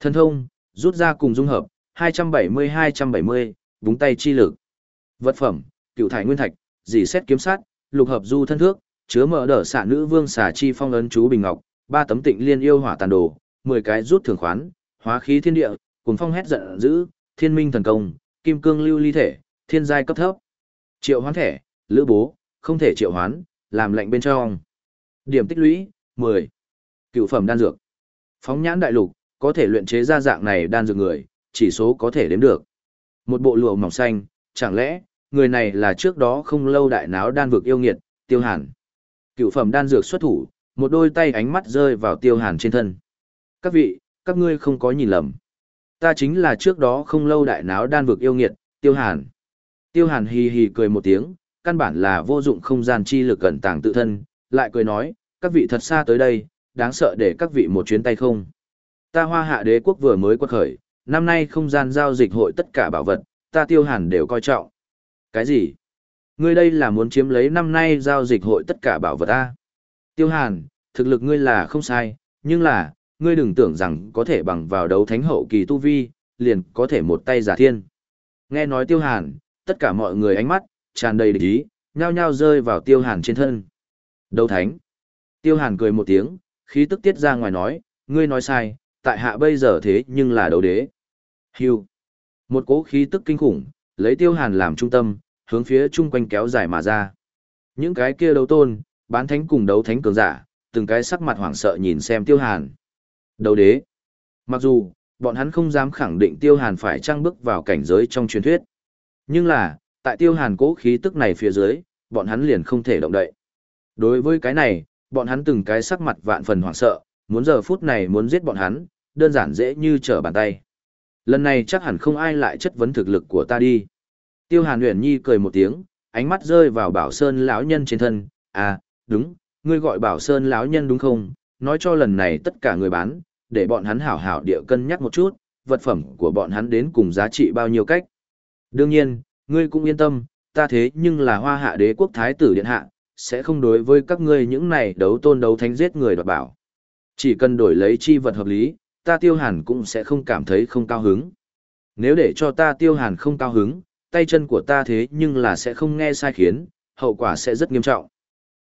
[SPEAKER 1] Thân thông, rút ra cùng dung hợp, 270-270, búng tay chi lực. Vật phẩm, cựu thải nguyên thạch, dì xét kiếm sát, lục hợp du thân thước, chứa mở đỡ xạ nữ vương xà chi phong ấn chú bình ngọc, ba tấm tịnh liên yêu hỏa tàn đồ, 10 cái rút thường khoán, hóa khí thiên địa, cùng phong hét giận dữ, thiên minh thần công, kim cương lưu ly thể, thiên giai cấp thấp. Triệu hoán thẻ, lữ bố, không thể triệu hoán, làm lệnh bên trong. Điểm tích lũy, 10. Cựu phẩm đan dược. Phóng nhãn đại lục, có thể luyện chế ra dạng này đan dược người, chỉ số có thể đếm được. Một bộ lụa mỏng xanh, chẳng lẽ, người này là trước đó không lâu đại náo đan vực yêu nghiệt, tiêu hàn. Cựu phẩm đan dược xuất thủ, một đôi tay ánh mắt rơi vào tiêu hàn trên thân. Các vị, các ngươi không có nhìn lầm. Ta chính là trước đó không lâu đại náo đan vực yêu nghiệt, tiêu hàn. Tiêu hàn hì hì cười một tiếng, căn bản là vô dụng không gian chi lực cẩn tàng tự thân, lại cười nói, các vị thật xa tới đây, đáng sợ để các vị một chuyến tay không. Ta hoa hạ đế quốc vừa mới quật khởi, năm nay không gian giao dịch hội tất cả bảo vật, ta tiêu hàn đều coi trọng. Cái gì? Ngươi đây là muốn chiếm lấy năm nay giao dịch hội tất cả bảo vật ta. Tiêu hàn, thực lực ngươi là không sai, nhưng là, ngươi đừng tưởng rằng có thể bằng vào đấu thánh hậu kỳ tu vi, liền có thể một tay giả thiên. Nghe nói tiêu hàn, tất cả mọi người ánh mắt, tràn đầy địch ý, nhao nhao rơi vào tiêu hàn trên thân. Đấu thánh. Tiêu hàn cười một tiếng, khí tức tiết ra ngoài nói, ngươi nói sai, tại hạ bây giờ thế nhưng là đấu đế. Hưu. Một cỗ khí tức kinh khủng, lấy tiêu hàn làm trung tâm, hướng phía chung quanh kéo dài mà ra. Những cái kia đấu tôn, bán thánh cùng đấu thánh cường giả, từng cái sắc mặt hoảng sợ nhìn xem tiêu hàn. Đấu đế. Mặc dù, bọn hắn không dám khẳng định tiêu hàn phải trăng bước vào cảnh giới trong truyền thuyết. Nhưng là, tại tiêu hàn cố khí tức này phía dưới, bọn hắn liền không thể động đậy. Đối với cái này, bọn hắn từng cái sắc mặt vạn phần hoảng sợ, muốn giờ phút này muốn giết bọn hắn, đơn giản dễ như trở bàn tay. Lần này chắc hẳn không ai lại chất vấn thực lực của ta đi. Tiêu Hàn Huyền Nhi cười một tiếng, ánh mắt rơi vào Bảo Sơn lão nhân trên thân, "À, đúng, ngươi gọi Bảo Sơn lão nhân đúng không? Nói cho lần này tất cả người bán, để bọn hắn hảo hảo địa cân nhắc một chút, vật phẩm của bọn hắn đến cùng giá trị bao nhiêu cách. Đương nhiên, ngươi cũng yên tâm, ta thế nhưng là Hoa Hạ Đế quốc thái tử điện hạ, sẽ không đối với các ngươi những này đấu tôn đấu thánh giết người đoạt bảo. Chỉ cần đổi lấy chi vật hợp lý, ta tiêu hàn cũng sẽ không cảm thấy không cao hứng. Nếu để cho ta tiêu hàn không cao hứng, tay chân của ta thế nhưng là sẽ không nghe sai khiến, hậu quả sẽ rất nghiêm trọng.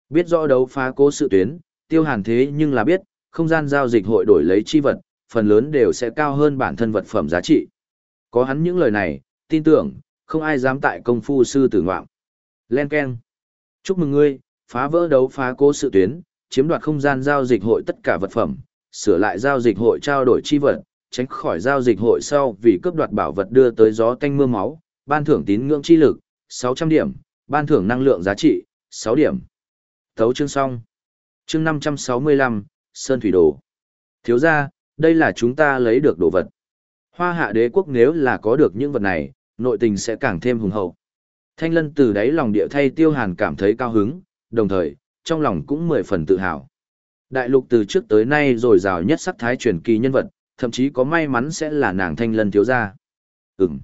[SPEAKER 1] Biết rõ đấu phá cố sự tuyến, tiêu hàn thế nhưng là biết, không gian giao dịch hội đổi lấy chi vật, phần lớn đều sẽ cao hơn bản thân vật phẩm giá trị. Có hắn những lời này, tin tưởng, không ai dám tại công phu sư tử ngoạm. Len Ken. Chúc mừng ngươi, phá vỡ đấu phá cố sự tuyến, chiếm đoạt không gian giao dịch hội tất cả vật phẩm, sửa lại giao dịch hội trao đổi chi vật, tránh khỏi giao dịch hội sau vì cướp đoạt bảo vật đưa tới gió tanh mưa máu, ban thưởng tín ngưỡng chi lực, 600 điểm, ban thưởng năng lượng giá trị, 6 điểm. Thấu chương xong. Chương 565, Sơn Thủy Đồ. Thiếu ra, đây là chúng ta lấy được đồ vật. Hoa hạ đế quốc nếu là có được những vật này, nội tình sẽ càng thêm hùng hậu. Thanh lân từ đáy lòng địa thay tiêu hàn cảm thấy cao hứng, đồng thời, trong lòng cũng mười phần tự hào. Đại lục từ trước tới nay rồi rào nhất sắc thái truyền kỳ nhân vật, thậm chí có may mắn sẽ là nàng thanh lân thiếu gia. Ừm.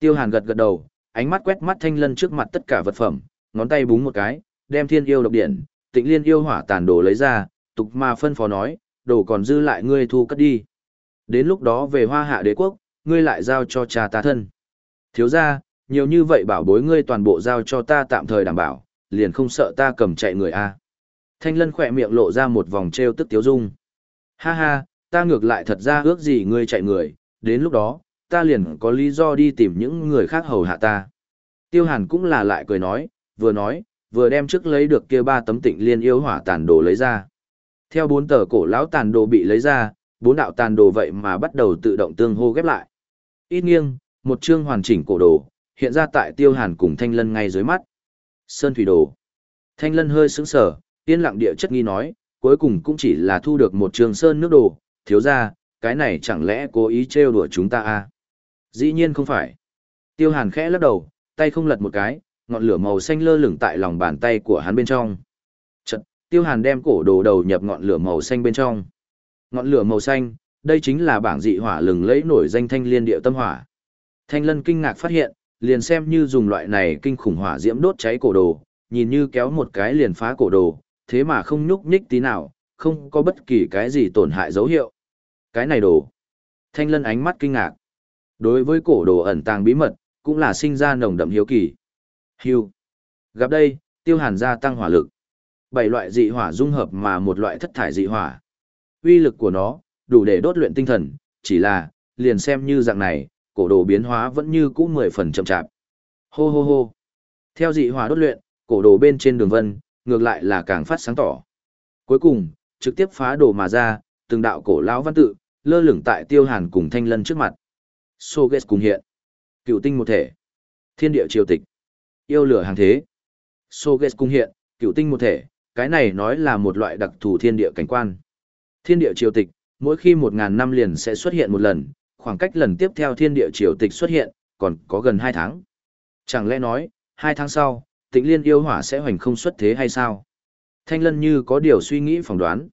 [SPEAKER 1] Tiêu hàn gật gật đầu, ánh mắt quét mắt thanh lân trước mặt tất cả vật phẩm, ngón tay búng một cái, đem thiên yêu độc điện, tịnh liên yêu hỏa tàn đồ lấy ra, tục mà phân phó nói, đồ còn dư lại ngươi thu cất đi. Đến lúc đó về hoa hạ đế quốc, ngươi lại giao cho cha ta thân. Thiếu gia, nhiều như vậy bảo bối ngươi toàn bộ giao cho ta tạm thời đảm bảo, liền không sợ ta cầm chạy người a. Thanh lân khỏe miệng lộ ra một vòng treo tức tiếu dung. Ha ha, ta ngược lại thật ra ước gì ngươi chạy người, đến lúc đó, ta liền có lý do đi tìm những người khác hầu hạ ta. Tiêu Hàn cũng là lại cười nói, vừa nói, vừa đem trước lấy được kia ba tấm tịnh liên yêu hỏa tàn đồ lấy ra. Theo bốn tờ cổ lão tàn đồ bị lấy ra, bốn đạo tàn đồ vậy mà bắt đầu tự động tương hô ghép lại. Ít nghiêng, một chương hoàn chỉnh cổ đồ, hiện ra tại Tiêu Hàn cùng Thanh Lân ngay dưới mắt. Sơn thủy đồ. Thanh Lân hơi sững sờ, yên lặng địa chất nghi nói, cuối cùng cũng chỉ là thu được một trường sơn nước đồ, thiếu ra, cái này chẳng lẽ cố ý trêu đùa chúng ta à? Dĩ nhiên không phải. Tiêu Hàn khẽ lắc đầu, tay không lật một cái, ngọn lửa màu xanh lơ lửng tại lòng bàn tay của hắn bên trong. Chật, Tiêu Hàn đem cổ đồ đầu nhập ngọn lửa màu xanh bên trong. Ngọn lửa màu xanh, đây chính là bảng dị hỏa lừng lẫy nổi danh thanh liên điệu tâm hỏa. Thanh Lân kinh ngạc phát hiện, liền xem như dùng loại này kinh khủng hỏa diễm đốt cháy cổ đồ, nhìn như kéo một cái liền phá cổ đồ, thế mà không nhúc nhích tí nào, không có bất kỳ cái gì tổn hại dấu hiệu. Cái này đồ. Thanh Lân ánh mắt kinh ngạc. Đối với cổ đồ ẩn tàng bí mật, cũng là sinh ra nồng đậm hiếu kỳ. Hiu. Gặp đây, tiêu hàn gia tăng hỏa lực. Bảy loại dị hỏa dung hợp mà một loại thất thải dị hỏa. Uy lực của nó, đủ để đốt luyện tinh thần, chỉ là, liền xem như dạng này, cổ đồ biến hóa vẫn như cũ mười phần chậm chạp. Hô hô hô. Theo dị hỏa đốt luyện, cổ đồ bên trên đường vân, ngược lại là càng phát sáng tỏ. Cuối cùng, trực tiếp phá đồ mà ra, từng đạo cổ lão văn tự, lơ lửng tại tiêu hàn cùng thanh lân trước mặt. Soges cùng hiện. Cựu tinh một thể. Thiên địa triều tịch. Yêu lửa hàng thế. Soges cùng hiện, cựu tinh một thể, cái này nói là một loại đặc thù thiên địa cảnh quan. Thiên địa triều tịch, mỗi khi một ngàn năm liền sẽ xuất hiện một lần, khoảng cách lần tiếp theo thiên địa triều tịch xuất hiện, còn có gần hai tháng. Chẳng lẽ nói, hai tháng sau, tịnh liên yêu hỏa sẽ hoành không xuất thế hay sao? Thanh Lân như có điều suy nghĩ phỏng đoán.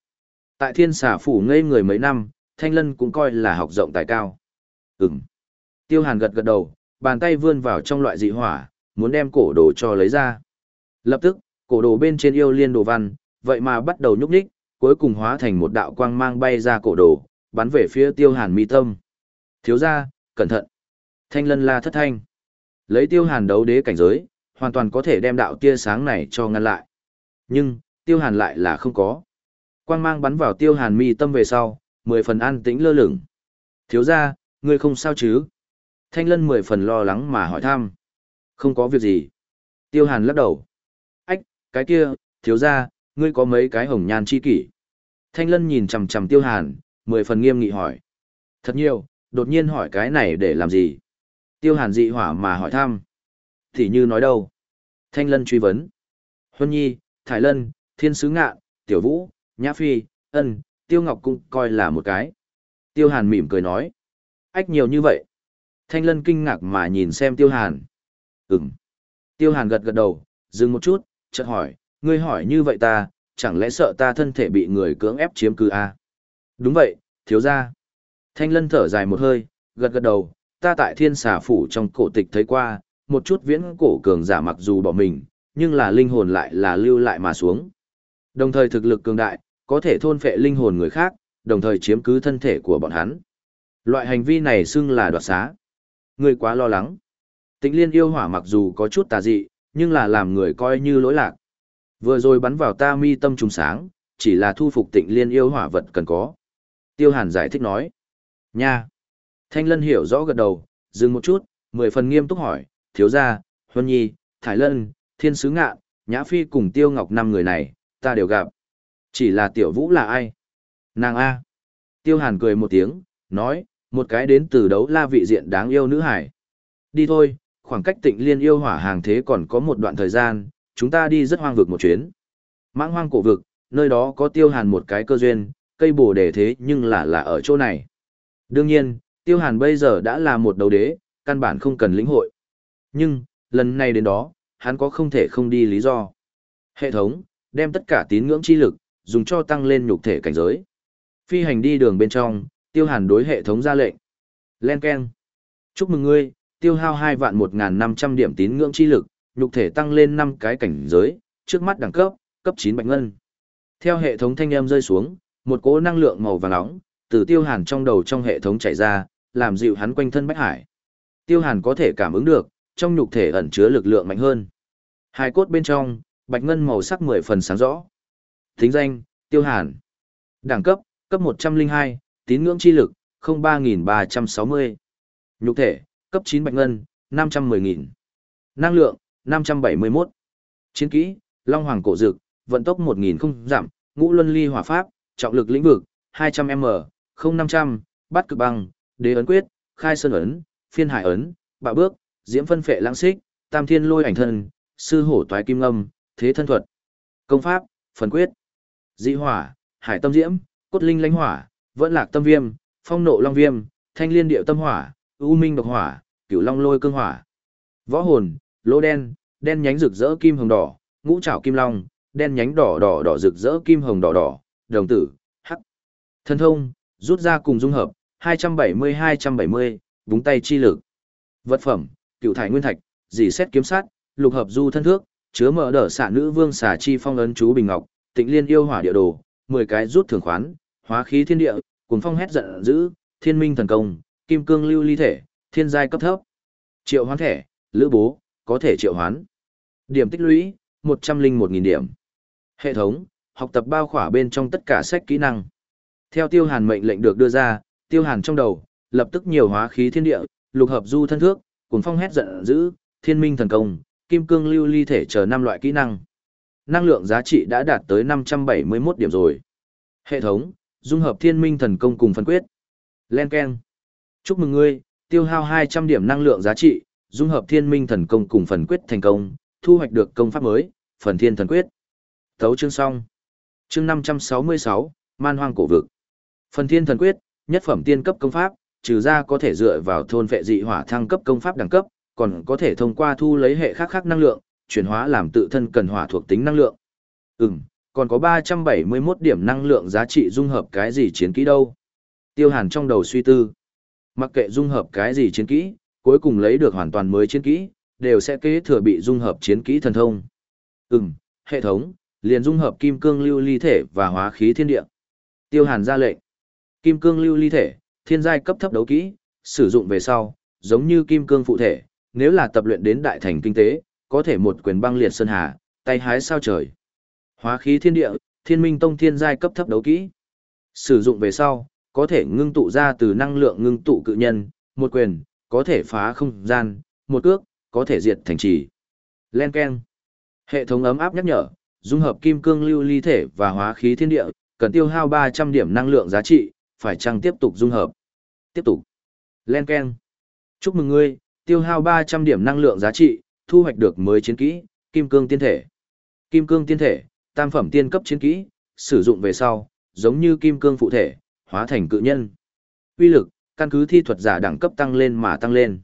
[SPEAKER 1] Tại thiên xà phủ ngây người mấy năm, Thanh Lân cũng coi là học rộng tài cao. Ừm. Tiêu Hàn gật gật đầu, bàn tay vươn vào trong loại dị hỏa, muốn đem cổ đồ cho lấy ra. Lập tức, cổ đồ bên trên yêu liên đồ văn, vậy mà bắt đầu nhúc nhích, cuối cùng hóa thành một đạo quang mang bay ra cổ đồ, bắn về phía Tiêu Hàn mi tâm. Thiếu ra, cẩn thận. Thanh lân la thất thanh. Lấy Tiêu Hàn đấu đế cảnh giới, hoàn toàn có thể đem đạo tia sáng này cho ngăn lại. Nhưng, Tiêu Hàn lại là không có. Quang mang bắn vào Tiêu Hàn mi tâm về sau, mười phần an tĩnh lơ lửng. Thiếu ra, ngươi không sao chứ? Thanh lân mười phần lo lắng mà hỏi thăm. Không có việc gì. Tiêu hàn lắc đầu. Ách, cái kia, thiếu ra, ngươi có mấy cái hồng nhan chi kỷ. Thanh lân nhìn chằm chằm tiêu hàn, mười phần nghiêm nghị hỏi. Thật nhiều, đột nhiên hỏi cái này để làm gì? Tiêu hàn dị hỏa mà hỏi thăm. Thì như nói đâu? Thanh lân truy vấn. Huân nhi, Thái lân, thiên sứ ngạ, tiểu vũ, nhã phi, ân, tiêu ngọc cũng coi là một cái. Tiêu hàn mỉm cười nói. Ách nhiều như vậy. Thanh lân kinh ngạc mà nhìn xem tiêu hàn. Ừm. Tiêu hàn gật gật đầu, dừng một chút, chợt hỏi, ngươi hỏi như vậy ta, chẳng lẽ sợ ta thân thể bị người cưỡng ép chiếm cứ à? Đúng vậy, thiếu gia. Thanh lân thở dài một hơi, gật gật đầu, ta tại thiên xà phủ trong cổ tịch thấy qua, một chút viễn cổ cường giả mặc dù bỏ mình, nhưng là linh hồn lại là lưu lại mà xuống. Đồng thời thực lực cường đại, có thể thôn phệ linh hồn người khác, đồng thời chiếm cứ thân thể của bọn hắn. Loại hành vi này xưng là đoạt xá. người quá lo lắng. Tịnh liên yêu hỏa mặc dù có chút tà dị, nhưng là làm người coi như lỗi lạc. Vừa rồi bắn vào ta mi tâm trùng sáng, chỉ là thu phục tịnh liên yêu hỏa vật cần có. Tiêu hàn giải thích nói. Nha. Thanh lân hiểu rõ gật đầu, dừng một chút, mười phần nghiêm túc hỏi, thiếu gia, huân nhi, thái lân, thiên sứ ngạ, nhã phi cùng tiêu ngọc năm người này, ta đều gặp. Chỉ là tiểu vũ là ai? Nàng A. Tiêu hàn cười một tiếng, nói, một cái đến từ đấu la vị diện đáng yêu nữ hải. Đi thôi, khoảng cách tịnh liên yêu hỏa hàng thế còn có một đoạn thời gian, chúng ta đi rất hoang vực một chuyến. Mãng hoang cổ vực, nơi đó có tiêu hàn một cái cơ duyên, cây bồ đề thế nhưng là là ở chỗ này. Đương nhiên, tiêu hàn bây giờ đã là một đấu đế, căn bản không cần lĩnh hội. Nhưng, lần này đến đó, hắn có không thể không đi lý do. Hệ thống, đem tất cả tín ngưỡng chi lực, dùng cho tăng lên nhục thể cảnh giới. Phi hành đi đường bên trong, tiêu hàn đối hệ thống ra lệnh. Len Ken. Chúc mừng ngươi, tiêu hao hai vạn một năm trăm điểm tín ngưỡng chi lực, nhục thể tăng lên năm cái cảnh giới, trước mắt đẳng cấp, cấp chín bạch ngân. Theo hệ thống thanh âm rơi xuống, một cỗ năng lượng màu vàng nóng, từ tiêu hàn trong đầu trong hệ thống chảy ra, làm dịu hắn quanh thân bách hải. Tiêu hàn có thể cảm ứng được, trong nhục thể ẩn chứa lực lượng mạnh hơn. Hai cốt bên trong, bạch ngân màu sắc mười phần sáng rõ. Thính danh, tiêu hàn. Đẳng cấp, cấp một trăm linh hai tín ngưỡng chi lực, 03360. Nhục thể, cấp 9 bạch ngân, 510.000. Năng lượng, 571. Chiến kỹ, Long Hoàng cổ dực, vận tốc 1000 không giảm, ngũ luân ly hỏa pháp, trọng lực lĩnh vực, 200m, 0500, bắt cực băng, đế ấn quyết, khai sơn ấn, phiên hải ấn, bạ bước, diễm phân phệ lãng xích, tam thiên lôi ảnh thân, sư hổ toái kim ngâm, thế thân thuật. Công pháp, phần quyết. Dị hỏa, hải tâm diễm, cốt linh lãnh hỏa, vẫn lạc tâm viêm, phong nộ long viêm, thanh liên điệu tâm hỏa, ưu minh độc hỏa, cửu long lôi cương hỏa. Võ hồn, lỗ đen, đen nhánh rực rỡ kim hồng đỏ, ngũ trảo kim long, đen nhánh đỏ đỏ đỏ rực rỡ kim hồng đỏ đỏ, đồng tử, hắc. Thân thông, rút ra cùng dung hợp, 270-270, búng tay chi lực. Vật phẩm, cựu thải nguyên thạch, dì xét kiếm sát, lục hợp du thân thước, chứa mở đỡ xạ nữ vương xà chi phong ấn chú bình ngọc, tịnh liên yêu hỏa địa đồ, 10 cái rút thường khoán, hóa khí thiên địa, cuồng phong hét giận dữ, thiên minh thần công, kim cương lưu ly thể, thiên giai cấp thấp. Triệu hoán thẻ, lữ bố, có thể triệu hoán. Điểm tích lũy, 101.000 điểm. Hệ thống, học tập bao khỏa bên trong tất cả sách kỹ năng. Theo tiêu hàn mệnh lệnh được đưa ra, tiêu hàn trong đầu, lập tức nhiều hóa khí thiên địa, lục hợp du thân thước, Cuồng phong hét giận dữ, thiên minh thần công, kim cương lưu ly thể chờ năm loại kỹ năng. Năng lượng giá trị đã đạt tới 571 điểm rồi. Hệ thống, dung hợp thiên minh thần công cùng phân quyết. Len Ken. Chúc mừng ngươi, tiêu hao 200 điểm năng lượng giá trị, dung hợp thiên minh thần công cùng phần quyết thành công, thu hoạch được công pháp mới, phần thiên thần quyết. Thấu chương xong. Chương 566, Man Hoang cổ vực. Phần thiên thần quyết, nhất phẩm tiên cấp công pháp, trừ ra có thể dựa vào thôn vệ dị hỏa thăng cấp công pháp đẳng cấp, còn có thể thông qua thu lấy hệ khác khác năng lượng, chuyển hóa làm tự thân cần hỏa thuộc tính năng lượng. Ừm, còn có 371 điểm năng lượng giá trị dung hợp cái gì chiến kỹ đâu. Tiêu hàn trong đầu suy tư. Mặc kệ dung hợp cái gì chiến kỹ, cuối cùng lấy được hoàn toàn mới chiến kỹ, đều sẽ kế thừa bị dung hợp chiến kỹ thần thông. Ừm, hệ thống, liền dung hợp kim cương lưu ly thể và hóa khí thiên địa. Tiêu hàn ra lệnh. Kim cương lưu ly thể, thiên giai cấp thấp đấu kỹ, sử dụng về sau, giống như kim cương phụ thể, nếu là tập luyện đến đại thành kinh tế, có thể một quyền băng liệt sơn hà, tay hái sao trời. Hóa khí thiên địa, thiên minh tông thiên giai cấp thấp đấu kỹ. Sử dụng về sau, có thể ngưng tụ ra từ năng lượng ngưng tụ cự nhân, một quyền, có thể phá không gian, một cước, có thể diệt thành trì. Len Ken. Hệ thống ấm áp nhắc nhở, dung hợp kim cương lưu ly thể và hóa khí thiên địa, cần tiêu hao 300 điểm năng lượng giá trị, phải chăng tiếp tục dung hợp? Tiếp tục. Len Ken. Chúc mừng ngươi, tiêu hao 300 điểm năng lượng giá trị, thu hoạch được mới chiến kỹ, kim cương tiên thể. Kim cương tiên thể, tam phẩm tiên cấp chiến kỹ, sử dụng về sau, giống như kim cương phụ thể, hóa thành cự nhân. Uy lực, căn cứ thi thuật giả đẳng cấp tăng lên mà tăng lên.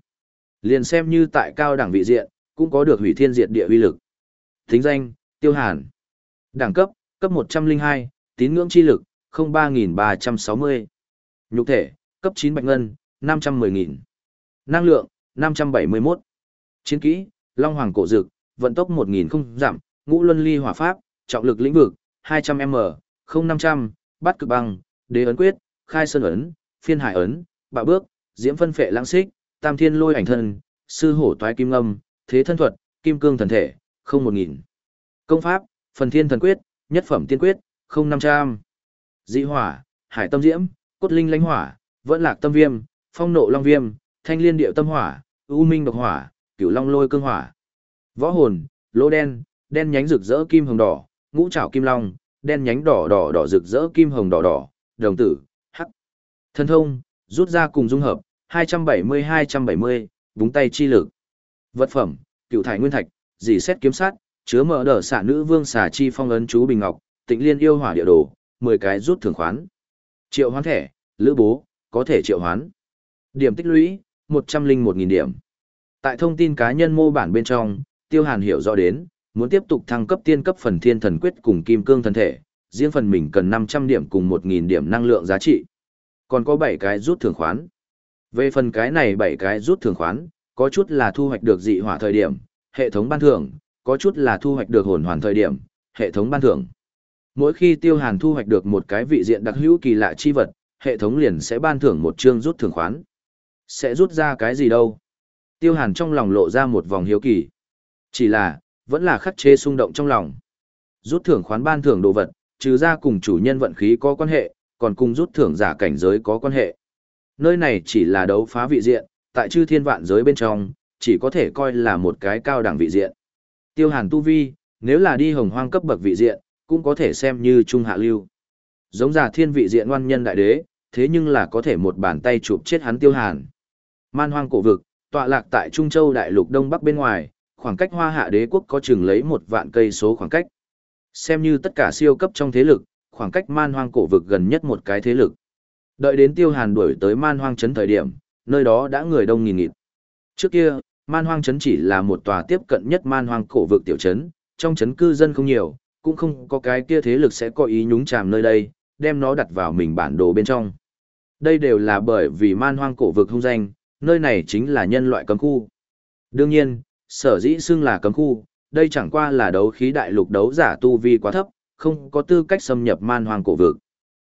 [SPEAKER 1] Liền xem như tại cao đẳng vị diện, cũng có được hủy thiên diệt địa uy lực. Thính danh, Tiêu Hàn. Đẳng cấp, cấp 102, tín ngưỡng chi lực, 03360. Nhục thể, cấp 9 bạch ngân, 510.000. Năng lượng, 571. Chiến kỹ, Long Hoàng cổ dực, vận tốc 1000 không giảm, ngũ luân ly hỏa pháp, trọng lực lĩnh vực, 200m, 0500, bắt cực băng, đế ấn quyết, khai sơn ấn, phiên hải ấn, bạo bước, diễm phân phệ lãng xích, tam thiên lôi ảnh thân, sư hổ toái kim ngâm, thế thân thuật, kim cương thần thể, không một nghìn. Công pháp, phần thiên thần quyết, nhất phẩm tiên quyết, không năm trăm. Dị hỏa, hải tâm diễm, cốt linh lãnh hỏa, vẫn lạc tâm viêm, phong nộ long viêm, thanh liên điệu tâm hỏa, u minh độc hỏa, cửu long lôi cương hỏa. Võ hồn, lỗ đen, đen nhánh rực rỡ kim hồng đỏ, ngũ trảo kim long, đen nhánh đỏ đỏ đỏ rực rỡ kim hồng đỏ đỏ, đồng tử, hắc. Thần thông, rút ra cùng dung hợp, 270-270, búng tay chi lực. Vật phẩm, cựu thải nguyên thạch, dì xét kiếm sát, chứa mở đở xả nữ vương xà chi phong ấn chú bình ngọc, tịnh liên yêu hỏa địa đồ, 10 cái rút thưởng khoán. Triệu hoán thẻ, lữ bố, có thể triệu hoán. Điểm tích lũy, 101.000 điểm. Tại thông tin cá nhân mô bản bên trong, Tiêu Hàn hiểu rõ đến, muốn tiếp tục thăng cấp tiên cấp phần thiên thần quyết cùng kim cương thần thể, riêng phần mình cần 500 điểm cùng 1.000 điểm năng lượng giá trị. Còn có 7 cái rút thưởng khoán. Về phần cái này 7 cái rút thưởng khoán, có chút là thu hoạch được dị hỏa thời điểm, hệ thống ban thưởng, có chút là thu hoạch được hồn hoàn thời điểm, hệ thống ban thưởng. Mỗi khi Tiêu Hàn thu hoạch được một cái vị diện đặc hữu kỳ lạ chi vật, hệ thống liền sẽ ban thưởng một chương rút thưởng khoán. Sẽ rút ra cái gì đâu? Tiêu Hàn trong lòng lộ ra một vòng hiếu kỳ. Chỉ là, vẫn là khắc chế xung động trong lòng. Rút thưởng khoán ban thưởng đồ vật, trừ ra cùng chủ nhân vận khí có quan hệ, còn cùng rút thưởng giả cảnh giới có quan hệ. Nơi này chỉ là đấu phá vị diện, tại chư thiên vạn giới bên trong, chỉ có thể coi là một cái cao đẳng vị diện. Tiêu hàn tu vi, nếu là đi hồng hoang cấp bậc vị diện, cũng có thể xem như trung hạ lưu. Giống giả thiên vị diện oan nhân đại đế, thế nhưng là có thể một bàn tay chụp chết hắn tiêu hàn. Man hoang cổ vực, tọa lạc tại Trung Châu đại lục đông bắc bên ngoài, khoảng cách hoa hạ đế quốc có chừng lấy một vạn cây số khoảng cách. Xem như tất cả siêu cấp trong thế lực, khoảng cách man hoang cổ vực gần nhất một cái thế lực. Đợi đến tiêu hàn đuổi tới man hoang trấn thời điểm, nơi đó đã người đông nghìn nghịt. Trước kia, man hoang trấn chỉ là một tòa tiếp cận nhất man hoang cổ vực tiểu trấn, trong trấn cư dân không nhiều, cũng không có cái kia thế lực sẽ có ý nhúng chàm nơi đây, đem nó đặt vào mình bản đồ bên trong. Đây đều là bởi vì man hoang cổ vực hung danh, nơi này chính là nhân loại cấm khu. Đương nhiên, sở dĩ xưng là cấm khu, đây chẳng qua là đấu khí đại lục đấu giả tu vi quá thấp, không có tư cách xâm nhập man hoang cổ vực.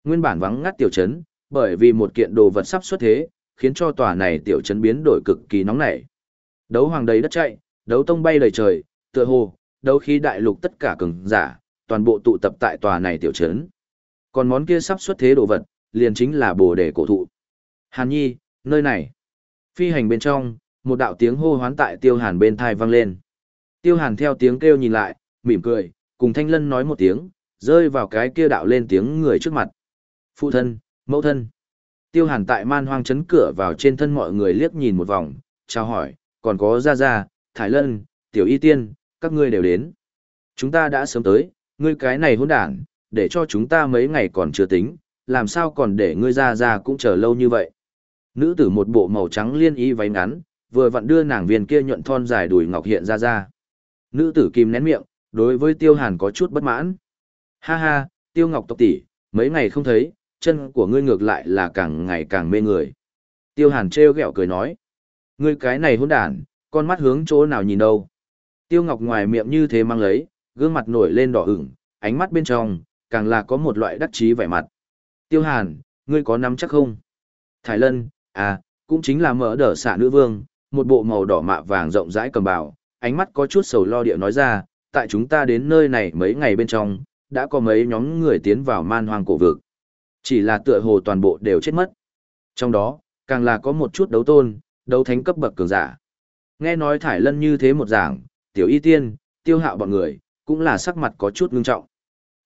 [SPEAKER 1] Nguyên bản vắng ngắt tiểu trấn, bởi vì một kiện đồ vật sắp xuất thế, khiến cho tòa này tiểu trấn biến đổi cực kỳ nóng nảy. Đấu hoàng đầy đất chạy, đấu tông bay đầy trời, tựa hồ, đấu khí đại lục tất cả cường giả, toàn bộ tụ tập tại tòa này tiểu trấn. Còn món kia sắp xuất thế đồ vật, liền chính là bồ đề cổ thụ. Hàn Nhi, nơi này. Phi hành bên trong, một đạo tiếng hô hoán tại Tiêu Hàn bên thai vang lên. Tiêu Hàn theo tiếng kêu nhìn lại, mỉm cười, cùng Thanh Lân nói một tiếng, rơi vào cái kia đạo lên tiếng người trước mặt. Phụ thân, mẫu thân. Tiêu Hàn tại man hoang chấn cửa vào trên thân mọi người liếc nhìn một vòng, chào hỏi, còn có Gia Gia, Thái Lân, Tiểu Y Tiên, các ngươi đều đến. Chúng ta đã sớm tới, ngươi cái này hỗn đản, để cho chúng ta mấy ngày còn chưa tính, làm sao còn để ngươi ra ra cũng chờ lâu như vậy. Nữ tử một bộ màu trắng liên y váy ngắn, vừa vặn đưa nàng viên kia nhuận thon dài đùi ngọc hiện ra ra. Nữ tử kìm nén miệng, đối với Tiêu Hàn có chút bất mãn. Ha ha, Tiêu Ngọc tộc tỷ, mấy ngày không thấy, chân của ngươi ngược lại là càng ngày càng mê người. Tiêu Hàn trêu ghẹo cười nói. Ngươi cái này hỗn đản, con mắt hướng chỗ nào nhìn đâu. Tiêu Ngọc ngoài miệng như thế mang lấy, gương mặt nổi lên đỏ ửng, ánh mắt bên trong, càng là có một loại đắc chí vẻ mặt. Tiêu Hàn, ngươi có nắm chắc không? Thái Lân, à, cũng chính là mở đỡ xạ nữ vương, một bộ màu đỏ mạ vàng rộng rãi cầm bào, ánh mắt có chút sầu lo điệu nói ra, tại chúng ta đến nơi này mấy ngày bên trong, đã có mấy nhóm người tiến vào man hoang cổ vực. Chỉ là tựa hồ toàn bộ đều chết mất. Trong đó, càng là có một chút đấu tôn, đấu thánh cấp bậc cường giả. Nghe nói thải lân như thế một giảng, tiểu y tiên, tiêu hạo bọn người, cũng là sắc mặt có chút ngưng trọng.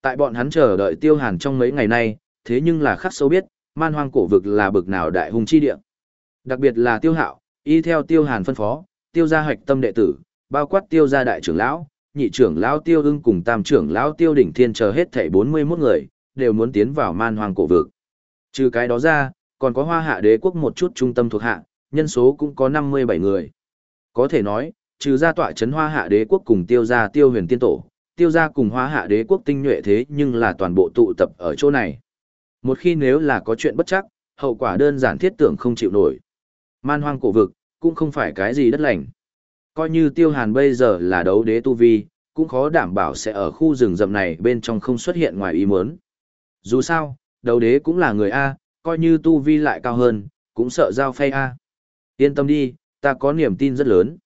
[SPEAKER 1] Tại bọn hắn chờ đợi tiêu hàn trong mấy ngày nay, thế nhưng là khắc sâu biết, man hoang cổ vực là bực nào đại hùng chi địa. Đặc biệt là tiêu hạo, y theo tiêu hàn phân phó, tiêu gia hoạch tâm đệ tử, bao quát tiêu gia đại trưởng lão, nhị trưởng lão tiêu ưng cùng tam trưởng lão tiêu đỉnh thiên chờ hết thảy 41 người, đều muốn tiến vào man hoang cổ vực. Trừ cái đó ra, còn có hoa hạ đế quốc một chút trung tâm thuộc hạ, nhân số cũng có 57 người. Có thể nói, trừ ra tọa chấn hoa hạ đế quốc cùng tiêu gia tiêu huyền tiên tổ, tiêu gia cùng hoa hạ đế quốc tinh nhuệ thế nhưng là toàn bộ tụ tập ở chỗ này. Một khi nếu là có chuyện bất chắc, hậu quả đơn giản thiết tưởng không chịu nổi. Man hoang cổ vực, cũng không phải cái gì đất lành. Coi như tiêu hàn bây giờ là đấu đế tu vi, cũng khó đảm bảo sẽ ở khu rừng rậm này bên trong không xuất hiện ngoài ý muốn. Dù sao, đấu đế cũng là người A, coi như tu vi lại cao hơn, cũng sợ giao phay A. Yên tâm đi, ta có niềm tin rất lớn.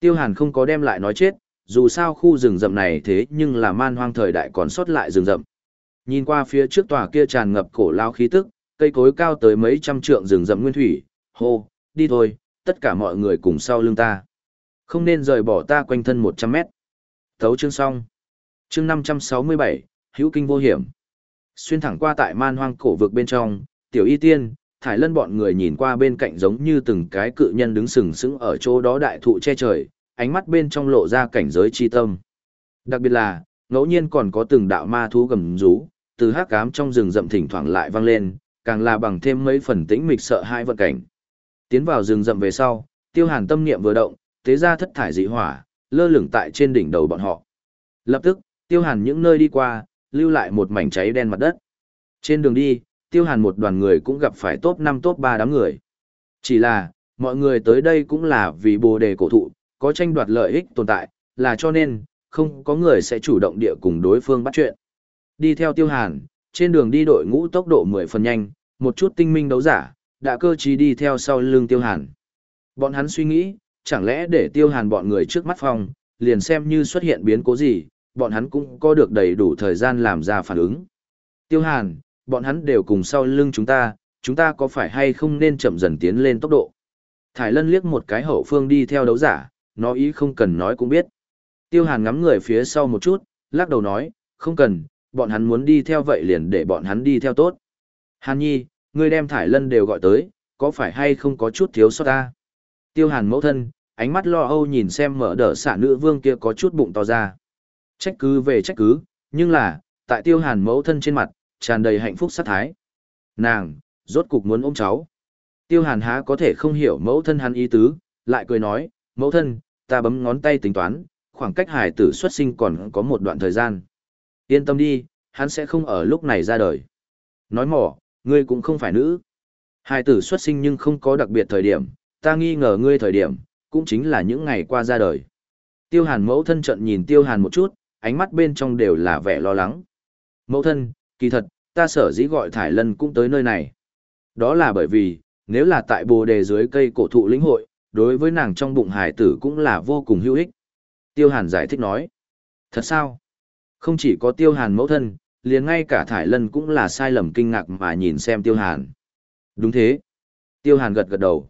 [SPEAKER 1] Tiêu hàn không có đem lại nói chết, dù sao khu rừng rậm này thế nhưng là man hoang thời đại còn sót lại rừng rậm. Nhìn qua phía trước tòa kia tràn ngập cổ lao khí tức, cây cối cao tới mấy trăm trượng rừng rậm nguyên thủy, hô, đi thôi, tất cả mọi người cùng sau lưng ta. Không nên rời bỏ ta quanh thân 100 mét. Thấu chương xong. Chương 567, hữu kinh vô hiểm. Xuyên thẳng qua tại man hoang cổ vực bên trong, tiểu y tiên, thải lân bọn người nhìn qua bên cạnh giống như từng cái cự nhân đứng sừng sững ở chỗ đó đại thụ che trời, ánh mắt bên trong lộ ra cảnh giới chi tâm. Đặc biệt là, ngẫu nhiên còn có từng đạo ma thú gầm rú, từ hát cám trong rừng rậm thỉnh thoảng lại vang lên, càng là bằng thêm mấy phần tĩnh mịch sợ hai vận cảnh. Tiến vào rừng rậm về sau, tiêu hàn tâm niệm vừa động, tế ra thất thải dị hỏa, lơ lửng tại trên đỉnh đầu bọn họ. Lập tức, tiêu hàn những nơi đi qua, lưu lại một mảnh cháy đen mặt đất. Trên đường đi, tiêu hàn một đoàn người cũng gặp phải top năm top ba đám người. Chỉ là, mọi người tới đây cũng là vì bồ đề cổ thụ, có tranh đoạt lợi ích tồn tại, là cho nên, không có người sẽ chủ động địa cùng đối phương bắt chuyện. Đi theo tiêu hàn, trên đường đi đội ngũ tốc độ 10 phần nhanh, một chút tinh minh đấu giả, đã cơ trí đi theo sau lưng tiêu hàn. Bọn hắn suy nghĩ, chẳng lẽ để tiêu hàn bọn người trước mắt phòng, liền xem như xuất hiện biến cố gì, bọn hắn cũng có được đầy đủ thời gian làm ra phản ứng. Tiêu hàn, bọn hắn đều cùng sau lưng chúng ta, chúng ta có phải hay không nên chậm dần tiến lên tốc độ? Thải Lân liếc một cái hậu phương đi theo đấu giả, nó ý không cần nói cũng biết. Tiêu Hàn ngắm người phía sau một chút, lắc đầu nói, không cần, bọn hắn muốn đi theo vậy liền để bọn hắn đi theo tốt. Hàn Nhi, ngươi đem Thải Lân đều gọi tới, có phải hay không có chút thiếu sót ta? Tiêu Hàn mẫu thân, ánh mắt lo âu nhìn xem mở đỡ xả nữ vương kia có chút bụng to ra. Trách cứ về trách cứ, nhưng là, tại Tiêu Hàn mẫu thân trên mặt, tràn đầy hạnh phúc sát thái. Nàng, rốt cục muốn ôm cháu. Tiêu Hàn há có thể không hiểu mẫu thân hắn ý tứ, lại cười nói, mẫu thân, ta bấm ngón tay tính toán, khoảng cách hải tử xuất sinh còn có một đoạn thời gian. Yên tâm đi, hắn sẽ không ở lúc này ra đời. Nói mỏ, ngươi cũng không phải nữ. Hải tử xuất sinh nhưng không có đặc biệt thời điểm, ta nghi ngờ ngươi thời điểm, cũng chính là những ngày qua ra đời. Tiêu hàn mẫu thân trận nhìn tiêu hàn một chút, ánh mắt bên trong đều là vẻ lo lắng. Mẫu thân, kỳ thật, ta sở dĩ gọi Thải Lân cũng tới nơi này. Đó là bởi vì, nếu là tại bồ đề dưới cây cổ thụ lĩnh hội, đối với nàng trong bụng hải tử cũng là vô cùng hữu ích. Tiêu Hàn giải thích nói. Thật sao? Không chỉ có Tiêu Hàn mẫu thân, liền ngay cả Thải Lân cũng là sai lầm kinh ngạc mà nhìn xem Tiêu Hàn. Đúng thế. Tiêu Hàn gật gật đầu.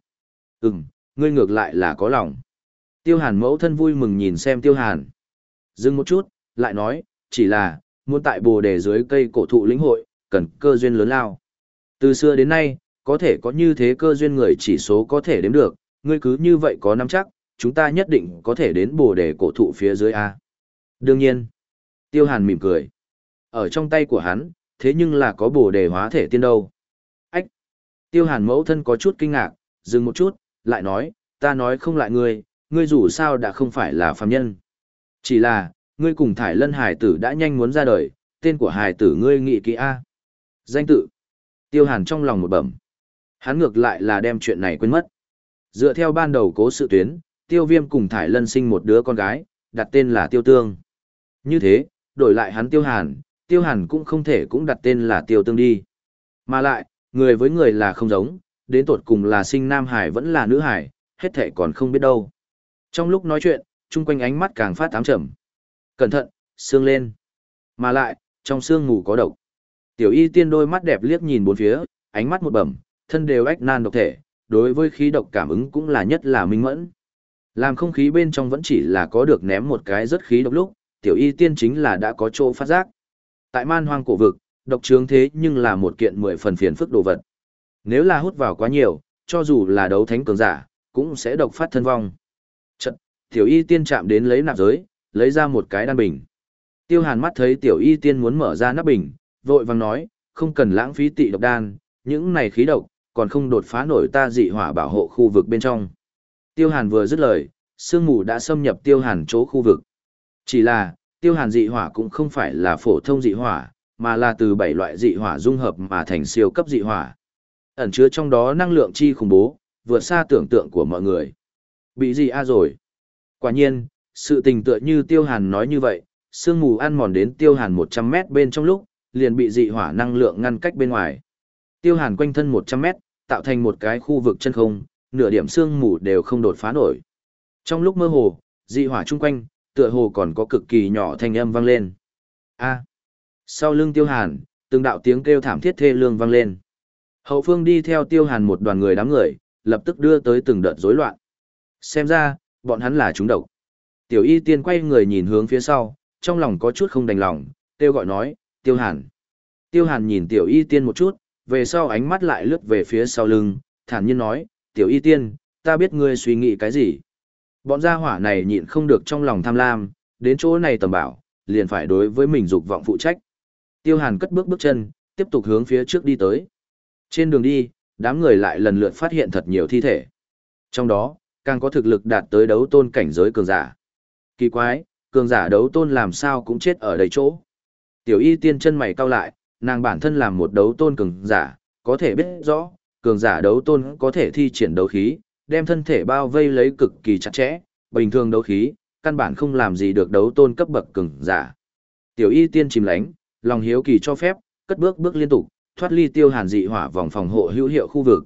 [SPEAKER 1] Ừm, ngươi ngược lại là có lòng. Tiêu Hàn mẫu thân vui mừng nhìn xem Tiêu Hàn. Dừng một chút, lại nói, chỉ là, muốn tại bồ đề dưới cây cổ thụ lĩnh hội, cần cơ duyên lớn lao. Từ xưa đến nay, có thể có như thế cơ duyên người chỉ số có thể đếm được, ngươi cứ như vậy có nắm chắc, chúng ta nhất định có thể đến bồ đề cổ thụ phía dưới A. Đương nhiên, tiêu hàn mỉm cười. Ở trong tay của hắn, thế nhưng là có bồ đề hóa thể tiên đâu. Ách! Tiêu hàn mẫu thân có chút kinh ngạc, dừng một chút, lại nói, ta nói không lại ngươi, ngươi dù sao đã không phải là phàm nhân. Chỉ là, ngươi cùng thải lân hải tử đã nhanh muốn ra đời, tên của hải tử ngươi nghị kỹ A. Danh tự. Tiêu hàn trong lòng một bẩm. Hắn ngược lại là đem chuyện này quên mất. Dựa theo ban đầu cố sự tuyến, tiêu viêm cùng thải lân sinh một đứa con gái, đặt tên là tiêu tương. Như thế, đổi lại hắn tiêu hàn, tiêu hàn cũng không thể cũng đặt tên là tiêu tương đi. Mà lại, người với người là không giống, đến tột cùng là sinh nam hải vẫn là nữ hải, hết thể còn không biết đâu. Trong lúc nói chuyện, chung quanh ánh mắt càng phát tám trầm. Cẩn thận, xương lên. Mà lại, trong xương ngủ có độc. Tiểu y tiên đôi mắt đẹp liếc nhìn bốn phía, ánh mắt một bẩm, thân đều ách nan độc thể, đối với khí độc cảm ứng cũng là nhất là minh mẫn. Làm không khí bên trong vẫn chỉ là có được ném một cái rất khí độc lúc, tiểu y tiên chính là đã có chỗ phát giác. Tại man hoang cổ vực, độc trướng thế nhưng là một kiện mười phần phiền phức đồ vật. Nếu là hút vào quá nhiều, cho dù là đấu thánh cường giả, cũng sẽ độc phát thân vong. Trận, tiểu y tiên chạm đến lấy nạp giới, lấy ra một cái đan bình. Tiêu hàn mắt thấy tiểu y tiên muốn mở ra nắp bình, vội vàng nói, không cần lãng phí tị độc đan, những này khí độc, còn không đột phá nổi ta dị hỏa bảo hộ khu vực bên trong. Tiêu Hàn vừa dứt lời, sương mù đã xâm nhập Tiêu Hàn chỗ khu vực. Chỉ là, Tiêu Hàn dị hỏa cũng không phải là phổ thông dị hỏa, mà là từ bảy loại dị hỏa dung hợp mà thành siêu cấp dị hỏa. Ẩn chứa trong đó năng lượng chi khủng bố, vượt xa tưởng tượng của mọi người. Bị gì a rồi? Quả nhiên, sự tình tựa như Tiêu Hàn nói như vậy, sương mù ăn mòn đến Tiêu Hàn 100 mét bên trong lúc, liền bị dị hỏa năng lượng ngăn cách bên ngoài. Tiêu Hàn quanh thân 100 mét, tạo thành một cái khu vực chân không, nửa điểm sương mù đều không đột phá nổi. Trong lúc mơ hồ, dị hỏa chung quanh, tựa hồ còn có cực kỳ nhỏ thanh âm vang lên. A. Sau lưng Tiêu Hàn, từng đạo tiếng kêu thảm thiết thê lương vang lên. Hậu phương đi theo Tiêu Hàn một đoàn người đám người, lập tức đưa tới từng đợt rối loạn. Xem ra, bọn hắn là chúng độc. Tiểu Y Tiên quay người nhìn hướng phía sau, trong lòng có chút không đành lòng, tiêu gọi nói, Tiêu Hàn. Tiêu Hàn nhìn Tiểu Y Tiên một chút, về sau ánh mắt lại lướt về phía sau lưng, thản nhiên nói, tiểu y tiên, ta biết ngươi suy nghĩ cái gì. Bọn gia hỏa này nhịn không được trong lòng tham lam, đến chỗ này tầm bảo, liền phải đối với mình dục vọng phụ trách. Tiêu hàn cất bước bước chân, tiếp tục hướng phía trước đi tới. Trên đường đi, đám người lại lần lượt phát hiện thật nhiều thi thể. Trong đó, càng có thực lực đạt tới đấu tôn cảnh giới cường giả. Kỳ quái, cường giả đấu tôn làm sao cũng chết ở đầy chỗ. Tiểu y tiên chân mày cau lại, nàng bản thân làm một đấu tôn cường giả, có thể biết rõ, cường giả đấu tôn có thể thi triển đấu khí, đem thân thể bao vây lấy cực kỳ chặt chẽ, bình thường đấu khí, căn bản không làm gì được đấu tôn cấp bậc cường giả. Tiểu y tiên chìm lánh, lòng hiếu kỳ cho phép, cất bước bước liên tục, thoát ly tiêu hàn dị hỏa vòng phòng hộ hữu hiệu khu vực.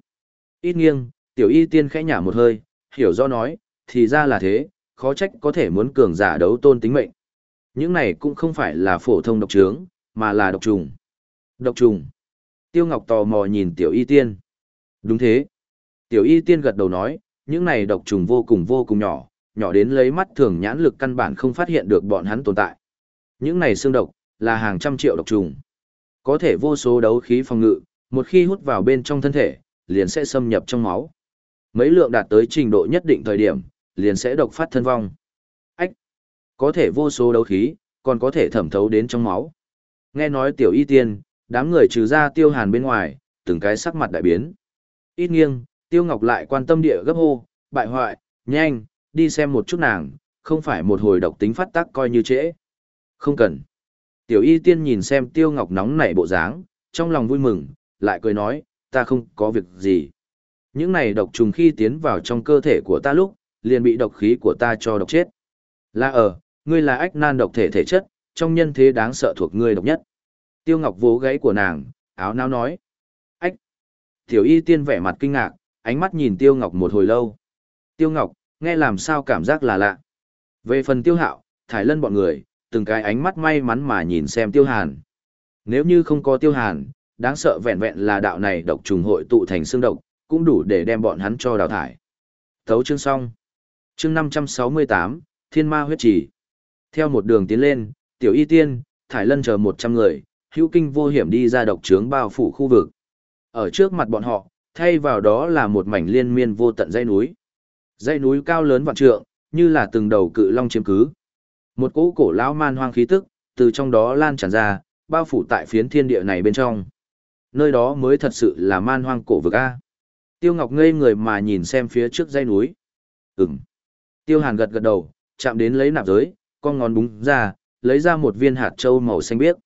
[SPEAKER 1] Ít nghiêng, tiểu y tiên khẽ nhả một hơi, hiểu do nói, thì ra là thế, khó trách có thể muốn cường giả đấu tôn tính mệnh. Những này cũng không phải là phổ thông độc trướng, mà là độc trùng. Độc trùng. Tiêu Ngọc tò mò nhìn Tiểu Y Tiên. Đúng thế. Tiểu Y Tiên gật đầu nói, những này độc trùng vô cùng vô cùng nhỏ, nhỏ đến lấy mắt thường nhãn lực căn bản không phát hiện được bọn hắn tồn tại. Những này xương độc, là hàng trăm triệu độc trùng. Có thể vô số đấu khí phòng ngự, một khi hút vào bên trong thân thể, liền sẽ xâm nhập trong máu. Mấy lượng đạt tới trình độ nhất định thời điểm, liền sẽ độc phát thân vong. Ách! Có thể vô số đấu khí, còn có thể thẩm thấu đến trong máu. Nghe nói tiểu y tiên, đám người trừ ra tiêu hàn bên ngoài, từng cái sắc mặt đại biến. Ít nghiêng, tiêu ngọc lại quan tâm địa gấp hô, bại hoại, nhanh, đi xem một chút nàng, không phải một hồi độc tính phát tác coi như trễ. Không cần. Tiểu y tiên nhìn xem tiêu ngọc nóng nảy bộ dáng, trong lòng vui mừng, lại cười nói, ta không có việc gì. Những này độc trùng khi tiến vào trong cơ thể của ta lúc, liền bị độc khí của ta cho độc chết. Là ở, ngươi là ách nan độc thể thể chất, trong nhân thế đáng sợ thuộc ngươi độc nhất. Tiêu Ngọc vỗ gáy của nàng, áo nao nói. Ách! Tiểu y tiên vẻ mặt kinh ngạc, ánh mắt nhìn Tiêu Ngọc một hồi lâu. Tiêu Ngọc, nghe làm sao cảm giác là lạ. Về phần Tiêu Hạo, Thải Lân bọn người, từng cái ánh mắt may mắn mà nhìn xem Tiêu Hàn. Nếu như không có Tiêu Hàn, đáng sợ vẹn vẹn là đạo này độc trùng hội tụ thành xương độc, cũng đủ để đem bọn hắn cho đào thải. Thấu chương xong. Chương 568, Thiên Ma huyết chỉ. Theo một đường tiến lên, Tiểu Y Tiên, Thải Lân chờ 100 người, hữu kinh vô hiểm đi ra độc trướng bao phủ khu vực. Ở trước mặt bọn họ, thay vào đó là một mảnh liên miên vô tận dãy núi. Dãy núi cao lớn vạn trượng, như là từng đầu cự long chiếm cứ. Một cỗ cổ lão man hoang khí tức, từ trong đó lan tràn ra, bao phủ tại phiến thiên địa này bên trong. Nơi đó mới thật sự là man hoang cổ vực A. Tiêu Ngọc ngây người mà nhìn xem phía trước dãy núi. Ừm. Tiêu Hàn gật gật đầu, chạm đến lấy nạp giới, con ngón búng ra, lấy ra một viên hạt châu màu xanh biếc.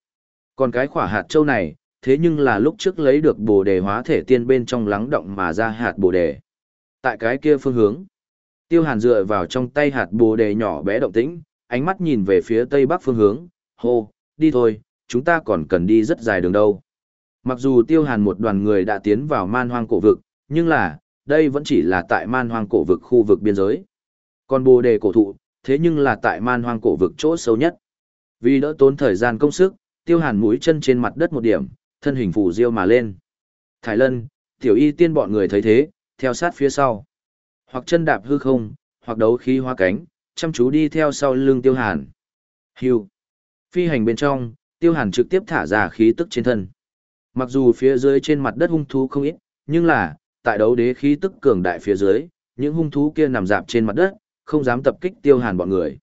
[SPEAKER 1] Còn cái khỏa hạt châu này, thế nhưng là lúc trước lấy được bồ đề hóa thể tiên bên trong lắng động mà ra hạt bồ đề. Tại cái kia phương hướng, tiêu hàn dựa vào trong tay hạt bồ đề nhỏ bé động tĩnh, ánh mắt nhìn về phía tây bắc phương hướng, hô, đi thôi, chúng ta còn cần đi rất dài đường đâu. Mặc dù tiêu hàn một đoàn người đã tiến vào man hoang cổ vực, nhưng là, đây vẫn chỉ là tại man hoang cổ vực khu vực biên giới. Còn bồ đề cổ thụ, thế nhưng là tại man hoang cổ vực chỗ sâu nhất. Vì đỡ tốn thời gian công sức, tiêu hàn mũi chân trên mặt đất một điểm, thân hình phủ diêu mà lên. Thái lân, tiểu y tiên bọn người thấy thế, theo sát phía sau. Hoặc chân đạp hư không, hoặc đấu khí hoa cánh, chăm chú đi theo sau lưng tiêu hàn. Hưu. Phi hành bên trong, tiêu hàn trực tiếp thả ra khí tức trên thân. Mặc dù phía dưới trên mặt đất hung thú không ít, nhưng là, tại đấu đế khí tức cường đại phía dưới, những hung thú kia nằm dạp trên mặt đất, không dám tập kích tiêu hàn bọn người.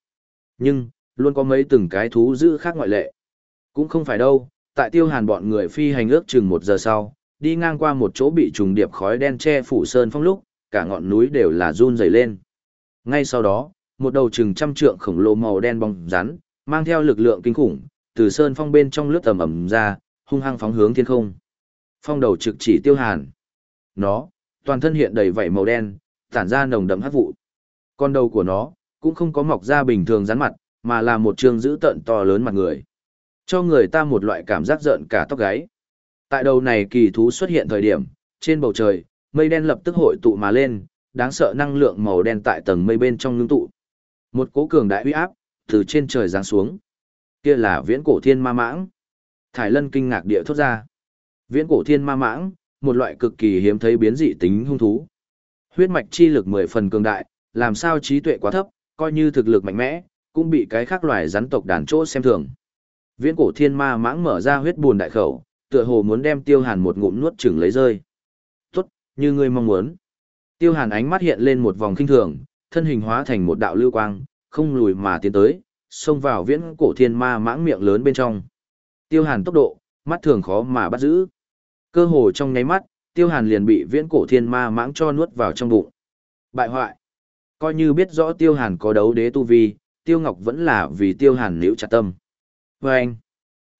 [SPEAKER 1] Nhưng, luôn có mấy từng cái thú dữ khác ngoại lệ. Cũng không phải đâu, tại tiêu hàn bọn người phi hành ước chừng một giờ sau, đi ngang qua một chỗ bị trùng điệp khói đen che phủ sơn phong lúc, cả ngọn núi đều là run dày lên. Ngay sau đó, một đầu chừng trăm trượng khổng lồ màu đen bóng rắn, mang theo lực lượng kinh khủng, từ sơn phong bên trong lướt tầm ẩm ra, hung hăng phóng hướng thiên không. Phong đầu trực chỉ tiêu hàn. Nó, toàn thân hiện đầy vảy màu đen, tản ra nồng đậm hắc vụ. Con đầu của nó, cũng không có mọc ra bình thường rắn mặt, mà là một trường dữ tợn to lớn mặt người. Cho người ta một loại cảm giác giận cả tóc gáy. Tại đầu này kỳ thú xuất hiện thời điểm, trên bầu trời, mây đen lập tức hội tụ mà lên, đáng sợ năng lượng màu đen tại tầng mây bên trong ngưng tụ. Một cố cường đại uy áp, từ trên trời giáng xuống. Kia là viễn cổ thiên ma mãng. Thải lân kinh ngạc địa thốt ra. Viễn cổ thiên ma mãng, một loại cực kỳ hiếm thấy biến dị tính hung thú. Huyết mạch chi lực mười phần cường đại, làm sao trí tuệ quá thấp, coi như thực lực mạnh mẽ, cũng bị cái khác loài rắn tộc đàn chỗ xem thường. Viễn cổ thiên ma mãng mở ra huyết buồn đại khẩu, tựa hồ muốn đem tiêu hàn một ngụm nuốt chửng lấy rơi. Tốt, như ngươi mong muốn. Tiêu hàn ánh mắt hiện lên một vòng kinh thường, thân hình hóa thành một đạo lưu quang, không lùi mà tiến tới, xông vào viễn cổ thiên ma mãng miệng lớn bên trong. Tiêu hàn tốc độ, mắt thường khó mà bắt giữ. Cơ hồ trong nháy mắt, tiêu hàn liền bị viễn cổ thiên ma mãng cho nuốt vào trong bụng. Bại hoại. Coi như biết rõ tiêu hàn có đấu đế tu vi, tiêu ngọc vẫn là vì tiêu hàn liễu chặt tâm. Và anh,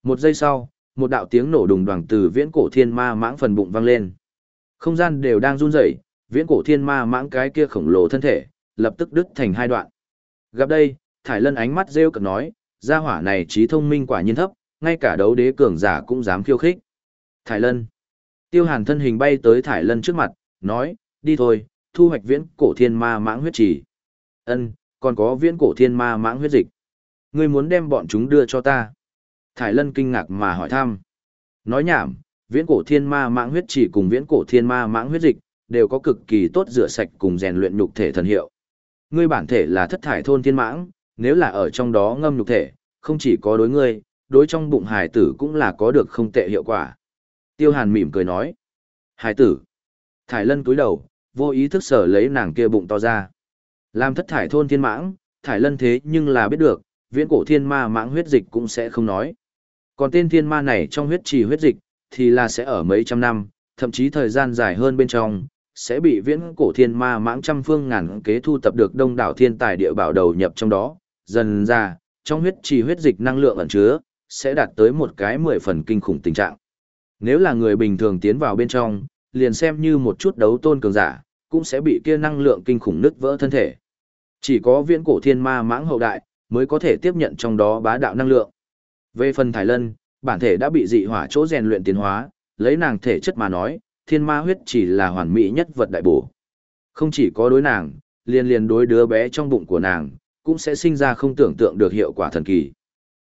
[SPEAKER 1] một giây sau, một đạo tiếng nổ đùng đoàng từ viễn cổ thiên ma mãng phần bụng vang lên. Không gian đều đang run rẩy, viễn cổ thiên ma mãng cái kia khổng lồ thân thể, lập tức đứt thành hai đoạn. Gặp đây, Thải Lân ánh mắt rêu cực nói, gia hỏa này trí thông minh quả nhiên thấp, ngay cả đấu đế cường giả cũng dám khiêu khích. Thải Lân. Tiêu Hàn thân hình bay tới Thải Lân trước mặt, nói, đi thôi, thu hoạch viễn cổ thiên ma mãng huyết trì. Ân, còn có viễn cổ thiên ma mãng huyết dịch. Ngươi muốn đem bọn chúng đưa cho ta. Thải Lân kinh ngạc mà hỏi thăm. Nói nhảm, viễn cổ thiên ma mãng huyết trì cùng viễn cổ thiên ma mãng huyết dịch, đều có cực kỳ tốt rửa sạch cùng rèn luyện nhục thể thần hiệu. Ngươi bản thể là thất thải thôn thiên mãng, nếu là ở trong đó ngâm nhục thể, không chỉ có đối ngươi, đối trong bụng hải tử cũng là có được không tệ hiệu quả. Tiêu Hàn mỉm cười nói. Hải tử. Thải lân cúi đầu, vô ý thức sở lấy nàng kia bụng to ra. Làm thất thải thôn thiên mãng, thải lân thế nhưng là biết được, viễn cổ thiên ma mãng huyết dịch cũng sẽ không nói. Còn tên thiên ma này trong huyết trì huyết dịch, thì là sẽ ở mấy trăm năm, thậm chí thời gian dài hơn bên trong, sẽ bị viễn cổ thiên ma mãng trăm phương ngàn kế thu tập được đông đảo thiên tài địa bảo đầu nhập trong đó, dần ra, trong huyết trì huyết dịch năng lượng ẩn chứa, sẽ đạt tới một cái mười phần kinh khủng tình trạng. Nếu là người bình thường tiến vào bên trong, liền xem như một chút đấu tôn cường giả, cũng sẽ bị kia năng lượng kinh khủng nứt vỡ thân thể. Chỉ có viễn cổ thiên ma mãng hậu đại, mới có thể tiếp nhận trong đó bá đạo năng lượng. Về phần Thái Lân, bản thể đã bị dị hỏa chỗ rèn luyện tiến hóa, lấy nàng thể chất mà nói, thiên ma huyết chỉ là hoàn mỹ nhất vật đại bổ. Không chỉ có đối nàng, liền liền đối đứa bé trong bụng của nàng, cũng sẽ sinh ra không tưởng tượng được hiệu quả thần kỳ.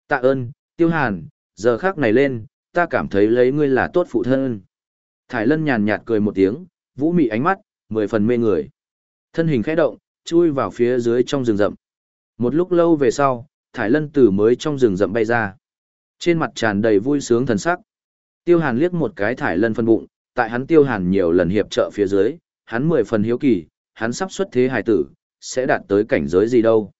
[SPEAKER 1] Tạ ơn, Tiêu Hàn, giờ khác này lên, ta cảm thấy lấy ngươi là tốt phụ thân. Thải Lân nhàn nhạt cười một tiếng, vũ mị ánh mắt, mười phần mê người. Thân hình khẽ động, chui vào phía dưới trong rừng rậm. Một lúc lâu về sau, Thải Lân Tử mới trong rừng rậm bay ra. Trên mặt tràn đầy vui sướng thần sắc. Tiêu Hàn liếc một cái Thải Lân phân bụng, tại hắn Tiêu Hàn nhiều lần hiệp trợ phía dưới, hắn mười phần hiếu kỳ, hắn sắp xuất thế hài tử, sẽ đạt tới cảnh giới gì đâu.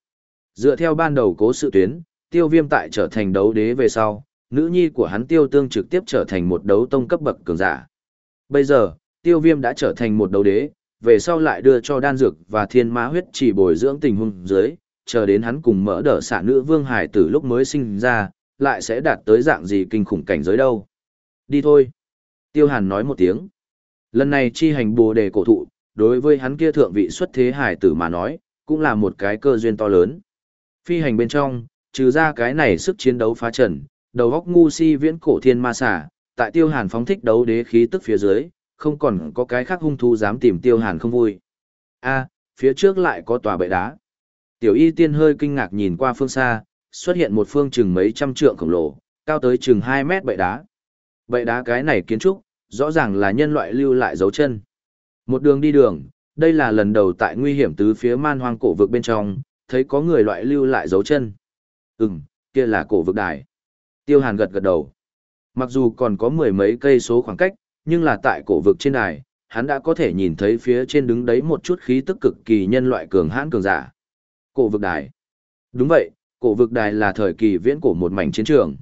[SPEAKER 1] Dựa theo ban đầu cố sự tuyến, Tiêu Viêm tại trở thành đấu đế về sau, nữ nhi của hắn Tiêu Tương trực tiếp trở thành một đấu tông cấp bậc cường giả. Bây giờ, Tiêu Viêm đã trở thành một đấu đế, về sau lại đưa cho đan dược và thiên ma huyết chỉ bồi dưỡng tình huống dưới, chờ đến hắn cùng mỡ đỡ xả nữ vương hải tử lúc mới sinh ra, lại sẽ đạt tới dạng gì kinh khủng cảnh giới đâu. Đi thôi. Tiêu Hàn nói một tiếng. Lần này chi hành bồ đề cổ thụ, đối với hắn kia thượng vị xuất thế hải tử mà nói, cũng là một cái cơ duyên to lớn. Phi hành bên trong, trừ ra cái này sức chiến đấu phá trần, đầu góc ngu si viễn cổ thiên ma xả, tại tiêu hàn phóng thích đấu đế khí tức phía dưới, không còn có cái khác hung thú dám tìm tiêu hàn không vui. a phía trước lại có tòa bệ đá. Tiểu y tiên hơi kinh ngạc nhìn qua phương xa, xuất hiện một phương chừng mấy trăm trượng khổng lồ, cao tới chừng 2 mét bệ đá. Bệ đá cái này kiến trúc, rõ ràng là nhân loại lưu lại dấu chân. Một đường đi đường, đây là lần đầu tại nguy hiểm tứ phía man hoang cổ vực bên trong, thấy có người loại lưu lại dấu chân. Ừm, kia là cổ vực đài. Tiêu Hàn gật gật đầu. Mặc dù còn có mười mấy cây số khoảng cách, nhưng là tại cổ vực trên đài, hắn đã có thể nhìn thấy phía trên đứng đấy một chút khí tức cực kỳ nhân loại cường hãn cường giả. Cổ vực đài. Đúng vậy, cổ vực đài là thời kỳ viễn cổ một mảnh chiến trường.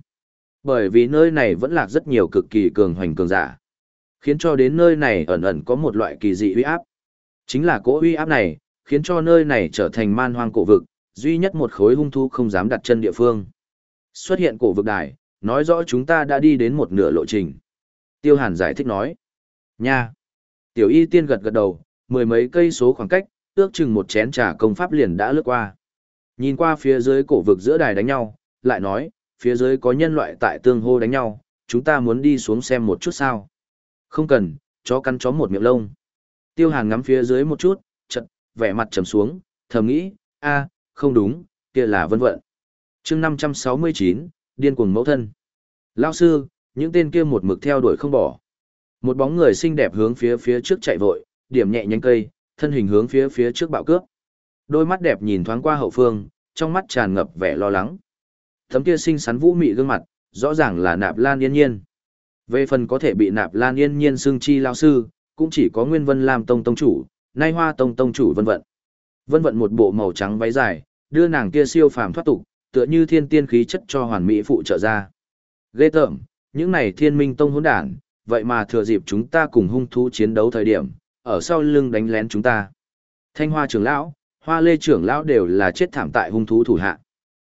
[SPEAKER 1] Bởi vì nơi này vẫn lạc rất nhiều cực kỳ cường hoành cường giả. Khiến cho đến nơi này ẩn ẩn có một loại kỳ dị uy áp. Chính là cỗ uy áp này, khiến cho nơi này trở thành man hoang cổ vực, duy nhất một khối hung thú không dám đặt chân địa phương. Xuất hiện cổ vực đài, nói rõ chúng ta đã đi đến một nửa lộ trình. Tiêu Hàn giải thích nói. Nha! Tiểu y tiên gật gật đầu, mười mấy cây số khoảng cách, ước chừng một chén trà công pháp liền đã lướt qua. Nhìn qua phía dưới cổ vực giữa đài đánh nhau, lại nói, phía dưới có nhân loại tại tương hô đánh nhau, chúng ta muốn đi xuống xem một chút sao. Không cần, chó cắn chó một miệng lông. Tiêu Hàn ngắm phía dưới một chút, chật, vẻ mặt trầm xuống, thầm nghĩ, a, không đúng, kia là vân vận. chương 569, điên cuồng mẫu thân. Lao sư, những tên kia một mực theo đuổi không bỏ. Một bóng người xinh đẹp hướng phía phía trước chạy vội, điểm nhẹ nhánh cây, thân hình hướng phía phía trước bạo cướp. Đôi mắt đẹp nhìn thoáng qua hậu phương, trong mắt tràn ngập vẻ lo lắng. Thấm kia xinh xắn vũ mị gương mặt, rõ ràng là Nạp Lan Yên Nhiên. Về phần có thể bị Nạp Lan Yên Nhiên xưng chi lao sư, cũng chỉ có Nguyên Vân Lam Tông Tông Chủ, Nay Hoa Tông Tông Chủ Vân Vận. Vân Vận một bộ màu trắng váy dài, đưa nàng kia siêu phàm thoát tục, tựa như thiên tiên khí chất cho hoàn mỹ phụ trợ ra. Ghê tởm, những này thiên minh tông hỗn đản, vậy mà thừa dịp chúng ta cùng hung thú chiến đấu thời điểm, ở sau lưng đánh lén chúng ta. Thanh hoa trưởng lão, hoa lê trưởng lão đều là chết thảm tại hung thú thủ hạ.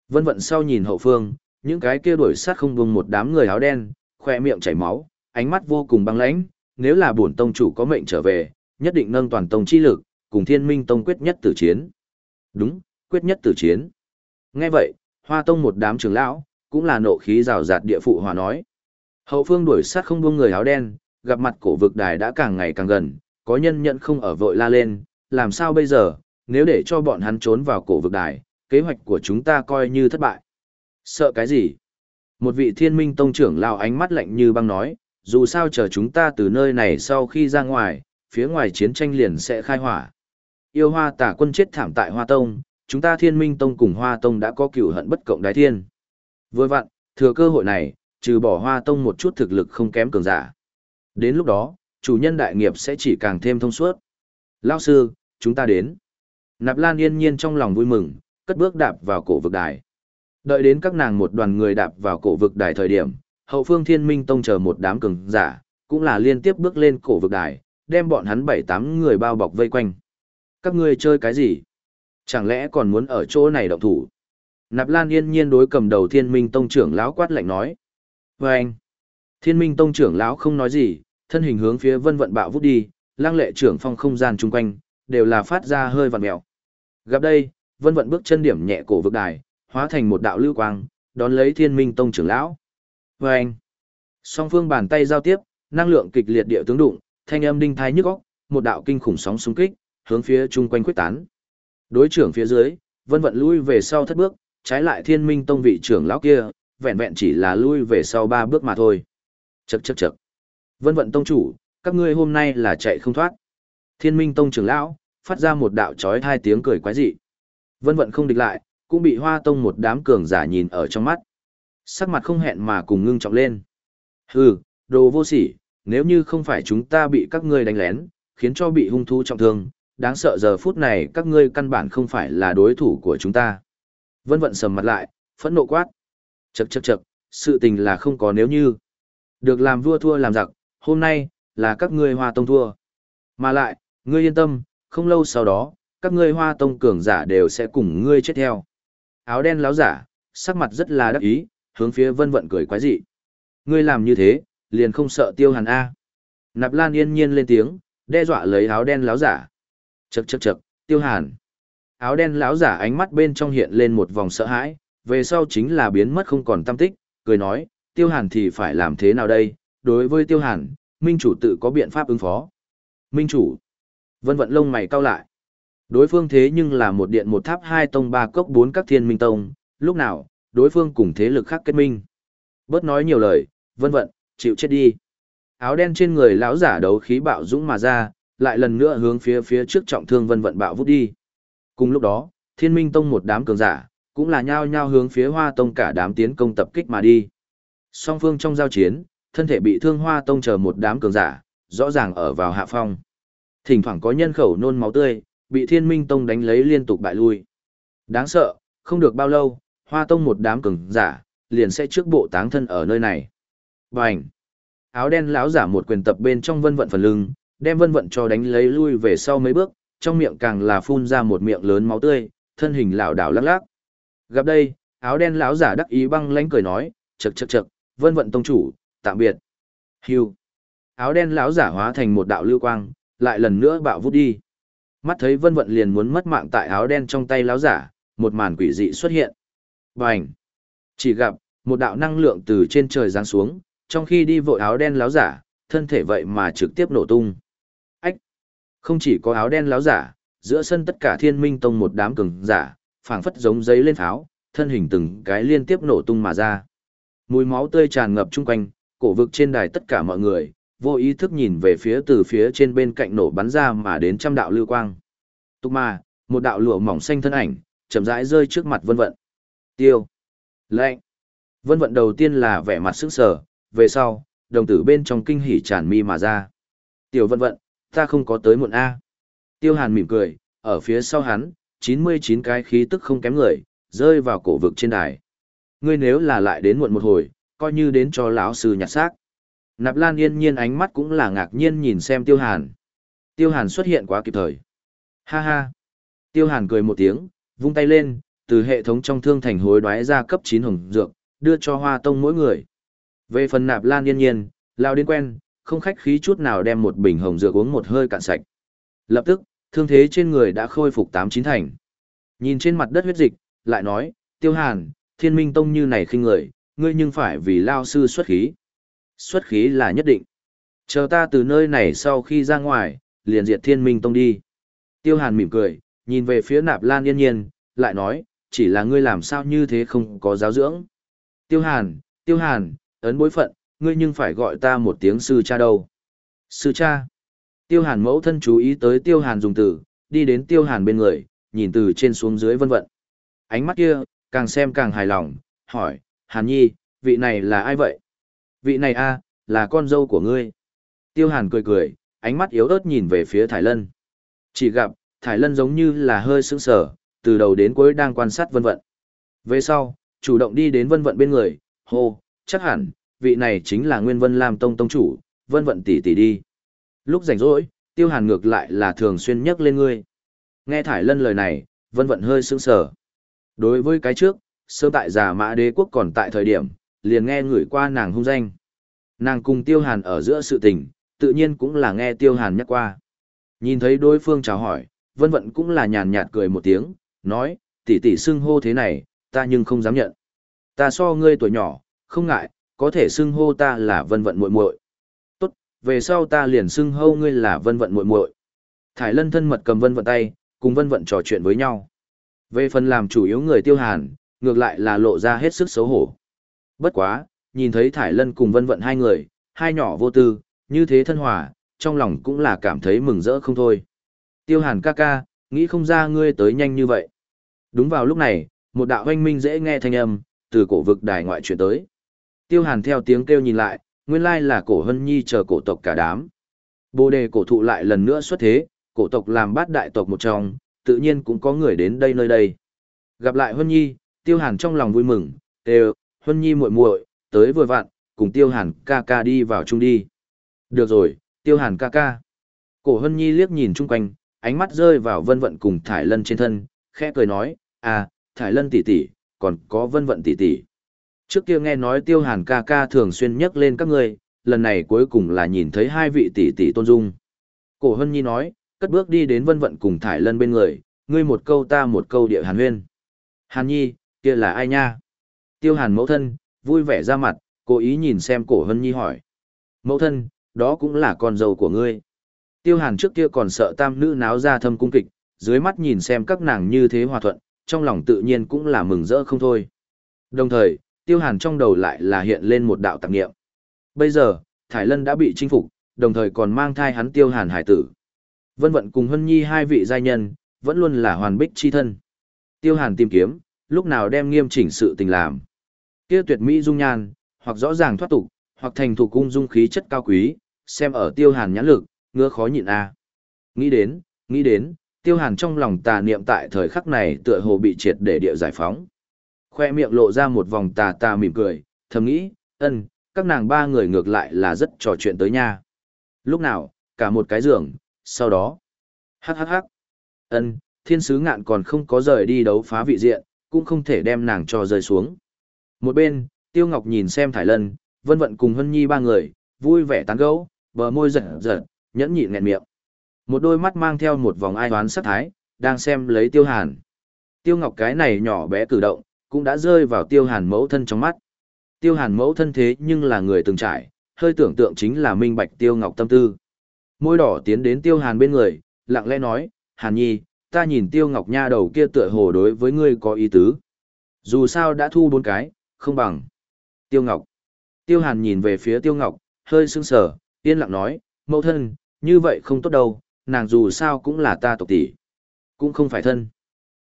[SPEAKER 1] Vân vận sau nhìn hậu phương, những cái kia đuổi sát không buông một đám người áo đen, khoe miệng chảy máu, ánh mắt vô cùng băng lãnh, nếu là bổn tông chủ có mệnh trở về, nhất định nâng toàn tông chi lực, cùng thiên minh tông quyết nhất tử chiến. Đúng, quyết nhất tử chiến. Nghe vậy, hoa tông một đám trưởng lão, cũng là nộ khí rào rạt địa phụ hòa nói. Hậu phương đuổi sát không buông người áo đen, gặp mặt cổ vực đài đã càng ngày càng gần, có nhân nhận không ở vội la lên, làm sao bây giờ, nếu để cho bọn hắn trốn vào cổ vực đài, kế hoạch của chúng ta coi như thất bại. Sợ cái gì? Một vị thiên minh tông trưởng lao ánh mắt lạnh như băng nói, dù sao chờ chúng ta từ nơi này sau khi ra ngoài, phía ngoài chiến tranh liền sẽ khai hỏa. Yêu hoa tả quân chết thảm tại Hoa Tông, chúng ta thiên minh tông cùng Hoa Tông đã có cửu hận bất cộng đái thiên. Vừa vặn, thừa cơ hội này, trừ bỏ Hoa Tông một chút thực lực không kém cường giả. Đến lúc đó, chủ nhân đại nghiệp sẽ chỉ càng thêm thông suốt. Lao sư, chúng ta đến. Nạp Lan yên nhiên trong lòng vui mừng, cất bước đạp vào cổ vực đài. Đợi đến các nàng một đoàn người đạp vào cổ vực đài thời điểm, hậu phương thiên minh tông chờ một đám cường giả, cũng là liên tiếp bước lên cổ vực đài, đem bọn hắn bảy tám người bao bọc vây quanh. Các ngươi chơi cái gì? Chẳng lẽ còn muốn ở chỗ này động thủ? Nạp Lan yên nhiên đối cầm đầu thiên minh tông trưởng lão quát lạnh nói. Và anh, thiên minh tông trưởng lão không nói gì, thân hình hướng phía vân vận bạo vút đi, lang lệ trưởng phong không gian chung quanh, đều là phát ra hơi vằn mèo. Gặp đây, vân vận bước chân điểm nhẹ cổ vực đài, hóa thành một đạo lưu quang, đón lấy thiên minh tông trưởng lão. Và anh, song phương bàn tay giao tiếp, năng lượng kịch liệt địa tướng đụng, thanh âm đinh thai nhức óc, một đạo kinh khủng sóng xung kích, hướng phía chung quanh quyết tán. Đối trưởng phía dưới, vân vận lui về sau thất bước, trái lại thiên minh tông vị trưởng lão kia, vẹn vẹn chỉ là lui về sau ba bước mà thôi. Chậc chậc chậc. Vân vận tông chủ, các ngươi hôm nay là chạy không thoát. Thiên minh tông trưởng lão, phát ra một đạo chói hai tiếng cười quái dị. Vân vận không địch lại, cũng bị hoa tông một đám cường giả nhìn ở trong mắt. Sắc mặt không hẹn mà cùng ngưng trọng lên. Hừ, đồ vô sỉ, nếu như không phải chúng ta bị các ngươi đánh lén, khiến cho bị hung thú trọng thương, đáng sợ giờ phút này các ngươi căn bản không phải là đối thủ của chúng ta. Vân vận sầm mặt lại, phẫn nộ quát. Chậc chậc chậc, sự tình là không có nếu như. Được làm vua thua làm giặc, hôm nay, là các ngươi hoa tông thua. Mà lại, ngươi yên tâm, không lâu sau đó, các ngươi hoa tông cường giả đều sẽ cùng ngươi chết theo. Áo đen láo giả, sắc mặt rất là đắc ý, hướng phía vân vận cười quái dị. Ngươi làm như thế, liền không sợ tiêu hàn A. Nạp lan yên nhiên lên tiếng, đe dọa lấy áo đen láo giả. Chậc chậc chậc, tiêu hàn. Áo đen láo giả ánh mắt bên trong hiện lên một vòng sợ hãi, về sau chính là biến mất không còn tâm tích, cười nói, tiêu hàn thì phải làm thế nào đây, đối với tiêu hàn, minh chủ tự có biện pháp ứng phó. Minh chủ. Vân vận lông mày cau lại. Đối phương thế nhưng là một điện một tháp hai tông ba cốc bốn các thiên minh tông, lúc nào, đối phương cùng thế lực khác kết minh. Bớt nói nhiều lời, vân vận, chịu chết đi. Áo đen trên người lão giả đấu khí bạo dũng mà ra, lại lần nữa hướng phía phía trước trọng thương vân vận bạo vút đi. Cùng lúc đó, thiên minh tông một đám cường giả, cũng là nhao nhao hướng phía hoa tông cả đám tiến công tập kích mà đi. Song phương trong giao chiến, thân thể bị thương hoa tông chờ một đám cường giả, rõ ràng ở vào hạ phong. Thỉnh thoảng có nhân khẩu nôn máu tươi, bị thiên minh tông đánh lấy liên tục bại lui. Đáng sợ, không được bao lâu, hoa tông một đám cường giả, liền sẽ trước bộ táng thân ở nơi này. Bành! Áo đen lão giả một quyền tập bên trong vân vận phần lưng, đem vân vận cho đánh lấy lui về sau mấy bước, trong miệng càng là phun ra một miệng lớn máu tươi, thân hình lảo đảo lắc lắc. Gặp đây, áo đen lão giả đắc ý băng lãnh cười nói, chậc chậc chậc, vân vận tông chủ, tạm biệt. Hưu. Áo đen lão giả hóa thành một đạo lưu quang, lại lần nữa bạo vút đi. Mắt thấy vân vận liền muốn mất mạng tại áo đen trong tay lão giả, một màn quỷ dị xuất hiện. Bành. Chỉ gặp, một đạo năng lượng từ trên trời giáng xuống, trong khi đi vội áo đen lão giả, thân thể vậy mà trực tiếp nổ tung. Ách! Không chỉ có áo đen lão giả, giữa sân tất cả thiên minh tông một đám cường giả, phảng phất giống giấy lên pháo, thân hình từng cái liên tiếp nổ tung mà ra. Mùi máu tươi tràn ngập chung quanh, cổ vực trên đài tất cả mọi người, vô ý thức nhìn về phía từ phía trên bên cạnh nổ bắn ra mà đến trăm đạo lưu quang. Tục mà, một đạo lụa mỏng xanh thân ảnh, chậm rãi rơi trước mặt vân vận. Tiêu. Lệnh. Vân vận đầu tiên là vẻ mặt sững sờ, về sau, đồng tử bên trong kinh hỉ tràn mi mà ra. Tiểu vân vận, ta không có tới muộn A. Tiêu hàn mỉm cười, ở phía sau hắn, 99 cái khí tức không kém người, rơi vào cổ vực trên đài. Ngươi nếu là lại đến muộn một hồi, coi như đến cho lão sư nhặt xác. Nạp Lan yên nhiên ánh mắt cũng là ngạc nhiên nhìn xem Tiêu Hàn. Tiêu Hàn xuất hiện quá kịp thời. Ha ha. Tiêu Hàn cười một tiếng, vung tay lên, từ hệ thống trong thương thành hối đoái ra cấp 9 hồng dược, đưa cho Hoa Tông mỗi người. Về phần Nạp Lan yên nhiên, lao đến quen, không khách khí chút nào đem một bình hồng dược uống một hơi cạn sạch. Lập tức, thương thế trên người đã khôi phục tám chín thành. Nhìn trên mặt đất huyết dịch, lại nói, Tiêu Hàn, Thiên Minh Tông như này khinh người, ngươi nhưng phải vì lao sư xuất khí. Xuất khí là nhất định. Chờ ta từ nơi này sau khi ra ngoài, liền diệt Thiên Minh Tông đi. Tiêu Hàn mỉm cười, nhìn về phía Nạp Lan yên nhiên, lại nói, chỉ là ngươi làm sao như thế không có giáo dưỡng. Tiêu Hàn, Tiêu Hàn, ấn bối phận, ngươi nhưng phải gọi ta một tiếng sư cha đâu. Sư cha. Tiêu hàn mẫu thân chú ý tới tiêu hàn dùng từ, đi đến tiêu hàn bên người, nhìn từ trên xuống dưới vân vận. Ánh mắt kia, càng xem càng hài lòng, hỏi, hàn nhi, vị này là ai vậy? Vị này a là con dâu của ngươi. Tiêu hàn cười cười, ánh mắt yếu ớt nhìn về phía Thải Lân. Chỉ gặp, Thải Lân giống như là hơi sững sờ, từ đầu đến cuối đang quan sát vân vận. Về sau, chủ động đi đến vân vận bên người, hô, chắc hẳn, vị này chính là Nguyên Vân Lam Tông Tông chủ, vân vận tỷ tỷ đi. Lúc rảnh rỗi, tiêu hàn ngược lại là thường xuyên nhắc lên ngươi. Nghe Thải Lân lời này, vân vận hơi sững sờ. Đối với cái trước, sơ tại giả mã đế quốc còn tại thời điểm, liền nghe người qua nàng hung danh. Nàng cùng tiêu hàn ở giữa sự tình, tự nhiên cũng là nghe tiêu hàn nhắc qua. Nhìn thấy đối phương chào hỏi, vân vận cũng là nhàn nhạt cười một tiếng, nói, tỷ tỷ xưng hô thế này, ta nhưng không dám nhận. Ta so ngươi tuổi nhỏ, không ngại, có thể xưng hô ta là vân vận muội muội. Về sau ta liền xưng hô ngươi là vân vận muội muội. Thải lân thân mật cầm vân vận tay, cùng vân vận trò chuyện với nhau. Về phần làm chủ yếu người tiêu hàn, ngược lại là lộ ra hết sức xấu hổ. Bất quá, nhìn thấy Thải lân cùng vân vận hai người, hai nhỏ vô tư, như thế thân hòa, trong lòng cũng là cảm thấy mừng rỡ không thôi. Tiêu hàn ca ca, nghĩ không ra ngươi tới nhanh như vậy. Đúng vào lúc này, một đạo hoanh minh dễ nghe thanh âm, từ cổ vực đài ngoại chuyển tới. Tiêu hàn theo tiếng kêu nhìn lại, nguyên lai là cổ hân nhi chờ cổ tộc cả đám. Bồ đề cổ thụ lại lần nữa xuất thế, cổ tộc làm bát đại tộc một trong, tự nhiên cũng có người đến đây nơi đây. Gặp lại hân nhi, tiêu hàn trong lòng vui mừng, đều, hân nhi muội muội tới vừa vặn, cùng tiêu hàn ca ca đi vào chung đi. Được rồi, tiêu hàn ca ca. Cổ hân nhi liếc nhìn chung quanh, ánh mắt rơi vào vân vận cùng thải lân trên thân, khẽ cười nói, à, thải lân tỷ tỷ, còn có vân vận tỷ tỷ. Trước kia nghe nói tiêu hàn ca ca thường xuyên nhắc lên các ngươi, lần này cuối cùng là nhìn thấy hai vị tỷ tỷ tôn dung. Cổ hân nhi nói, cất bước đi đến vân vận cùng thải lân bên người, ngươi một câu ta một câu địa hàn huyên. Hàn nhi, kia là ai nha? Tiêu hàn mẫu thân, vui vẻ ra mặt, cố ý nhìn xem cổ hân nhi hỏi. Mẫu thân, đó cũng là con dâu của ngươi. Tiêu hàn trước kia còn sợ tam nữ náo ra thâm cung kịch, dưới mắt nhìn xem các nàng như thế hòa thuận, trong lòng tự nhiên cũng là mừng rỡ không thôi. Đồng thời, tiêu hàn trong đầu lại là hiện lên một đạo tạp nghiệm. Bây giờ, Thải Lân đã bị chinh phục, đồng thời còn mang thai hắn tiêu hàn hải tử. Vân vận cùng Hân Nhi hai vị giai nhân, vẫn luôn là hoàn bích chi thân. Tiêu hàn tìm kiếm, lúc nào đem nghiêm chỉnh sự tình làm. Kia tuyệt mỹ dung nhan, hoặc rõ ràng thoát tục, hoặc thành thủ cung dung khí chất cao quý, xem ở tiêu hàn nhãn lực, ngứa khó nhịn a. Nghĩ đến, nghĩ đến, tiêu hàn trong lòng tà niệm tại thời khắc này tựa hồ bị triệt để địa giải phóng. Khoe miệng lộ ra một vòng tà tà mỉm cười, thầm nghĩ, ân, các nàng ba người ngược lại là rất trò chuyện tới nha. Lúc nào, cả một cái giường, sau đó, hắc hắc hắc, ân, thiên sứ ngạn còn không có rời đi đấu phá vị diện, cũng không thể đem nàng cho rơi xuống. Một bên, Tiêu Ngọc nhìn xem Thải Lân, Vân Vận cùng Hân Nhi ba người, vui vẻ tán gẫu, bờ môi giật giật, nhẫn nhịn nghẹn miệng. Một đôi mắt mang theo một vòng ai oán sắc thái, đang xem lấy Tiêu Hàn. Tiêu Ngọc cái này nhỏ bé cử động, cũng đã rơi vào Tiêu Hàn mẫu thân trong mắt. Tiêu Hàn mẫu thân thế nhưng là người từng trải, hơi tưởng tượng chính là minh bạch Tiêu Ngọc tâm tư. Môi đỏ tiến đến Tiêu Hàn bên người, lặng lẽ nói, Hàn Nhi, ta nhìn Tiêu Ngọc nha đầu kia tựa hồ đối với ngươi có ý tứ. Dù sao đã thu bốn cái, không bằng. Tiêu Ngọc. Tiêu Hàn nhìn về phía Tiêu Ngọc, hơi sưng sờ, yên lặng nói, mẫu thân, như vậy không tốt đâu, nàng dù sao cũng là ta tộc tỷ, cũng không phải thân.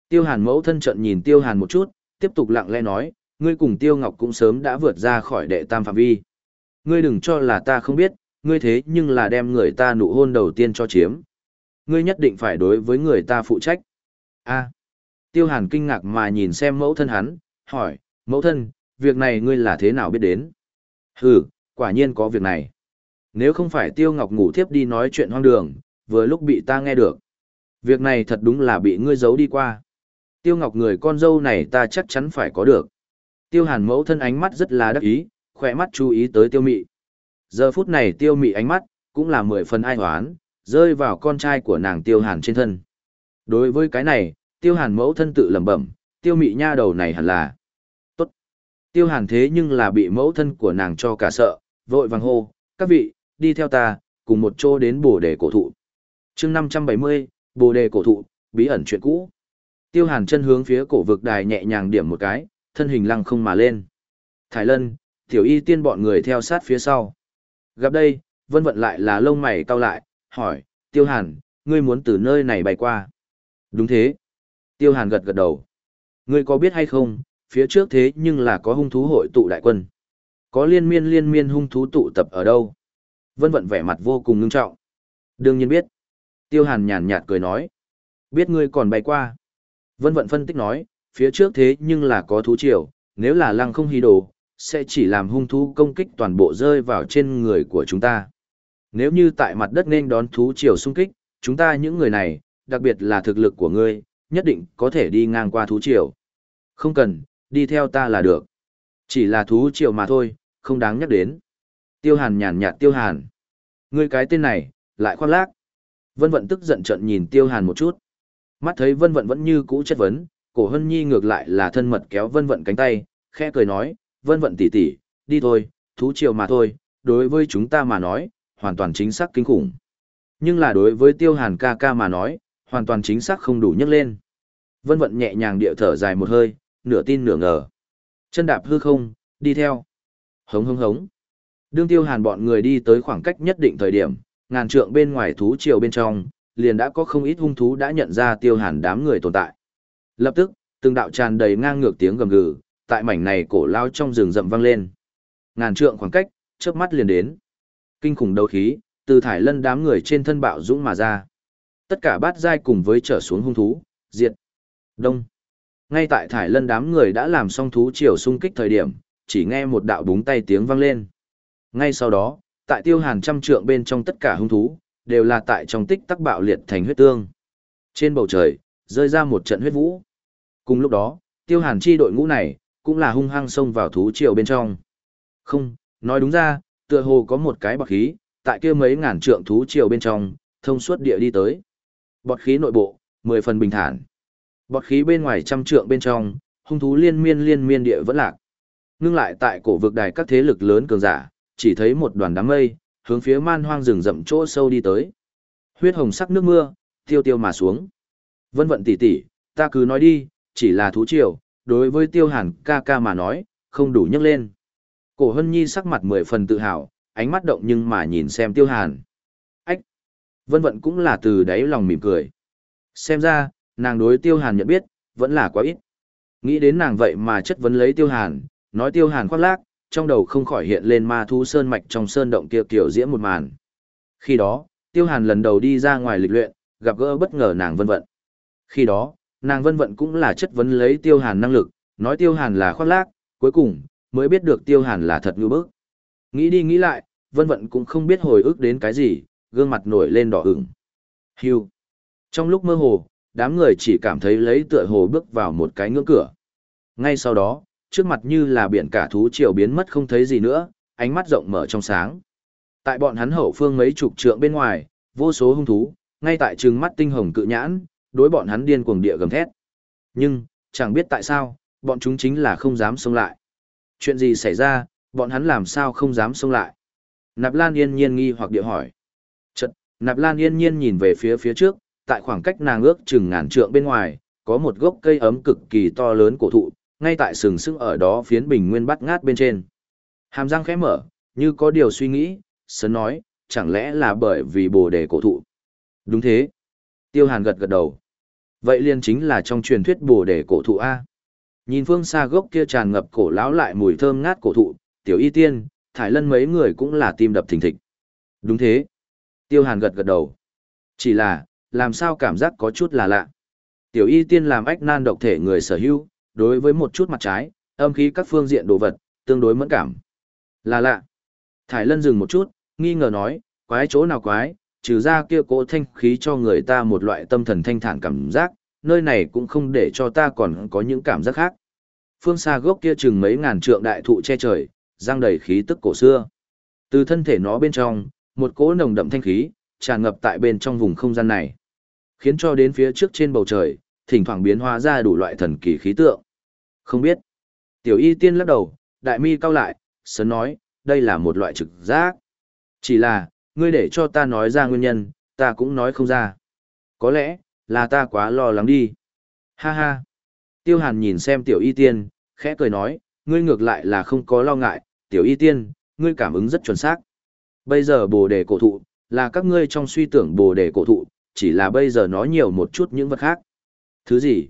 [SPEAKER 1] Tiêu Hàn mẫu thân trận nhìn Tiêu Hàn một chút, tiếp tục lặng lẽ nói, ngươi cùng Tiêu Ngọc cũng sớm đã vượt ra khỏi đệ tam phạm vi. Ngươi đừng cho là ta không biết, ngươi thế nhưng là đem người ta nụ hôn đầu tiên cho chiếm. Ngươi nhất định phải đối với người ta phụ trách. A. Tiêu Hàn kinh ngạc mà nhìn xem mẫu thân hắn, hỏi, mẫu thân, việc này ngươi là thế nào biết đến? Hừ, quả nhiên có việc này. Nếu không phải Tiêu Ngọc ngủ thiếp đi nói chuyện hoang đường, vừa lúc bị ta nghe được. Việc này thật đúng là bị ngươi giấu đi qua. Tiêu Ngọc người con dâu này ta chắc chắn phải có được. Tiêu Hàn mẫu thân ánh mắt rất là đắc ý, khỏe mắt chú ý tới Tiêu Mị. Giờ phút này Tiêu Mị ánh mắt, cũng là mười phần ai hoán, rơi vào con trai của nàng Tiêu Hàn trên thân. Đối với cái này, Tiêu Hàn mẫu thân tự lẩm bẩm, Tiêu Mị nha đầu này hẳn là tốt. Tiêu Hàn thế nhưng là bị mẫu thân của nàng cho cả sợ, vội vàng hô, các vị, đi theo ta, cùng một chỗ đến bồ đề cổ thụ. chương 570, bồ đề cổ thụ, bí ẩn chuyện cũ. Tiêu hàn chân hướng phía cổ vực đài nhẹ nhàng điểm một cái, thân hình lăng không mà lên. Thái lân, Tiểu y tiên bọn người theo sát phía sau. Gặp đây, vân vận lại là lông mày cau lại, hỏi, tiêu hàn, ngươi muốn từ nơi này bay qua. Đúng thế. Tiêu hàn gật gật đầu. Ngươi có biết hay không, phía trước thế nhưng là có hung thú hội tụ đại quân. Có liên miên liên miên hung thú tụ tập ở đâu? Vân vận vẻ mặt vô cùng ngưng trọng. Đương nhiên biết. Tiêu hàn nhàn nhạt cười nói. Biết ngươi còn bay qua. Vân vận phân tích nói, phía trước thế nhưng là có thú triều, nếu là lăng không hí đồ, sẽ chỉ làm hung thú công kích toàn bộ rơi vào trên người của chúng ta. Nếu như tại mặt đất nên đón thú triều xung kích, chúng ta những người này, đặc biệt là thực lực của ngươi, nhất định có thể đi ngang qua thú triều. Không cần, đi theo ta là được. Chỉ là thú triều mà thôi, không đáng nhắc đến. Tiêu hàn nhàn nhạt tiêu hàn. Ngươi cái tên này, lại khoác lác. Vân vận tức giận trận nhìn tiêu hàn một chút. Mắt thấy vân vận vẫn như cũ chất vấn, cổ hân nhi ngược lại là thân mật kéo vân vận cánh tay, khẽ cười nói, vân vận tỉ tỉ, đi thôi, thú triều mà thôi, đối với chúng ta mà nói, hoàn toàn chính xác kinh khủng. Nhưng là đối với tiêu hàn ca ca mà nói, hoàn toàn chính xác không đủ nhấc lên. Vân vận nhẹ nhàng điệu thở dài một hơi, nửa tin nửa ngờ. Chân đạp hư không, đi theo. Hống hống hống. Đương tiêu hàn bọn người đi tới khoảng cách nhất định thời điểm, ngàn trượng bên ngoài thú triều bên trong, liền đã có không ít hung thú đã nhận ra tiêu hàn đám người tồn tại. Lập tức, từng đạo tràn đầy ngang ngược tiếng gầm gừ, tại mảnh này cổ lao trong rừng rậm vang lên. Ngàn trượng khoảng cách, chớp mắt liền đến. Kinh khủng đấu khí, từ thải lân đám người trên thân bạo dũng mà ra. Tất cả bát giai cùng với trở xuống hung thú, diệt. Đông. Ngay tại thải lân đám người đã làm xong thú triều xung kích thời điểm, chỉ nghe một đạo búng tay tiếng vang lên. Ngay sau đó, tại tiêu hàn trăm trượng bên trong tất cả hung thú, đều là tại trong tích tắc bạo liệt thành huyết tương. Trên bầu trời, rơi ra một trận huyết vũ. Cùng lúc đó, tiêu hàn chi đội ngũ này, cũng là hung hăng xông vào thú triều bên trong. Không, nói đúng ra, tựa hồ có một cái bọt khí, tại kia mấy ngàn trượng thú triều bên trong, thông suốt địa đi tới. Bọt khí nội bộ, mười phần bình thản. Bọt khí bên ngoài trăm trượng bên trong, hung thú liên miên liên miên địa vẫn lạc. Ngưng lại tại cổ vực đài các thế lực lớn cường giả, chỉ thấy một đoàn đám mây, hướng phía man hoang rừng rậm chỗ sâu đi tới. Huyết hồng sắc nước mưa, tiêu tiêu mà xuống. Vân vận tỉ tỉ, ta cứ nói đi, chỉ là thú triều, đối với tiêu hàn ca ca mà nói, không đủ nhấc lên. Cổ hân nhi sắc mặt mười phần tự hào, ánh mắt động nhưng mà nhìn xem tiêu hàn. Ách! Vân vận cũng là từ đáy lòng mỉm cười. Xem ra, nàng đối tiêu hàn nhận biết, vẫn là quá ít. Nghĩ đến nàng vậy mà chất vấn lấy tiêu hàn, nói tiêu hàn khoác lác, trong đầu không khỏi hiện lên ma thu sơn mạch trong sơn động kia kiểu diễm một màn. Khi đó, tiêu hàn lần đầu đi ra ngoài lịch luyện, gặp gỡ bất ngờ nàng vân vận. Khi đó, nàng vân vận cũng là chất vấn lấy tiêu hàn năng lực, nói tiêu hàn là khoác lác, cuối cùng, mới biết được tiêu hàn là thật ngư bức. Nghĩ đi nghĩ lại, vân vận cũng không biết hồi ức đến cái gì, gương mặt nổi lên đỏ ửng. Hưu. Trong lúc mơ hồ, đám người chỉ cảm thấy lấy tựa hồ bước vào một cái ngưỡng cửa. Ngay sau đó, trước mặt như là biển cả thú triều biến mất không thấy gì nữa, ánh mắt rộng mở trong sáng. Tại bọn hắn hậu phương mấy chục trượng bên ngoài, vô số hung thú, ngay tại trừng mắt tinh hồng cự nhãn, đối bọn hắn điên cuồng địa gầm thét. Nhưng, chẳng biết tại sao, bọn chúng chính là không dám xông lại. Chuyện gì xảy ra, bọn hắn làm sao không dám xông lại? Nạp Lan yên nhiên nghi hoặc địa hỏi. Chật, Nạp Lan yên nhiên nhìn về phía phía trước, tại khoảng cách nàng ước chừng ngàn trượng bên ngoài, có một gốc cây ấm cực kỳ to lớn cổ thụ, ngay tại sừng sững ở đó phiến bình nguyên bắt ngát bên trên. Hàm răng khẽ mở, như có điều suy nghĩ, sớm nói, chẳng lẽ là bởi vì bồ đề cổ thụ. Đúng thế. Tiêu hàn gật gật đầu. Vậy liền chính là trong truyền thuyết bồ đề cổ thụ A. Nhìn phương xa gốc kia tràn ngập cổ lão lại mùi thơm ngát cổ thụ, tiểu y tiên, thải lân mấy người cũng là tim đập thình thịch. Đúng thế. Tiêu hàn gật gật đầu. Chỉ là, làm sao cảm giác có chút là lạ. Tiểu y tiên làm ách nan độc thể người sở hữu, đối với một chút mặt trái, âm khí các phương diện đồ vật, tương đối mẫn cảm. Là lạ. Thải lân dừng một chút, nghi ngờ nói, quái chỗ nào quái, trừ ra kia cỗ thanh khí cho người ta một loại tâm thần thanh thản cảm giác, nơi này cũng không để cho ta còn có những cảm giác khác. Phương xa gốc kia chừng mấy ngàn trượng đại thụ che trời, giang đầy khí tức cổ xưa. Từ thân thể nó bên trong, một cỗ nồng đậm thanh khí, tràn ngập tại bên trong vùng không gian này. Khiến cho đến phía trước trên bầu trời, thỉnh thoảng biến hóa ra đủ loại thần kỳ khí tượng. Không biết. Tiểu y tiên lắc đầu, đại mi cao lại, sớm nói, đây là một loại trực giác. Chỉ là, ngươi để cho ta nói ra nguyên nhân, ta cũng nói không ra. Có lẽ, là ta quá lo lắng đi. Ha ha. Tiêu hàn nhìn xem tiểu y tiên, khẽ cười nói, ngươi ngược lại là không có lo ngại, tiểu y tiên, ngươi cảm ứng rất chuẩn xác. Bây giờ bồ đề cổ thụ, là các ngươi trong suy tưởng bồ đề cổ thụ, chỉ là bây giờ nói nhiều một chút những vật khác. Thứ gì?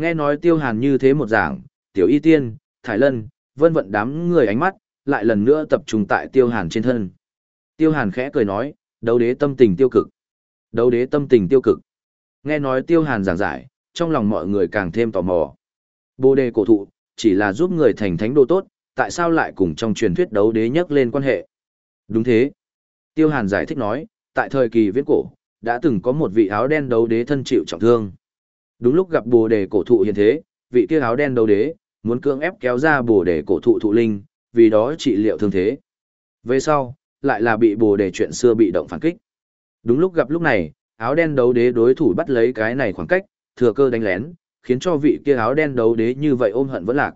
[SPEAKER 1] Nghe nói tiêu hàn như thế một giảng, tiểu y tiên, thải lân, vân vận đám người ánh mắt, lại lần nữa tập trung tại tiêu hàn trên thân. Tiêu hàn khẽ cười nói, đấu đế tâm tình tiêu cực. Đấu đế tâm tình tiêu cực. Nghe nói tiêu hàn giảng giải, trong lòng mọi người càng thêm tò mò. Bồ đề cổ thụ, chỉ là giúp người thành thánh đồ tốt, tại sao lại cùng trong truyền thuyết đấu đế nhắc lên quan hệ? Đúng thế. Tiêu hàn giải thích nói, tại thời kỳ viễn cổ, đã từng có một vị áo đen đấu đế thân chịu trọng thương. Đúng lúc gặp bồ đề cổ thụ hiện thế, vị kia áo đen đấu đế, muốn cưỡng ép kéo ra bồ đề cổ thụ thụ linh, vì đó trị liệu thương thế. Về sau, lại là bị bồ đề chuyện xưa bị động phản kích. Đúng lúc gặp lúc này, áo đen đấu đế đối thủ bắt lấy cái này khoảng cách, thừa cơ đánh lén, khiến cho vị kia áo đen đấu đế như vậy ôm hận vẫn lạc.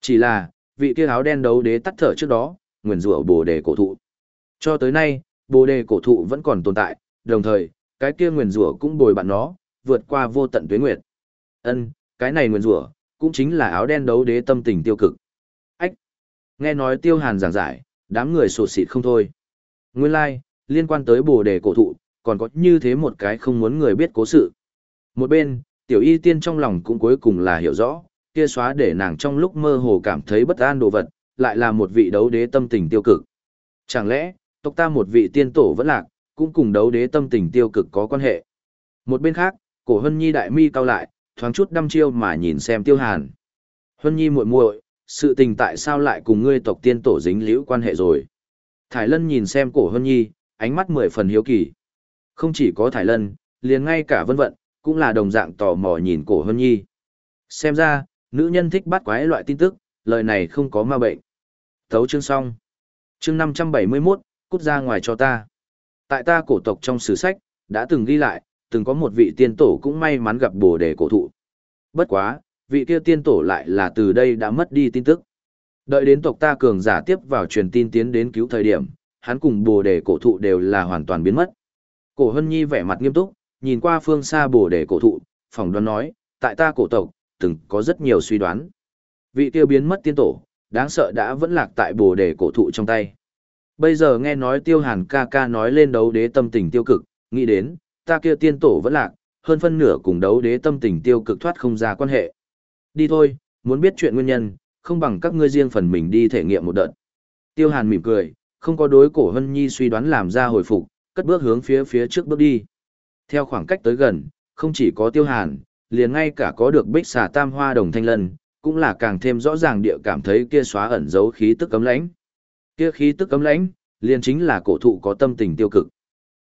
[SPEAKER 1] Chỉ là, vị kia áo đen đấu đế tắt thở trước đó, nguyền rủa bồ đề cổ thụ. Cho tới nay, bồ đề cổ thụ vẫn còn tồn tại, đồng thời, cái kia nguyền rủa cũng bồi bạn nó, vượt qua vô tận tuyến nguyệt. Ân, cái này nguyên rủa cũng chính là áo đen đấu đế tâm tình tiêu cực. Ách! Nghe nói tiêu hàn giảng giải, đám người sụt xịt không thôi. Nguyên lai, like, liên quan tới bồ đề cổ thụ, còn có như thế một cái không muốn người biết cố sự. Một bên, tiểu y tiên trong lòng cũng cuối cùng là hiểu rõ, kia xóa để nàng trong lúc mơ hồ cảm thấy bất an đồ vật, lại là một vị đấu đế tâm tình tiêu cực. Chẳng lẽ, tộc ta một vị tiên tổ vẫn lạc, cũng cùng đấu đế tâm tình tiêu cực có quan hệ. Một bên khác, cổ hân nhi đại mi cao lại, thoáng chút đăm chiêu mà nhìn xem tiêu hàn. Hân nhi muội muội, sự tình tại sao lại cùng ngươi tộc tiên tổ dính liễu quan hệ rồi. Thải lân nhìn xem cổ hân nhi, ánh mắt mười phần hiếu kỳ. Không chỉ có thải lân, liền ngay cả vân vận, cũng là đồng dạng tò mò nhìn cổ hân nhi. Xem ra, nữ nhân thích bắt quái loại tin tức, lời này không có ma bệnh. Thấu chương xong. Chương 571, cút ra ngoài cho ta. Tại ta cổ tộc trong sử sách, đã từng ghi lại, từng có một vị tiên tổ cũng may mắn gặp bồ đề cổ thụ. Bất quá, vị kia tiên tổ lại là từ đây đã mất đi tin tức. Đợi đến tộc ta cường giả tiếp vào truyền tin tiến đến cứu thời điểm, hắn cùng bồ đề cổ thụ đều là hoàn toàn biến mất. Cổ hân nhi vẻ mặt nghiêm túc, nhìn qua phương xa bồ đề cổ thụ, phỏng đoán nói, tại ta cổ tộc, từng có rất nhiều suy đoán. Vị kia biến mất tiên tổ, đáng sợ đã vẫn lạc tại bồ đề cổ thụ trong tay. Bây giờ nghe nói tiêu hàn ca ca nói lên đấu đế tâm tình tiêu cực, nghĩ đến, ta kia tiên tổ vẫn lạc, hơn phân nửa cùng đấu đế tâm tình tiêu cực thoát không ra quan hệ. Đi thôi, muốn biết chuyện nguyên nhân, không bằng các ngươi riêng phần mình đi thể nghiệm một đợt. Tiêu hàn mỉm cười, không có đối cổ hân nhi suy đoán làm ra hồi phục, cất bước hướng phía phía trước bước đi. Theo khoảng cách tới gần, không chỉ có tiêu hàn, liền ngay cả có được bích xà tam hoa đồng thanh lân, cũng là càng thêm rõ ràng địa cảm thấy kia xóa ẩn dấu khí tức cấm lãnh. Kia khí tức cấm lãnh, liền chính là cổ thụ có tâm tình tiêu cực.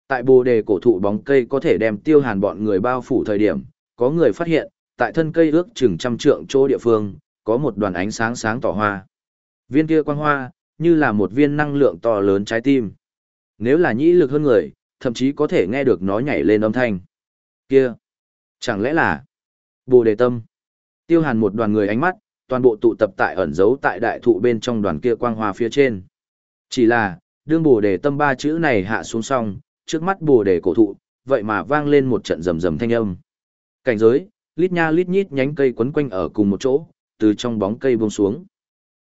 [SPEAKER 1] Tại bồ đề cổ thụ bóng cây có thể đem tiêu hàn bọn người bao phủ thời điểm, có người phát hiện, tại thân cây ước chừng trăm trượng chỗ địa phương, có một đoàn ánh sáng sáng tỏ hoa. Viên kia quang hoa, như là một viên năng lượng to lớn trái tim. Nếu là nhĩ lực hơn người, thậm chí có thể nghe được nó nhảy lên âm thanh. Kia! Chẳng lẽ là Bồ đề tâm? Tiêu hàn một đoàn người ánh mắt, toàn bộ tụ tập tại ẩn giấu tại đại thụ bên trong đoàn kia quang hoa phía trên. Chỉ là, đương bồ đề tâm ba chữ này hạ xuống xong, trước mắt bồ đề cổ thụ, vậy mà vang lên một trận rầm rầm thanh âm. Cảnh giới, lít nha lít nhít nhánh cây quấn quanh ở cùng một chỗ, từ trong bóng cây buông xuống.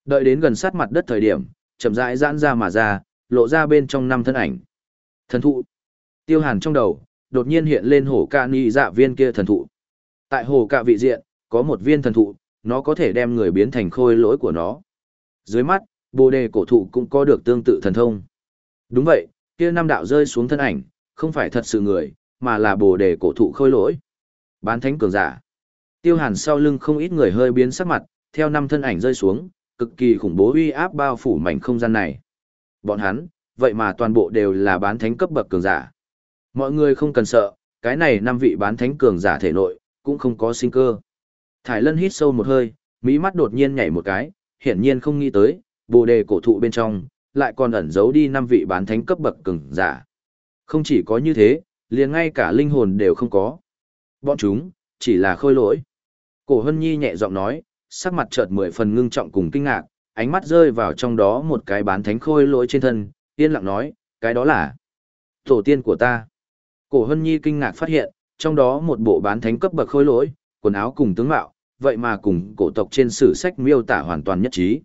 [SPEAKER 1] Đợi đến gần sát mặt đất thời điểm, chậm rãi giãn ra mà ra, lộ ra bên trong năm thân ảnh. Thần thụ. Tiêu Hàn trong đầu, đột nhiên hiện lên hổ ca ni dạ viên kia thần thụ. Tại hồ cạ vị diện, có một viên thần thụ, nó có thể đem người biến thành khôi lỗi của nó. Dưới mắt, bồ đề cổ thụ cũng có được tương tự thần thông. Đúng vậy, kia năm đạo rơi xuống thân ảnh, không phải thật sự người, mà là bồ đề cổ thụ khôi lỗi. Bán thánh cường giả. Tiêu hàn sau lưng không ít người hơi biến sắc mặt, theo năm thân ảnh rơi xuống, cực kỳ khủng bố uy áp bao phủ mảnh không gian này. Bọn hắn, vậy mà toàn bộ đều là bán thánh cấp bậc cường giả. Mọi người không cần sợ, cái này năm vị bán thánh cường giả thể nội, cũng không có sinh cơ. Thải Lân hít sâu một hơi, mỹ mắt đột nhiên nhảy một cái, hiển nhiên không nghĩ tới, bồ đề cổ thụ bên trong, lại còn ẩn giấu đi năm vị bán thánh cấp bậc cường giả. Không chỉ có như thế, liền ngay cả linh hồn đều không có. Bọn chúng, chỉ là khôi lỗi. Cổ Hân Nhi nhẹ giọng nói, sắc mặt chợt mười phần ngưng trọng cùng kinh ngạc, ánh mắt rơi vào trong đó một cái bán thánh khôi lỗi trên thân, yên lặng nói, cái đó là tổ tiên của ta. Cổ Hân Nhi kinh ngạc phát hiện, trong đó một bộ bán thánh cấp bậc khôi lỗi, quần áo cùng tướng mạo, vậy mà cùng cổ tộc trên sử sách miêu tả hoàn toàn nhất trí.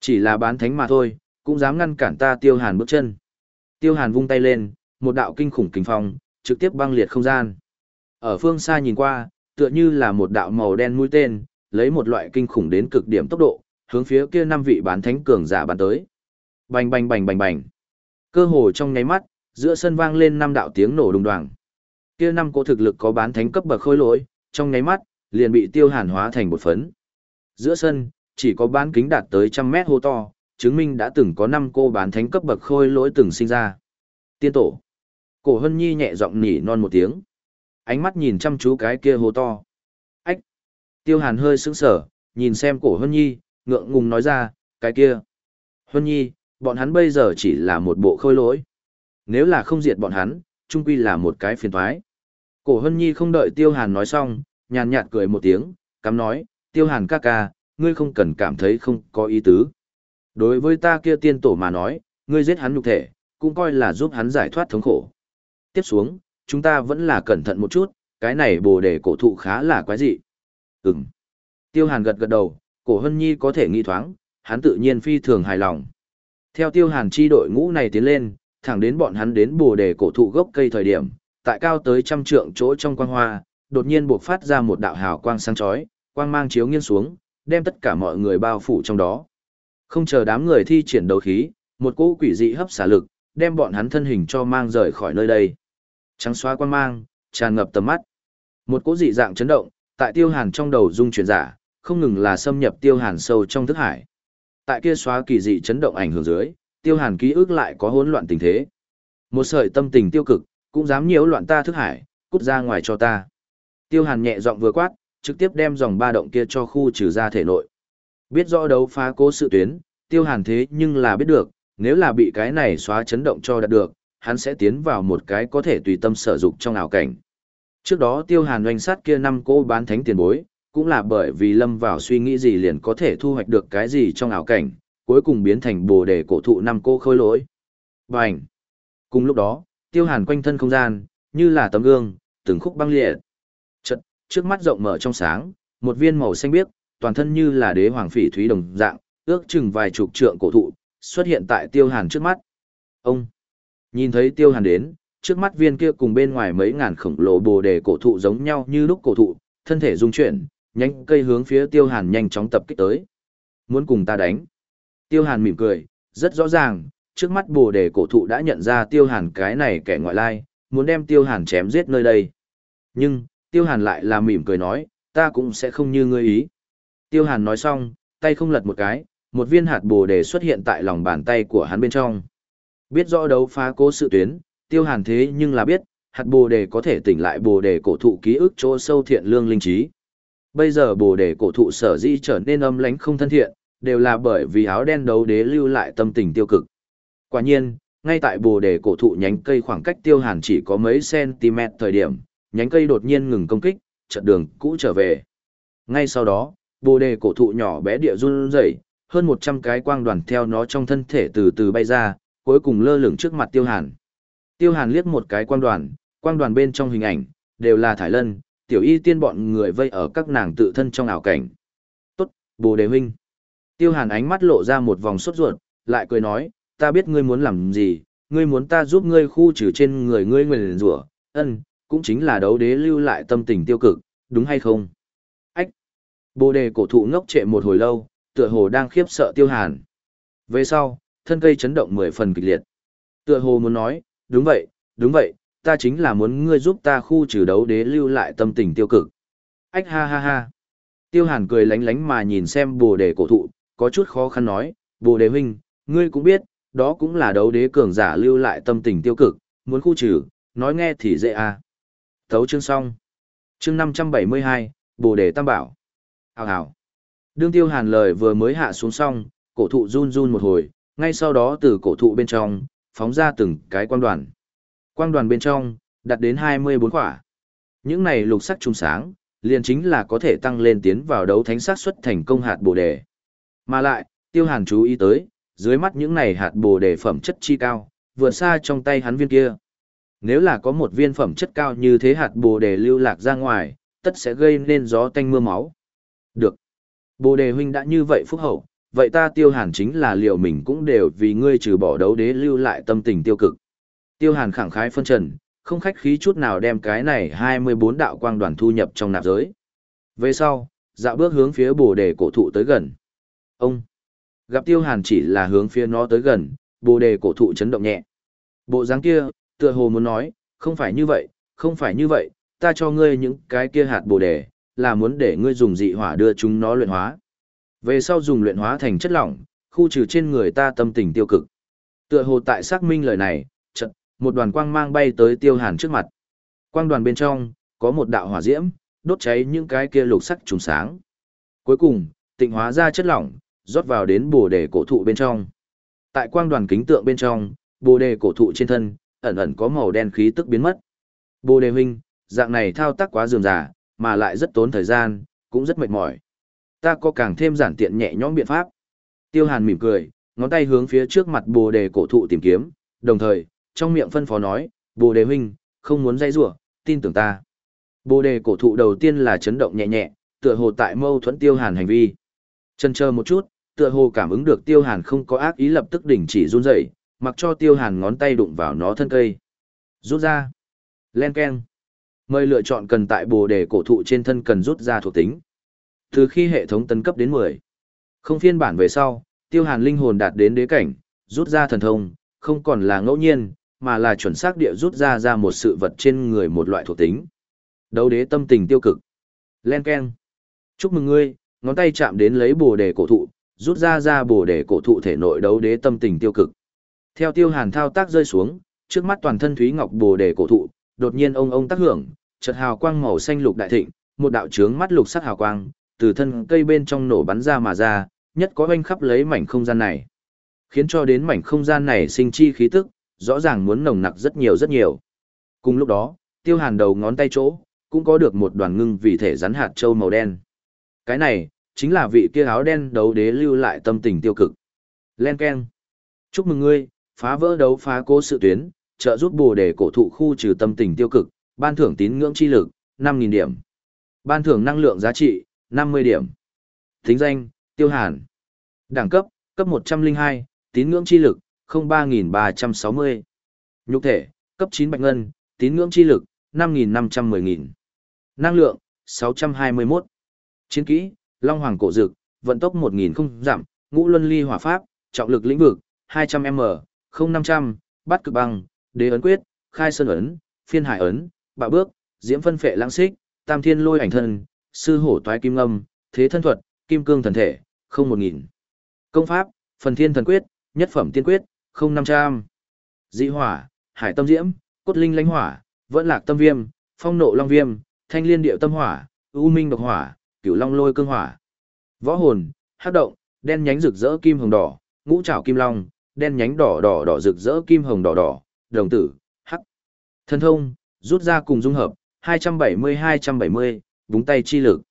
[SPEAKER 1] Chỉ là bán thánh mà thôi, cũng dám ngăn cản ta tiêu hàn bước chân. Tiêu hàn vung tay lên, một đạo kinh khủng kinh phong, trực tiếp băng liệt không gian. Ở phương xa nhìn qua, tựa như là một đạo màu đen mũi tên, lấy một loại kinh khủng đến cực điểm tốc độ, hướng phía kia năm vị bán thánh cường giả bắn tới. Bành bành bành bành bành. Cơ hồ trong nháy mắt, giữa sân vang lên năm đạo tiếng nổ đùng đoàng. Kia năm cô thực lực có bán thánh cấp bậc khôi lỗi, trong nháy mắt, liền bị tiêu hàn hóa thành một phấn. Giữa sân, chỉ có bán kính đạt tới trăm mét hô to, chứng minh đã từng có năm cô bán thánh cấp bậc khôi lỗi từng sinh ra. Tiên tổ. Cổ hân nhi nhẹ giọng nỉ non một tiếng. Ánh mắt nhìn chăm chú cái kia hô to. Ách. Tiêu hàn hơi sững sở, nhìn xem cổ hân nhi, ngượng ngùng nói ra, cái kia. Hân nhi, bọn hắn bây giờ chỉ là một bộ khôi lỗi. Nếu là không diệt bọn hắn, chung quy là một cái phiền thoái. Cổ hân nhi không đợi tiêu hàn nói xong, nhàn nhạt cười một tiếng, cắm nói, tiêu hàn ca ca, ngươi không cần cảm thấy không có ý tứ. Đối với ta kia tiên tổ mà nói, ngươi giết hắn nhục thể, cũng coi là giúp hắn giải thoát thống khổ. Tiếp xuống, chúng ta vẫn là cẩn thận một chút, cái này bồ đề cổ thụ khá là quái dị. Ừm. Tiêu hàn gật gật đầu, cổ hân nhi có thể nghi thoáng, hắn tự nhiên phi thường hài lòng. Theo tiêu hàn chi đội ngũ này tiến lên, thẳng đến bọn hắn đến bồ đề cổ thụ gốc cây thời điểm, tại cao tới trăm trượng chỗ trong quang hoa, đột nhiên buộc phát ra một đạo hào quang sáng chói, quang mang chiếu nghiêng xuống, đem tất cả mọi người bao phủ trong đó. Không chờ đám người thi triển đấu khí, một cỗ quỷ dị hấp xả lực, đem bọn hắn thân hình cho mang rời khỏi nơi đây. Trắng xóa quan mang, tràn ngập tầm mắt. Một cỗ dị dạng chấn động, tại tiêu hàn trong đầu dung chuyển giả, không ngừng là xâm nhập tiêu hàn sâu trong thức hải. Tại kia xóa kỳ dị chấn động ảnh hưởng dưới, tiêu hàn ký ức lại có hỗn loạn tình thế. Một sợi tâm tình tiêu cực, cũng dám nhiễu loạn ta thức hải, cút ra ngoài cho ta. Tiêu hàn nhẹ giọng vừa quát, trực tiếp đem dòng ba động kia cho khu trừ ra thể nội. Biết rõ đấu phá cố sự tuyến, tiêu hàn thế nhưng là biết được, nếu là bị cái này xóa chấn động cho đạt được, hắn sẽ tiến vào một cái có thể tùy tâm sở dục trong ảo cảnh. Trước đó tiêu hàn doanh sát kia năm cô bán thánh tiền bối, cũng là bởi vì lâm vào suy nghĩ gì liền có thể thu hoạch được cái gì trong ảo cảnh, cuối cùng biến thành bồ đề cổ thụ năm cô khôi lỗi. Bành! Cùng lúc đó, tiêu hàn quanh thân không gian, như là tấm gương, từng khúc băng liệt. Chật, trước mắt rộng mở trong sáng, một viên màu xanh biếc, toàn thân như là đế hoàng phỉ thúy đồng dạng, ước chừng vài chục trượng cổ thụ, xuất hiện tại tiêu hàn trước mắt. Ông! Nhìn thấy tiêu hàn đến, trước mắt viên kia cùng bên ngoài mấy ngàn khổng lồ bồ đề cổ thụ giống nhau như lúc cổ thụ, thân thể rung chuyển, nhanh cây hướng phía tiêu hàn nhanh chóng tập kích tới. Muốn cùng ta đánh. Tiêu hàn mỉm cười, rất rõ ràng, trước mắt bồ đề cổ thụ đã nhận ra tiêu hàn cái này kẻ ngoại lai, muốn đem tiêu hàn chém giết nơi đây. Nhưng, tiêu hàn lại là mỉm cười nói, ta cũng sẽ không như ngươi ý. Tiêu hàn nói xong, tay không lật một cái, một viên hạt bồ đề xuất hiện tại lòng bàn tay của hắn bên trong. Biết rõ đấu phá cố sự tuyến, tiêu hàn thế nhưng là biết, hạt bồ đề có thể tỉnh lại bồ đề cổ thụ ký ức chỗ sâu thiện lương linh trí. Bây giờ bồ đề cổ thụ sở di trở nên âm lánh không thân thiện, đều là bởi vì áo đen đấu đế lưu lại tâm tình tiêu cực. Quả nhiên, ngay tại bồ đề cổ thụ nhánh cây khoảng cách tiêu hàn chỉ có mấy cm thời điểm, nhánh cây đột nhiên ngừng công kích, chợt đường cũ trở về. Ngay sau đó, bồ đề cổ thụ nhỏ bé địa run rẩy, hơn 100 cái quang đoàn theo nó trong thân thể từ từ bay ra, cuối cùng lơ lửng trước mặt tiêu hàn. Tiêu hàn liếc một cái quang đoàn, quang đoàn bên trong hình ảnh, đều là thải lân, tiểu y tiên bọn người vây ở các nàng tự thân trong ảo cảnh. Tốt, bồ đề huynh. Tiêu hàn ánh mắt lộ ra một vòng sốt ruột, lại cười nói, ta biết ngươi muốn làm gì, ngươi muốn ta giúp ngươi khu trừ trên người ngươi nguyền rủa, ân, cũng chính là đấu đế lưu lại tâm tình tiêu cực, đúng hay không? Bồ đề cổ thụ ngốc trệ một hồi lâu, tựa hồ đang khiếp sợ tiêu hàn. Về sau, thân cây chấn động mười phần kịch liệt. Tựa hồ muốn nói, đúng vậy, đúng vậy, ta chính là muốn ngươi giúp ta khu trừ đấu đế lưu lại tâm tình tiêu cực. Ách ha ha ha. Tiêu hàn cười lánh lánh mà nhìn xem bồ đề cổ thụ, có chút khó khăn nói, bồ đề huynh, ngươi cũng biết, đó cũng là đấu đế cường giả lưu lại tâm tình tiêu cực, muốn khu trừ, nói nghe thì dễ à. Thấu chương xong. Chương 572, Bồ đề tam bảo. Hào hào. Đương tiêu hàn lời vừa mới hạ xuống xong, cổ thụ run run một hồi, ngay sau đó từ cổ thụ bên trong, phóng ra từng cái quang đoàn. Quang đoàn bên trong, đặt đến 24 quả. Những này lục sắc trung sáng, liền chính là có thể tăng lên tiến vào đấu thánh sát xuất thành công hạt bồ đề. Mà lại, tiêu hàn chú ý tới, dưới mắt những này hạt bồ đề phẩm chất chi cao, vượt xa trong tay hắn viên kia. Nếu là có một viên phẩm chất cao như thế hạt bồ đề lưu lạc ra ngoài, tất sẽ gây nên gió tanh mưa máu. Được. Bồ đề huynh đã như vậy phúc hậu, vậy ta tiêu hàn chính là liệu mình cũng đều vì ngươi trừ bỏ đấu đế lưu lại tâm tình tiêu cực. Tiêu hàn khẳng khái phân trần, không khách khí chút nào đem cái này 24 đạo quang đoàn thu nhập trong nạp giới. Về sau, dạo bước hướng phía bồ đề cổ thụ tới gần. Ông, gặp tiêu hàn chỉ là hướng phía nó tới gần, bồ đề cổ thụ chấn động nhẹ. Bộ dáng kia, tựa hồ muốn nói, không phải như vậy, không phải như vậy, ta cho ngươi những cái kia hạt bồ đề, là muốn để ngươi dùng dị hỏa đưa chúng nó luyện hóa. Về sau dùng luyện hóa thành chất lỏng, khu trừ trên người ta tâm tình tiêu cực. Tựa hồ tại xác minh lời này, chợt một đoàn quang mang bay tới tiêu hàn trước mặt. Quang đoàn bên trong, có một đạo hỏa diễm, đốt cháy những cái kia lục sắc trùng sáng. Cuối cùng, tịnh hóa ra chất lỏng, rót vào đến bồ đề cổ thụ bên trong. Tại quang đoàn kính tượng bên trong, bồ đề cổ thụ trên thân, ẩn ẩn có màu đen khí tức biến mất. Bồ đề huynh, dạng này thao tác quá dường giả, mà lại rất tốn thời gian, cũng rất mệt mỏi. Ta có càng thêm giản tiện nhẹ nhõm biện pháp. Tiêu Hàn mỉm cười, ngón tay hướng phía trước mặt bồ đề cổ thụ tìm kiếm, đồng thời, trong miệng phân phó nói, bồ đề huynh, không muốn dây rủa tin tưởng ta. Bồ đề cổ thụ đầu tiên là chấn động nhẹ nhẹ, tựa hồ tại mâu thuẫn Tiêu Hàn hành vi. Chần chờ một chút, tựa hồ cảm ứng được Tiêu Hàn không có ác ý lập tức đình chỉ run rẩy, mặc cho Tiêu Hàn ngón tay đụng vào nó thân cây. Rút ra. Len keng. Mời lựa chọn cần tại bồ đề cổ thụ trên thân cần rút ra thuộc tính. Từ khi hệ thống tấn cấp đến 10, không phiên bản về sau, tiêu hàn linh hồn đạt đến đế cảnh, rút ra thần thông, không còn là ngẫu nhiên, mà là chuẩn xác địa rút ra ra một sự vật trên người một loại thuộc tính. Đấu đế tâm tình tiêu cực. Len keng. Chúc mừng ngươi, ngón tay chạm đến lấy bồ đề cổ thụ, rút ra ra bồ đề cổ thụ thể nội đấu đế tâm tình tiêu cực. Theo tiêu hàn thao tác rơi xuống, trước mắt toàn thân thúy ngọc bồ đề cổ thụ, đột nhiên ông ông tác hưởng, chợt hào quang màu xanh lục đại thịnh, một đạo trướng mắt lục sắc hào quang, từ thân cây bên trong nổ bắn ra mà ra, nhất có oanh khắp lấy mảnh không gian này. Khiến cho đến mảnh không gian này sinh chi khí tức, rõ ràng muốn nồng nặc rất nhiều rất nhiều. Cùng lúc đó, tiêu hàn đầu ngón tay chỗ, cũng có được một đoàn ngưng vị thể rắn hạt châu màu đen. Cái này, chính là vị kia áo đen đấu đế lưu lại tâm tình tiêu cực. Len Ken. Chúc mừng ngươi, phá vỡ đấu phá cố sự tuyến, trợ giúp bồ đề cổ thụ khu trừ tâm tình tiêu cực, ban thưởng tín ngưỡng chi lực, 5.000 điểm. Ban thưởng năng lượng giá trị, 50 điểm. Thính danh, Tiêu Hàn. Đẳng cấp, cấp 102, tín ngưỡng chi lực, 03.360. Nhục thể, cấp 9 bạch ngân, tín ngưỡng chi lực, 5.510.000. Năng lượng, 621. Chiến kỹ, Long Hoàng Cổ Dực, vận tốc 1.000 không giảm, ngũ luân ly hỏa pháp, trọng lực lĩnh vực, 200m, 0500, bắt cực băng, đế ấn quyết, khai sơn ấn, phiên hải ấn, bạo bước, diễm phân phệ lãng xích, tam thiên lôi ảnh thân, sư hổ toái kim ngâm, thế thân thuật, kim cương thần thể, không một nghìn. Công pháp, phần thiên thần quyết, nhất phẩm tiên quyết, không năm trăm. Dị hỏa, hải tâm diễm, cốt linh lãnh hỏa, vẫn lạc tâm viêm, phong nộ long viêm, thanh liên điệu tâm hỏa, ưu minh độc hỏa, cửu long lôi cương hỏa. Võ hồn, hắc động, đen nhánh rực rỡ kim hồng đỏ, ngũ trảo kim long, đen nhánh đỏ đỏ đỏ rực rỡ kim hồng đỏ đỏ, đồng tử, hắc. Thân thông, rút ra cùng dung hợp, 270-270, búng tay chi lực.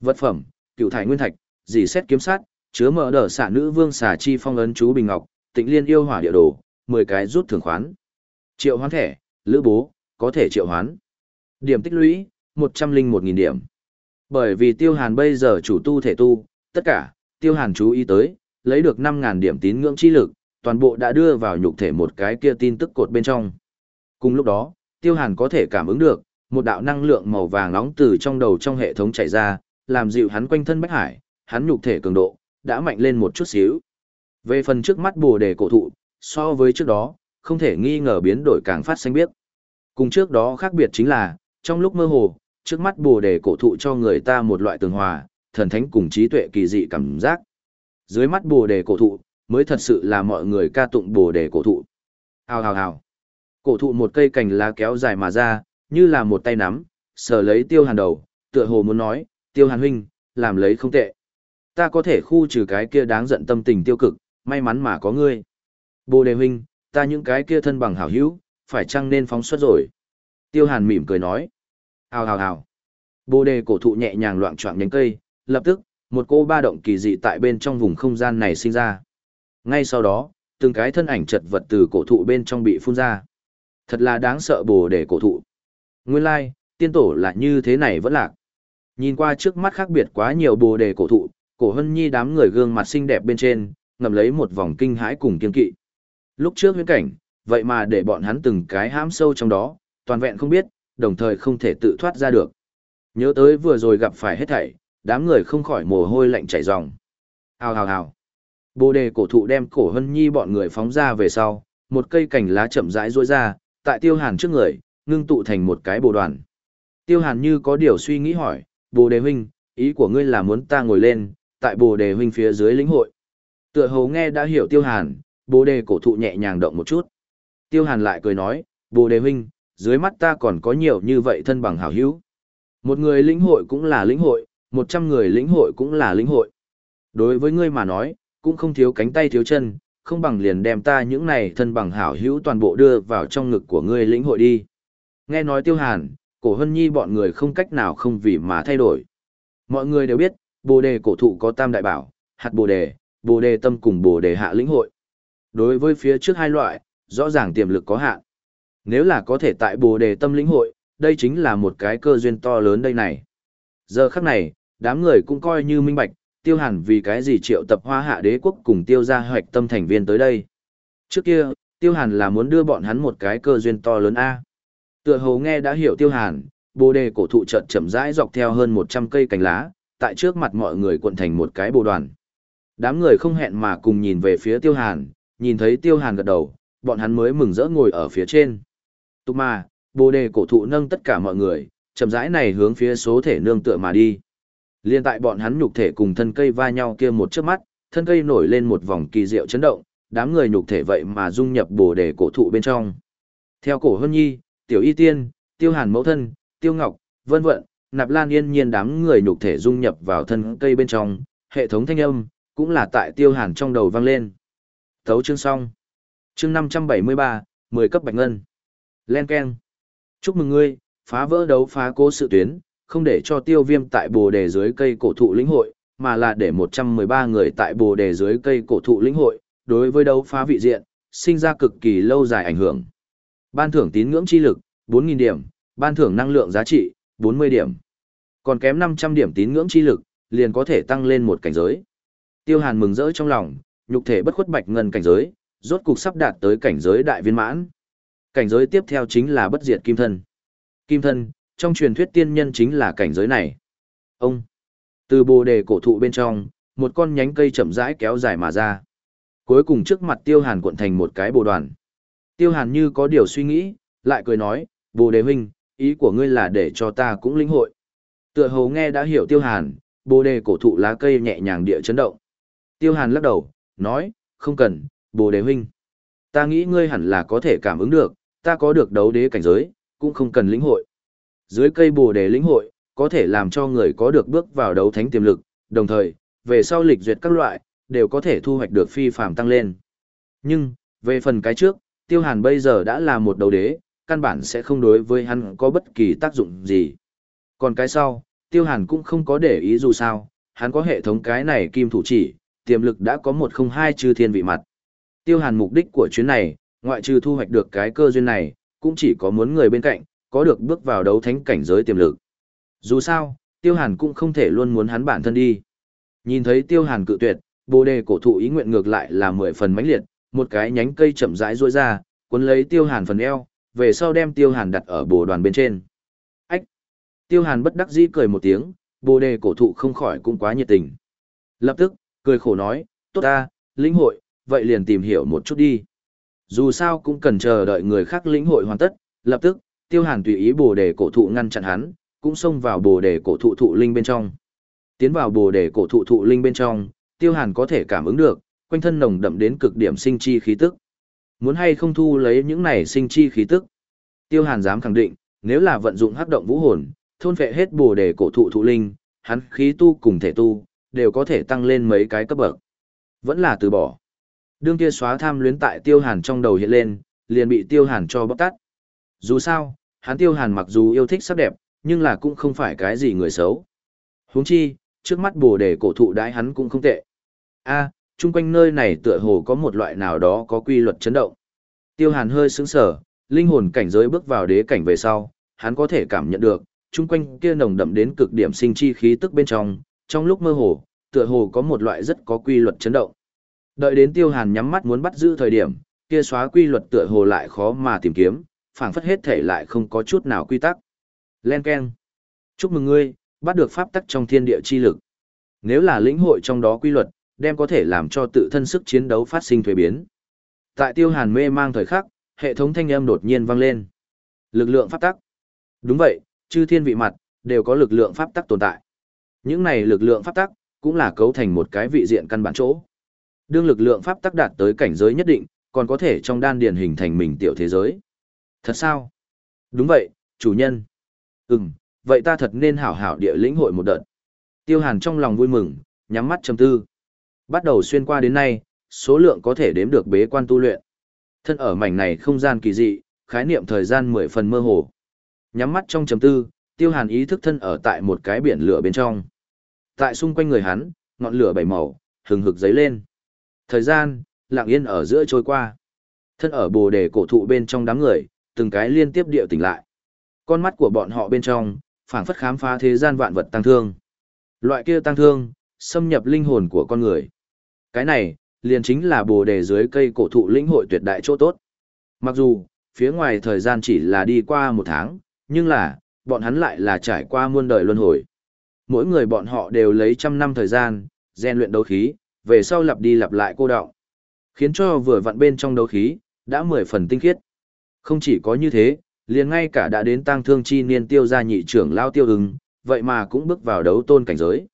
[SPEAKER 1] Vật phẩm, cựu thải nguyên thạch, dì xét kiếm sát, chứa mở đở xạ nữ vương xà chi phong ấn chú bình ngọc, tịnh liên yêu hỏa địa đồ, 10 cái rút thưởng khoán. Triệu hoán thẻ, lữ bố, có thể triệu hoán. Điểm tích lũy, 101.000 điểm. Bởi vì tiêu hàn bây giờ chủ tu thể tu, tất cả, tiêu hàn chú ý tới, lấy được 5.000 điểm tín ngưỡng chi lực, toàn bộ đã đưa vào nhục thể một cái kia tin tức cột bên trong. Cùng lúc đó, tiêu hàn có thể cảm ứng được, một đạo năng lượng màu vàng nóng từ trong đầu trong hệ thống chạy ra, làm dịu hắn quanh thân bách hải, hắn nhục thể cường độ, đã mạnh lên một chút xíu. Về phần trước mắt bồ đề cổ thụ, so với trước đó, không thể nghi ngờ biến đổi càng phát xanh biếc. Cùng trước đó khác biệt chính là, trong lúc mơ hồ, trước mắt bồ đề cổ thụ cho người ta một loại tường hòa, thần thánh cùng trí tuệ kỳ dị cảm giác. Dưới mắt bồ đề cổ thụ, mới thật sự là mọi người ca tụng bồ đề cổ thụ. Hào hào hào. Cổ thụ một cây cành lá kéo dài mà ra, như là một tay nắm, sờ lấy tiêu hàn đầu, tựa hồ muốn nói, tiêu hàn huynh, làm lấy không tệ. Ta có thể khu trừ cái kia đáng giận tâm tình tiêu cực, may mắn mà có ngươi. Bồ đề huynh, ta những cái kia thân bằng hảo hữu, phải chăng nên phóng xuất rồi. Tiêu hàn mỉm cười nói. Hào hào hào. Bồ đề cổ thụ nhẹ nhàng loạn trọng nhánh cây, lập tức, một cô ba động kỳ dị tại bên trong vùng không gian này sinh ra. Ngay sau đó, từng cái thân ảnh chật vật từ cổ thụ bên trong bị phun ra. Thật là đáng sợ bồ đề cổ thụ. Nguyên lai, tiên tổ là như thế này vẫn lạc. Nhìn qua trước mắt khác biệt quá nhiều bồ đề cổ thụ, cổ hân nhi đám người gương mặt xinh đẹp bên trên, ngầm lấy một vòng kinh hãi cùng kiên kỵ. Lúc trước huyễn cảnh, vậy mà để bọn hắn từng cái hãm sâu trong đó, toàn vẹn không biết, đồng thời không thể tự thoát ra được. Nhớ tới vừa rồi gặp phải hết thảy, đám người không khỏi mồ hôi lạnh chảy ròng. Hào hào hào. Bồ đề cổ thụ đem cổ hân nhi bọn người phóng ra về sau, một cây cành lá chậm rãi duỗi ra, tại tiêu hàn trước người, ngưng tụ thành một cái bồ đoàn. Tiêu hàn như có điều suy nghĩ hỏi, bồ đề huynh, ý của ngươi là muốn ta ngồi lên, tại bồ đề huynh phía dưới lĩnh hội. Tựa hồ nghe đã hiểu tiêu hàn, bồ đề cổ thụ nhẹ nhàng động một chút. Tiêu hàn lại cười nói, bồ đề huynh, dưới mắt ta còn có nhiều như vậy thân bằng hảo hữu. Một người lĩnh hội cũng là lĩnh hội, một trăm người lĩnh hội cũng là lĩnh hội. Đối với ngươi mà nói, cũng không thiếu cánh tay thiếu chân, không bằng liền đem ta những này thân bằng hảo hữu toàn bộ đưa vào trong ngực của ngươi lĩnh hội đi. Nghe nói tiêu hàn, cổ hân nhi bọn người không cách nào không vì mà thay đổi. Mọi người đều biết, bồ đề cổ thụ có tam đại bảo, hạt bồ đề, bồ đề tâm cùng bồ đề hạ lĩnh hội. Đối với phía trước hai loại, rõ ràng tiềm lực có hạn. Nếu là có thể tại bồ đề tâm lĩnh hội, đây chính là một cái cơ duyên to lớn đây này. Giờ khắc này, đám người cũng coi như minh bạch, tiêu hàn vì cái gì triệu tập hoa hạ đế quốc cùng tiêu ra hoạch tâm thành viên tới đây. Trước kia, tiêu hàn là muốn đưa bọn hắn một cái cơ duyên to lớn A. Tựa hồ nghe đã hiểu tiêu hàn, bồ đề cổ thụ trận chậm rãi dọc theo hơn 100 cây cành lá, tại trước mặt mọi người cuộn thành một cái bồ đoàn. Đám người không hẹn mà cùng nhìn về phía tiêu hàn, nhìn thấy tiêu hàn gật đầu, bọn hắn mới mừng rỡ ngồi ở phía trên. Tục mà, bồ đề cổ thụ nâng tất cả mọi người, chậm rãi này hướng phía số thể nương tựa mà đi. Liên tại bọn hắn nhục thể cùng thân cây va nhau kia một chớp mắt, thân cây nổi lên một vòng kỳ diệu chấn động, đám người nhục thể vậy mà dung nhập bồ đề cổ thụ bên trong. Theo cổ hân nhi, tiểu y tiên, tiêu hàn mẫu thân, tiêu ngọc, vân vận, nạp lan yên nhiên đám người nhục thể dung nhập vào thân cây bên trong, hệ thống thanh âm, cũng là tại tiêu hàn trong đầu vang lên. Thấu chương xong. Chương 573, 10 cấp bạch ngân. Len Ken. Chúc mừng ngươi, phá vỡ đấu phá cố sự tuyến, không để cho tiêu viêm tại bồ đề dưới cây cổ thụ lĩnh hội, mà là để 113 người tại bồ đề dưới cây cổ thụ lĩnh hội, đối với đấu phá vị diện, sinh ra cực kỳ lâu dài ảnh hưởng. Ban thưởng tín ngưỡng chi lực, 4.000 điểm, ban thưởng năng lượng giá trị, 40 điểm. Còn kém 500 điểm tín ngưỡng chi lực, liền có thể tăng lên một cảnh giới. Tiêu Hàn mừng rỡ trong lòng, nhục thể bất khuất bạch ngân cảnh giới, rốt cục sắp đạt tới cảnh giới đại viên mãn. Cảnh giới tiếp theo chính là bất diệt kim thân. Kim thân, trong truyền thuyết tiên nhân chính là cảnh giới này. Ông, từ bồ đề cổ thụ bên trong, một con nhánh cây chậm rãi kéo dài mà ra. Cuối cùng trước mặt Tiêu Hàn cuộn thành một cái bồ đoàn. Tiêu Hàn như có điều suy nghĩ, lại cười nói, bồ đề huynh, ý của ngươi là để cho ta cũng linh hội. Tựa hồ nghe đã hiểu Tiêu Hàn, bồ đề cổ thụ lá cây nhẹ nhàng địa chấn động. Tiêu Hàn lắc đầu, nói, không cần, bồ đề huynh. Ta nghĩ ngươi hẳn là có thể cảm ứng được, ta có được đấu đế cảnh giới, cũng không cần lĩnh hội. Dưới cây bồ đề lĩnh hội, có thể làm cho người có được bước vào đấu thánh tiềm lực, đồng thời, về sau lịch duyệt các loại, đều có thể thu hoạch được phi phàm tăng lên. Nhưng, về phần cái trước, Tiêu Hàn bây giờ đã là một đầu đế, căn bản sẽ không đối với hắn có bất kỳ tác dụng gì. Còn cái sau, Tiêu Hàn cũng không có để ý dù sao, hắn có hệ thống cái này kim thủ chỉ, tiềm lực đã có một không hai chư thiên vị mặt. Tiêu Hàn mục đích của chuyến này, ngoại trừ thu hoạch được cái cơ duyên này, cũng chỉ có muốn người bên cạnh, có được bước vào đấu thánh cảnh giới tiềm lực. Dù sao, Tiêu Hàn cũng không thể luôn muốn hắn bản thân đi. Nhìn thấy Tiêu Hàn cự tuyệt, Bồ đề cổ thụ ý nguyện ngược lại là mười phần mãnh liệt, một cái nhánh cây chậm rãi duỗi ra, cuốn lấy Tiêu Hàn phần eo, về sau đem Tiêu Hàn đặt ở bồ đoàn bên trên. Ách! Tiêu Hàn bất đắc dĩ cười một tiếng, Bồ đề cổ thụ không khỏi cũng quá nhiệt tình. Lập tức, cười khổ nói, tốt ta, lĩnh hội, vậy liền tìm hiểu một chút đi. Dù sao cũng cần chờ đợi người khác lĩnh hội hoàn tất, lập tức, tiêu hàn tùy ý bồ đề cổ thụ ngăn chặn hắn, cũng xông vào bồ đề cổ thụ thụ linh bên trong. Tiến vào bồ đề cổ thụ thụ linh bên trong, tiêu hàn có thể cảm ứng được, quanh thân nồng đậm đến cực điểm sinh chi khí tức. Muốn hay không thu lấy những này sinh chi khí tức. Tiêu hàn dám khẳng định, nếu là vận dụng hắc động vũ hồn, thôn phệ hết bồ đề cổ thụ thụ linh, hắn khí tu cùng thể tu, đều có thể tăng lên mấy cái cấp bậc. Vẫn là từ bỏ. Đương kia xóa tham luyến tại tiêu hàn trong đầu hiện lên, liền bị tiêu hàn cho bóc tắt. Dù sao, hắn tiêu hàn mặc dù yêu thích sắc đẹp, nhưng là cũng không phải cái gì người xấu. huống chi, trước mắt bồ đề cổ thụ đãi hắn cũng không tệ. a chung quanh nơi này tựa hồ có một loại nào đó có quy luật chấn động. Tiêu hàn hơi sững sờ, linh hồn cảnh giới bước vào đế cảnh về sau, hắn có thể cảm nhận được, chung quanh kia nồng đậm đến cực điểm sinh chi khí tức bên trong, trong lúc mơ hồ, tựa hồ có một loại rất có quy luật chấn động. Đợi đến Tiêu Hàn nhắm mắt muốn bắt giữ thời điểm, kia xóa quy luật tựa hồ lại khó mà tìm kiếm, phảng phất hết thể lại không có chút nào quy tắc. Len Ken. Chúc mừng ngươi, bắt được pháp tắc trong thiên địa chi lực. Nếu là lĩnh hội trong đó quy luật, đem có thể làm cho tự thân sức chiến đấu phát sinh thuế biến. Tại Tiêu Hàn mê mang thời khắc, hệ thống thanh âm đột nhiên vang lên. Lực lượng pháp tắc. Đúng vậy, chư thiên vị mặt, đều có lực lượng pháp tắc tồn tại. Những này lực lượng pháp tắc, cũng là cấu thành một cái vị diện căn bản chỗ. Đương lực lượng pháp tắc đạt tới cảnh giới nhất định, còn có thể trong đan điền hình thành mình tiểu thế giới. Thật sao? Đúng vậy, chủ nhân. Ừm, vậy ta thật nên hảo hảo địa lĩnh hội một đợt. Tiêu Hàn trong lòng vui mừng, nhắm mắt trầm tư. Bắt đầu xuyên qua đến nay, số lượng có thể đếm được bế quan tu luyện. Thân ở mảnh này không gian kỳ dị, khái niệm thời gian mười phần mơ hồ. Nhắm mắt trong trầm tư, Tiêu Hàn ý thức thân ở tại một cái biển lửa bên trong. Tại xung quanh người hắn, ngọn lửa bảy màu, hừng hực dấy lên. Thời gian, lặng yên ở giữa trôi qua. Thân ở bồ đề cổ thụ bên trong đám người, từng cái liên tiếp điệu tỉnh lại. Con mắt của bọn họ bên trong, phảng phất khám phá thế gian vạn vật tăng thương. Loại kia tăng thương, xâm nhập linh hồn của con người. Cái này, liền chính là bồ đề dưới cây cổ thụ lĩnh hội tuyệt đại chỗ tốt. Mặc dù, phía ngoài thời gian chỉ là đi qua một tháng, nhưng là, bọn hắn lại là trải qua muôn đời luân hồi. Mỗi người bọn họ đều lấy trăm năm thời gian, rèn luyện đấu khí, về sau lặp đi lặp lại cô đọng khiến cho vừa vặn bên trong đấu khí, đã mười phần tinh khiết. Không chỉ có như thế, liền ngay cả đã đến tăng thương chi niên tiêu gia nhị trưởng lao tiêu ứng, vậy mà cũng bước vào đấu tôn cảnh giới.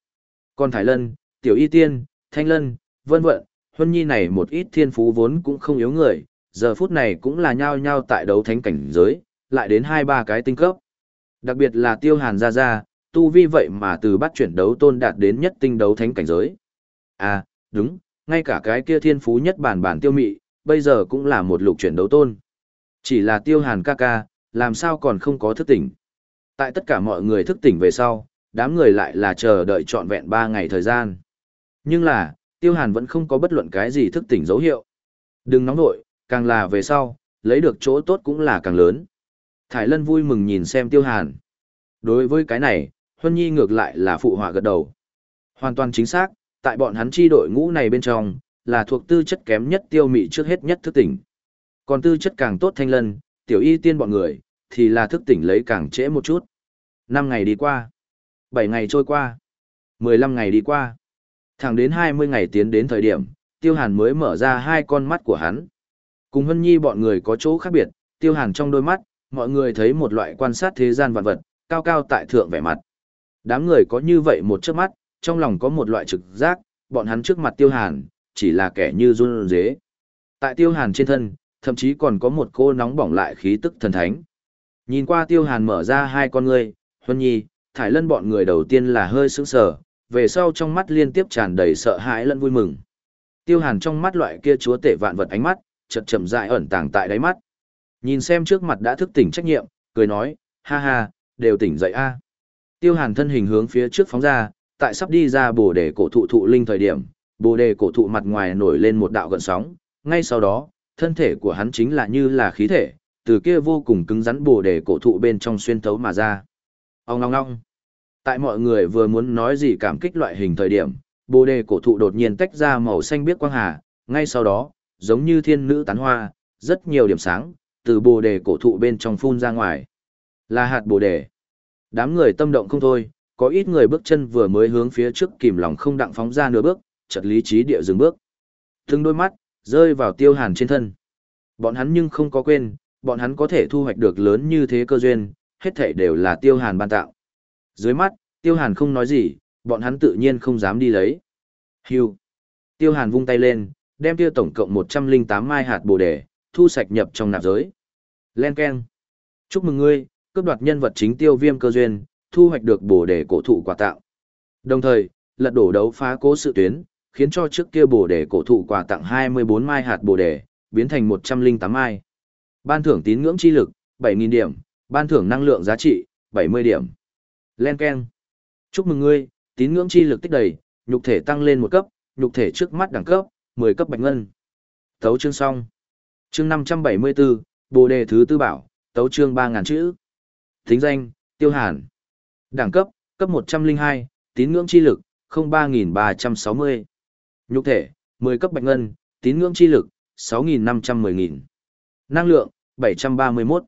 [SPEAKER 1] Còn Thái Lân, Tiểu Y Tiên, Thanh Lân, vân vận, Huân Nhi này một ít thiên phú vốn cũng không yếu người, giờ phút này cũng là nhao nhao tại đấu thánh cảnh giới, lại đến hai ba cái tinh cấp. Đặc biệt là Tiêu Hàn Gia Gia, tu vi vậy mà từ bắt chuyển đấu tôn đạt đến nhất tinh đấu thánh cảnh giới. À, đúng, ngay cả cái kia thiên phú nhất bản bản tiêu mị, bây giờ cũng là một lục chuyển đấu tôn. Chỉ là tiêu hàn ca ca, làm sao còn không có thức tỉnh. Tại tất cả mọi người thức tỉnh về sau, đám người lại là chờ đợi trọn vẹn 3 ngày thời gian. Nhưng là, tiêu hàn vẫn không có bất luận cái gì thức tỉnh dấu hiệu. Đừng nóng nội, càng là về sau, lấy được chỗ tốt cũng là càng lớn. Thải Lân vui mừng nhìn xem tiêu hàn. Đối với cái này, Huân Nhi ngược lại là phụ họa gật đầu. Hoàn toàn chính xác, tại bọn hắn chi đội ngũ này bên trong, là thuộc tư chất kém nhất tiêu mị trước hết nhất thức tỉnh. Còn tư chất càng tốt thanh lân, tiểu y tiên bọn người, thì là thức tỉnh lấy càng trễ một chút. Năm ngày đi qua, bảy ngày trôi qua, mười lăm ngày đi qua, thẳng đến hai mươi ngày tiến đến thời điểm, tiêu hàn mới mở ra hai con mắt của hắn. Cùng hân nhi bọn người có chỗ khác biệt, tiêu hàn trong đôi mắt, mọi người thấy một loại quan sát thế gian vạn vật, cao cao tại thượng vẻ mặt. Đám người có như vậy một chớp mắt, trong lòng có một loại trực giác, bọn hắn trước mặt tiêu hàn, chỉ là kẻ như run dế. Tại tiêu hàn trên thân, thậm chí còn có một cô nóng bỏng lại khí tức thần thánh. Nhìn qua tiêu hàn mở ra hai con ngươi, huân nhi, thải lân bọn người đầu tiên là hơi sững sờ, về sau trong mắt liên tiếp tràn đầy sợ hãi lẫn vui mừng. Tiêu hàn trong mắt loại kia chúa tể vạn vật ánh mắt, chậm chậm dại ẩn tàng tại đáy mắt. Nhìn xem trước mặt đã thức tỉnh trách nhiệm, cười nói, ha ha, đều tỉnh dậy a. Tiêu hàn thân hình hướng phía trước phóng ra, tại sắp đi ra bồ đề cổ thụ thụ linh thời điểm, bồ đề cổ thụ mặt ngoài nổi lên một đạo gợn sóng, ngay sau đó, thân thể của hắn chính là như là khí thể, từ kia vô cùng cứng rắn bồ đề cổ thụ bên trong xuyên thấu mà ra. Ông ngong ngong. Tại mọi người vừa muốn nói gì cảm kích loại hình thời điểm, bồ đề cổ thụ đột nhiên tách ra màu xanh biếc quang hà, ngay sau đó, giống như thiên nữ tán hoa, rất nhiều điểm sáng, từ bồ đề cổ thụ bên trong phun ra ngoài. Là hạt bồ đề. Đám người tâm động không thôi, có ít người bước chân vừa mới hướng phía trước kìm lòng không đặng phóng ra nửa bước, chợt lý trí địa dừng bước. Từng đôi mắt, rơi vào tiêu hàn trên thân. Bọn hắn nhưng không có quên, bọn hắn có thể thu hoạch được lớn như thế cơ duyên, hết thảy đều là tiêu hàn ban tạo. Dưới mắt, tiêu hàn không nói gì, bọn hắn tự nhiên không dám đi lấy. Hưu. Tiêu hàn vung tay lên, đem tiêu tổng cộng 108 mai hạt bồ đề, thu sạch nhập trong nạp giới. Len Ken. Chúc mừng ngươi, cướp đoạt nhân vật chính tiêu viêm cơ duyên, thu hoạch được bồ đề cổ thụ quà tạo Đồng thời, lật đổ đấu phá cố sự tuyến, khiến cho trước kia bồ đề cổ thụ quà tặng 24 mai hạt bồ đề, biến thành 108 mai. Ban thưởng tín ngưỡng chi lực, 7.000 điểm, ban thưởng năng lượng giá trị, 70 điểm. Len Ken. Chúc mừng ngươi, tín ngưỡng chi lực tích đầy, nhục thể tăng lên một cấp, nhục thể trước mắt đẳng cấp, 10 cấp bạch ngân. Tấu chương xong. Chương 574, Bồ đề thứ tư bảo, tấu chương 3000 chữ. Thính danh, Tiêu Hàn. Đẳng cấp, cấp 102, tín ngưỡng chi lực, 03360. Nhục thể, 10 cấp bạch ngân, tín ngưỡng chi lực, 6.510.000. Năng lượng, 731.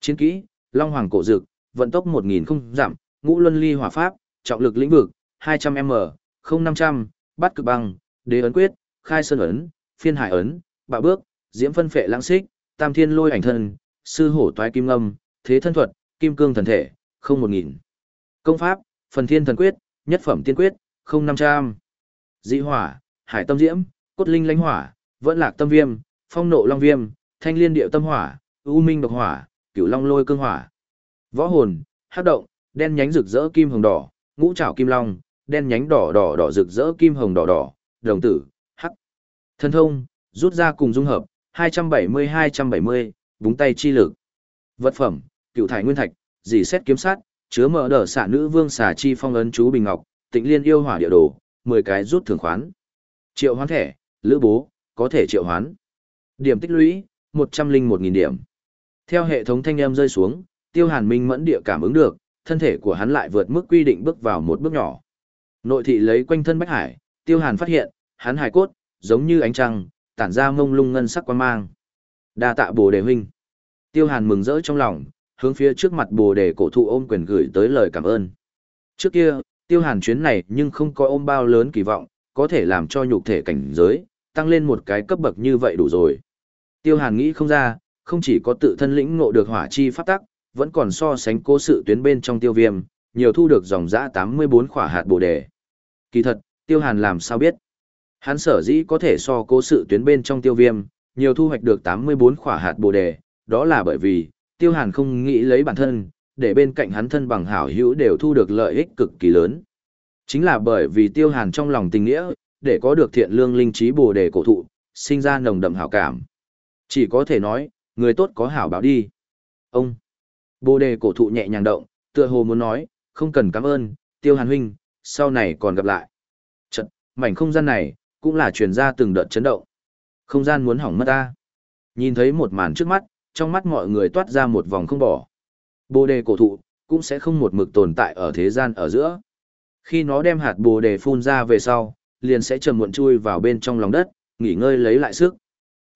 [SPEAKER 1] Chiến kỹ, Long Hoàng cổ dực, vận tốc 1.000 không giảm, ngũ luân ly hỏa pháp, trọng lực lĩnh vực, 200m, 0500, bát cực băng, đế ấn quyết, khai sơn ấn, phiên hải ấn, bạ bước, diễm phân phệ lãng xích, tam thiên lôi ảnh thân, sư hổ toái kim âm, thế thân thuật, kim cương thần thể, không một nghìn. Công pháp, phần thiên thần quyết, nhất phẩm tiên quyết, không năm trăm. Dị hỏa, hải tâm diễm, cốt linh lãnh hỏa, vẫn lạc tâm viêm, phong nộ long viêm, thanh liên điệu tâm hỏa, u minh độc hỏa, cửu long lôi cương hỏa. Võ hồn, hắc động, đen nhánh rực rỡ kim hồng đỏ, ngũ trảo kim long, đen nhánh đỏ đỏ đỏ rực rỡ kim hồng đỏ đỏ, đồng tử, hắc. Thân thông, rút ra cùng dung hợp, 270-270, búng tay chi lực. Vật phẩm, cựu thải nguyên thạch, dì xét kiếm sát, chứa mở Đỡ xạ nữ vương xà chi phong ấn chú bình ngọc, tịnh liên yêu hỏa địa đồ, 10 cái rút thưởng khoán. Triệu hoán thẻ, lữ bố, có thể triệu hoán. Điểm tích lũy, 101.000 điểm. Theo hệ thống thanh âm rơi xuống, tiêu hàn minh mẫn địa cảm ứng được, thân thể của hắn lại vượt mức quy định bước vào một bước nhỏ. Nội thị lấy quanh thân Bách Hải, tiêu hàn phát hiện, hắn hải cốt, giống như ánh trăng, tản ra mông lung ngân sắc quan mang. Đa tạ bồ đề huynh. Tiêu hàn mừng rỡ trong lòng, hướng phía trước mặt bồ đề cổ thụ ôm quyền gửi tới lời cảm ơn. Trước kia, tiêu hàn chuyến này nhưng không có ôm bao lớn kỳ vọng, có thể làm cho nhục thể cảnh giới, tăng lên một cái cấp bậc như vậy đủ rồi. Tiêu hàn nghĩ không ra, không chỉ có tự thân lĩnh ngộ được hỏa chi pháp tắc, vẫn còn so sánh cố sự tuyến bên trong tiêu viêm, nhiều thu được dòng dã 84 khỏa hạt bồ đề. Kỳ thật, tiêu hàn làm sao biết? Hắn sở dĩ có thể so cố sự tuyến bên trong tiêu viêm, nhiều thu hoạch được 84 khỏa hạt bồ đề, đó là bởi vì, tiêu hàn không nghĩ lấy bản thân, để bên cạnh hắn thân bằng hảo hữu đều thu được lợi ích cực kỳ lớn. Chính là bởi vì tiêu hàn trong lòng tình nghĩa, để có được thiện lương linh trí bồ đề cổ thụ, sinh ra nồng đậm hảo cảm. Chỉ có thể nói, người tốt có hảo báo đi. Ông, bồ đề cổ thụ nhẹ nhàng động, tựa hồ muốn nói, không cần cảm ơn, tiêu hàn huynh, sau này còn gặp lại. Chật, mảnh không gian này, cũng là truyền ra từng đợt chấn động. Không gian muốn hỏng mất ta. Nhìn thấy một màn trước mắt, trong mắt mọi người toát ra một vòng không bỏ. Bồ đề cổ thụ, cũng sẽ không một mực tồn tại ở thế gian ở giữa. Khi nó đem hạt bồ đề phun ra về sau, liền sẽ trầm muộn chui vào bên trong lòng đất, nghỉ ngơi lấy lại sức.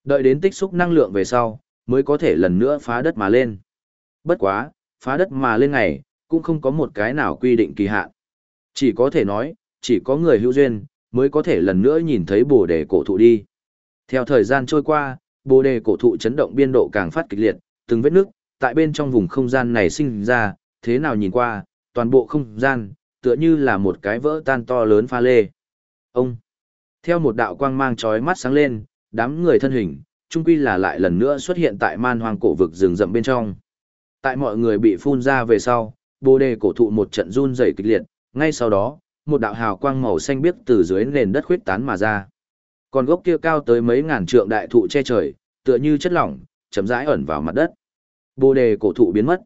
[SPEAKER 1] Đợi đến tích xúc năng lượng về sau, mới có thể lần nữa phá đất mà lên. Bất quá, phá đất mà lên này cũng không có một cái nào quy định kỳ hạn. Chỉ có thể nói, chỉ có người hữu duyên, mới có thể lần nữa nhìn thấy bồ đề cổ thụ đi. Theo thời gian trôi qua, bồ đề cổ thụ chấn động biên độ càng phát kịch liệt, từng vết nước, tại bên trong vùng không gian này sinh ra, thế nào nhìn qua, toàn bộ không gian, tựa như là một cái vỡ tan to lớn pha lê. Ông, theo một đạo quang mang chói mắt sáng lên, đám người thân hình, trung quy là lại lần nữa xuất hiện tại man hoang cổ vực rừng rậm bên trong. Tại mọi người bị phun ra về sau, bồ đề cổ thụ một trận run rẩy kịch liệt, ngay sau đó, một đạo hào quang màu xanh biếc từ dưới nền đất khuyết tán mà ra. Còn gốc kia cao tới mấy ngàn trượng đại thụ che trời, tựa như chất lỏng, chấm rãi ẩn vào mặt đất. Bồ đề cổ thụ biến mất.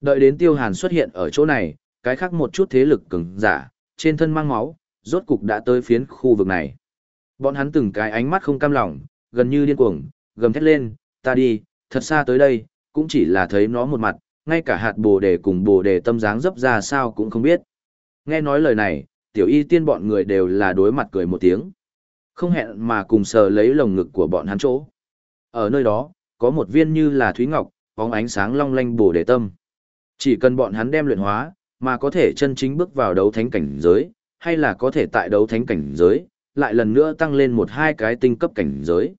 [SPEAKER 1] Đợi đến Tiêu Hàn xuất hiện ở chỗ này, cái khác một chút thế lực cứng giả, trên thân mang máu, rốt cục đã tới phiến khu vực này. Bọn hắn từng cái ánh mắt không cam lòng, gần như điên cuồng, gầm thét lên, ta đi, thật xa tới đây, cũng chỉ là thấy nó một mặt, ngay cả hạt bồ đề cùng bồ đề tâm dáng dấp ra sao cũng không biết. Nghe nói lời này, tiểu y tiên bọn người đều là đối mặt cười một tiếng. Không hẹn mà cùng sờ lấy lồng ngực của bọn hắn chỗ. Ở nơi đó, có một viên như là thúy ngọc, bóng ánh sáng long lanh bồ đề tâm. Chỉ cần bọn hắn đem luyện hóa, mà có thể chân chính bước vào đấu thánh cảnh giới, hay là có thể tại đấu thánh cảnh giới, lại lần nữa tăng lên một hai cái tinh cấp cảnh giới.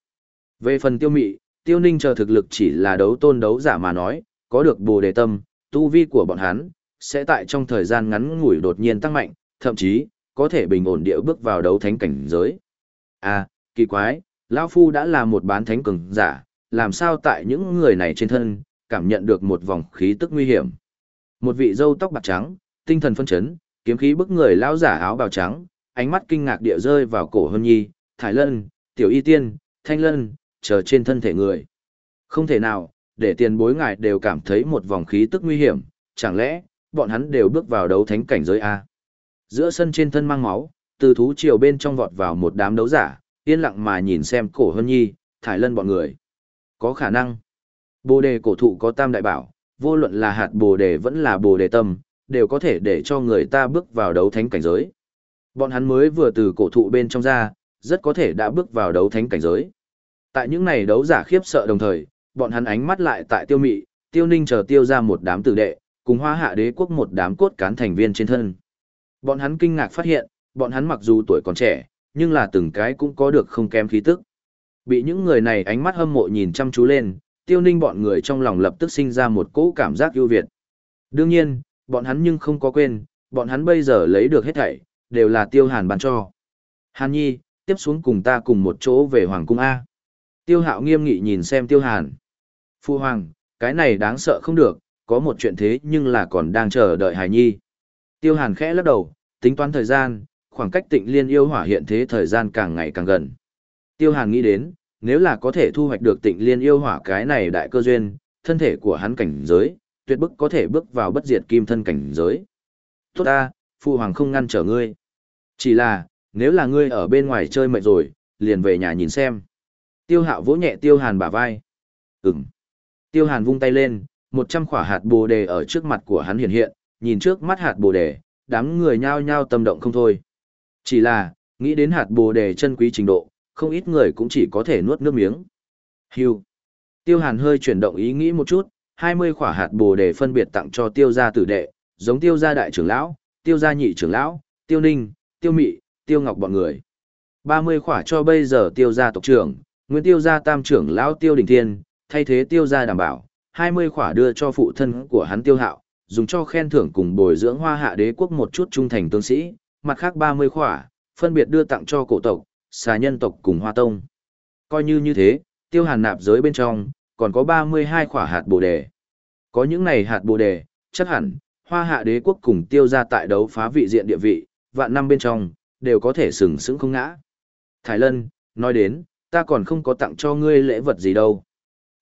[SPEAKER 1] Về phần tiêu mị, tiêu ninh chờ thực lực chỉ là đấu tôn đấu giả mà nói, có được bồ đề tâm, tu vi của bọn hắn, sẽ tại trong thời gian ngắn ngủi đột nhiên tăng mạnh, thậm chí, có thể bình ổn địa bước vào đấu thánh cảnh giới. À, kỳ quái, lão Phu đã là một bán thánh cường giả, làm sao tại những người này trên thân, cảm nhận được một vòng khí tức nguy hiểm. Một vị dâu tóc bạc trắng, tinh thần phân chấn, kiếm khí bức người lão giả áo bào trắng, ánh mắt kinh ngạc địa rơi vào cổ Hân Nhi, Thải Lân, Tiểu Y Tiên, Thanh Lân, chờ trên thân thể người. Không thể nào, để tiền bối ngài đều cảm thấy một vòng khí tức nguy hiểm, chẳng lẽ, bọn hắn đều bước vào đấu thánh cảnh giới A. Giữa sân trên thân mang máu, từ thú triều bên trong vọt vào một đám đấu giả, yên lặng mà nhìn xem cổ hân nhi, thải lân bọn người. Có khả năng. Bồ đề cổ thụ có tam đại bảo, vô luận là hạt bồ đề vẫn là bồ đề tâm, đều có thể để cho người ta bước vào đấu thánh cảnh giới. Bọn hắn mới vừa từ cổ thụ bên trong ra, rất có thể đã bước vào đấu thánh cảnh giới. Tại những này đấu giả khiếp sợ đồng thời, bọn hắn ánh mắt lại tại tiêu mị, tiêu ninh chờ tiêu ra một đám tử đệ, cùng hoa hạ đế quốc một đám cốt cán thành viên trên thân. Bọn hắn kinh ngạc phát hiện, bọn hắn mặc dù tuổi còn trẻ, nhưng là từng cái cũng có được không kém khí tức. Bị những người này ánh mắt hâm mộ nhìn chăm chú lên, tiêu ninh bọn người trong lòng lập tức sinh ra một cỗ cảm giác ưu việt. Đương nhiên, bọn hắn nhưng không có quên, bọn hắn bây giờ lấy được hết thảy, đều là tiêu hàn ban cho. Hàn nhi, tiếp xuống cùng ta cùng một chỗ về Hoàng cung A. Tiêu hạo nghiêm nghị nhìn xem tiêu hàn. Phu Hoàng, cái này đáng sợ không được, có một chuyện thế nhưng là còn đang chờ đợi Hải Nhi. Tiêu hàn khẽ lắc đầu, tính toán thời gian, khoảng cách tịnh liên yêu hỏa hiện thế thời gian càng ngày càng gần. Tiêu hàn nghĩ đến, nếu là có thể thu hoạch được tịnh liên yêu hỏa cái này đại cơ duyên, thân thể của hắn cảnh giới, tuyệt bức có thể bước vào bất diệt kim thân cảnh giới. Tốt ta, phụ Hoàng không ngăn trở ngươi. Chỉ là, nếu là ngươi ở bên ngoài chơi mệt rồi, liền về nhà nhìn xem. Tiêu hạo vỗ nhẹ tiêu hàn bả vai. Ừm. Tiêu hàn vung tay lên, một trăm khỏa hạt bồ đề ở trước mặt của hắn hiện hiện, nhìn trước mắt hạt bồ đề, đám người nhao nhao tâm động không thôi. Chỉ là, nghĩ đến hạt bồ đề chân quý trình độ, không ít người cũng chỉ có thể nuốt nước miếng. Hưu. Tiêu hàn hơi chuyển động ý nghĩ một chút, hai mươi khỏa hạt bồ đề phân biệt tặng cho tiêu gia tử đệ, giống tiêu gia đại trưởng lão, tiêu gia nhị trưởng lão, tiêu ninh, tiêu mị, tiêu ngọc bọn người. ba mươi khỏa cho bây giờ tiêu gia tộc trưởng, nguyên tiêu gia tam trưởng lão tiêu đình thiên, thay thế tiêu gia đảm bảo, 20 khỏa đưa cho phụ thân của hắn tiêu hạo, dùng cho khen thưởng cùng bồi dưỡng hoa hạ đế quốc một chút trung thành tướng sĩ, mặt khác 30 khỏa, phân biệt đưa tặng cho cổ tộc, xà nhân tộc cùng hoa tông. Coi như như thế, tiêu hàn nạp giới bên trong, còn có 32 khỏa hạt bồ đề. Có những này hạt bồ đề, chắc hẳn, hoa hạ đế quốc cùng tiêu gia tại đấu phá vị diện địa vị, vạn năm bên trong, đều có thể sừng sững không ngã. Thái Lân, nói đến, ta còn không có tặng cho ngươi lễ vật gì đâu.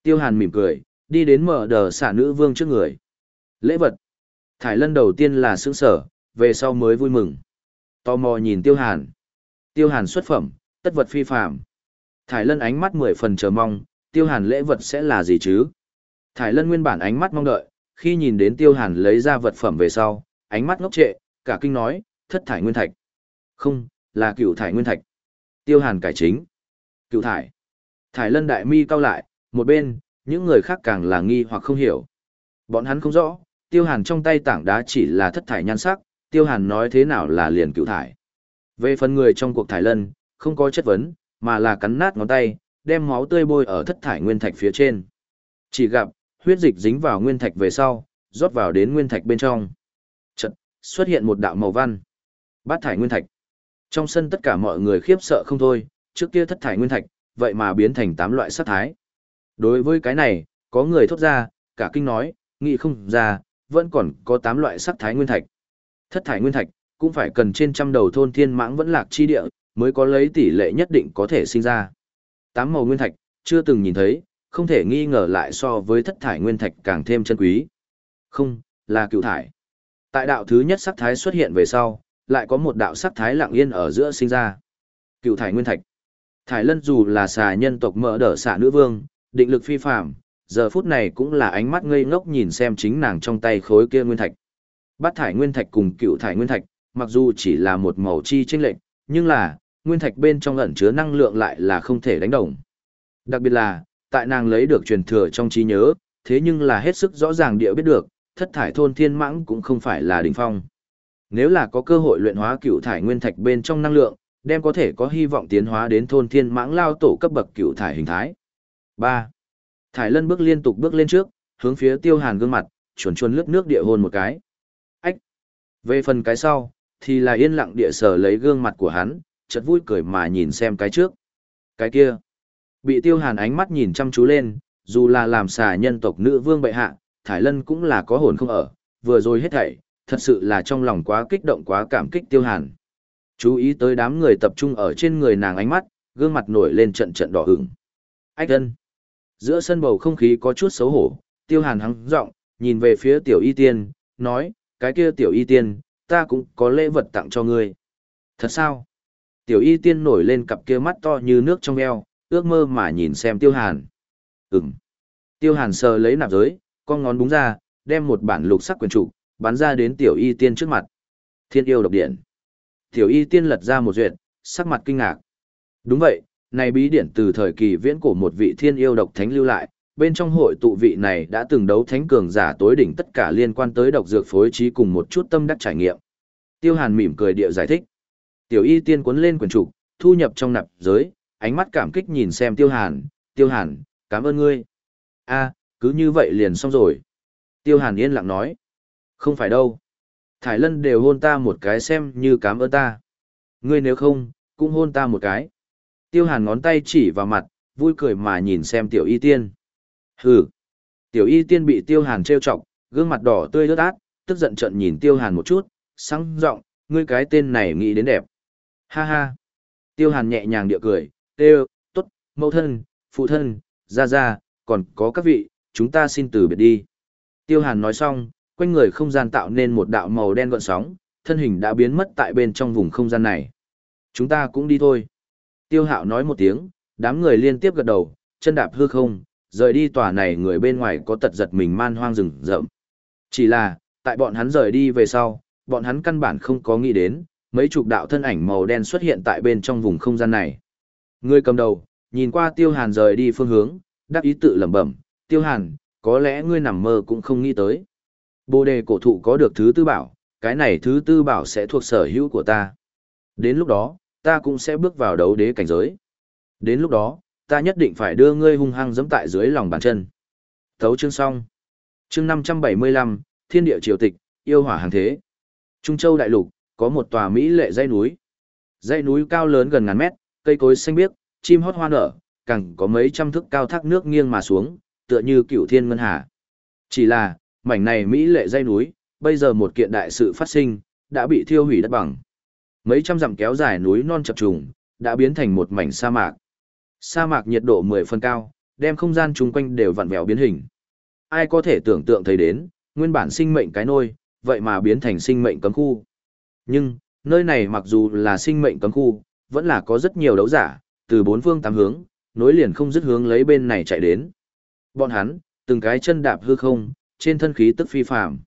[SPEAKER 1] Tiêu Hàn mỉm cười, đi đến mở đờ xả nữ vương trước người. Lễ vật. thái lân đầu tiên là sững sở, về sau mới vui mừng. Tò mò nhìn Tiêu Hàn. Tiêu Hàn xuất phẩm, tất vật phi phạm. Thải lân ánh mắt mười phần chờ mong, Tiêu Hàn lễ vật sẽ là gì chứ? Thải lân nguyên bản ánh mắt mong đợi, khi nhìn đến Tiêu Hàn lấy ra vật phẩm về sau, ánh mắt ngốc trệ, cả kinh nói, thất thải nguyên thạch. Không, là cựu thải nguyên thạch. Tiêu Hàn cải chính. Cựu thải. Thải lân đại mi cao lại, một bên, những người khác càng là nghi hoặc không hiểu. Bọn hắn không rõ, tiêu hàn trong tay tảng đá chỉ là thất thải nhan sắc, tiêu hàn nói thế nào là liền cựu thải. Về phần người trong cuộc thải lân, không có chất vấn, mà là cắn nát ngón tay, đem máu tươi bôi ở thất thải nguyên thạch phía trên. Chỉ gặp, huyết dịch dính vào nguyên thạch về sau, rót vào đến nguyên thạch bên trong. Chật, xuất hiện một đạo màu văn. Bát thải nguyên thạch. Trong sân tất cả mọi người khiếp sợ không thôi, trước kia thất thải nguyên thạch, vậy mà biến thành tám loại sát thái. Đối với cái này, có người thốt ra, cả kinh nói, nghĩ không ra, vẫn còn có 8 loại sát thái nguyên thạch. Thất thải nguyên thạch, cũng phải cần trên trăm đầu thôn thiên mãng vẫn lạc chi địa, mới có lấy tỷ lệ nhất định có thể sinh ra. Tám màu nguyên thạch, chưa từng nhìn thấy, không thể nghi ngờ lại so với thất thải nguyên thạch càng thêm chân quý. Không, là cựu thải. Tại đạo thứ nhất sắc thái xuất hiện về sau, lại có một đạo sắc thái lặng yên ở giữa sinh ra. Cựu thải nguyên thạch. Thải lân dù là xà nhân tộc mỡ đỡ xà nữ vương, định lực phi phạm, giờ phút này cũng là ánh mắt ngây ngốc nhìn xem chính nàng trong tay khối kia nguyên thạch. Bát thải nguyên thạch cùng cựu thải nguyên thạch, mặc dù chỉ là một màu chi chênh lệch, nhưng là, nguyên thạch bên trong ẩn chứa năng lượng lại là không thể đánh đồng. Đặc biệt là, tại nàng lấy được truyền thừa trong trí nhớ, thế nhưng là hết sức rõ ràng địa biết được, thất thải thôn thiên mãng cũng không phải là đỉnh phong. Nếu là có cơ hội luyện hóa cựu thải nguyên thạch bên trong năng lượng, đem có thể có hy vọng tiến hóa đến thôn thiên mãng lao tổ cấp bậc cựu thải hình thái ba Thải Lân bước liên tục bước lên trước, hướng phía Tiêu Hàn gương mặt, chuồn chuồn lướt nước địa hôn một cái. Ách! Về phần cái sau, thì là yên lặng địa sở lấy gương mặt của hắn, chợt vui cười mà nhìn xem cái trước. Cái kia! Bị Tiêu Hàn ánh mắt nhìn chăm chú lên, dù là làm xà nhân tộc nữ vương bệ hạ, Thải Lân cũng là có hồn không ở, vừa rồi hết thảy, thật sự là trong lòng quá kích động quá cảm kích Tiêu Hàn. Chú ý tới đám người tập trung ở trên người nàng ánh mắt, gương mặt nổi lên trận trận đỏ ửng. Ách ân! Giữa sân bầu không khí có chút xấu hổ, tiêu hàn hắng giọng nhìn về phía tiểu y tiên, nói, cái kia tiểu y tiên, ta cũng có lễ vật tặng cho ngươi. Thật sao? Tiểu y tiên nổi lên cặp kia mắt to như nước trong eo, ước mơ mà nhìn xem tiêu hàn. Ừm. Tiêu hàn sờ lấy nạp giới, con ngón búng ra, đem một bản lục sắc quyền trụ, bắn ra đến tiểu y tiên trước mặt. Thiên yêu độc điện. Tiểu y tiên lật ra một duyệt, sắc mặt kinh ngạc. Đúng vậy, này bí điển từ thời kỳ viễn cổ một vị thiên yêu độc thánh lưu lại, bên trong hội tụ vị này đã từng đấu thánh cường giả tối đỉnh tất cả liên quan tới độc dược phối trí cùng một chút tâm đắc trải nghiệm. Tiêu Hàn mỉm cười địa giải thích. Tiểu y tiên cuốn lên quyển trục, thu nhập trong nạp giới, ánh mắt cảm kích nhìn xem Tiêu Hàn, Tiêu Hàn, cảm ơn ngươi. a cứ như vậy liền xong rồi. Tiêu Hàn yên lặng nói. Không phải đâu. Thải Lân đều hôn ta một cái xem như cảm ơn ta. Ngươi nếu không, cũng hôn ta một cái. Tiêu Hàn ngón tay chỉ vào mặt, vui cười mà nhìn xem Tiểu Y Tiên. Hừ. Tiểu Y Tiên bị Tiêu Hàn trêu chọc, gương mặt đỏ tươi rớt át, tức giận trận nhìn Tiêu Hàn một chút, sáng giọng, ngươi cái tên này nghĩ đến đẹp. Ha ha. Tiêu Hàn nhẹ nhàng địa cười, têu, tốt, mẫu thân, phụ thân, ra ra, còn có các vị, chúng ta xin từ biệt đi. Tiêu Hàn nói xong, quanh người không gian tạo nên một đạo màu đen gợn sóng, thân hình đã biến mất tại bên trong vùng không gian này. Chúng ta cũng đi thôi. Tiêu Hạo nói một tiếng, đám người liên tiếp gật đầu, chân đạp hư không, rời đi tòa này người bên ngoài có tật giật mình man hoang rừng rậm. Chỉ là, tại bọn hắn rời đi về sau, bọn hắn căn bản không có nghĩ đến, mấy chục đạo thân ảnh màu đen xuất hiện tại bên trong vùng không gian này. Người cầm đầu, nhìn qua Tiêu Hàn rời đi phương hướng, đáp ý tự lẩm bẩm, Tiêu Hàn, có lẽ ngươi nằm mơ cũng không nghĩ tới. Bồ đề cổ thụ có được thứ tư bảo, cái này thứ tư bảo sẽ thuộc sở hữu của ta. Đến lúc đó, ta cũng sẽ bước vào đấu đế cảnh giới. Đến lúc đó, ta nhất định phải đưa ngươi hung hăng giẫm tại dưới lòng bàn chân. Thấu chương xong. Chương 575, Thiên địa triều tịch, yêu hỏa hàng thế. Trung Châu đại lục, có một tòa mỹ lệ dãy núi. Dãy núi cao lớn gần ngàn mét, cây cối xanh biếc, chim hót hoa nở, càng có mấy trăm thước cao thác nước nghiêng mà xuống, tựa như cửu thiên ngân hà. Chỉ là, mảnh này mỹ lệ dãy núi, bây giờ một kiện đại sự phát sinh, đã bị thiêu hủy đất bằng. Mấy trăm dặm kéo dài núi non chập trùng, đã biến thành một mảnh sa mạc. Sa mạc nhiệt độ 10 phần cao, đem không gian chung quanh đều vặn vẹo biến hình. Ai có thể tưởng tượng thấy đến, nguyên bản sinh mệnh cái nôi, vậy mà biến thành sinh mệnh cấm khu. Nhưng, nơi này mặc dù là sinh mệnh cấm khu, vẫn là có rất nhiều đấu giả, từ bốn phương tám hướng, nối liền không dứt hướng lấy bên này chạy đến. Bọn hắn, từng cái chân đạp hư không, trên thân khí tức phi phàm.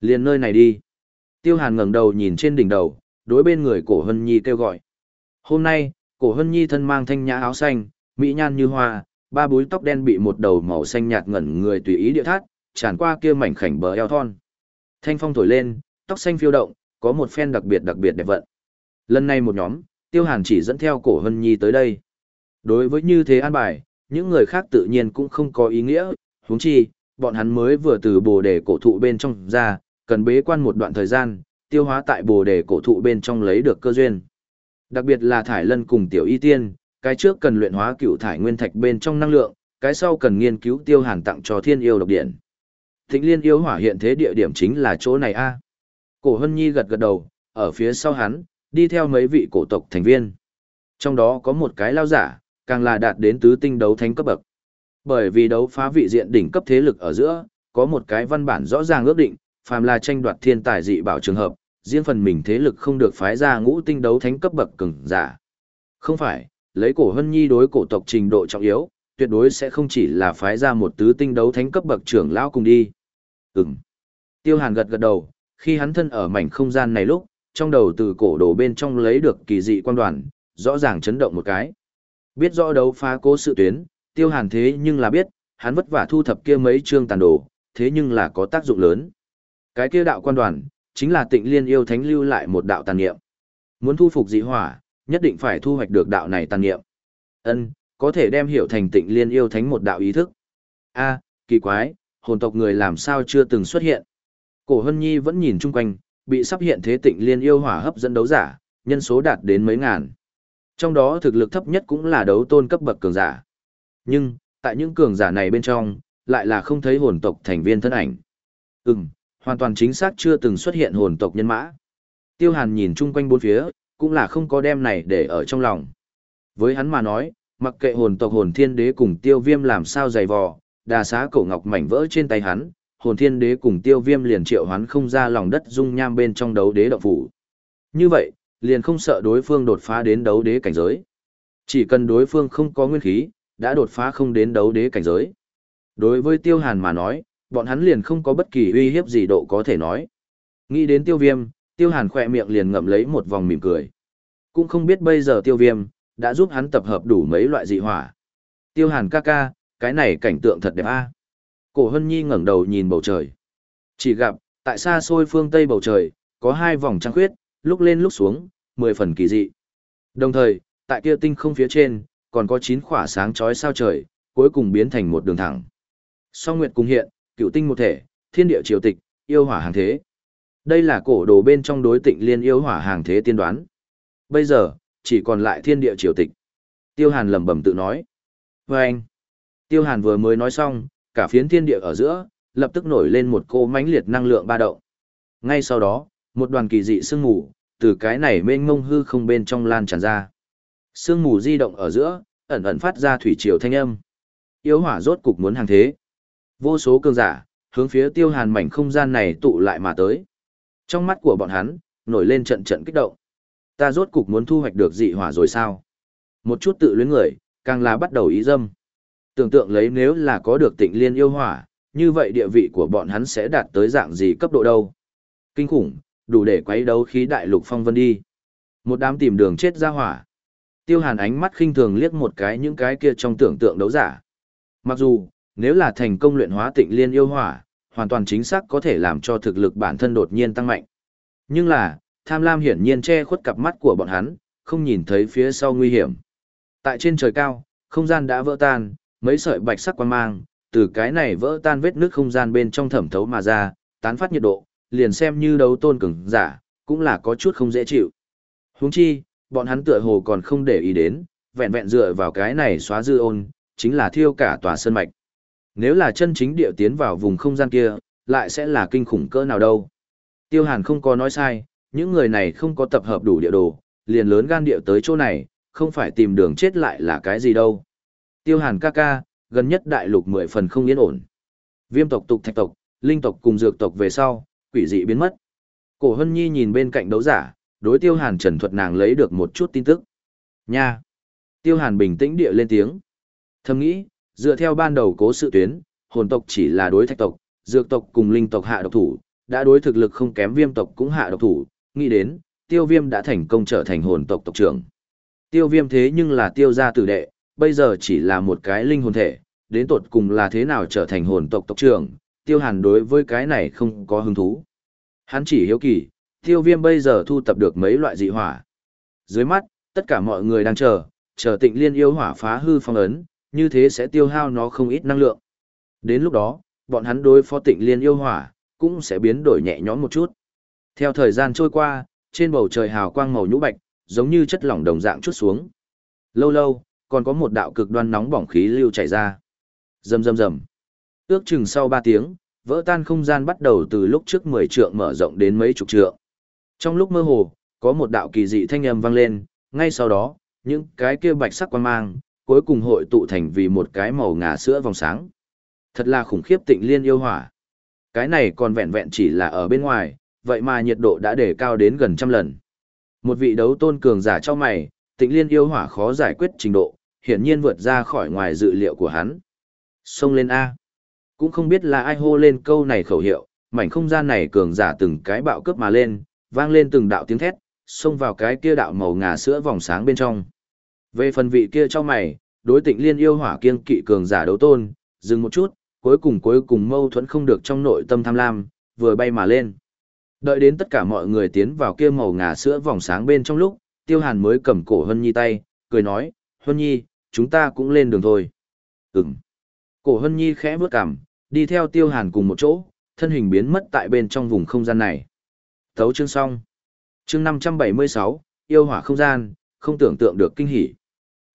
[SPEAKER 1] Liền nơi này đi. Tiêu Hàn ngẩng đầu nhìn trên đỉnh đầu, đối bên người Cổ Hân Nhi kêu gọi. Hôm nay, Cổ Hân Nhi thân mang thanh nhã áo xanh, mỹ nhan như hoa, ba búi tóc đen bị một đầu màu xanh nhạt ngẩn người tùy ý địa thắt, tràn qua kia mảnh khảnh bờ eo thon. Thanh phong thổi lên, tóc xanh phiêu động, có một phen đặc biệt đặc biệt đẹp vận. Lần này một nhóm, Tiêu Hàn chỉ dẫn theo Cổ Hân Nhi tới đây. Đối với như thế an bài, những người khác tự nhiên cũng không có ý nghĩa, huống chi, bọn hắn mới vừa từ bồ đề cổ thụ bên trong ra, cần bế quan một đoạn thời gian, tiêu hóa tại bồ đề cổ thụ bên trong lấy được cơ duyên. Đặc biệt là thải lân cùng tiểu y tiên, cái trước cần luyện hóa cựu thải nguyên thạch bên trong năng lượng, cái sau cần nghiên cứu tiêu hàn tặng cho thiên yêu độc điện. Thịnh liên yêu hỏa hiện thế địa điểm chính là chỗ này a. Cổ Hân Nhi gật gật đầu, ở phía sau hắn, đi theo mấy vị cổ tộc thành viên. Trong đó có một cái lao giả, càng là đạt đến tứ tinh đấu thánh cấp bậc. Bởi vì đấu phá vị diện đỉnh cấp thế lực ở giữa, có một cái văn bản rõ ràng ước định, phàm là tranh đoạt thiên tài dị bảo trường hợp, riêng phần mình thế lực không được phái ra ngũ tinh đấu thánh cấp bậc cường giả. Không phải, lấy cổ hân nhi đối cổ tộc trình độ trọng yếu, tuyệt đối sẽ không chỉ là phái ra một tứ tinh đấu thánh cấp bậc trưởng lão cùng đi. Ừm. Tiêu Hàn gật gật đầu, khi hắn thân ở mảnh không gian này lúc, trong đầu từ cổ đồ bên trong lấy được kỳ dị quan đoàn, rõ ràng chấn động một cái. Biết rõ đấu phá cố sự tuyến, tiêu hàn thế nhưng là biết, hắn vất vả thu thập kia mấy chương tàn đồ, thế nhưng là có tác dụng lớn. Cái kia đạo quan đoàn, chính là tịnh liên yêu thánh lưu lại một đạo tàn niệm. Muốn thu phục dị hỏa, nhất định phải thu hoạch được đạo này tàn niệm. Ân, có thể đem hiểu thành tịnh liên yêu thánh một đạo ý thức. A, kỳ quái, hồn tộc người làm sao chưa từng xuất hiện. Cổ Hân Nhi vẫn nhìn chung quanh, bị sắp hiện thế tịnh liên yêu hỏa hấp dẫn đấu giả, nhân số đạt đến mấy ngàn. Trong đó thực lực thấp nhất cũng là đấu tôn cấp bậc cường giả. Nhưng, tại những cường giả này bên trong, lại là không thấy hồn tộc thành viên thân ảnh. Ừm, hoàn toàn chính xác chưa từng xuất hiện hồn tộc nhân mã. Tiêu Hàn nhìn chung quanh bốn phía, cũng là không có đem này để ở trong lòng. Với hắn mà nói, mặc kệ hồn tộc hồn thiên đế cùng tiêu viêm làm sao dày vò, đà xá cổ ngọc mảnh vỡ trên tay hắn, hồn thiên đế cùng tiêu viêm liền triệu hắn không ra lòng đất dung nham bên trong đấu đế động phủ. Như vậy, liền không sợ đối phương đột phá đến đấu đế cảnh giới. Chỉ cần đối phương không có nguyên khí, đã đột phá không đến đấu đế cảnh giới. Đối với tiêu hàn mà nói, bọn hắn liền không có bất kỳ uy hiếp gì độ có thể nói. Nghĩ đến tiêu viêm, Tiêu hàn khỏe miệng liền ngậm lấy một vòng mỉm cười. Cũng không biết bây giờ tiêu viêm, đã giúp hắn tập hợp đủ mấy loại dị hỏa. Tiêu hàn ca ca, cái này cảnh tượng thật đẹp a. Cổ hân nhi ngẩng đầu nhìn bầu trời. Chỉ gặp, tại xa xôi phương tây bầu trời, có hai vòng trăng khuyết, lúc lên lúc xuống, mười phần kỳ dị. Đồng thời, tại kia tinh không phía trên, còn có chín khỏa sáng chói sao trời, cuối cùng biến thành một đường thẳng. Song Nguyệt cùng hiện, cựu tinh một thể, thiên địa triều tịch, yêu hỏa hàng thế. Đây là cổ đồ bên trong đối tịnh liên yêu hỏa hàng thế tiên đoán. Bây giờ, chỉ còn lại thiên địa triều tịch. Tiêu Hàn lẩm bẩm tự nói. Và anh, Tiêu Hàn vừa mới nói xong, cả phiến thiên địa ở giữa, lập tức nổi lên một cô mãnh liệt năng lượng ba động. Ngay sau đó, một đoàn kỳ dị sương mù, từ cái này mênh mông hư không bên trong lan tràn ra. Sương mù di động ở giữa, ẩn ẩn phát ra thủy triều thanh âm. Yếu hỏa rốt cục muốn hàng thế. Vô số cường giả, hướng phía tiêu hàn mảnh không gian này tụ lại mà tới. Trong mắt của bọn hắn, nổi lên trận trận kích động. Ta rốt cục muốn thu hoạch được dị hỏa rồi sao? Một chút tự luyến người, càng là bắt đầu ý dâm. Tưởng tượng lấy nếu là có được tịnh liên yêu hỏa, như vậy địa vị của bọn hắn sẽ đạt tới dạng gì cấp độ đâu? Kinh khủng, đủ để quấy đấu khí đại lục phong vân đi. Một đám tìm đường chết ra hỏa. Tiêu hàn ánh mắt khinh thường liếc một cái những cái kia trong tưởng tượng đấu giả. Mặc dù, nếu là thành công luyện hóa tịnh liên yêu hỏa, hoàn toàn chính xác có thể làm cho thực lực bản thân đột nhiên tăng mạnh. Nhưng là, tham lam hiển nhiên che khuất cặp mắt của bọn hắn, không nhìn thấy phía sau nguy hiểm. Tại trên trời cao, không gian đã vỡ tan, mấy sợi bạch sắc quang mang, từ cái này vỡ tan vết nước không gian bên trong thẩm thấu mà ra, tán phát nhiệt độ, liền xem như đấu tôn cường giả, cũng là có chút không dễ chịu. Huống chi, bọn hắn tựa hồ còn không để ý đến, vẹn vẹn dựa vào cái này xóa dư ôn, chính là thiêu cả tòa sơn mạch. Nếu là chân chính địa tiến vào vùng không gian kia, lại sẽ là kinh khủng cỡ nào đâu. Tiêu Hàn không có nói sai, những người này không có tập hợp đủ địa đồ, liền lớn gan địa tới chỗ này, không phải tìm đường chết lại là cái gì đâu. Tiêu Hàn ca ca, gần nhất đại lục mười phần không yên ổn. Viêm tộc tục thạch tộc, linh tộc cùng dược tộc về sau, quỷ dị biến mất. Cổ Hân Nhi nhìn bên cạnh đấu giả, đối Tiêu Hàn trần thuật nàng lấy được một chút tin tức. Nha! Tiêu Hàn bình tĩnh địa lên tiếng. Thầm nghĩ, dựa theo ban đầu cố sự tuyến, hồn tộc chỉ là đối thạch tộc, dược tộc cùng linh tộc hạ độc thủ, đã đối thực lực không kém viêm tộc cũng hạ độc thủ, nghĩ đến, tiêu viêm đã thành công trở thành hồn tộc tộc trưởng. Tiêu viêm thế nhưng là tiêu gia tử đệ, bây giờ chỉ là một cái linh hồn thể, đến tột cùng là thế nào trở thành hồn tộc tộc trưởng, tiêu hàn đối với cái này không có hứng thú. Hắn chỉ hiếu kỳ, tiêu viêm bây giờ thu tập được mấy loại dị hỏa. Dưới mắt, tất cả mọi người đang chờ, chờ tịnh liên yêu hỏa phá hư phong ấn, như thế sẽ tiêu hao nó không ít năng lượng. Đến lúc đó, bọn hắn đối phó tịnh liên yêu hỏa, cũng sẽ biến đổi nhẹ nhõm một chút. Theo thời gian trôi qua, trên bầu trời hào quang màu nhũ bạch, giống như chất lỏng đồng dạng chút xuống. Lâu lâu, còn có một đạo cực đoan nóng bỏng khí lưu chảy ra. Rầm rầm rầm. Ước chừng sau 3 tiếng, vỡ tan không gian bắt đầu từ lúc trước 10 trượng mở rộng đến mấy chục trượng. Trong lúc mơ hồ, có một đạo kỳ dị thanh âm vang lên, ngay sau đó, những cái kia bạch sắc quang mang, cuối cùng hội tụ thành vì một cái màu ngà sữa vòng sáng. Thật là khủng khiếp tịnh liên yêu hỏa. Cái này còn vẹn vẹn chỉ là ở bên ngoài, vậy mà nhiệt độ đã để cao đến gần trăm lần. Một vị đấu tôn cường giả cho mày, tịnh liên yêu hỏa khó giải quyết trình độ, hiển nhiên vượt ra khỏi ngoài dự liệu của hắn. Xông lên A. Cũng không biết là ai hô lên câu này khẩu hiệu, mảnh không gian này cường giả từng cái bạo cướp mà lên, vang lên từng đạo tiếng thét, xông vào cái kia đạo màu ngà sữa vòng sáng bên trong. Về phần vị kia cho mày, đối tịnh liên yêu hỏa kiêng kỵ cường giả đấu tôn, dừng một chút, cuối cùng cuối cùng mâu thuẫn không được trong nội tâm tham lam, vừa bay mà lên. Đợi đến tất cả mọi người tiến vào kia màu ngà sữa vòng sáng bên trong lúc, Tiêu Hàn mới cầm cổ Hân Nhi tay, cười nói, Hân Nhi, chúng ta cũng lên đường thôi. Ừm. Cổ Hân Nhi khẽ bước cằm, đi theo Tiêu Hàn cùng một chỗ, thân hình biến mất tại bên trong vùng không gian này. Thấu chương xong. Chương 576, yêu hỏa không gian, không tưởng tượng được kinh hỉ.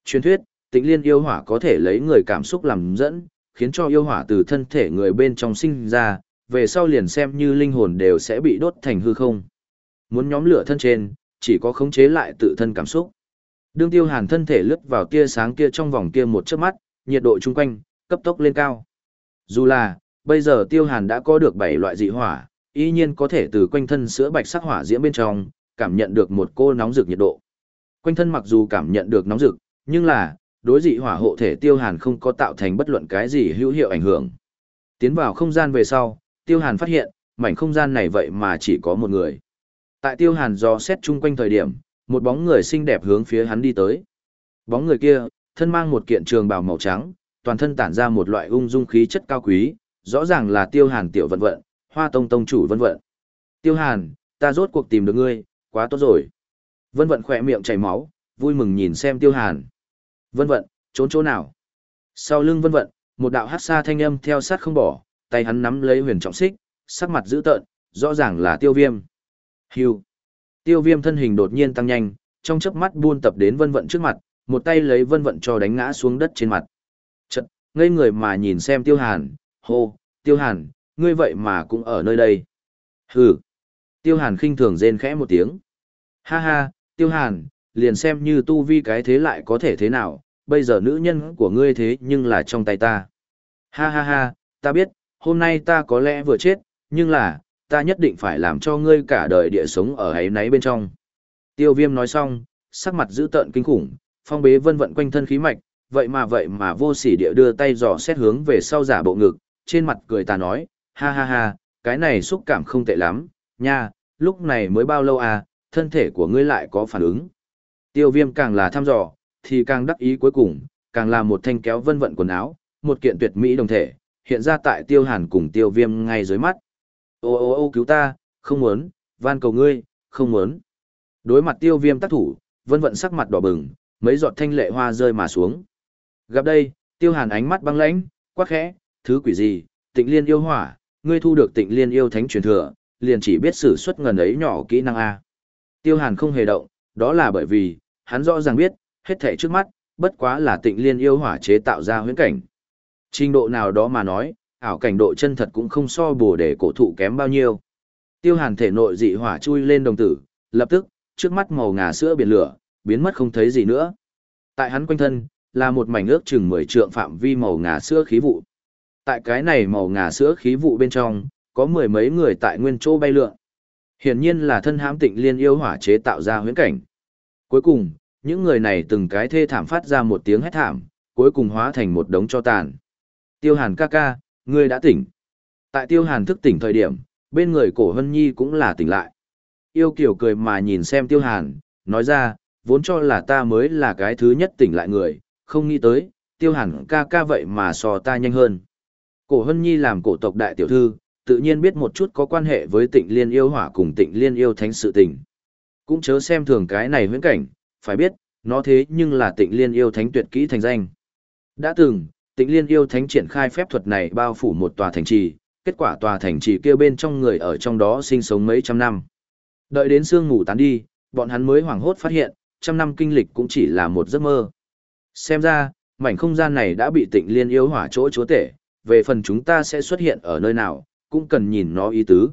[SPEAKER 1] Truyền thuyết, tịnh liên yêu hỏa có thể lấy người cảm xúc làm dẫn, khiến cho yêu hỏa từ thân thể người bên trong sinh ra, về sau liền xem như linh hồn đều sẽ bị đốt thành hư không. Muốn nhóm lửa thân trên, chỉ có khống chế lại tự thân cảm xúc. Đương tiêu hàn thân thể lướt vào tia sáng kia trong vòng kia một chớp mắt, nhiệt độ chung quanh, cấp tốc lên cao. Dù là, bây giờ tiêu hàn đã có được 7 loại dị hỏa, y nhiên có thể từ quanh thân sữa bạch sắc hỏa diễm bên trong, cảm nhận được một cô nóng rực nhiệt độ. Quanh thân mặc dù cảm nhận được nóng rực, nhưng là, đối dị hỏa hộ thể tiêu hàn không có tạo thành bất luận cái gì hữu hiệu ảnh hưởng. Tiến vào không gian về sau, tiêu hàn phát hiện, mảnh không gian này vậy mà chỉ có một người. Tại Tiêu Hàn do xét chung quanh thời điểm, một bóng người xinh đẹp hướng phía hắn đi tới. Bóng người kia, thân mang một kiện trường bào màu trắng, toàn thân tản ra một loại ung dung khí chất cao quý, rõ ràng là Tiêu Hàn tiểu vận vận, Hoa Tông tông chủ vân vận. Tiêu Hàn, ta rốt cuộc tìm được ngươi, quá tốt rồi. Vân vận khỏe miệng chảy máu, vui mừng nhìn xem Tiêu Hàn. Vân vận, trốn chỗ nào? Sau lưng vân vận, một đạo hát xa thanh âm theo sát không bỏ, tay hắn nắm lấy huyền trọng xích, sắc mặt dữ tợn, rõ ràng là tiêu viêm. Hưu. Tiêu viêm thân hình đột nhiên tăng nhanh, trong chớp mắt buôn tập đến vân vận trước mặt, một tay lấy vân vận cho đánh ngã xuống đất trên mặt. Chật, ngây người mà nhìn xem tiêu hàn, hô, tiêu hàn, ngươi vậy mà cũng ở nơi đây. Hừ. Tiêu hàn khinh thường rên khẽ một tiếng. Ha ha, tiêu hàn, liền xem như tu vi cái thế lại có thể thế nào, bây giờ nữ nhân của ngươi thế nhưng là trong tay ta. Ha ha ha, ta biết, hôm nay ta có lẽ vừa chết, nhưng là, ta nhất định phải làm cho ngươi cả đời địa sống ở ấy nấy bên trong. Tiêu viêm nói xong, sắc mặt dữ tợn kinh khủng, phong bế vân vận quanh thân khí mạch, vậy mà vậy mà vô sỉ địa đưa tay dò xét hướng về sau giả bộ ngực, trên mặt cười ta nói, ha ha ha, cái này xúc cảm không tệ lắm, nha, lúc này mới bao lâu à, thân thể của ngươi lại có phản ứng. Tiêu viêm càng là thăm dò, thì càng đắc ý cuối cùng, càng là một thanh kéo vân vận quần áo, một kiện tuyệt mỹ đồng thể, hiện ra tại tiêu hàn cùng tiêu viêm ngay dưới mắt. Ô ô ô cứu ta, không muốn, van cầu ngươi, không muốn. Đối mặt tiêu viêm tác thủ, vân vận sắc mặt đỏ bừng, mấy giọt thanh lệ hoa rơi mà xuống. Gặp đây, tiêu hàn ánh mắt băng lãnh, quắc khẽ, thứ quỷ gì, tịnh liên yêu hỏa, ngươi thu được tịnh liên yêu thánh truyền thừa, liền chỉ biết sử xuất ngần ấy nhỏ kỹ năng A. Tiêu hàn không hề động, đó là bởi vì, hắn rõ ràng biết, hết thảy trước mắt, bất quá là tịnh liên yêu hỏa chế tạo ra huyễn cảnh. Trình độ nào đó mà nói, ảo cảnh độ chân thật cũng không so bổ để cổ thụ kém bao nhiêu. Tiêu hàn thể nội dị hỏa chui lên đồng tử, lập tức, trước mắt màu ngà sữa biển lửa, biến mất không thấy gì nữa. Tại hắn quanh thân, là một mảnh ước chừng 10 trượng phạm vi màu ngà sữa khí vụ. Tại cái này màu ngà sữa khí vụ bên trong, có mười mấy người tại nguyên chỗ bay lượn. Hiển nhiên là thân hãm tịnh liên yêu hỏa chế tạo ra huyễn cảnh. Cuối cùng, những người này từng cái thê thảm phát ra một tiếng hét thảm, cuối cùng hóa thành một đống cho tàn. Tiêu hàn ca ca, ngươi đã tỉnh. Tại tiêu hàn thức tỉnh thời điểm, bên người cổ hân nhi cũng là tỉnh lại. Yêu kiểu cười mà nhìn xem tiêu hàn, nói ra, vốn cho là ta mới là cái thứ nhất tỉnh lại người, không nghĩ tới, tiêu hàn ca ca vậy mà so ta nhanh hơn. Cổ hân nhi làm cổ tộc đại tiểu thư, tự nhiên biết một chút có quan hệ với tịnh liên yêu hỏa cùng tịnh liên yêu thánh sự tình. Cũng chớ xem thường cái này huyễn cảnh, phải biết, nó thế nhưng là tịnh liên yêu thánh tuyệt kỹ thành danh. Đã từng, tịnh liên yêu thánh triển khai phép thuật này bao phủ một tòa thành trì, kết quả tòa thành trì kia bên trong người ở trong đó sinh sống mấy trăm năm. Đợi đến sương ngủ tán đi, bọn hắn mới hoảng hốt phát hiện, trăm năm kinh lịch cũng chỉ là một giấc mơ. Xem ra, mảnh không gian này đã bị tịnh liên yêu hỏa chỗ chúa tể, về phần chúng ta sẽ xuất hiện ở nơi nào, cũng cần nhìn nó ý tứ.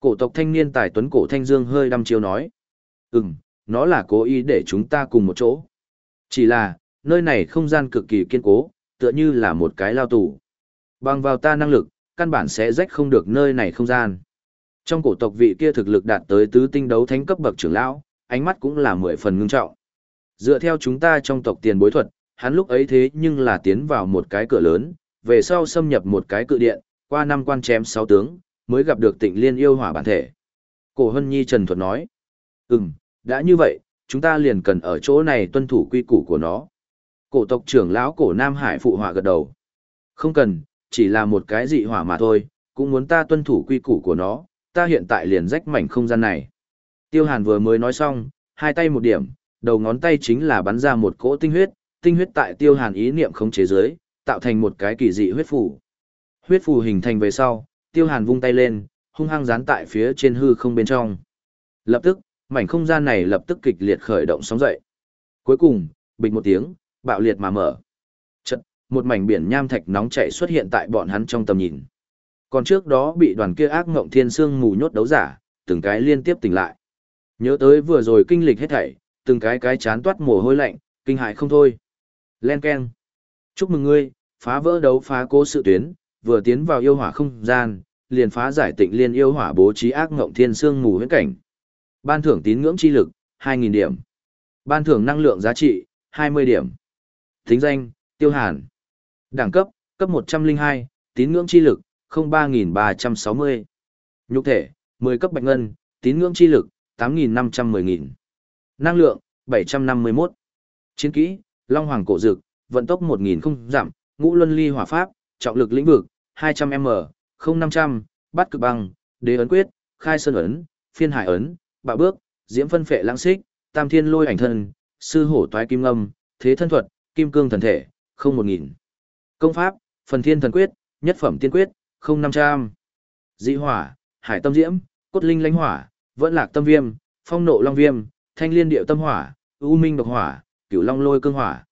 [SPEAKER 1] Cổ tộc thanh niên tài tuấn cổ thanh dương hơi đăm chiêu nói. Ừm, nó là cố ý để chúng ta cùng một chỗ. Chỉ là, nơi này không gian cực kỳ kiên cố, tựa như là một cái lao tù. Bằng vào ta năng lực, căn bản sẽ rách không được nơi này không gian. Trong cổ tộc vị kia thực lực đạt tới tứ tinh đấu thánh cấp bậc trưởng lão, ánh mắt cũng là mười phần ngưng trọng. Dựa theo chúng ta trong tộc tiền bối thuật, hắn lúc ấy thế nhưng là tiến vào một cái cửa lớn, về sau xâm nhập một cái cự điện, qua năm quan chém sáu tướng, mới gặp được tịnh liên yêu hỏa bản thể. Cổ Hân Nhi Trần Thuật nói, Ừm, đã như vậy, chúng ta liền cần ở chỗ này tuân thủ quy củ của nó. Cổ tộc trưởng lão cổ Nam Hải phụ họa gật đầu. Không cần, chỉ là một cái dị hỏa mà thôi, cũng muốn ta tuân thủ quy củ của nó, ta hiện tại liền rách mảnh không gian này. Tiêu Hàn vừa mới nói xong, hai tay một điểm, đầu ngón tay chính là bắn ra một cỗ tinh huyết, tinh huyết tại Tiêu Hàn ý niệm không chế giới, tạo thành một cái kỳ dị huyết phù. Huyết phù hình thành về sau, Tiêu Hàn vung tay lên, hung hăng dán tại phía trên hư không bên trong. Lập tức, mảnh không gian này lập tức kịch liệt khởi động sóng dậy. Cuối cùng, bình một tiếng, bạo liệt mà mở. Chật, một mảnh biển nham thạch nóng chảy xuất hiện tại bọn hắn trong tầm nhìn. Còn trước đó bị đoàn kia ác ngộng thiên sương mù nhốt đấu giả, từng cái liên tiếp tỉnh lại. Nhớ tới vừa rồi kinh lịch hết thảy, từng cái cái chán toát mồ hôi lạnh, kinh hại không thôi. Len Ken. Chúc mừng ngươi, phá vỡ đấu phá cố sự tuyến, vừa tiến vào yêu hỏa không gian, liền phá giải tịnh liên yêu hỏa bố trí ác ngộng thiên sương mù huyễn cảnh. Ban thưởng tín ngưỡng chi lực, 2.000 điểm. Ban thưởng năng lượng giá trị, 20 điểm. Thính danh, Tiêu Hàn. Đẳng cấp, cấp 102, tín ngưỡng chi lực, 03.360. Nhục thể, 10 cấp bạch ngân, tín ngưỡng chi lực, 8.510.000. Năng lượng, 751. Chiến kỹ, Long Hoàng Cổ Dực, vận tốc 1.000 không giảm, ngũ luân ly hỏa pháp, trọng lực lĩnh vực, 200m, 0500, bắt cực băng, đế ấn quyết, khai sơn ấn, phiên hải ấn, bạo bước, diễm phân phệ lãng xích, tam thiên lôi ảnh thân, sư hổ toái kim ngâm, thế thân thuật, kim cương thần thể, không một nghìn. Công pháp, phần thiên thần quyết, nhất phẩm tiên quyết, không năm trăm. Dị hỏa, hải tâm diễm, cốt linh lãnh hỏa, vẫn lạc tâm viêm, phong nộ long viêm, thanh liên điệu tâm hỏa, u minh độc hỏa, cửu long lôi cương hỏa.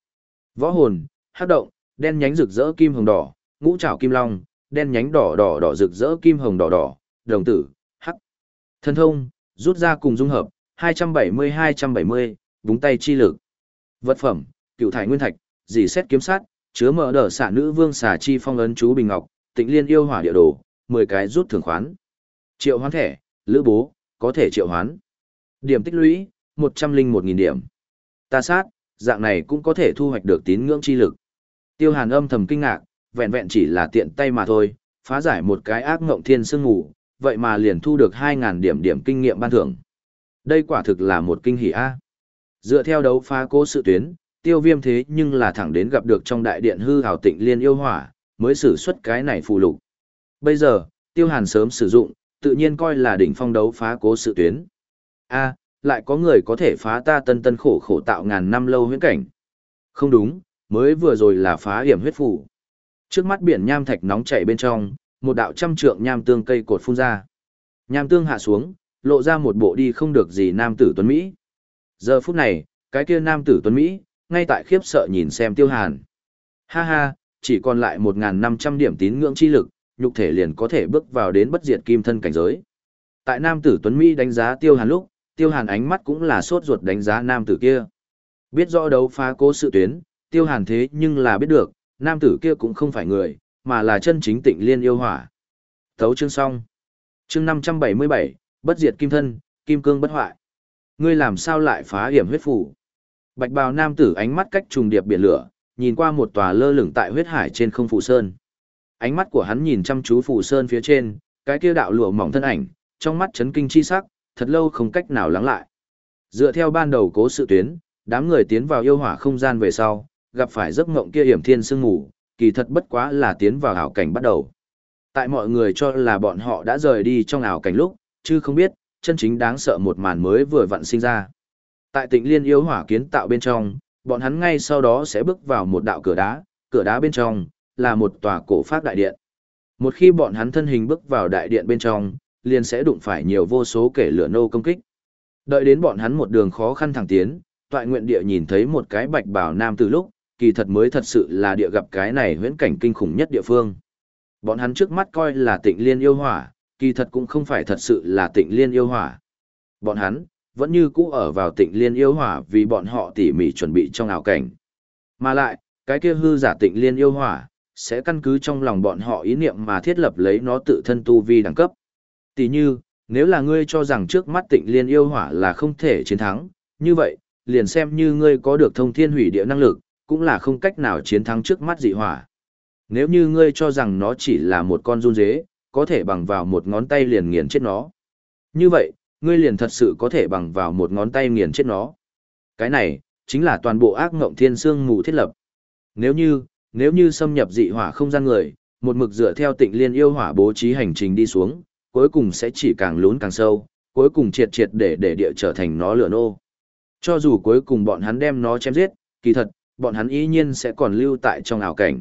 [SPEAKER 1] Võ hồn, hắc động, đen nhánh rực rỡ kim hồng đỏ, ngũ trảo kim long, đen nhánh đỏ đỏ đỏ rực rỡ kim hồng đỏ đỏ, đồng tử, hắc. Thần thông, rút ra cùng dung hợp, 270-270, búng tay chi lực. Vật phẩm, cựu thải nguyên thạch, dì xét kiếm sát, chứa mở đở xạ nữ vương xà chi phong ấn chú bình ngọc, tịnh liên yêu hỏa địa đồ, 10 cái rút thường khoán. Triệu hoán thẻ, lữ bố, có thể triệu hoán. Điểm tích lũy, 101.000 điểm. Ta sát, dạng này cũng có thể thu hoạch được tín ngưỡng chi lực. Tiêu hàn âm thầm kinh ngạc, vẹn vẹn chỉ là tiện tay mà thôi, phá giải một cái ác ngộng thiên sương ngủ, vậy mà liền thu được 2.000 điểm điểm kinh nghiệm ban thưởng. Đây quả thực là một kinh hỉ A. Dựa theo đấu phá cố sự tuyến, tiêu viêm thế nhưng là thẳng đến gặp được trong đại điện hư hào tịnh liên yêu hỏa, mới sử xuất cái này phù lục. Bây giờ, tiêu hàn sớm sử dụng, tự nhiên coi là đỉnh phong đấu phá cố sự tuyến. A, lại có người có thể phá ta tân tân khổ khổ tạo ngàn năm lâu huyễn cảnh. Không đúng, mới vừa rồi là phá hiểm huyết phủ. Trước mắt biển nham thạch nóng chảy bên trong, một đạo trăm trượng nham tương cây cột phun ra. Nham tương hạ xuống, lộ ra một bộ đi không được gì nam tử tuấn Mỹ. Giờ phút này, cái kia nam tử tuấn Mỹ, ngay tại khiếp sợ nhìn xem tiêu hàn. Ha ha, chỉ còn lại 1.500 điểm tín ngưỡng chi lực, nhục thể liền có thể bước vào đến bất diệt kim thân cảnh giới. Tại nam tử tuấn Mỹ đánh giá tiêu hàn lúc, tiêu hàn ánh mắt cũng là sốt ruột đánh giá nam tử kia. Biết rõ đấu phá cố sự tuyến, tiêu hàn thế nhưng là biết được, nam tử kia cũng không phải người, mà là chân chính tịnh liên yêu hỏa. Thấu chương xong. Chương 577, bất diệt kim thân, kim cương bất hoại. Ngươi làm sao lại phá hiểm huyết phủ? Bạch bào nam tử ánh mắt cách trùng điệp biển lửa, nhìn qua một tòa lơ lửng tại huyết hải trên không phủ sơn. Ánh mắt của hắn nhìn chăm chú phủ sơn phía trên, cái kia đạo lụa mỏng thân ảnh, trong mắt chấn kinh chi sắc, thật lâu không cách nào lắng lại. Dựa theo ban đầu cố sự tuyến, đám người tiến vào yêu hỏa không gian về sau, gặp phải giấc mộng kia hiểm thiên sương ngủ, kỳ thật bất quá là tiến vào ảo cảnh bắt đầu. Tại mọi người cho là bọn họ đã rời đi trong ảo cảnh lúc, chứ không biết, chân chính đáng sợ một màn mới vừa vặn sinh ra. Tại tịnh liên yêu hỏa kiến tạo bên trong, bọn hắn ngay sau đó sẽ bước vào một đạo cửa đá, cửa đá bên trong, là một tòa cổ pháp đại điện. Một khi bọn hắn thân hình bước vào đại điện bên trong, liền sẽ đụng phải nhiều vô số kẻ lửa nô công kích. Đợi đến bọn hắn một đường khó khăn thẳng tiến, toại nguyện địa nhìn thấy một cái bạch bảo nam từ lúc, kỳ thật mới thật sự là địa gặp cái này huyễn cảnh kinh khủng nhất địa phương. Bọn hắn trước mắt coi là tịnh liên yêu hỏa, kỳ thật cũng không phải thật sự là tịnh liên yêu hỏa. Bọn hắn, vẫn như cũ ở vào tịnh liên yêu hỏa vì bọn họ tỉ mỉ chuẩn bị trong ảo cảnh. Mà lại, cái kia hư giả tịnh liên yêu hỏa, sẽ căn cứ trong lòng bọn họ ý niệm mà thiết lập lấy nó tự thân tu vi đẳng cấp. Tỷ như, nếu là ngươi cho rằng trước mắt tịnh liên yêu hỏa là không thể chiến thắng, như vậy, liền xem như ngươi có được thông thiên hủy địa năng lực, cũng là không cách nào chiến thắng trước mắt dị hỏa. Nếu như ngươi cho rằng nó chỉ là một con run dế, có thể bằng vào một ngón tay liền nghiền chết nó. Như vậy, ngươi liền thật sự có thể bằng vào một ngón tay nghiền chết nó. Cái này, chính là toàn bộ ác ngộng thiên sương mù thiết lập. Nếu như, nếu như xâm nhập dị hỏa không gian người, một mực dựa theo tịnh liên yêu hỏa bố trí hành trình đi xuống, cuối cùng sẽ chỉ càng lún càng sâu, cuối cùng triệt triệt để để địa trở thành nó lửa nô. Cho dù cuối cùng bọn hắn đem nó chém giết, kỳ thật, bọn hắn ý nhiên sẽ còn lưu tại trong ảo cảnh.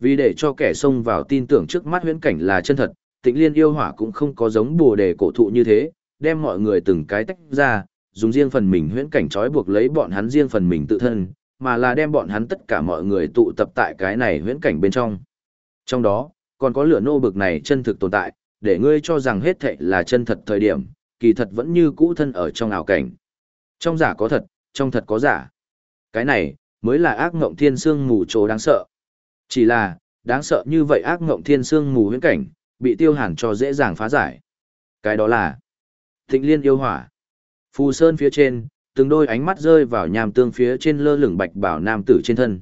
[SPEAKER 1] Vì để cho kẻ xông vào tin tưởng trước mắt huyễn cảnh là chân thật, tịnh liên yêu hỏa cũng không có giống bùa đề cổ thụ như thế, đem mọi người từng cái tách ra, dùng riêng phần mình huyễn cảnh trói buộc lấy bọn hắn riêng phần mình tự thân, mà là đem bọn hắn tất cả mọi người tụ tập tại cái này huyễn cảnh bên trong. Trong đó, còn có lửa nô bực này chân thực tồn tại, để ngươi cho rằng hết thệ là chân thật thời điểm, kỳ thật vẫn như cũ thân ở trong ảo cảnh. Trong giả có thật, trong thật có giả. Cái này, mới là ác ngộng thiên sương mù chỗ đáng sợ. Chỉ là, đáng sợ như vậy ác ngộng thiên sương mù huyễn cảnh, bị tiêu hàn cho dễ dàng phá giải. Cái đó là Thịnh liên yêu hỏa. Phù sơn phía trên, từng đôi ánh mắt rơi vào nhàm tương phía trên lơ lửng bạch bảo nam tử trên thân.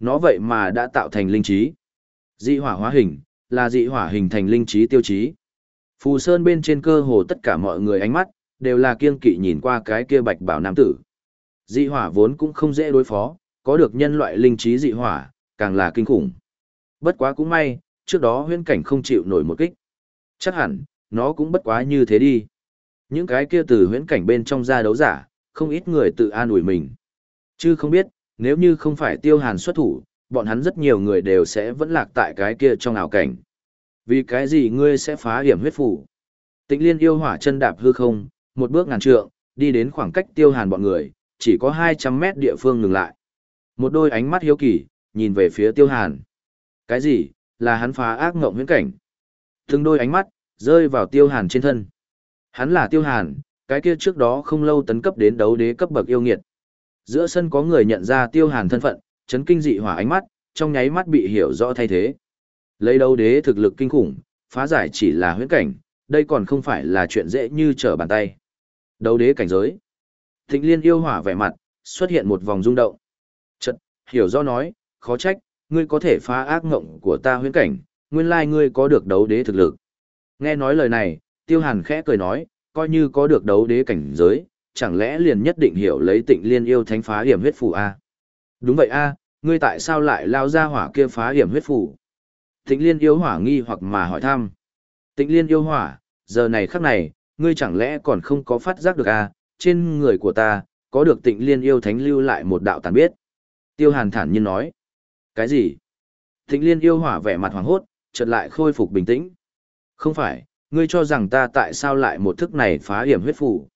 [SPEAKER 1] Nó vậy mà đã tạo thành linh trí. Dị hỏa hóa hình, là dị hỏa hình thành linh trí tiêu chí. Phù sơn bên trên cơ hồ tất cả mọi người ánh mắt, đều là kiêng kỵ nhìn qua cái kia bạch bảo nam tử. Dị hỏa vốn cũng không dễ đối phó, có được nhân loại linh trí dị hỏa, càng là kinh khủng. Bất quá cũng may, trước đó huyễn cảnh không chịu nổi một kích. Chắc hẳn, nó cũng bất quá như thế đi. Những cái kia từ huyễn cảnh bên trong ra đấu giả, không ít người tự an ủi mình. Chứ không biết, nếu như không phải tiêu hàn xuất thủ, bọn hắn rất nhiều người đều sẽ vẫn lạc tại cái kia trong ảo cảnh. Vì cái gì ngươi sẽ phá hiểm huyết phủ? Tịnh liên yêu hỏa chân đạp hư không, một bước ngàn trượng, đi đến khoảng cách tiêu hàn bọn người, chỉ có 200 mét địa phương ngừng lại. Một đôi ánh mắt hiếu kỳ, nhìn về phía tiêu hàn. Cái gì, là hắn phá ác ngộng huyễn cảnh? Từng đôi ánh mắt, rơi vào tiêu hàn trên thân. Hắn là tiêu hàn, cái kia trước đó không lâu tấn cấp đến đấu đế cấp bậc yêu nghiệt. Giữa sân có người nhận ra tiêu hàn thân phận, chấn kinh dị hỏa ánh mắt, trong nháy mắt bị hiểu rõ thay thế. Lấy đấu đế thực lực kinh khủng, phá giải chỉ là huyễn cảnh, đây còn không phải là chuyện dễ như trở bàn tay. Đấu đế cảnh giới. Thịnh liên yêu hỏa vẻ mặt, xuất hiện một vòng rung động. Hiểu do nói, khó trách, ngươi có thể phá ác ngộng của ta huyễn cảnh, nguyên lai ngươi có được đấu đế thực lực. Nghe nói lời này, tiêu hàn khẽ cười nói, coi như có được đấu đế cảnh giới, chẳng lẽ liền nhất định hiểu lấy tịnh liên yêu thánh phá hiểm huyết phủ a Đúng vậy a ngươi tại sao lại lao ra hỏa kia phá hiểm huyết phủ? Tịnh liên yêu hỏa nghi hoặc mà hỏi thăm. Tịnh liên yêu hỏa, giờ này khắc này, ngươi chẳng lẽ còn không có phát giác được a trên người của ta, có được tịnh liên yêu thánh lưu lại một đạo tàn biết. Tiêu hàn thản nhiên nói. Cái gì? Tịnh liên yêu hỏa vẻ mặt hoàng hốt, chợt lại khôi phục bình tĩnh. Không phải, ngươi cho rằng ta tại sao lại một thức này phá hiểm huyết phủ.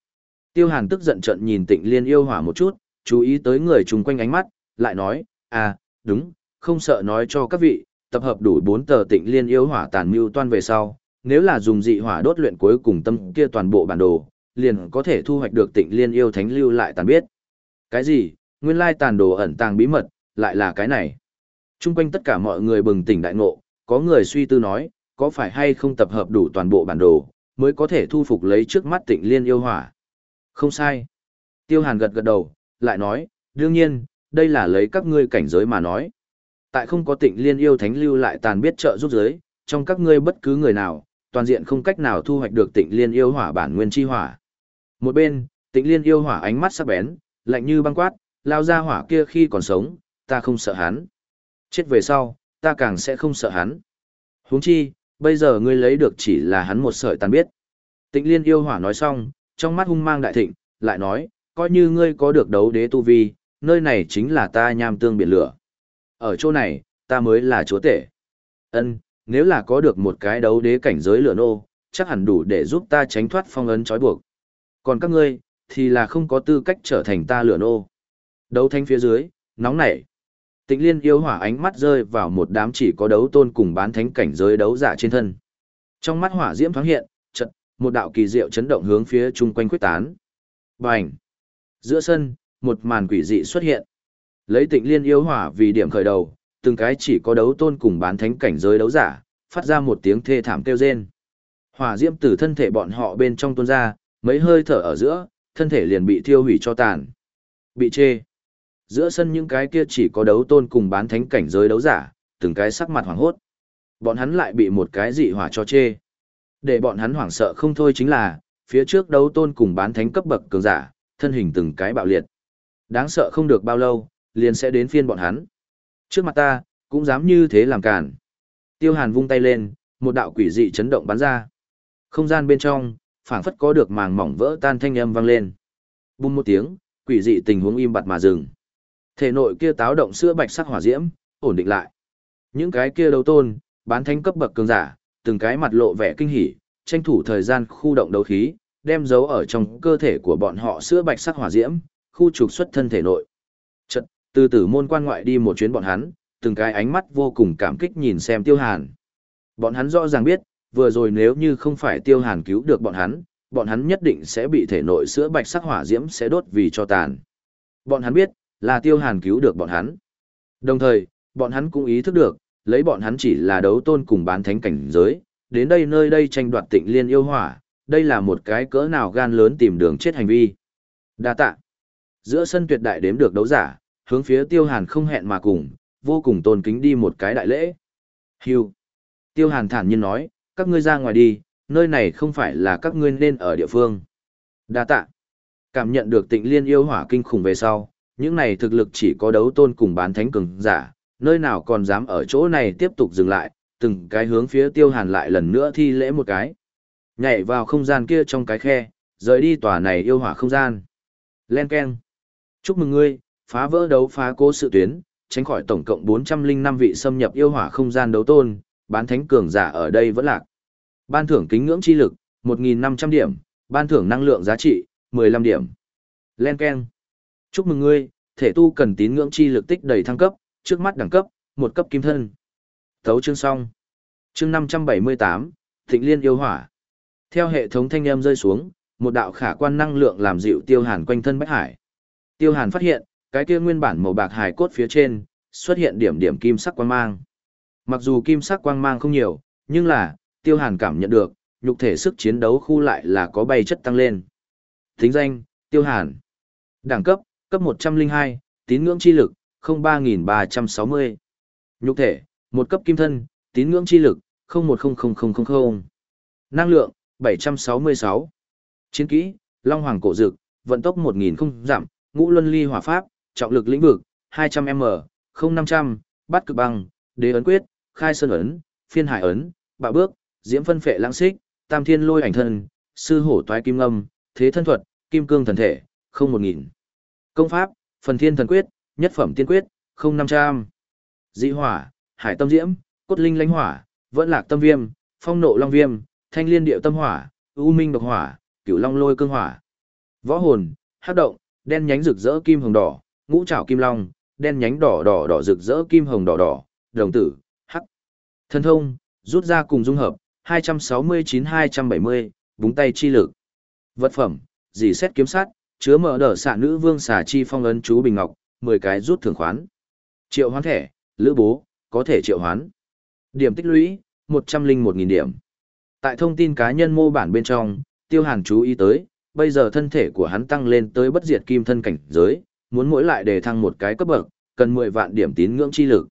[SPEAKER 1] Tiêu hàn tức giận trận nhìn tịnh liên yêu hỏa một chút, chú ý tới người chung quanh ánh mắt, lại nói, à, đúng, không sợ nói cho các vị, tập hợp đủ bốn tờ tịnh liên yêu hỏa tàn mưu toan về sau, nếu là dùng dị hỏa đốt luyện cuối cùng tâm kia toàn bộ bản đồ, liền có thể thu hoạch được tịnh liên yêu thánh lưu lại tàn biết. Cái gì, nguyên lai tàn đồ ẩn tàng bí mật, lại là cái này. Trung quanh tất cả mọi người bừng tỉnh đại ngộ, có người suy tư nói, có phải hay không tập hợp đủ toàn bộ bản đồ, mới có thể thu phục lấy trước mắt tịnh liên yêu hỏa. Không sai. Tiêu hàn gật gật đầu, lại nói, đương nhiên, đây là lấy các ngươi cảnh giới mà nói. Tại không có tịnh liên yêu thánh lưu lại tàn biết trợ giúp giới, trong các ngươi bất cứ người nào, toàn diện không cách nào thu hoạch được tịnh liên yêu hỏa bản nguyên chi hỏa. Một bên, tịnh liên yêu hỏa ánh mắt sắc bén, lạnh như băng quát, lao ra hỏa kia khi còn sống, ta không sợ hắn. Chết về sau, ta càng sẽ không sợ hắn. huống chi, bây giờ ngươi lấy được chỉ là hắn một sợi tàn biết. Tịnh liên yêu hỏa nói xong, trong mắt hung mang đại thịnh, lại nói, coi như ngươi có được đấu đế tu vi, nơi này chính là ta nham tương biển lửa. Ở chỗ này, ta mới là chúa tể. Ân, nếu là có được một cái đấu đế cảnh giới lửa nô, chắc hẳn đủ để giúp ta tránh thoát phong ấn trói buộc. Còn các ngươi, thì là không có tư cách trở thành ta lửa nô. Đấu thanh phía dưới, nóng nảy. Tịnh liên yêu hỏa ánh mắt rơi vào một đám chỉ có đấu tôn cùng bán thánh cảnh giới đấu giả trên thân. Trong mắt hỏa diễm thoáng hiện, chật, một đạo kỳ diệu chấn động hướng phía chung quanh quyết tán. Bành! Giữa sân, một màn quỷ dị xuất hiện. Lấy tịnh liên yêu hỏa vì điểm khởi đầu, từng cái chỉ có đấu tôn cùng bán thánh cảnh giới đấu giả, phát ra một tiếng thê thảm kêu rên. Hỏa diễm từ thân thể bọn họ bên trong tuôn ra, mấy hơi thở ở giữa, thân thể liền bị thiêu hủy cho tàn. Bị chê. Giữa sân những cái kia chỉ có đấu tôn cùng bán thánh cảnh giới đấu giả, từng cái sắc mặt hoảng hốt. Bọn hắn lại bị một cái dị hỏa cho chê. Để bọn hắn hoảng sợ không thôi chính là, phía trước đấu tôn cùng bán thánh cấp bậc cường giả, thân hình từng cái bạo liệt. Đáng sợ không được bao lâu, liền sẽ đến phiên bọn hắn. Trước mặt ta, cũng dám như thế làm cản. Tiêu Hàn vung tay lên, một đạo quỷ dị chấn động bắn ra. Không gian bên trong, phảng phất có được màng mỏng vỡ tan thanh âm vang lên. Bùng một tiếng, quỷ dị tình huống im bặt mà dừng. Thể nội kia táo động sữa bạch sắc hỏa diễm, ổn định lại. Những cái kia đấu tôn, bán thánh cấp bậc cường giả, từng cái mặt lộ vẻ kinh hỉ, tranh thủ thời gian khu động đấu khí, đem dấu ở trong cơ thể của bọn họ sữa bạch sắc hỏa diễm, khu trục xuất thân thể nội. Chật, từ tử môn quan ngoại đi một chuyến bọn hắn, từng cái ánh mắt vô cùng cảm kích nhìn xem tiêu hàn. Bọn hắn rõ ràng biết, vừa rồi nếu như không phải tiêu hàn cứu được bọn hắn, bọn hắn nhất định sẽ bị thể nội sữa bạch sắc hỏa diễm sẽ đốt vì cho tàn. Bọn hắn biết, là tiêu hàn cứu được bọn hắn. Đồng thời, bọn hắn cũng ý thức được, lấy bọn hắn chỉ là đấu tôn cùng bán thánh cảnh giới, đến đây nơi đây tranh đoạt tịnh liên yêu hỏa, đây là một cái cỡ nào gan lớn tìm đường chết hành vi. Đa tạ. Giữa sân tuyệt đại đếm được đấu giả, hướng phía tiêu hàn không hẹn mà cùng, vô cùng tôn kính đi một cái đại lễ. Hưu. Tiêu hàn thản nhiên nói, các ngươi ra ngoài đi, nơi này không phải là các ngươi nên ở địa phương. Đa tạ. Cảm nhận được tịnh liên yêu hỏa kinh khủng về sau, những này thực lực chỉ có đấu tôn cùng bán thánh cường giả, nơi nào còn dám ở chỗ này tiếp tục dừng lại, từng cái hướng phía tiêu hàn lại lần nữa thi lễ một cái. Nhảy vào không gian kia trong cái khe, rời đi tòa này yêu hỏa không gian. Len Ken. Chúc mừng ngươi, phá vỡ đấu phá cố sự tuyến, tránh khỏi tổng cộng 405 vị xâm nhập yêu hỏa không gian đấu tôn, bán thánh cường giả ở đây vẫn lạc. Ban thưởng kính ngưỡng chi lực, 1.500 điểm, ban thưởng năng lượng giá trị, 15 điểm. Len Ken. Chúc mừng ngươi, thể tu cần tín ngưỡng chi lực tích đầy thăng cấp, trước mắt đẳng cấp, một cấp kim thân. Thấu chương xong. Chương 578, Thịnh Liên yêu hỏa. Theo hệ thống thanh âm rơi xuống, một đạo khả quan năng lượng làm dịu Tiêu Hàn quanh thân Bách Hải. Tiêu Hàn phát hiện, cái kia nguyên bản màu bạc hải cốt phía trên, xuất hiện điểm điểm kim sắc quang mang. Mặc dù kim sắc quang mang không nhiều, nhưng là, Tiêu Hàn cảm nhận được, nhục thể sức chiến đấu khu lại là có bay chất tăng lên. Thính danh, Tiêu Hàn. Đẳng cấp, cấp 102, tín ngưỡng chi lực, 03360. Nhục thể, một cấp kim thân, tín ngưỡng chi lực, 010000. Năng lượng, 766. Chiến kỹ, Long Hoàng cổ dực, vận tốc 1000 không giảm, ngũ luân ly hỏa pháp, trọng lực lĩnh vực, 200m, 0500, bắt cực băng, đế ấn quyết, khai sơn ấn, phiên hải ấn, bạo bước, diễm phân phệ lãng xích, tam thiên lôi ảnh thân, sư hổ toái kim ngâm, thế thân thuật, kim cương thần thể, không một nghìn. Công pháp, phần thiên thần quyết, nhất phẩm tiên quyết, không năm trăm. Dị hỏa, hải tâm diễm, cốt linh Lánh hỏa, vẫn lạc tâm viêm, phong nộ long viêm, thanh liên điệu tâm hỏa, u minh độc hỏa, cửu long lôi cương hỏa. Võ hồn, hắc động, đen nhánh rực rỡ kim hồng đỏ, ngũ trảo kim long, đen nhánh đỏ đỏ đỏ rực rỡ kim hồng đỏ đỏ, đồng tử, hắc. Thần thông, rút ra cùng dung hợp, 269-270, búng tay chi lực. Vật phẩm, dì xét kiếm sát, chứa mở đỡ xạ nữ vương xà chi phong ấn chú bình ngọc, 10 cái rút thưởng khoán. Triệu hoán thẻ, lữ bố, có thể triệu hoán. Điểm tích lũy, 101.000 điểm. Tại thông tin cá nhân mô bản bên trong, tiêu hàn chú ý tới, bây giờ thân thể của hắn tăng lên tới bất diệt kim thân cảnh giới, muốn mỗi lại để thăng một cái cấp bậc, cần 10 vạn điểm tín ngưỡng chi lực.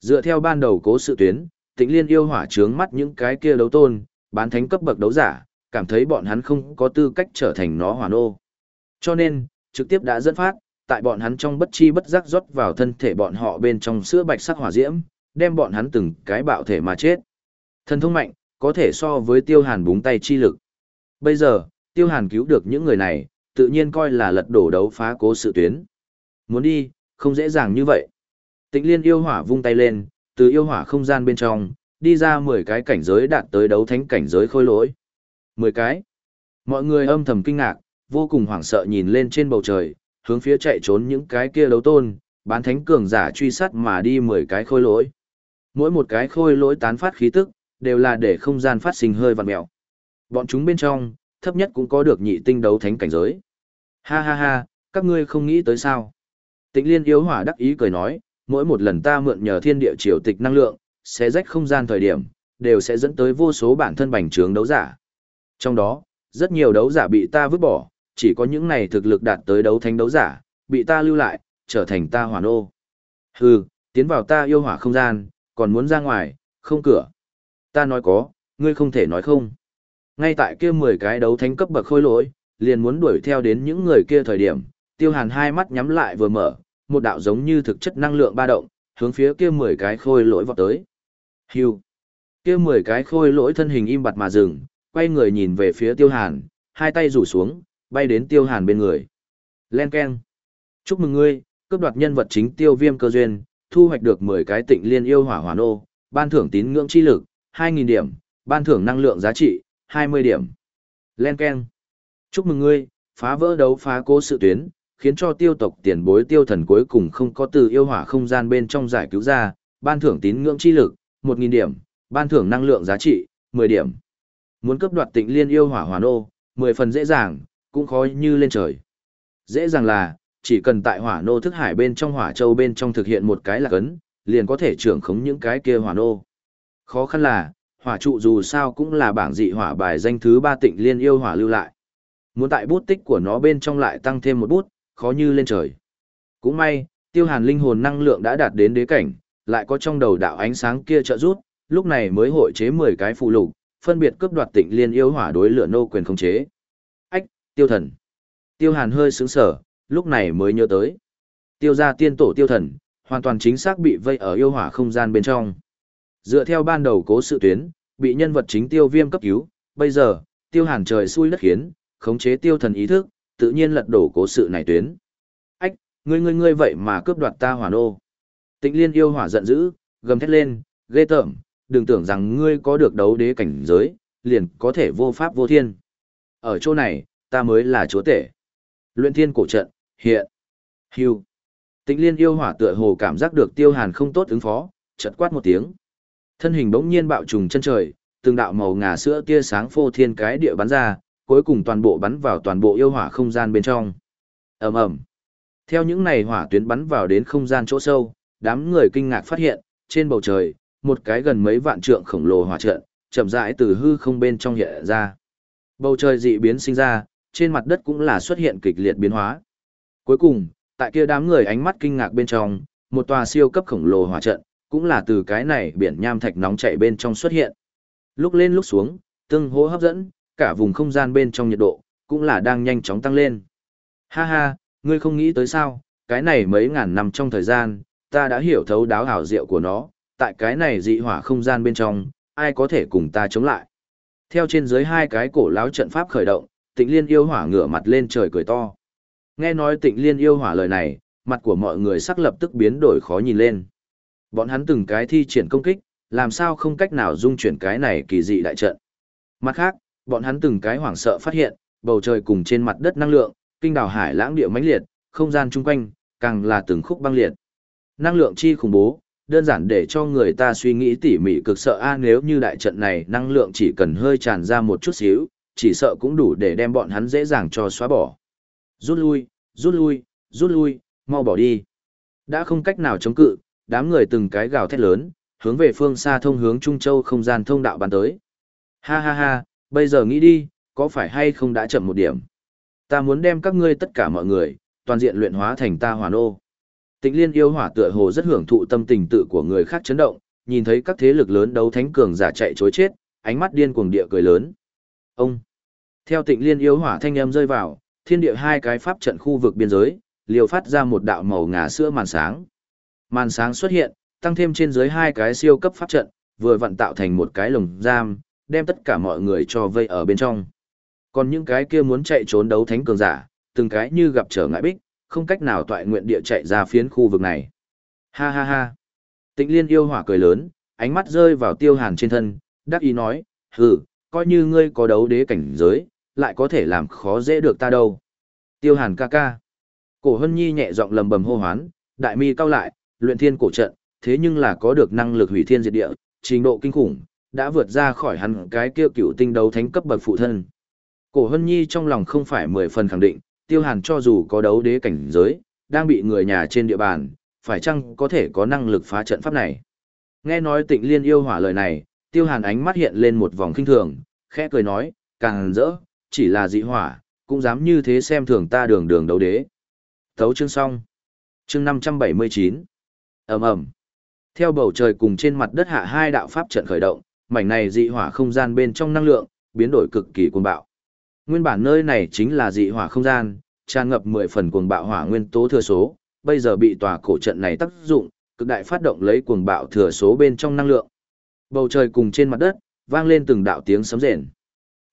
[SPEAKER 1] Dựa theo ban đầu cố sự tuyến, Tịnh Liên yêu hỏa trướng mắt những cái kia đấu tôn, bán thánh cấp bậc đấu giả, cảm thấy bọn hắn không có tư cách trở thành nó hỏa nô. Cho nên, trực tiếp đã dẫn phát, tại bọn hắn trong bất chi bất giác rót vào thân thể bọn họ bên trong sữa bạch sắc hỏa diễm, đem bọn hắn từng cái bạo thể mà chết. Thần thông mạnh, có thể so với tiêu hàn búng tay chi lực. Bây giờ, tiêu hàn cứu được những người này, tự nhiên coi là lật đổ đấu phá cố sự tuyến. Muốn đi, không dễ dàng như vậy. Tịnh liên yêu hỏa vung tay lên, từ yêu hỏa không gian bên trong, đi ra 10 cái cảnh giới đạt tới đấu thánh cảnh giới khôi lỗi. 10 cái. Mọi người âm thầm kinh ngạc, vô cùng hoảng sợ nhìn lên trên bầu trời, hướng phía chạy trốn những cái kia đấu tôn, bán thánh cường giả truy sát mà đi 10 cái khôi lỗi. Mỗi một cái khôi lỗi tán phát khí tức, đều là để không gian phát sinh hơi vặn mèo. Bọn chúng bên trong, thấp nhất cũng có được nhị tinh đấu thánh cảnh giới. Ha ha ha, các ngươi không nghĩ tới sao. Tịnh liên yếu hỏa đắc ý cười nói, mỗi một lần ta mượn nhờ thiên địa triều tịch năng lượng, sẽ rách không gian thời điểm, đều sẽ dẫn tới vô số bản thân bành trướng đấu giả. Trong đó, rất nhiều đấu giả bị ta vứt bỏ, chỉ có những này thực lực đạt tới đấu thánh đấu giả, bị ta lưu lại, trở thành ta hỏa nô. Hừ, tiến vào ta yêu hỏa không gian, còn muốn ra ngoài, không cửa. Ta nói có, ngươi không thể nói không. Ngay tại kia 10 cái đấu thánh cấp bậc khôi lỗi, liền muốn đuổi theo đến những người kia thời điểm, tiêu hàn hai mắt nhắm lại vừa mở, một đạo giống như thực chất năng lượng ba động, hướng phía kia 10 cái khôi lỗi vọt tới. Hưu. Kia 10 cái khôi lỗi thân hình im bặt mà dừng, quay người nhìn về phía Tiêu Hàn, hai tay rủ xuống, bay đến Tiêu Hàn bên người. Len ken, Chúc mừng ngươi, cướp đoạt nhân vật chính Tiêu Viêm cơ duyên, thu hoạch được 10 cái tịnh liên yêu hỏa hỏa nô, ban thưởng tín ngưỡng chi lực, 2000 điểm, ban thưởng năng lượng giá trị, 20 điểm. Len ken, Chúc mừng ngươi, phá vỡ đấu phá cố sự tuyến, khiến cho tiêu tộc tiền bối tiêu thần cuối cùng không có từ yêu hỏa không gian bên trong giải cứu ra, ban thưởng tín ngưỡng chi lực, 1.000 điểm, ban thưởng năng lượng giá trị, 10 điểm. Muốn cấp đoạt tịnh liên yêu hỏa hoàn ô, 10 phần dễ dàng, cũng khó như lên trời. Dễ dàng là, chỉ cần tại hỏa nô thức hải bên trong hỏa châu bên trong thực hiện một cái là cấn, liền có thể trưởng khống những cái kia hỏa nô. Khó khăn là, hỏa trụ dù sao cũng là bảng dị hỏa bài danh thứ ba tịnh liên yêu hỏa lưu lại. Muốn tại bút tích của nó bên trong lại tăng thêm một bút, khó như lên trời. Cũng may, tiêu hàn linh hồn năng lượng đã đạt đến đế cảnh, lại có trong đầu đạo ánh sáng kia trợ rút, lúc này mới hội chế 10 cái phụ lục, phân biệt cướp đoạt tịnh liên yêu hỏa đối lửa nô quyền khống chế. Tiêu thần. Tiêu hàn hơi sướng sở, lúc này mới nhớ tới. Tiêu gia tiên tổ tiêu thần, hoàn toàn chính xác bị vây ở yêu hỏa không gian bên trong. Dựa theo ban đầu cố sự tuyến, bị nhân vật chính tiêu viêm cấp cứu, bây giờ, tiêu hàn trời xui đất khiến, khống chế tiêu thần ý thức, tự nhiên lật đổ cố sự này tuyến. Ách, ngươi ngươi ngươi vậy mà cướp đoạt ta hỏa nô. Tịnh liên yêu hỏa giận dữ, gầm thét lên, ghê tởm, đừng tưởng rằng ngươi có được đấu đế cảnh giới, liền có thể vô pháp vô thiên. Ở chỗ này, ta mới là chúa tể. Luyện thiên cổ trận, hiện. Hưu. Tịnh liên yêu hỏa tựa hồ cảm giác được tiêu hàn không tốt ứng phó, chợt quát một tiếng. Thân hình bỗng nhiên bạo trùng chân trời, từng đạo màu ngà sữa tia sáng phô thiên cái địa bắn ra, cuối cùng toàn bộ bắn vào toàn bộ yêu hỏa không gian bên trong. Ầm ầm. Theo những này hỏa tuyến bắn vào đến không gian chỗ sâu, đám người kinh ngạc phát hiện, trên bầu trời, một cái gần mấy vạn trượng khổng lồ hỏa trận, chậm rãi từ hư không bên trong hiện ra. Bầu trời dị biến sinh ra, trên mặt đất cũng là xuất hiện kịch liệt biến hóa. Cuối cùng, tại kia đám người ánh mắt kinh ngạc bên trong, một tòa siêu cấp khổng lồ hỏa trận, cũng là từ cái này biển nham thạch nóng chảy bên trong xuất hiện. Lúc lên lúc xuống, tương hỗ hấp dẫn, cả vùng không gian bên trong nhiệt độ, cũng là đang nhanh chóng tăng lên. Ha ha, ngươi không nghĩ tới sao, cái này mấy ngàn năm trong thời gian, ta đã hiểu thấu đáo hảo diệu của nó, tại cái này dị hỏa không gian bên trong, ai có thể cùng ta chống lại. Theo trên dưới hai cái cổ láo trận pháp khởi động, tịnh liên yêu hỏa ngửa mặt lên trời cười to. Nghe nói tịnh liên yêu hỏa lời này, mặt của mọi người sắc lập tức biến đổi khó nhìn lên. Bọn hắn từng cái thi triển công kích, làm sao không cách nào dung chuyển cái này kỳ dị đại trận. Mặt khác, bọn hắn từng cái hoảng sợ phát hiện, bầu trời cùng trên mặt đất năng lượng, kinh đảo hải lãng địa mãnh liệt, không gian chung quanh, càng là từng khúc băng liệt. Năng lượng chi khủng bố, đơn giản để cho người ta suy nghĩ tỉ mỉ cực sợ a nếu như đại trận này năng lượng chỉ cần hơi tràn ra một chút xíu, chỉ sợ cũng đủ để đem bọn hắn dễ dàng cho xóa bỏ. Rút lui, rút lui, rút lui, mau bỏ đi. Đã không cách nào chống cự, đám người từng cái gào thét lớn, hướng về phương xa thông hướng Trung Châu không gian thông đạo bàn tới. Ha ha ha, bây giờ nghĩ đi, có phải hay không đã chậm một điểm. Ta muốn đem các ngươi tất cả mọi người, toàn diện luyện hóa thành ta hoàn ô. Tịnh liên yêu hỏa tựa hồ rất hưởng thụ tâm tình tự của người khác chấn động, nhìn thấy các thế lực lớn đấu thánh cường giả chạy chối chết, ánh mắt điên cuồng địa cười lớn. Ông! Theo tịnh liên yêu hỏa thanh âm rơi vào, thiên địa hai cái pháp trận khu vực biên giới, liều phát ra một đạo màu ngà sữa màn sáng. Màn sáng xuất hiện, tăng thêm trên dưới hai cái siêu cấp pháp trận, vừa vận tạo thành một cái lồng giam, đem tất cả mọi người cho vây ở bên trong. Còn những cái kia muốn chạy trốn đấu thánh cường giả, từng cái như gặp trở ngại bích, không cách nào toại nguyện địa chạy ra phiến khu vực này. Ha ha ha. Tịnh liên yêu hỏa cười lớn, ánh mắt rơi vào tiêu hàn trên thân, đắc ý nói, hừ, coi như ngươi có đấu đế cảnh giới, lại có thể làm khó dễ được ta đâu. Tiêu hàn ca ca. Cổ hân nhi nhẹ giọng lầm bầm hô hoán, đại mi cao lại, luyện thiên cổ trận, thế nhưng là có được năng lực hủy thiên diệt địa, trình độ kinh khủng, đã vượt ra khỏi hắn cái kia cựu tinh đấu thánh cấp bậc phụ thân. Cổ hân nhi trong lòng không phải mười phần khẳng định, tiêu hàn cho dù có đấu đế cảnh giới, đang bị người nhà trên địa bàn, phải chăng có thể có năng lực phá trận pháp này. Nghe nói tịnh liên yêu hỏa lời này, tiêu hàn ánh mắt hiện lên một vòng kinh thường, khẽ cười nói, càng rỡ, chỉ là dị hỏa, cũng dám như thế xem thường ta đường đường đấu đế. Thấu chương xong. Chương 579. ầm ầm Theo bầu trời cùng trên mặt đất hạ hai đạo pháp trận khởi động, mảnh này dị hỏa không gian bên trong năng lượng, biến đổi cực kỳ cuồng bạo. Nguyên bản nơi này chính là dị hỏa không gian, tràn ngập 10 phần cuồng bạo hỏa nguyên tố thừa số, bây giờ bị tòa cổ trận này tác dụng, cực đại phát động lấy cuồng bạo thừa số bên trong năng lượng. Bầu trời cùng trên mặt đất, vang lên từng đạo tiếng sấm rền.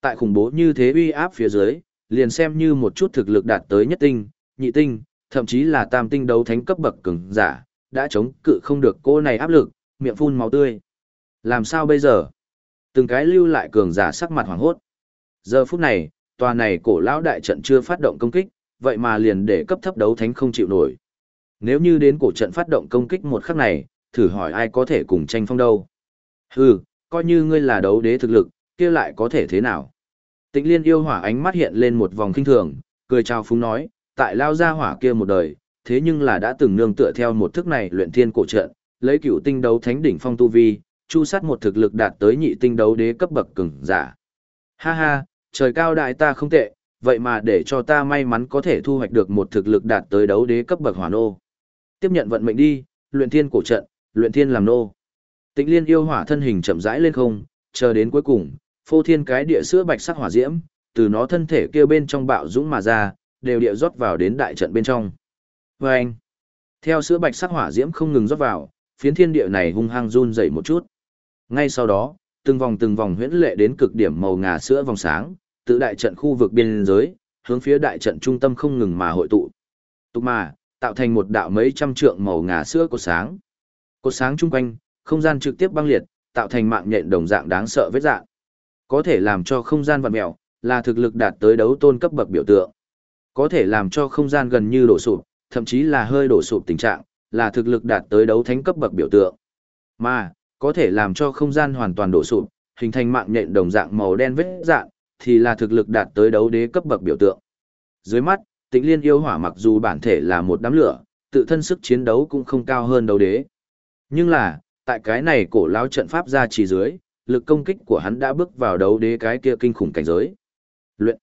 [SPEAKER 1] Tại khủng bố như thế uy áp phía dưới, liền xem như một chút thực lực đạt tới nhất tinh, nhị tinh, thậm chí là tam tinh đấu thánh cấp bậc cường giả, đã chống cự không được cô này áp lực, miệng phun máu tươi. Làm sao bây giờ? Từng cái lưu lại cường giả sắc mặt hoảng hốt. Giờ phút này, tòa này cổ lão đại trận chưa phát động công kích, vậy mà liền để cấp thấp đấu thánh không chịu nổi. Nếu như đến cổ trận phát động công kích một khắc này, thử hỏi ai có thể cùng tranh phong đâu. Hừ, coi như ngươi là đấu đế thực lực, kia lại có thể thế nào. Tịnh liên yêu hỏa ánh mắt hiện lên một vòng kinh thường, cười chào phúng nói, tại lao ra hỏa kia một đời, thế nhưng là đã từng nương tựa theo một thức này luyện thiên cổ trận, lấy cựu tinh đấu thánh đỉnh phong tu vi, chu sát một thực lực đạt tới nhị tinh đấu đế cấp bậc cường giả. Ha ha, trời cao đại ta không tệ, vậy mà để cho ta may mắn có thể thu hoạch được một thực lực đạt tới đấu đế cấp bậc hỏa nô. Tiếp nhận vận mệnh đi, luyện thiên cổ trận, luyện thiên làm nô. Tịnh liên yêu hỏa thân hình chậm rãi lên không, chờ đến cuối cùng, phô thiên cái địa sữa bạch sắc hỏa diễm, từ nó thân thể kia bên trong bạo dũng mà ra, đều địa rót vào đến đại trận bên trong. Và anh, theo sữa bạch sắc hỏa diễm không ngừng rót vào, phiến thiên địa này hung hăng run dậy một chút. Ngay sau đó, từng vòng từng vòng huyễn lệ đến cực điểm màu ngà sữa vòng sáng, tự đại trận khu vực biên giới, hướng phía đại trận trung tâm không ngừng mà hội tụ. Tục mà, tạo thành một đạo mấy trăm trượng màu ngà sữa của sáng. Cột sáng chung quanh, không gian trực tiếp băng liệt, tạo thành mạng nhện đồng dạng đáng sợ vết dạng. Có thể làm cho không gian vặn mèo, là thực lực đạt tới đấu tôn cấp bậc biểu tượng. Có thể làm cho không gian gần như đổ sụp, thậm chí là hơi đổ sụp tình trạng, là thực lực đạt tới đấu thánh cấp bậc biểu tượng. Mà, có thể làm cho không gian hoàn toàn đổ sụp, hình thành mạng nhện đồng dạng màu đen vết dạng, thì là thực lực đạt tới đấu đế cấp bậc biểu tượng. Dưới mắt, Tịnh Liên yêu hỏa mặc dù bản thể là một đám lửa, tự thân sức chiến đấu cũng không cao hơn đấu đế. Nhưng là, tại cái này cổ lão trận pháp ra chỉ dưới, lực công kích của hắn đã bước vào đấu đế cái kia kinh khủng cảnh giới. Luyện.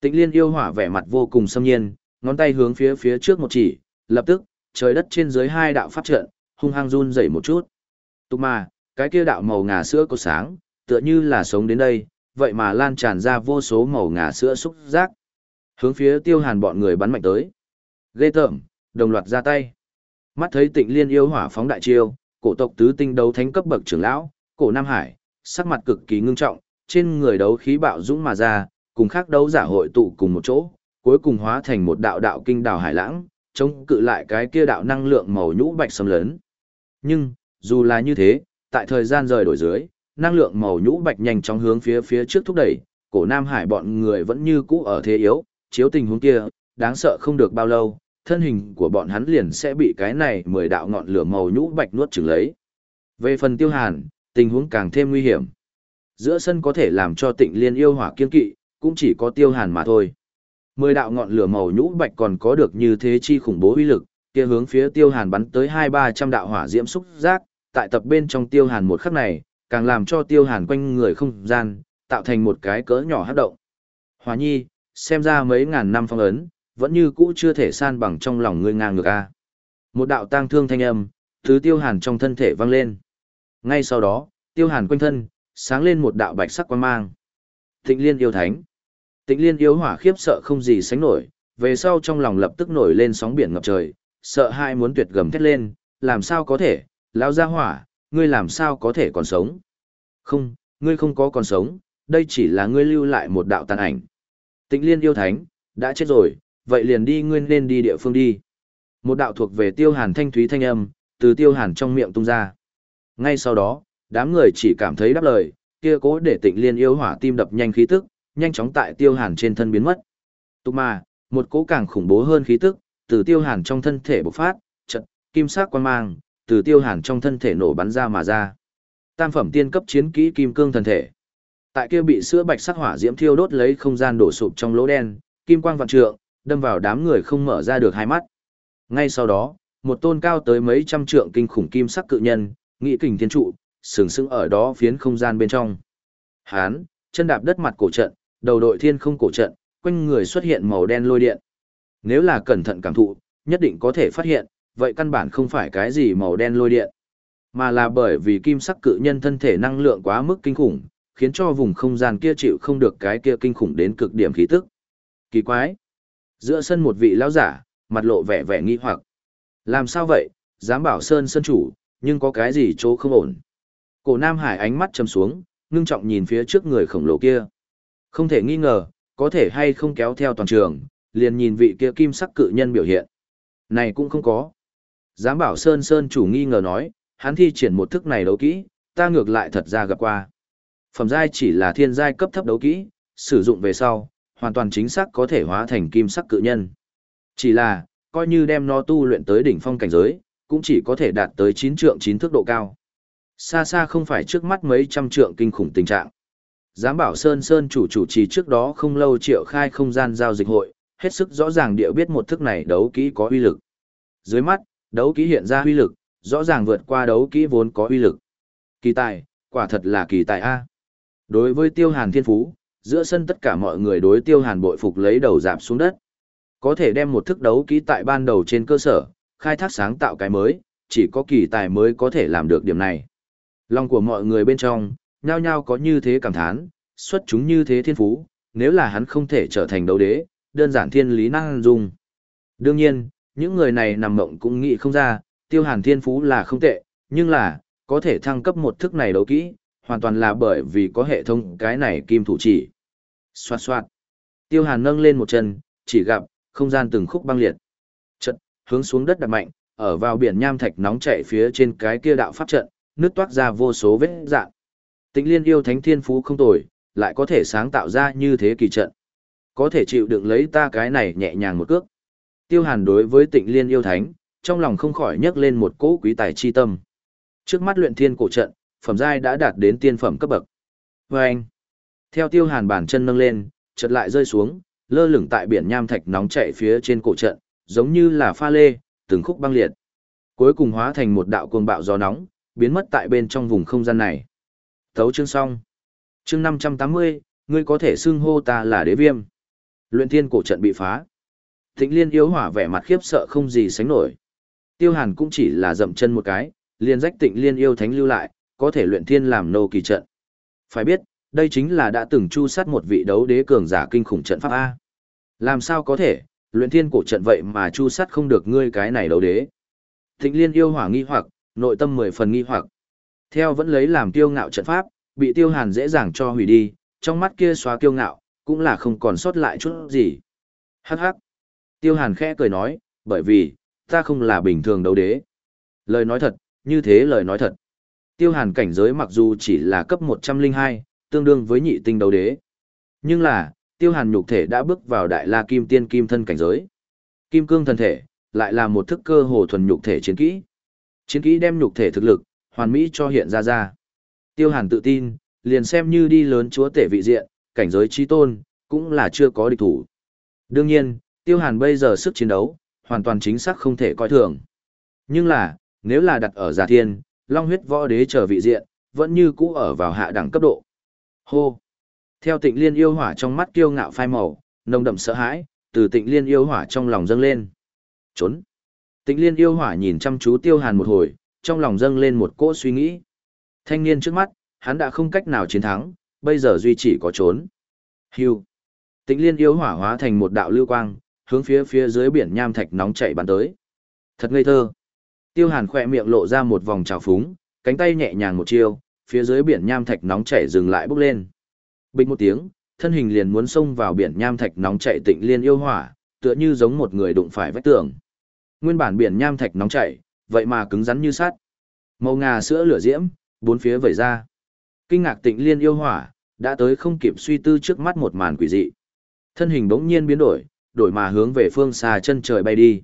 [SPEAKER 1] Tịnh Liên yêu hỏa vẻ mặt vô cùng xâm nhiên, ngón tay hướng phía phía trước một chỉ, lập tức, trời đất trên dưới hai đạo pháp trận, hung hăng run rẩy một chút. Tục mà, cái kia đạo màu ngà sữa có sáng, tựa như là sống đến đây, vậy mà lan tràn ra vô số màu ngà sữa xúc giác. Hướng phía tiêu hàn bọn người bắn mạnh tới. Ghê tởm, đồng loạt ra tay. Mắt thấy tịnh liên yêu hỏa phóng đại chiêu, cổ tộc tứ tinh đấu thánh cấp bậc trưởng lão, cổ Nam Hải, sắc mặt cực kỳ ngưng trọng, trên người đấu khí bạo dũng mà ra, cùng khác đấu giả hội tụ cùng một chỗ, cuối cùng hóa thành một đạo đạo kinh đào hải lãng, chống cự lại cái kia đạo năng lượng màu nhũ bạch xâm lớn. Nhưng, dù là như thế, tại thời gian rời đổi dưới, năng lượng màu nhũ bạch nhanh chóng hướng phía phía trước thúc đẩy, cổ Nam Hải bọn người vẫn như cũ ở thế yếu, chiếu tình huống kia, đáng sợ không được bao lâu, thân hình của bọn hắn liền sẽ bị cái này mười đạo ngọn lửa màu nhũ bạch nuốt chửng lấy. Về phần tiêu hàn, tình huống càng thêm nguy hiểm. Giữa sân có thể làm cho tịnh liên yêu hỏa kiên kỵ, cũng chỉ có tiêu hàn mà thôi. Mười đạo ngọn lửa màu nhũ bạch còn có được như thế chi khủng bố uy lực, kia hướng phía tiêu hàn bắn tới hai ba trăm đạo hỏa diễm xúc giác, tại tập bên trong tiêu hàn một khắc này, càng làm cho tiêu hàn quanh người không gian, tạo thành một cái cỡ nhỏ hát động. Hòa nhi, xem ra mấy ngàn năm phong ấn, vẫn như cũ chưa thể san bằng trong lòng ngươi ngang ngược a. Một đạo tang thương thanh âm, thứ tiêu hàn trong thân thể vang lên. Ngay sau đó, tiêu hàn quanh thân, sáng lên một đạo bạch sắc quang mang. Tịnh liên yêu thánh. Tịnh liên yêu hỏa khiếp sợ không gì sánh nổi, về sau trong lòng lập tức nổi lên sóng biển ngập trời, sợ hai muốn tuyệt gầm thét lên, làm sao có thể, lão gia hỏa, ngươi làm sao có thể còn sống? Không, ngươi không có còn sống, đây chỉ là ngươi lưu lại một đạo tàn ảnh. Tịnh liên yêu thánh, đã chết rồi, vậy liền đi nguyên nên đi địa phương đi. Một đạo thuộc về tiêu hàn thanh thúy thanh âm, từ tiêu hàn trong miệng tung ra. Ngay sau đó, đám người chỉ cảm thấy đáp lời, kia cố để tịnh liên yêu hỏa tim đập nhanh khí tức, nhanh chóng tại tiêu hàn trên thân biến mất. Tục mà, một cố càng khủng bố hơn khí tức, từ tiêu hàn trong thân thể bộc phát, trận, kim sắc quan mang, từ tiêu hàn trong thân thể nổ bắn ra mà ra. Tam phẩm tiên cấp chiến kỹ kim cương thần thể. Tại kia bị sữa bạch sắc hỏa diễm thiêu đốt lấy không gian đổ sụp trong lỗ đen, kim quang vạn trượng, đâm vào đám người không mở ra được hai mắt. Ngay sau đó, một tôn cao tới mấy trăm trượng kinh khủng kim sắc cự nhân, nghị kình thiên trụ, sừng sững ở đó phiến không gian bên trong. Hán, chân đạp đất mặt cổ trận, đầu đội thiên không cổ trận, quanh người xuất hiện màu đen lôi điện. Nếu là cẩn thận cảm thụ, nhất định có thể phát hiện, vậy căn bản không phải cái gì màu đen lôi điện, mà là bởi vì kim sắc cự nhân thân thể năng lượng quá mức kinh khủng, khiến cho vùng không gian kia chịu không được cái kia kinh khủng đến cực điểm khí tức. Kỳ quái! Giữa sân một vị lão giả, mặt lộ vẻ vẻ nghi hoặc. Làm sao vậy, dám bảo sơn sân chủ, nhưng có cái gì chỗ không ổn. Cổ Nam Hải ánh mắt trầm xuống, ngưng trọng nhìn phía trước người khổng lồ kia. Không thể nghi ngờ, có thể hay không kéo theo toàn trường, liền nhìn vị kia kim sắc cự nhân biểu hiện. Này cũng không có. Giám bảo Sơn Sơn chủ nghi ngờ nói, hắn thi triển một thức này đấu kỹ, ta ngược lại thật ra gặp qua. Phẩm giai chỉ là thiên giai cấp thấp đấu kỹ, sử dụng về sau, hoàn toàn chính xác có thể hóa thành kim sắc cự nhân. Chỉ là, coi như đem nó tu luyện tới đỉnh phong cảnh giới, cũng chỉ có thể đạt tới 9 trượng 9 thước độ cao. Xa xa không phải trước mắt mấy trăm trượng kinh khủng tình trạng. Giám bảo Sơn Sơn chủ chủ trì trước đó không lâu triệu khai không gian giao dịch hội, hết sức rõ ràng địa biết một thức này đấu kỹ có uy lực. Dưới mắt, đấu kỹ hiện ra uy lực, rõ ràng vượt qua đấu kỹ vốn có uy lực. Kỳ tài, quả thật là kỳ tài A. Đối với tiêu hàn thiên phú, giữa sân tất cả mọi người đối tiêu hàn bội phục lấy đầu giảm xuống đất. Có thể đem một thức đấu kỹ tại ban đầu trên cơ sở, khai thác sáng tạo cái mới, chỉ có kỳ tài mới có thể làm được điểm này. Lòng của mọi người bên trong, nhao nhao có như thế cảm thán, xuất chúng như thế thiên phú, nếu là hắn không thể trở thành đấu đế, đơn giản thiên lý năng dung. Đương nhiên, những người này nằm mộng cũng nghĩ không ra, tiêu hàn thiên phú là không tệ, nhưng là, có thể thăng cấp một thức này đấu kỹ, hoàn toàn là bởi vì có hệ thống cái này kim thủ chỉ. Xoạt xoạt. Tiêu hàn nâng lên một chân, chỉ gặp, không gian từng khúc băng liệt. Trận, hướng xuống đất đặt mạnh, ở vào biển nham thạch nóng chảy phía trên cái kia đạo pháp trận, nước toát ra vô số vết dạng. Tịnh liên yêu thánh thiên phú không tồi, lại có thể sáng tạo ra như thế kỳ trận. Có thể chịu đựng lấy ta cái này nhẹ nhàng một cước. Tiêu hàn đối với tịnh liên yêu thánh, trong lòng không khỏi nhấc lên một cỗ quý tài chi tâm. Trước mắt luyện thiên cổ trận, phẩm giai đã đạt đến tiên phẩm cấp bậc. Và anh, theo tiêu hàn bàn chân nâng lên, chợt lại rơi xuống, lơ lửng tại biển nham thạch nóng chảy phía trên cổ trận, giống như là pha lê, từng khúc băng liệt. Cuối cùng hóa thành một đạo cuồng bạo gió nóng, biến mất tại bên trong vùng không gian này. Thấu chương xong. Chương 580, ngươi có thể xưng hô ta là đế viêm. Luyện thiên cổ trận bị phá. Tịnh liên yếu hỏa vẻ mặt khiếp sợ không gì sánh nổi. Tiêu hàn cũng chỉ là dậm chân một cái, liền rách tịnh liên yêu thánh lưu lại, có thể luyện thiên làm nô kỳ trận. Phải biết, đây chính là đã từng chu sát một vị đấu đế cường giả kinh khủng trận pháp A. Làm sao có thể, luyện thiên cổ trận vậy mà chu sát không được ngươi cái này đấu đế. thịnh liên yêu hỏa nghi hoặc, nội tâm mười phần nghi hoặc. Theo vẫn lấy làm tiêu ngạo trận pháp, bị tiêu hàn dễ dàng cho hủy đi, trong mắt kia xóa kiêu ngạo, cũng là không còn sót lại chút gì. Hắc hắc. Tiêu hàn khẽ cười nói, bởi vì, ta không là bình thường đấu đế. Lời nói thật, như thế lời nói thật. Tiêu hàn cảnh giới mặc dù chỉ là cấp 102, tương đương với nhị tinh đấu đế. Nhưng là, tiêu hàn nhục thể đã bước vào đại la kim tiên kim thân cảnh giới. Kim cương thân thể, lại là một thức cơ hồ thuần nhục thể chiến kỹ. Chiến kỹ đem nhục thể thực lực, hoàn mỹ cho hiện ra ra. Tiêu hàn tự tin, liền xem như đi lớn chúa tể vị diện, cảnh giới chi tôn, cũng là chưa có địch thủ. Đương nhiên, tiêu hàn bây giờ sức chiến đấu, hoàn toàn chính xác không thể coi thường. Nhưng là, nếu là đặt ở giả thiên, long huyết võ đế trở vị diện, vẫn như cũ ở vào hạ đẳng cấp độ. Hô! Theo tịnh liên yêu hỏa trong mắt kiêu ngạo phai màu, nồng đậm sợ hãi, từ tịnh liên yêu hỏa trong lòng dâng lên. Trốn! Tịnh liên yêu hỏa nhìn chăm chú tiêu hàn một hồi, trong lòng dâng lên một cỗ suy nghĩ. Thanh niên trước mắt, hắn đã không cách nào chiến thắng, bây giờ duy chỉ có trốn. Hưu. Tịnh liên yêu hỏa hóa thành một đạo lưu quang, hướng phía phía dưới biển nham thạch nóng chảy bắn tới. Thật ngây thơ. Tiêu Hàn khỏe miệng lộ ra một vòng trào phúng, cánh tay nhẹ nhàng một chiêu, phía dưới biển nham thạch nóng chảy dừng lại bốc lên. Bình một tiếng, thân hình liền muốn xông vào biển nham thạch nóng chảy tịnh liên yêu hỏa, tựa như giống một người đụng phải vách tường. Nguyên bản biển nham thạch nóng chảy, vậy mà cứng rắn như sắt. Màu ngà sữa lửa diễm, bốn phía vẩy ra. Kinh ngạc tịnh liên yêu hỏa, đã tới không kịp suy tư trước mắt một màn quỷ dị. Thân hình bỗng nhiên biến đổi, đổi mà hướng về phương xa chân trời bay đi.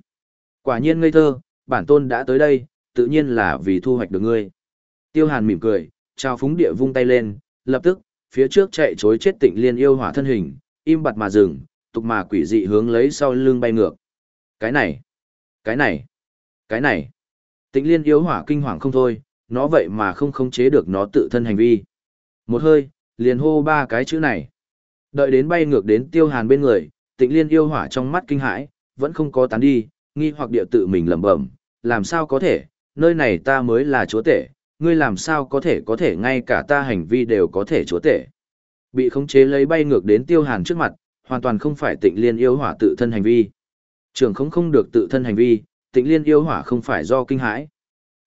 [SPEAKER 1] Quả nhiên ngây thơ, bản tôn đã tới đây, tự nhiên là vì thu hoạch được ngươi. Tiêu Hàn mỉm cười, trao phúng địa vung tay lên, lập tức, phía trước chạy chối chết tịnh liên yêu hỏa thân hình, im bặt mà dừng, tục mà quỷ dị hướng lấy sau lưng bay ngược. Cái này, cái này, cái này. Tịnh liên yêu hỏa kinh hoàng không thôi, nó vậy mà không khống chế được nó tự thân hành vi. Một hơi, liền hô ba cái chữ này. Đợi đến bay ngược đến tiêu hàn bên người, tịnh liên yêu hỏa trong mắt kinh hãi, vẫn không có tán đi, nghi hoặc địa tự mình lẩm bẩm, làm sao có thể, nơi này ta mới là chúa tể, ngươi làm sao có thể có thể ngay cả ta hành vi đều có thể chúa tể. Bị khống chế lấy bay ngược đến tiêu hàn trước mặt, hoàn toàn không phải tịnh liên yêu hỏa tự thân hành vi. Trường không không được tự thân hành vi, tịnh liên yêu hỏa không phải do kinh hãi.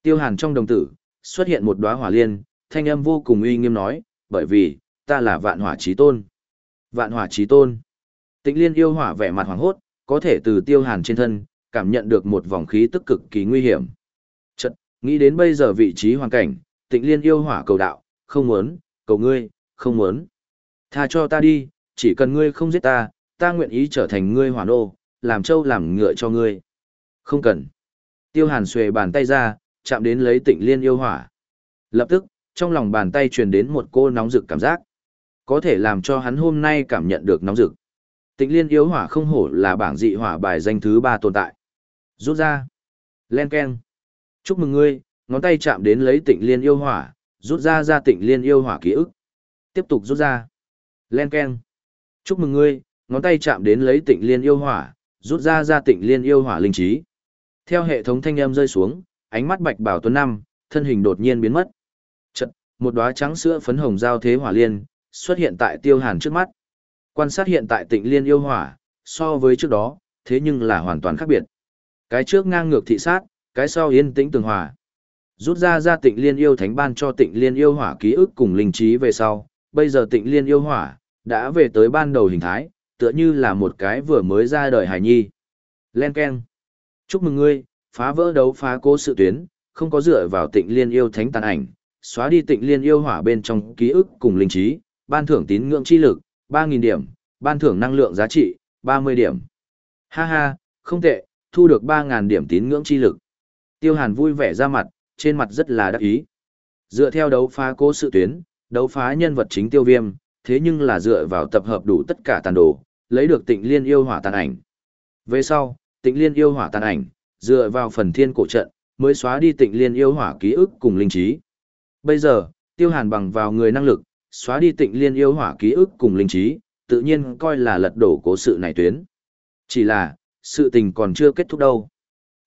[SPEAKER 1] Tiêu hàn trong đồng tử, xuất hiện một đóa hỏa liên, thanh âm vô cùng uy nghiêm nói, bởi vì, ta là vạn hỏa trí tôn. Vạn hỏa trí tôn. Tịnh liên yêu hỏa vẻ mặt hoàng hốt, có thể từ tiêu hàn trên thân, cảm nhận được một vòng khí tức cực kỳ nguy hiểm. Chật, nghĩ đến bây giờ vị trí hoàn cảnh, tịnh liên yêu hỏa cầu đạo, không muốn, cầu ngươi, không muốn. Tha cho ta đi, chỉ cần ngươi không giết ta, ta nguyện ý trở thành ngươi hỏa nô, làm trâu làm ngựa cho ngươi. Không cần. Tiêu hàn xuề bàn tay ra, chạm đến lấy tịnh liên yêu hỏa. Lập tức, trong lòng bàn tay truyền đến một cô nóng rực cảm giác. Có thể làm cho hắn hôm nay cảm nhận được nóng rực. Tịnh liên yêu hỏa không hổ là bảng dị hỏa bài danh thứ ba tồn tại. Rút ra. Len Ken. Chúc mừng ngươi, ngón tay chạm đến lấy tịnh liên yêu hỏa, rút ra ra tịnh liên yêu hỏa ký ức. Tiếp tục rút ra. Len Ken. Chúc mừng ngươi, ngón tay chạm đến lấy tịnh liên yêu hỏa, rút ra ra tịnh liên yêu hỏa linh trí. Theo hệ thống thanh âm rơi xuống, ánh mắt bạch bảo tuấn năm, thân hình đột nhiên biến mất. Chật, một đóa trắng sữa phấn hồng giao thế hỏa liên, xuất hiện tại tiêu hàn trước mắt. Quan sát hiện tại tịnh liên yêu hỏa, so với trước đó, thế nhưng là hoàn toàn khác biệt. Cái trước ngang ngược thị sát, cái sau yên tĩnh tường hòa. Rút ra ra tịnh liên yêu thánh ban cho tịnh liên yêu hỏa ký ức cùng linh trí về sau, bây giờ tịnh liên yêu hỏa, đã về tới ban đầu hình thái, tựa như là một cái vừa mới ra đời hải nhi. Len Ken. Chúc mừng ngươi, phá vỡ đấu phá cố sự tuyến, không có dựa vào tịnh liên yêu thánh tàn ảnh, xóa đi tịnh liên yêu hỏa bên trong ký ức cùng linh trí, ban thưởng tín ngưỡng chi lực, 3.000 điểm, ban thưởng năng lượng giá trị, 30 điểm. Ha ha, không tệ, thu được 3.000 điểm tín ngưỡng chi lực. Tiêu Hàn vui vẻ ra mặt, trên mặt rất là đắc ý. Dựa theo đấu phá cố sự tuyến, đấu phá nhân vật chính tiêu viêm, thế nhưng là dựa vào tập hợp đủ tất cả tàn đồ, lấy được tịnh liên yêu hỏa tàn ảnh. Về sau, tịnh liên yêu hỏa tàn ảnh, dựa vào phần thiên cổ trận, mới xóa đi tịnh liên yêu hỏa ký ức cùng linh trí. Bây giờ, tiêu hàn bằng vào người năng lực, xóa đi tịnh liên yêu hỏa ký ức cùng linh trí, tự nhiên coi là lật đổ cố sự này tuyến. Chỉ là, sự tình còn chưa kết thúc đâu.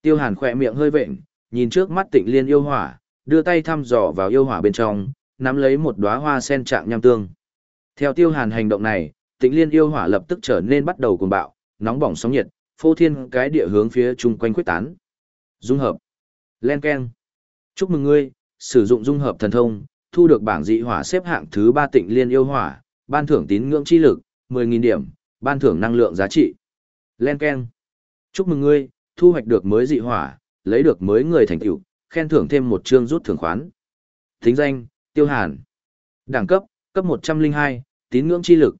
[SPEAKER 1] Tiêu hàn khỏe miệng hơi vệnh, nhìn trước mắt tịnh liên yêu hỏa, đưa tay thăm dò vào yêu hỏa bên trong, nắm lấy một đóa hoa sen trạng nham tương. Theo tiêu hàn hành động này, tịnh liên yêu hỏa lập tức trở nên bắt đầu cuồng bạo, nóng bỏng sóng nhiệt, phô thiên cái địa hướng phía chung quanh quyết tán. Dung hợp. Len Ken. Chúc mừng ngươi, sử dụng dung hợp thần thông, thu được bảng dị hỏa xếp hạng thứ ba tịnh liên yêu hỏa, ban thưởng tín ngưỡng chi lực, 10.000 điểm, ban thưởng năng lượng giá trị. Len Ken. Chúc mừng ngươi, thu hoạch được mới dị hỏa, lấy được mới người thành tựu, khen thưởng thêm một chương rút thưởng khoán. Thính danh, Tiêu Hàn. Đẳng cấp, cấp 102, tín ngưỡng chi lực,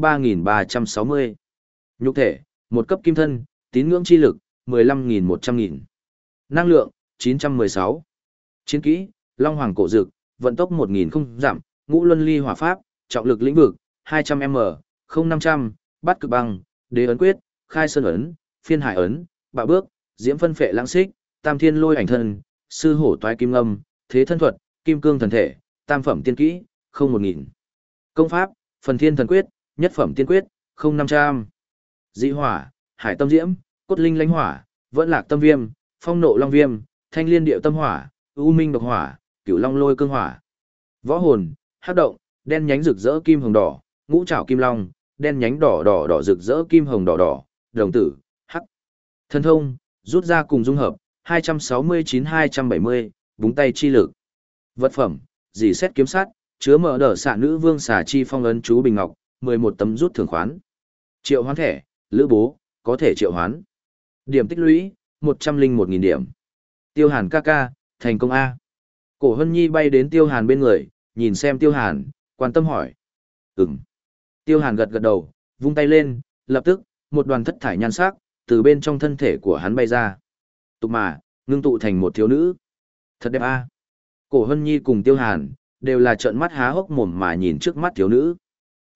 [SPEAKER 1] 03360. Nhục thể, một cấp kim thân, tín ngưỡng chi lực, 15.100.000. Năng lượng, 916. Chiến kỹ, Long Hoàng cổ dực, vận tốc 1.000 không giảm, ngũ luân ly hỏa pháp, trọng lực lĩnh vực, 200m, 0500, bắt cực băng, đế ấn quyết, khai sơn ấn, phiên hải ấn, bạo bước, diễm phân phệ lãng xích, tam thiên lôi ảnh thân, sư hổ toái kim âm, thế thân thuật, kim cương thần thể, tam phẩm tiên kỹ, không một nghìn. Công pháp, phần thiên thần quyết, nhất phẩm tiên quyết, không năm trăm. Dị hỏa, hải tâm diễm, cốt linh lãnh hỏa, vẫn lạc tâm viêm, phong nộ long viêm, thanh liên điệu tâm hỏa, u minh độc hỏa, cửu long lôi cương hỏa. Võ hồn, hắc động, đen nhánh rực rỡ kim hồng đỏ, ngũ trảo kim long, đen nhánh đỏ đỏ đỏ rực rỡ kim hồng đỏ đỏ, đồng tử, thần thông, rút ra cùng dung hợp, 269-270, búng tay chi lực. Vật phẩm, dì xét kiếm sát, chứa mở đở xạ nữ vương xà chi phong ấn chú bình ngọc, 11 tấm rút thường khoán. Triệu hoán thẻ, lữ bố, có thể triệu hoán. Điểm tích lũy, 101.000 điểm. Tiêu hàn ca ca, thành công A. Cổ hân nhi bay đến tiêu hàn bên người, nhìn xem tiêu hàn, quan tâm hỏi. Ừm. Tiêu hàn gật gật đầu, vung tay lên, lập tức, một đoàn thất thải nhan sắc, từ bên trong thân thể của hắn bay ra. Tục mà, ngưng tụ thành một thiếu nữ. Thật đẹp a. Cổ Hân Nhi cùng Tiêu Hàn, đều là trợn mắt há hốc mồm mà nhìn trước mắt thiếu nữ.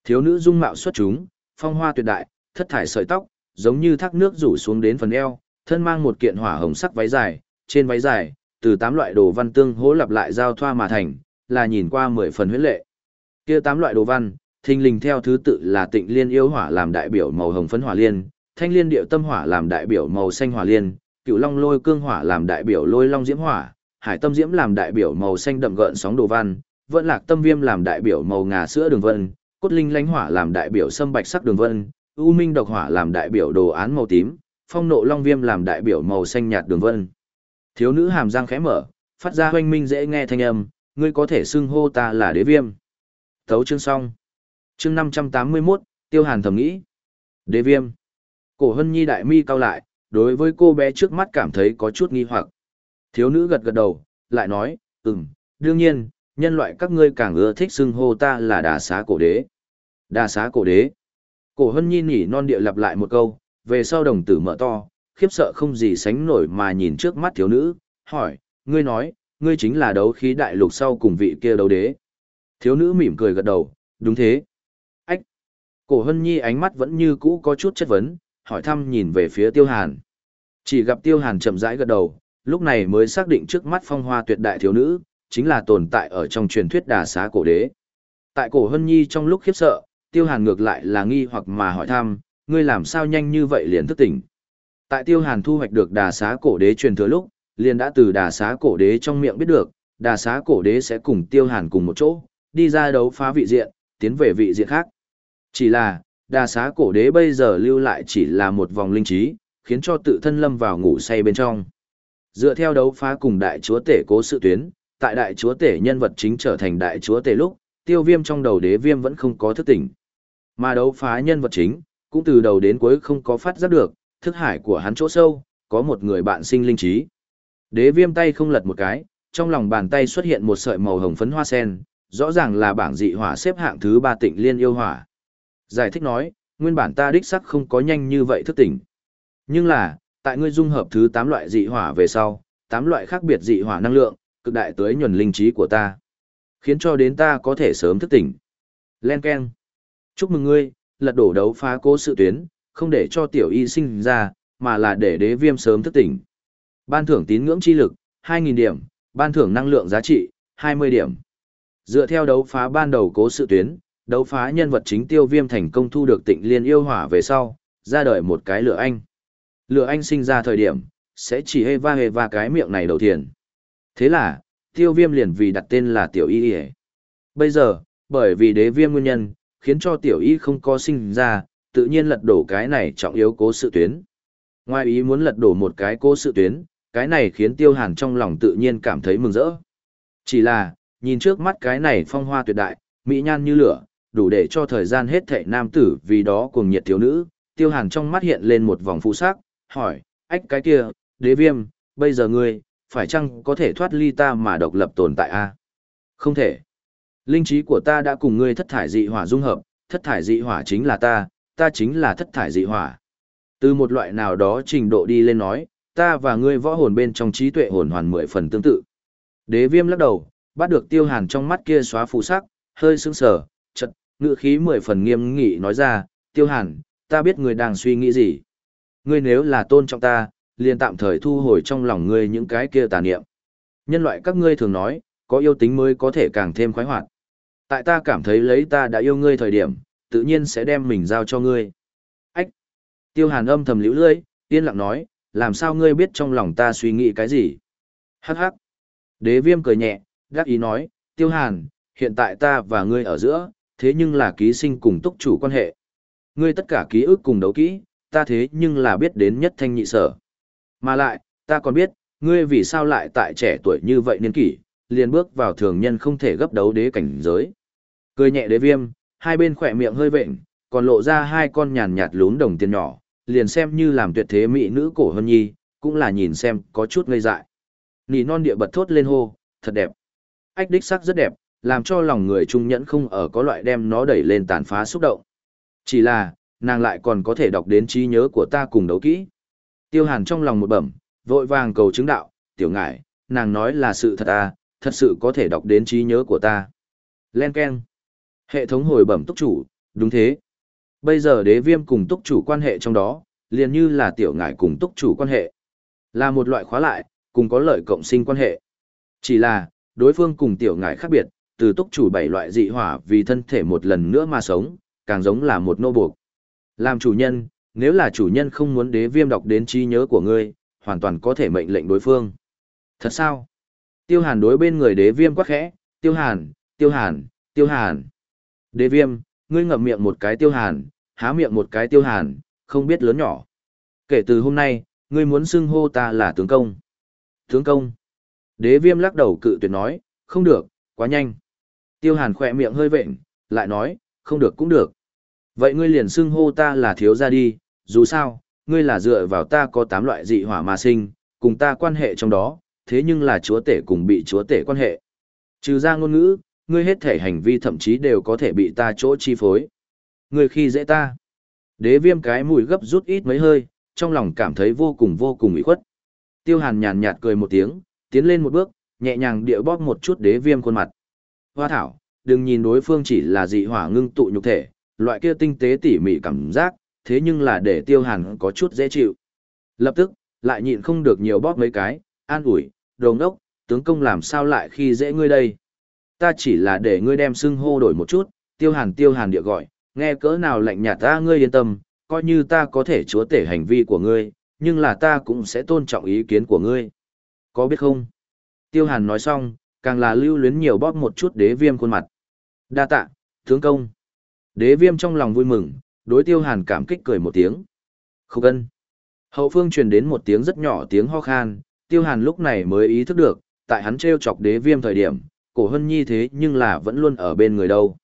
[SPEAKER 1] Thiếu nữ dung mạo xuất chúng, phong hoa tuyệt đại, thất thải sợi tóc, giống như thác nước rủ xuống đến phần eo, thân mang một kiện hỏa hồng sắc váy dài, trên váy dài, từ tám loại đồ văn tương hỗ lặp lại giao thoa mà thành, là nhìn qua mười phần huyết lệ. Kia tám loại đồ văn, thình lình theo thứ tự là Tịnh Liên yêu hỏa làm đại biểu màu hồng phấn hỏa liên, Thanh Liên điệu tâm hỏa làm đại biểu màu xanh hỏa liên, Cửu Long lôi cương hỏa làm đại biểu lôi long diễm hỏa, Hải Tâm diễm làm đại biểu màu xanh đậm gợn sóng đồ văn, Vẫn Lạc Tâm viêm làm đại biểu màu ngà sữa đường vân, Cốt Linh Lánh hỏa làm đại biểu sâm bạch sắc đường vân, U Minh độc hỏa làm đại biểu đồ án màu tím, Phong nộ long viêm làm đại biểu màu xanh nhạt đường vân. Thiếu nữ hàm răng khẽ mở, phát ra hoanh minh dễ nghe thanh âm, ngươi có thể xưng hô ta là đế viêm. Thấu chương xong. Chương 581, Tiêu Hàn thầm nghĩ. Đế viêm. Cổ hân nhi đại mi cao lại, đối với cô bé trước mắt cảm thấy có chút nghi hoặc. Thiếu nữ gật gật đầu, lại nói, ừm, đương nhiên, nhân loại các ngươi càng ưa thích xưng hô ta là đà xá cổ đế. Đà xá cổ đế. Cổ hân nhi nhỉ non địa lặp lại một câu, về sau đồng tử mở to, khiếp sợ không gì sánh nổi mà nhìn trước mắt thiếu nữ, hỏi, ngươi nói, ngươi chính là đấu khí đại lục sau cùng vị kia đấu đế. Thiếu nữ mỉm cười gật đầu, đúng thế. Ách! Cổ hân nhi ánh mắt vẫn như cũ có chút chất vấn, hỏi thăm nhìn về phía tiêu hàn. Chỉ gặp tiêu hàn chậm rãi gật đầu, lúc này mới xác định trước mắt phong hoa tuyệt đại thiếu nữ, chính là tồn tại ở trong truyền thuyết đà xá cổ đế. Tại cổ hân nhi trong lúc khiếp sợ, tiêu hàn ngược lại là nghi hoặc mà hỏi thăm, ngươi làm sao nhanh như vậy liền thức tỉnh. Tại tiêu hàn thu hoạch được đà xá cổ đế truyền thừa lúc, liền đã từ đà xá cổ đế trong miệng biết được, đà xá cổ đế sẽ cùng tiêu hàn cùng một chỗ, đi ra đấu phá vị diện, tiến về vị diện khác. Chỉ là, đà xá cổ đế bây giờ lưu lại chỉ là một vòng linh trí, khiến cho tự thân lâm vào ngủ say bên trong. Dựa theo đấu phá cùng đại chúa tể cố sự tuyến, tại đại chúa tể nhân vật chính trở thành đại chúa tể lúc, tiêu viêm trong đầu đế viêm vẫn không có thức tỉnh. Mà đấu phá nhân vật chính, cũng từ đầu đến cuối không có phát giác được, thức hải của hắn chỗ sâu, có một người bạn sinh linh trí. Đế viêm tay không lật một cái, trong lòng bàn tay xuất hiện một sợi màu hồng phấn hoa sen, rõ ràng là bảng dị hỏa xếp hạng thứ ba tịnh liên yêu hỏa. Giải thích nói, nguyên bản ta đích sắc không có nhanh như vậy thức tỉnh. Nhưng là, tại ngươi dung hợp thứ 8 loại dị hỏa về sau, 8 loại khác biệt dị hỏa năng lượng, cực đại tới nhuần linh trí của ta. Khiến cho đến ta có thể sớm thức tỉnh. Len Ken. Chúc mừng ngươi, lật đổ đấu phá cố sự tuyến, không để cho tiểu y sinh ra, mà là để đế viêm sớm thức tỉnh. Ban thưởng tín ngưỡng chi lực, 2.000 điểm, ban thưởng năng lượng giá trị, 20 điểm. Dựa theo đấu phá ban đầu cố sự tuyến, đấu phá nhân vật chính tiêu viêm thành công thu được tịnh liên yêu hỏa về sau, ra đời một cái lửa anh. Lửa anh sinh ra thời điểm, sẽ chỉ hê va hê va cái miệng này đầu tiên. Thế là, tiêu viêm liền vì đặt tên là tiểu y y Bây giờ, bởi vì đế viêm nguyên nhân, khiến cho tiểu y không có sinh ra, tự nhiên lật đổ cái này trọng yếu cố sự tuyến. Ngoài ý muốn lật đổ một cái cố sự tuyến, cái này khiến tiêu hàn trong lòng tự nhiên cảm thấy mừng rỡ. Chỉ là, nhìn trước mắt cái này phong hoa tuyệt đại, mỹ nhan như lửa, đủ để cho thời gian hết thệ nam tử vì đó cùng nhiệt thiếu nữ, tiêu hàn trong mắt hiện lên một vòng phụ sắc, hỏi, ách cái kia, đế viêm, bây giờ ngươi, phải chăng có thể thoát ly ta mà độc lập tồn tại a Không thể. Linh trí của ta đã cùng ngươi thất thải dị hỏa dung hợp, thất thải dị hỏa chính là ta, ta chính là thất thải dị hỏa. Từ một loại nào đó trình độ đi lên nói, ta và ngươi võ hồn bên trong trí tuệ hồn hoàn mười phần tương tự. Đế viêm lắc đầu, bắt được tiêu hàn trong mắt kia xóa phù sắc, hơi sững sờ, chật, ngự khí mười phần nghiêm nghị nói ra, tiêu hàn, ta biết ngươi đang suy nghĩ gì. Ngươi nếu là tôn trọng ta, liền tạm thời thu hồi trong lòng ngươi những cái kia tà niệm. Nhân loại các ngươi thường nói, có yêu tính mới có thể càng thêm khoái hoạt. Tại ta cảm thấy lấy ta đã yêu ngươi thời điểm, tự nhiên sẽ đem mình giao cho ngươi. Ách! Tiêu hàn âm thầm liễu lưỡi, yên lặng nói, làm sao ngươi biết trong lòng ta suy nghĩ cái gì? Hắc hắc! Đế viêm cười nhẹ, gác ý nói, tiêu hàn, hiện tại ta và ngươi ở giữa, thế nhưng là ký sinh cùng túc chủ quan hệ. Ngươi tất cả ký ức cùng đấu kỹ, ta thế nhưng là biết đến nhất thanh nhị sở. Mà lại, ta còn biết, ngươi vì sao lại tại trẻ tuổi như vậy niên kỷ, liền bước vào thường nhân không thể gấp đấu đế cảnh giới. Cười nhẹ đế viêm, hai bên khỏe miệng hơi vệnh, còn lộ ra hai con nhàn nhạt lún đồng tiền nhỏ, liền xem như làm tuyệt thế mỹ nữ cổ hơn nhi, cũng là nhìn xem có chút ngây dại. Nỉ non địa bật thốt lên hô, thật đẹp. Ách đích sắc rất đẹp, làm cho lòng người trung nhẫn không ở có loại đem nó đẩy lên tàn phá xúc động. Chỉ là, nàng lại còn có thể đọc đến trí nhớ của ta cùng đấu kỹ. Tiêu hàn trong lòng một bẩm, vội vàng cầu chứng đạo, tiểu ngải, nàng nói là sự thật à, thật sự có thể đọc đến trí nhớ của ta. Len Ken. Hệ thống hồi bẩm túc chủ, đúng thế. Bây giờ đế viêm cùng túc chủ quan hệ trong đó, liền như là tiểu ngải cùng túc chủ quan hệ. Là một loại khóa lại, cùng có lợi cộng sinh quan hệ. Chỉ là, đối phương cùng tiểu ngải khác biệt, từ túc chủ bảy loại dị hỏa vì thân thể một lần nữa mà sống, càng giống là một nô buộc. Làm chủ nhân, nếu là chủ nhân không muốn đế viêm đọc đến trí nhớ của ngươi, hoàn toàn có thể mệnh lệnh đối phương. Thật sao? Tiêu hàn đối bên người đế viêm quá khẽ, tiêu hàn, tiêu hàn, tiêu hàn. Đế viêm, ngươi ngậm miệng một cái tiêu hàn, há miệng một cái tiêu hàn, không biết lớn nhỏ. Kể từ hôm nay, ngươi muốn xưng hô ta là tướng công. Tướng công. Đế viêm lắc đầu cự tuyệt nói, không được, quá nhanh. Tiêu hàn khỏe miệng hơi vệnh, lại nói, không được cũng được. Vậy ngươi liền xưng hô ta là thiếu gia đi, dù sao, ngươi là dựa vào ta có tám loại dị hỏa mà sinh, cùng ta quan hệ trong đó, thế nhưng là chúa tể cùng bị chúa tể quan hệ. Trừ ra ngôn ngữ, ngươi hết thể hành vi thậm chí đều có thể bị ta chỗ chi phối. Ngươi khi dễ ta. Đế viêm cái mùi gấp rút ít mấy hơi, trong lòng cảm thấy vô cùng vô cùng ủy khuất. Tiêu hàn nhàn nhạt cười một tiếng, tiến lên một bước, nhẹ nhàng địa bóp một chút đế viêm khuôn mặt. Hoa thảo, đừng nhìn đối phương chỉ là dị hỏa ngưng tụ nhục thể, loại kia tinh tế tỉ mỉ cảm giác, thế nhưng là để tiêu hàn có chút dễ chịu. Lập tức, lại nhịn không được nhiều bóp mấy cái, an ủi, đồng đốc, tướng công làm sao lại khi dễ ngươi đây. Ta chỉ là để ngươi đem xưng hô đổi một chút, tiêu hàn tiêu hàn địa gọi, nghe cỡ nào lạnh nhạt ta ngươi yên tâm, coi như ta có thể chúa tể hành vi của ngươi, nhưng là ta cũng sẽ tôn trọng ý kiến của ngươi. Có biết không? Tiêu hàn nói xong, càng là lưu luyến nhiều bóp một chút đế viêm khuôn mặt. Đa tạ, tướng công. Đế viêm trong lòng vui mừng, đối tiêu hàn cảm kích cười một tiếng. Khúc ân. Hậu phương truyền đến một tiếng rất nhỏ tiếng ho khan, tiêu hàn lúc này mới ý thức được, tại hắn treo chọc đế viêm thời điểm, cổ hân nhi thế nhưng là vẫn luôn ở bên người đâu.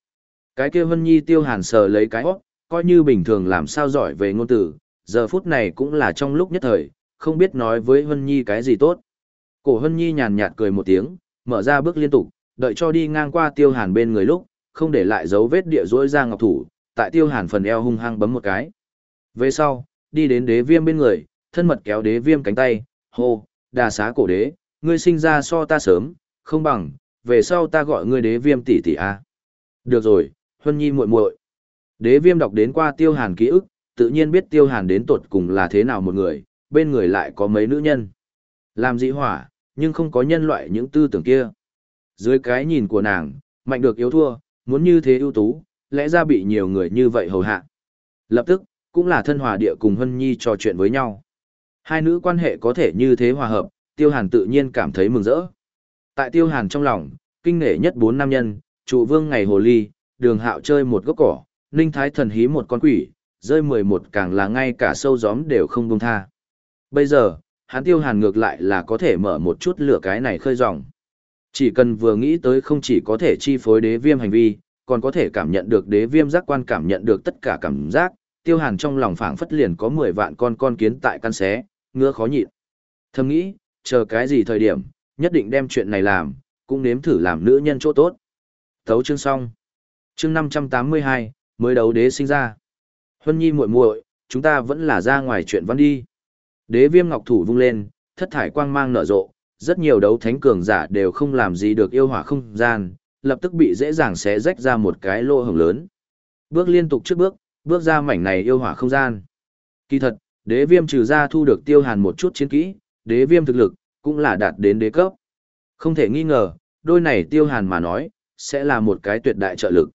[SPEAKER 1] Cái kia hân nhi tiêu hàn sờ lấy cái hót, coi như bình thường làm sao giỏi về ngôn từ, giờ phút này cũng là trong lúc nhất thời, không biết nói với hân nhi cái gì tốt. Cổ hân nhi nhàn nhạt cười một tiếng, mở ra bước liên tục, đợi cho đi ngang qua tiêu hàn bên người lúc, không để lại dấu vết địa rỗi ra ngọc thủ, tại tiêu hàn phần eo hung hăng bấm một cái. Về sau, đi đến đế viêm bên người, thân mật kéo đế viêm cánh tay, hô, đà xá cổ đế, ngươi sinh ra so ta sớm, không bằng, về sau ta gọi ngươi đế viêm tỷ tỷ a. Được rồi, Huân Nhi muội muội. Đế viêm đọc đến qua tiêu hàn ký ức, tự nhiên biết tiêu hàn đến tuột cùng là thế nào một người, bên người lại có mấy nữ nhân. Làm dị hỏa, nhưng không có nhân loại những tư tưởng kia. Dưới cái nhìn của nàng, mạnh được yếu thua, muốn như thế ưu tú, lẽ ra bị nhiều người như vậy hầu hạ. Lập tức, cũng là thân hòa địa cùng Hân Nhi trò chuyện với nhau. Hai nữ quan hệ có thể như thế hòa hợp, Tiêu Hàn tự nhiên cảm thấy mừng rỡ. Tại Tiêu Hàn trong lòng, kinh nể nhất bốn nam nhân, trụ vương ngày hồ ly, đường hạo chơi một gốc cỏ, ninh thái thần hí một con quỷ, rơi mười một càng là ngay cả sâu gióm đều không buông tha. Bây giờ, hắn Tiêu Hàn ngược lại là có thể mở một chút lửa cái này khơi dòng. Chỉ cần vừa nghĩ tới không chỉ có thể chi phối đế viêm hành vi, còn có thể cảm nhận được đế viêm giác quan cảm nhận được tất cả cảm giác, tiêu hàn trong lòng phảng phất liền có 10 vạn con con kiến tại căn xé, ngứa khó nhịn. Thầm nghĩ, chờ cái gì thời điểm, nhất định đem chuyện này làm, cũng nếm thử làm nữ nhân chỗ tốt. Thấu chương xong. Chương 582, mới đấu đế sinh ra. Huân nhi muội muội, chúng ta vẫn là ra ngoài chuyện văn đi. Đế viêm ngọc thủ vung lên, thất thải quang mang nở rộ, rất nhiều đấu thánh cường giả đều không làm gì được yêu hỏa không gian, lập tức bị dễ dàng xé rách ra một cái lỗ hổng lớn. Bước liên tục trước bước, bước ra mảnh này yêu hỏa không gian. Kỳ thật, đế viêm trừ ra thu được tiêu hàn một chút chiến kỹ, đế viêm thực lực, cũng là đạt đến đế cấp. Không thể nghi ngờ, đôi này tiêu hàn mà nói, sẽ là một cái tuyệt đại trợ lực.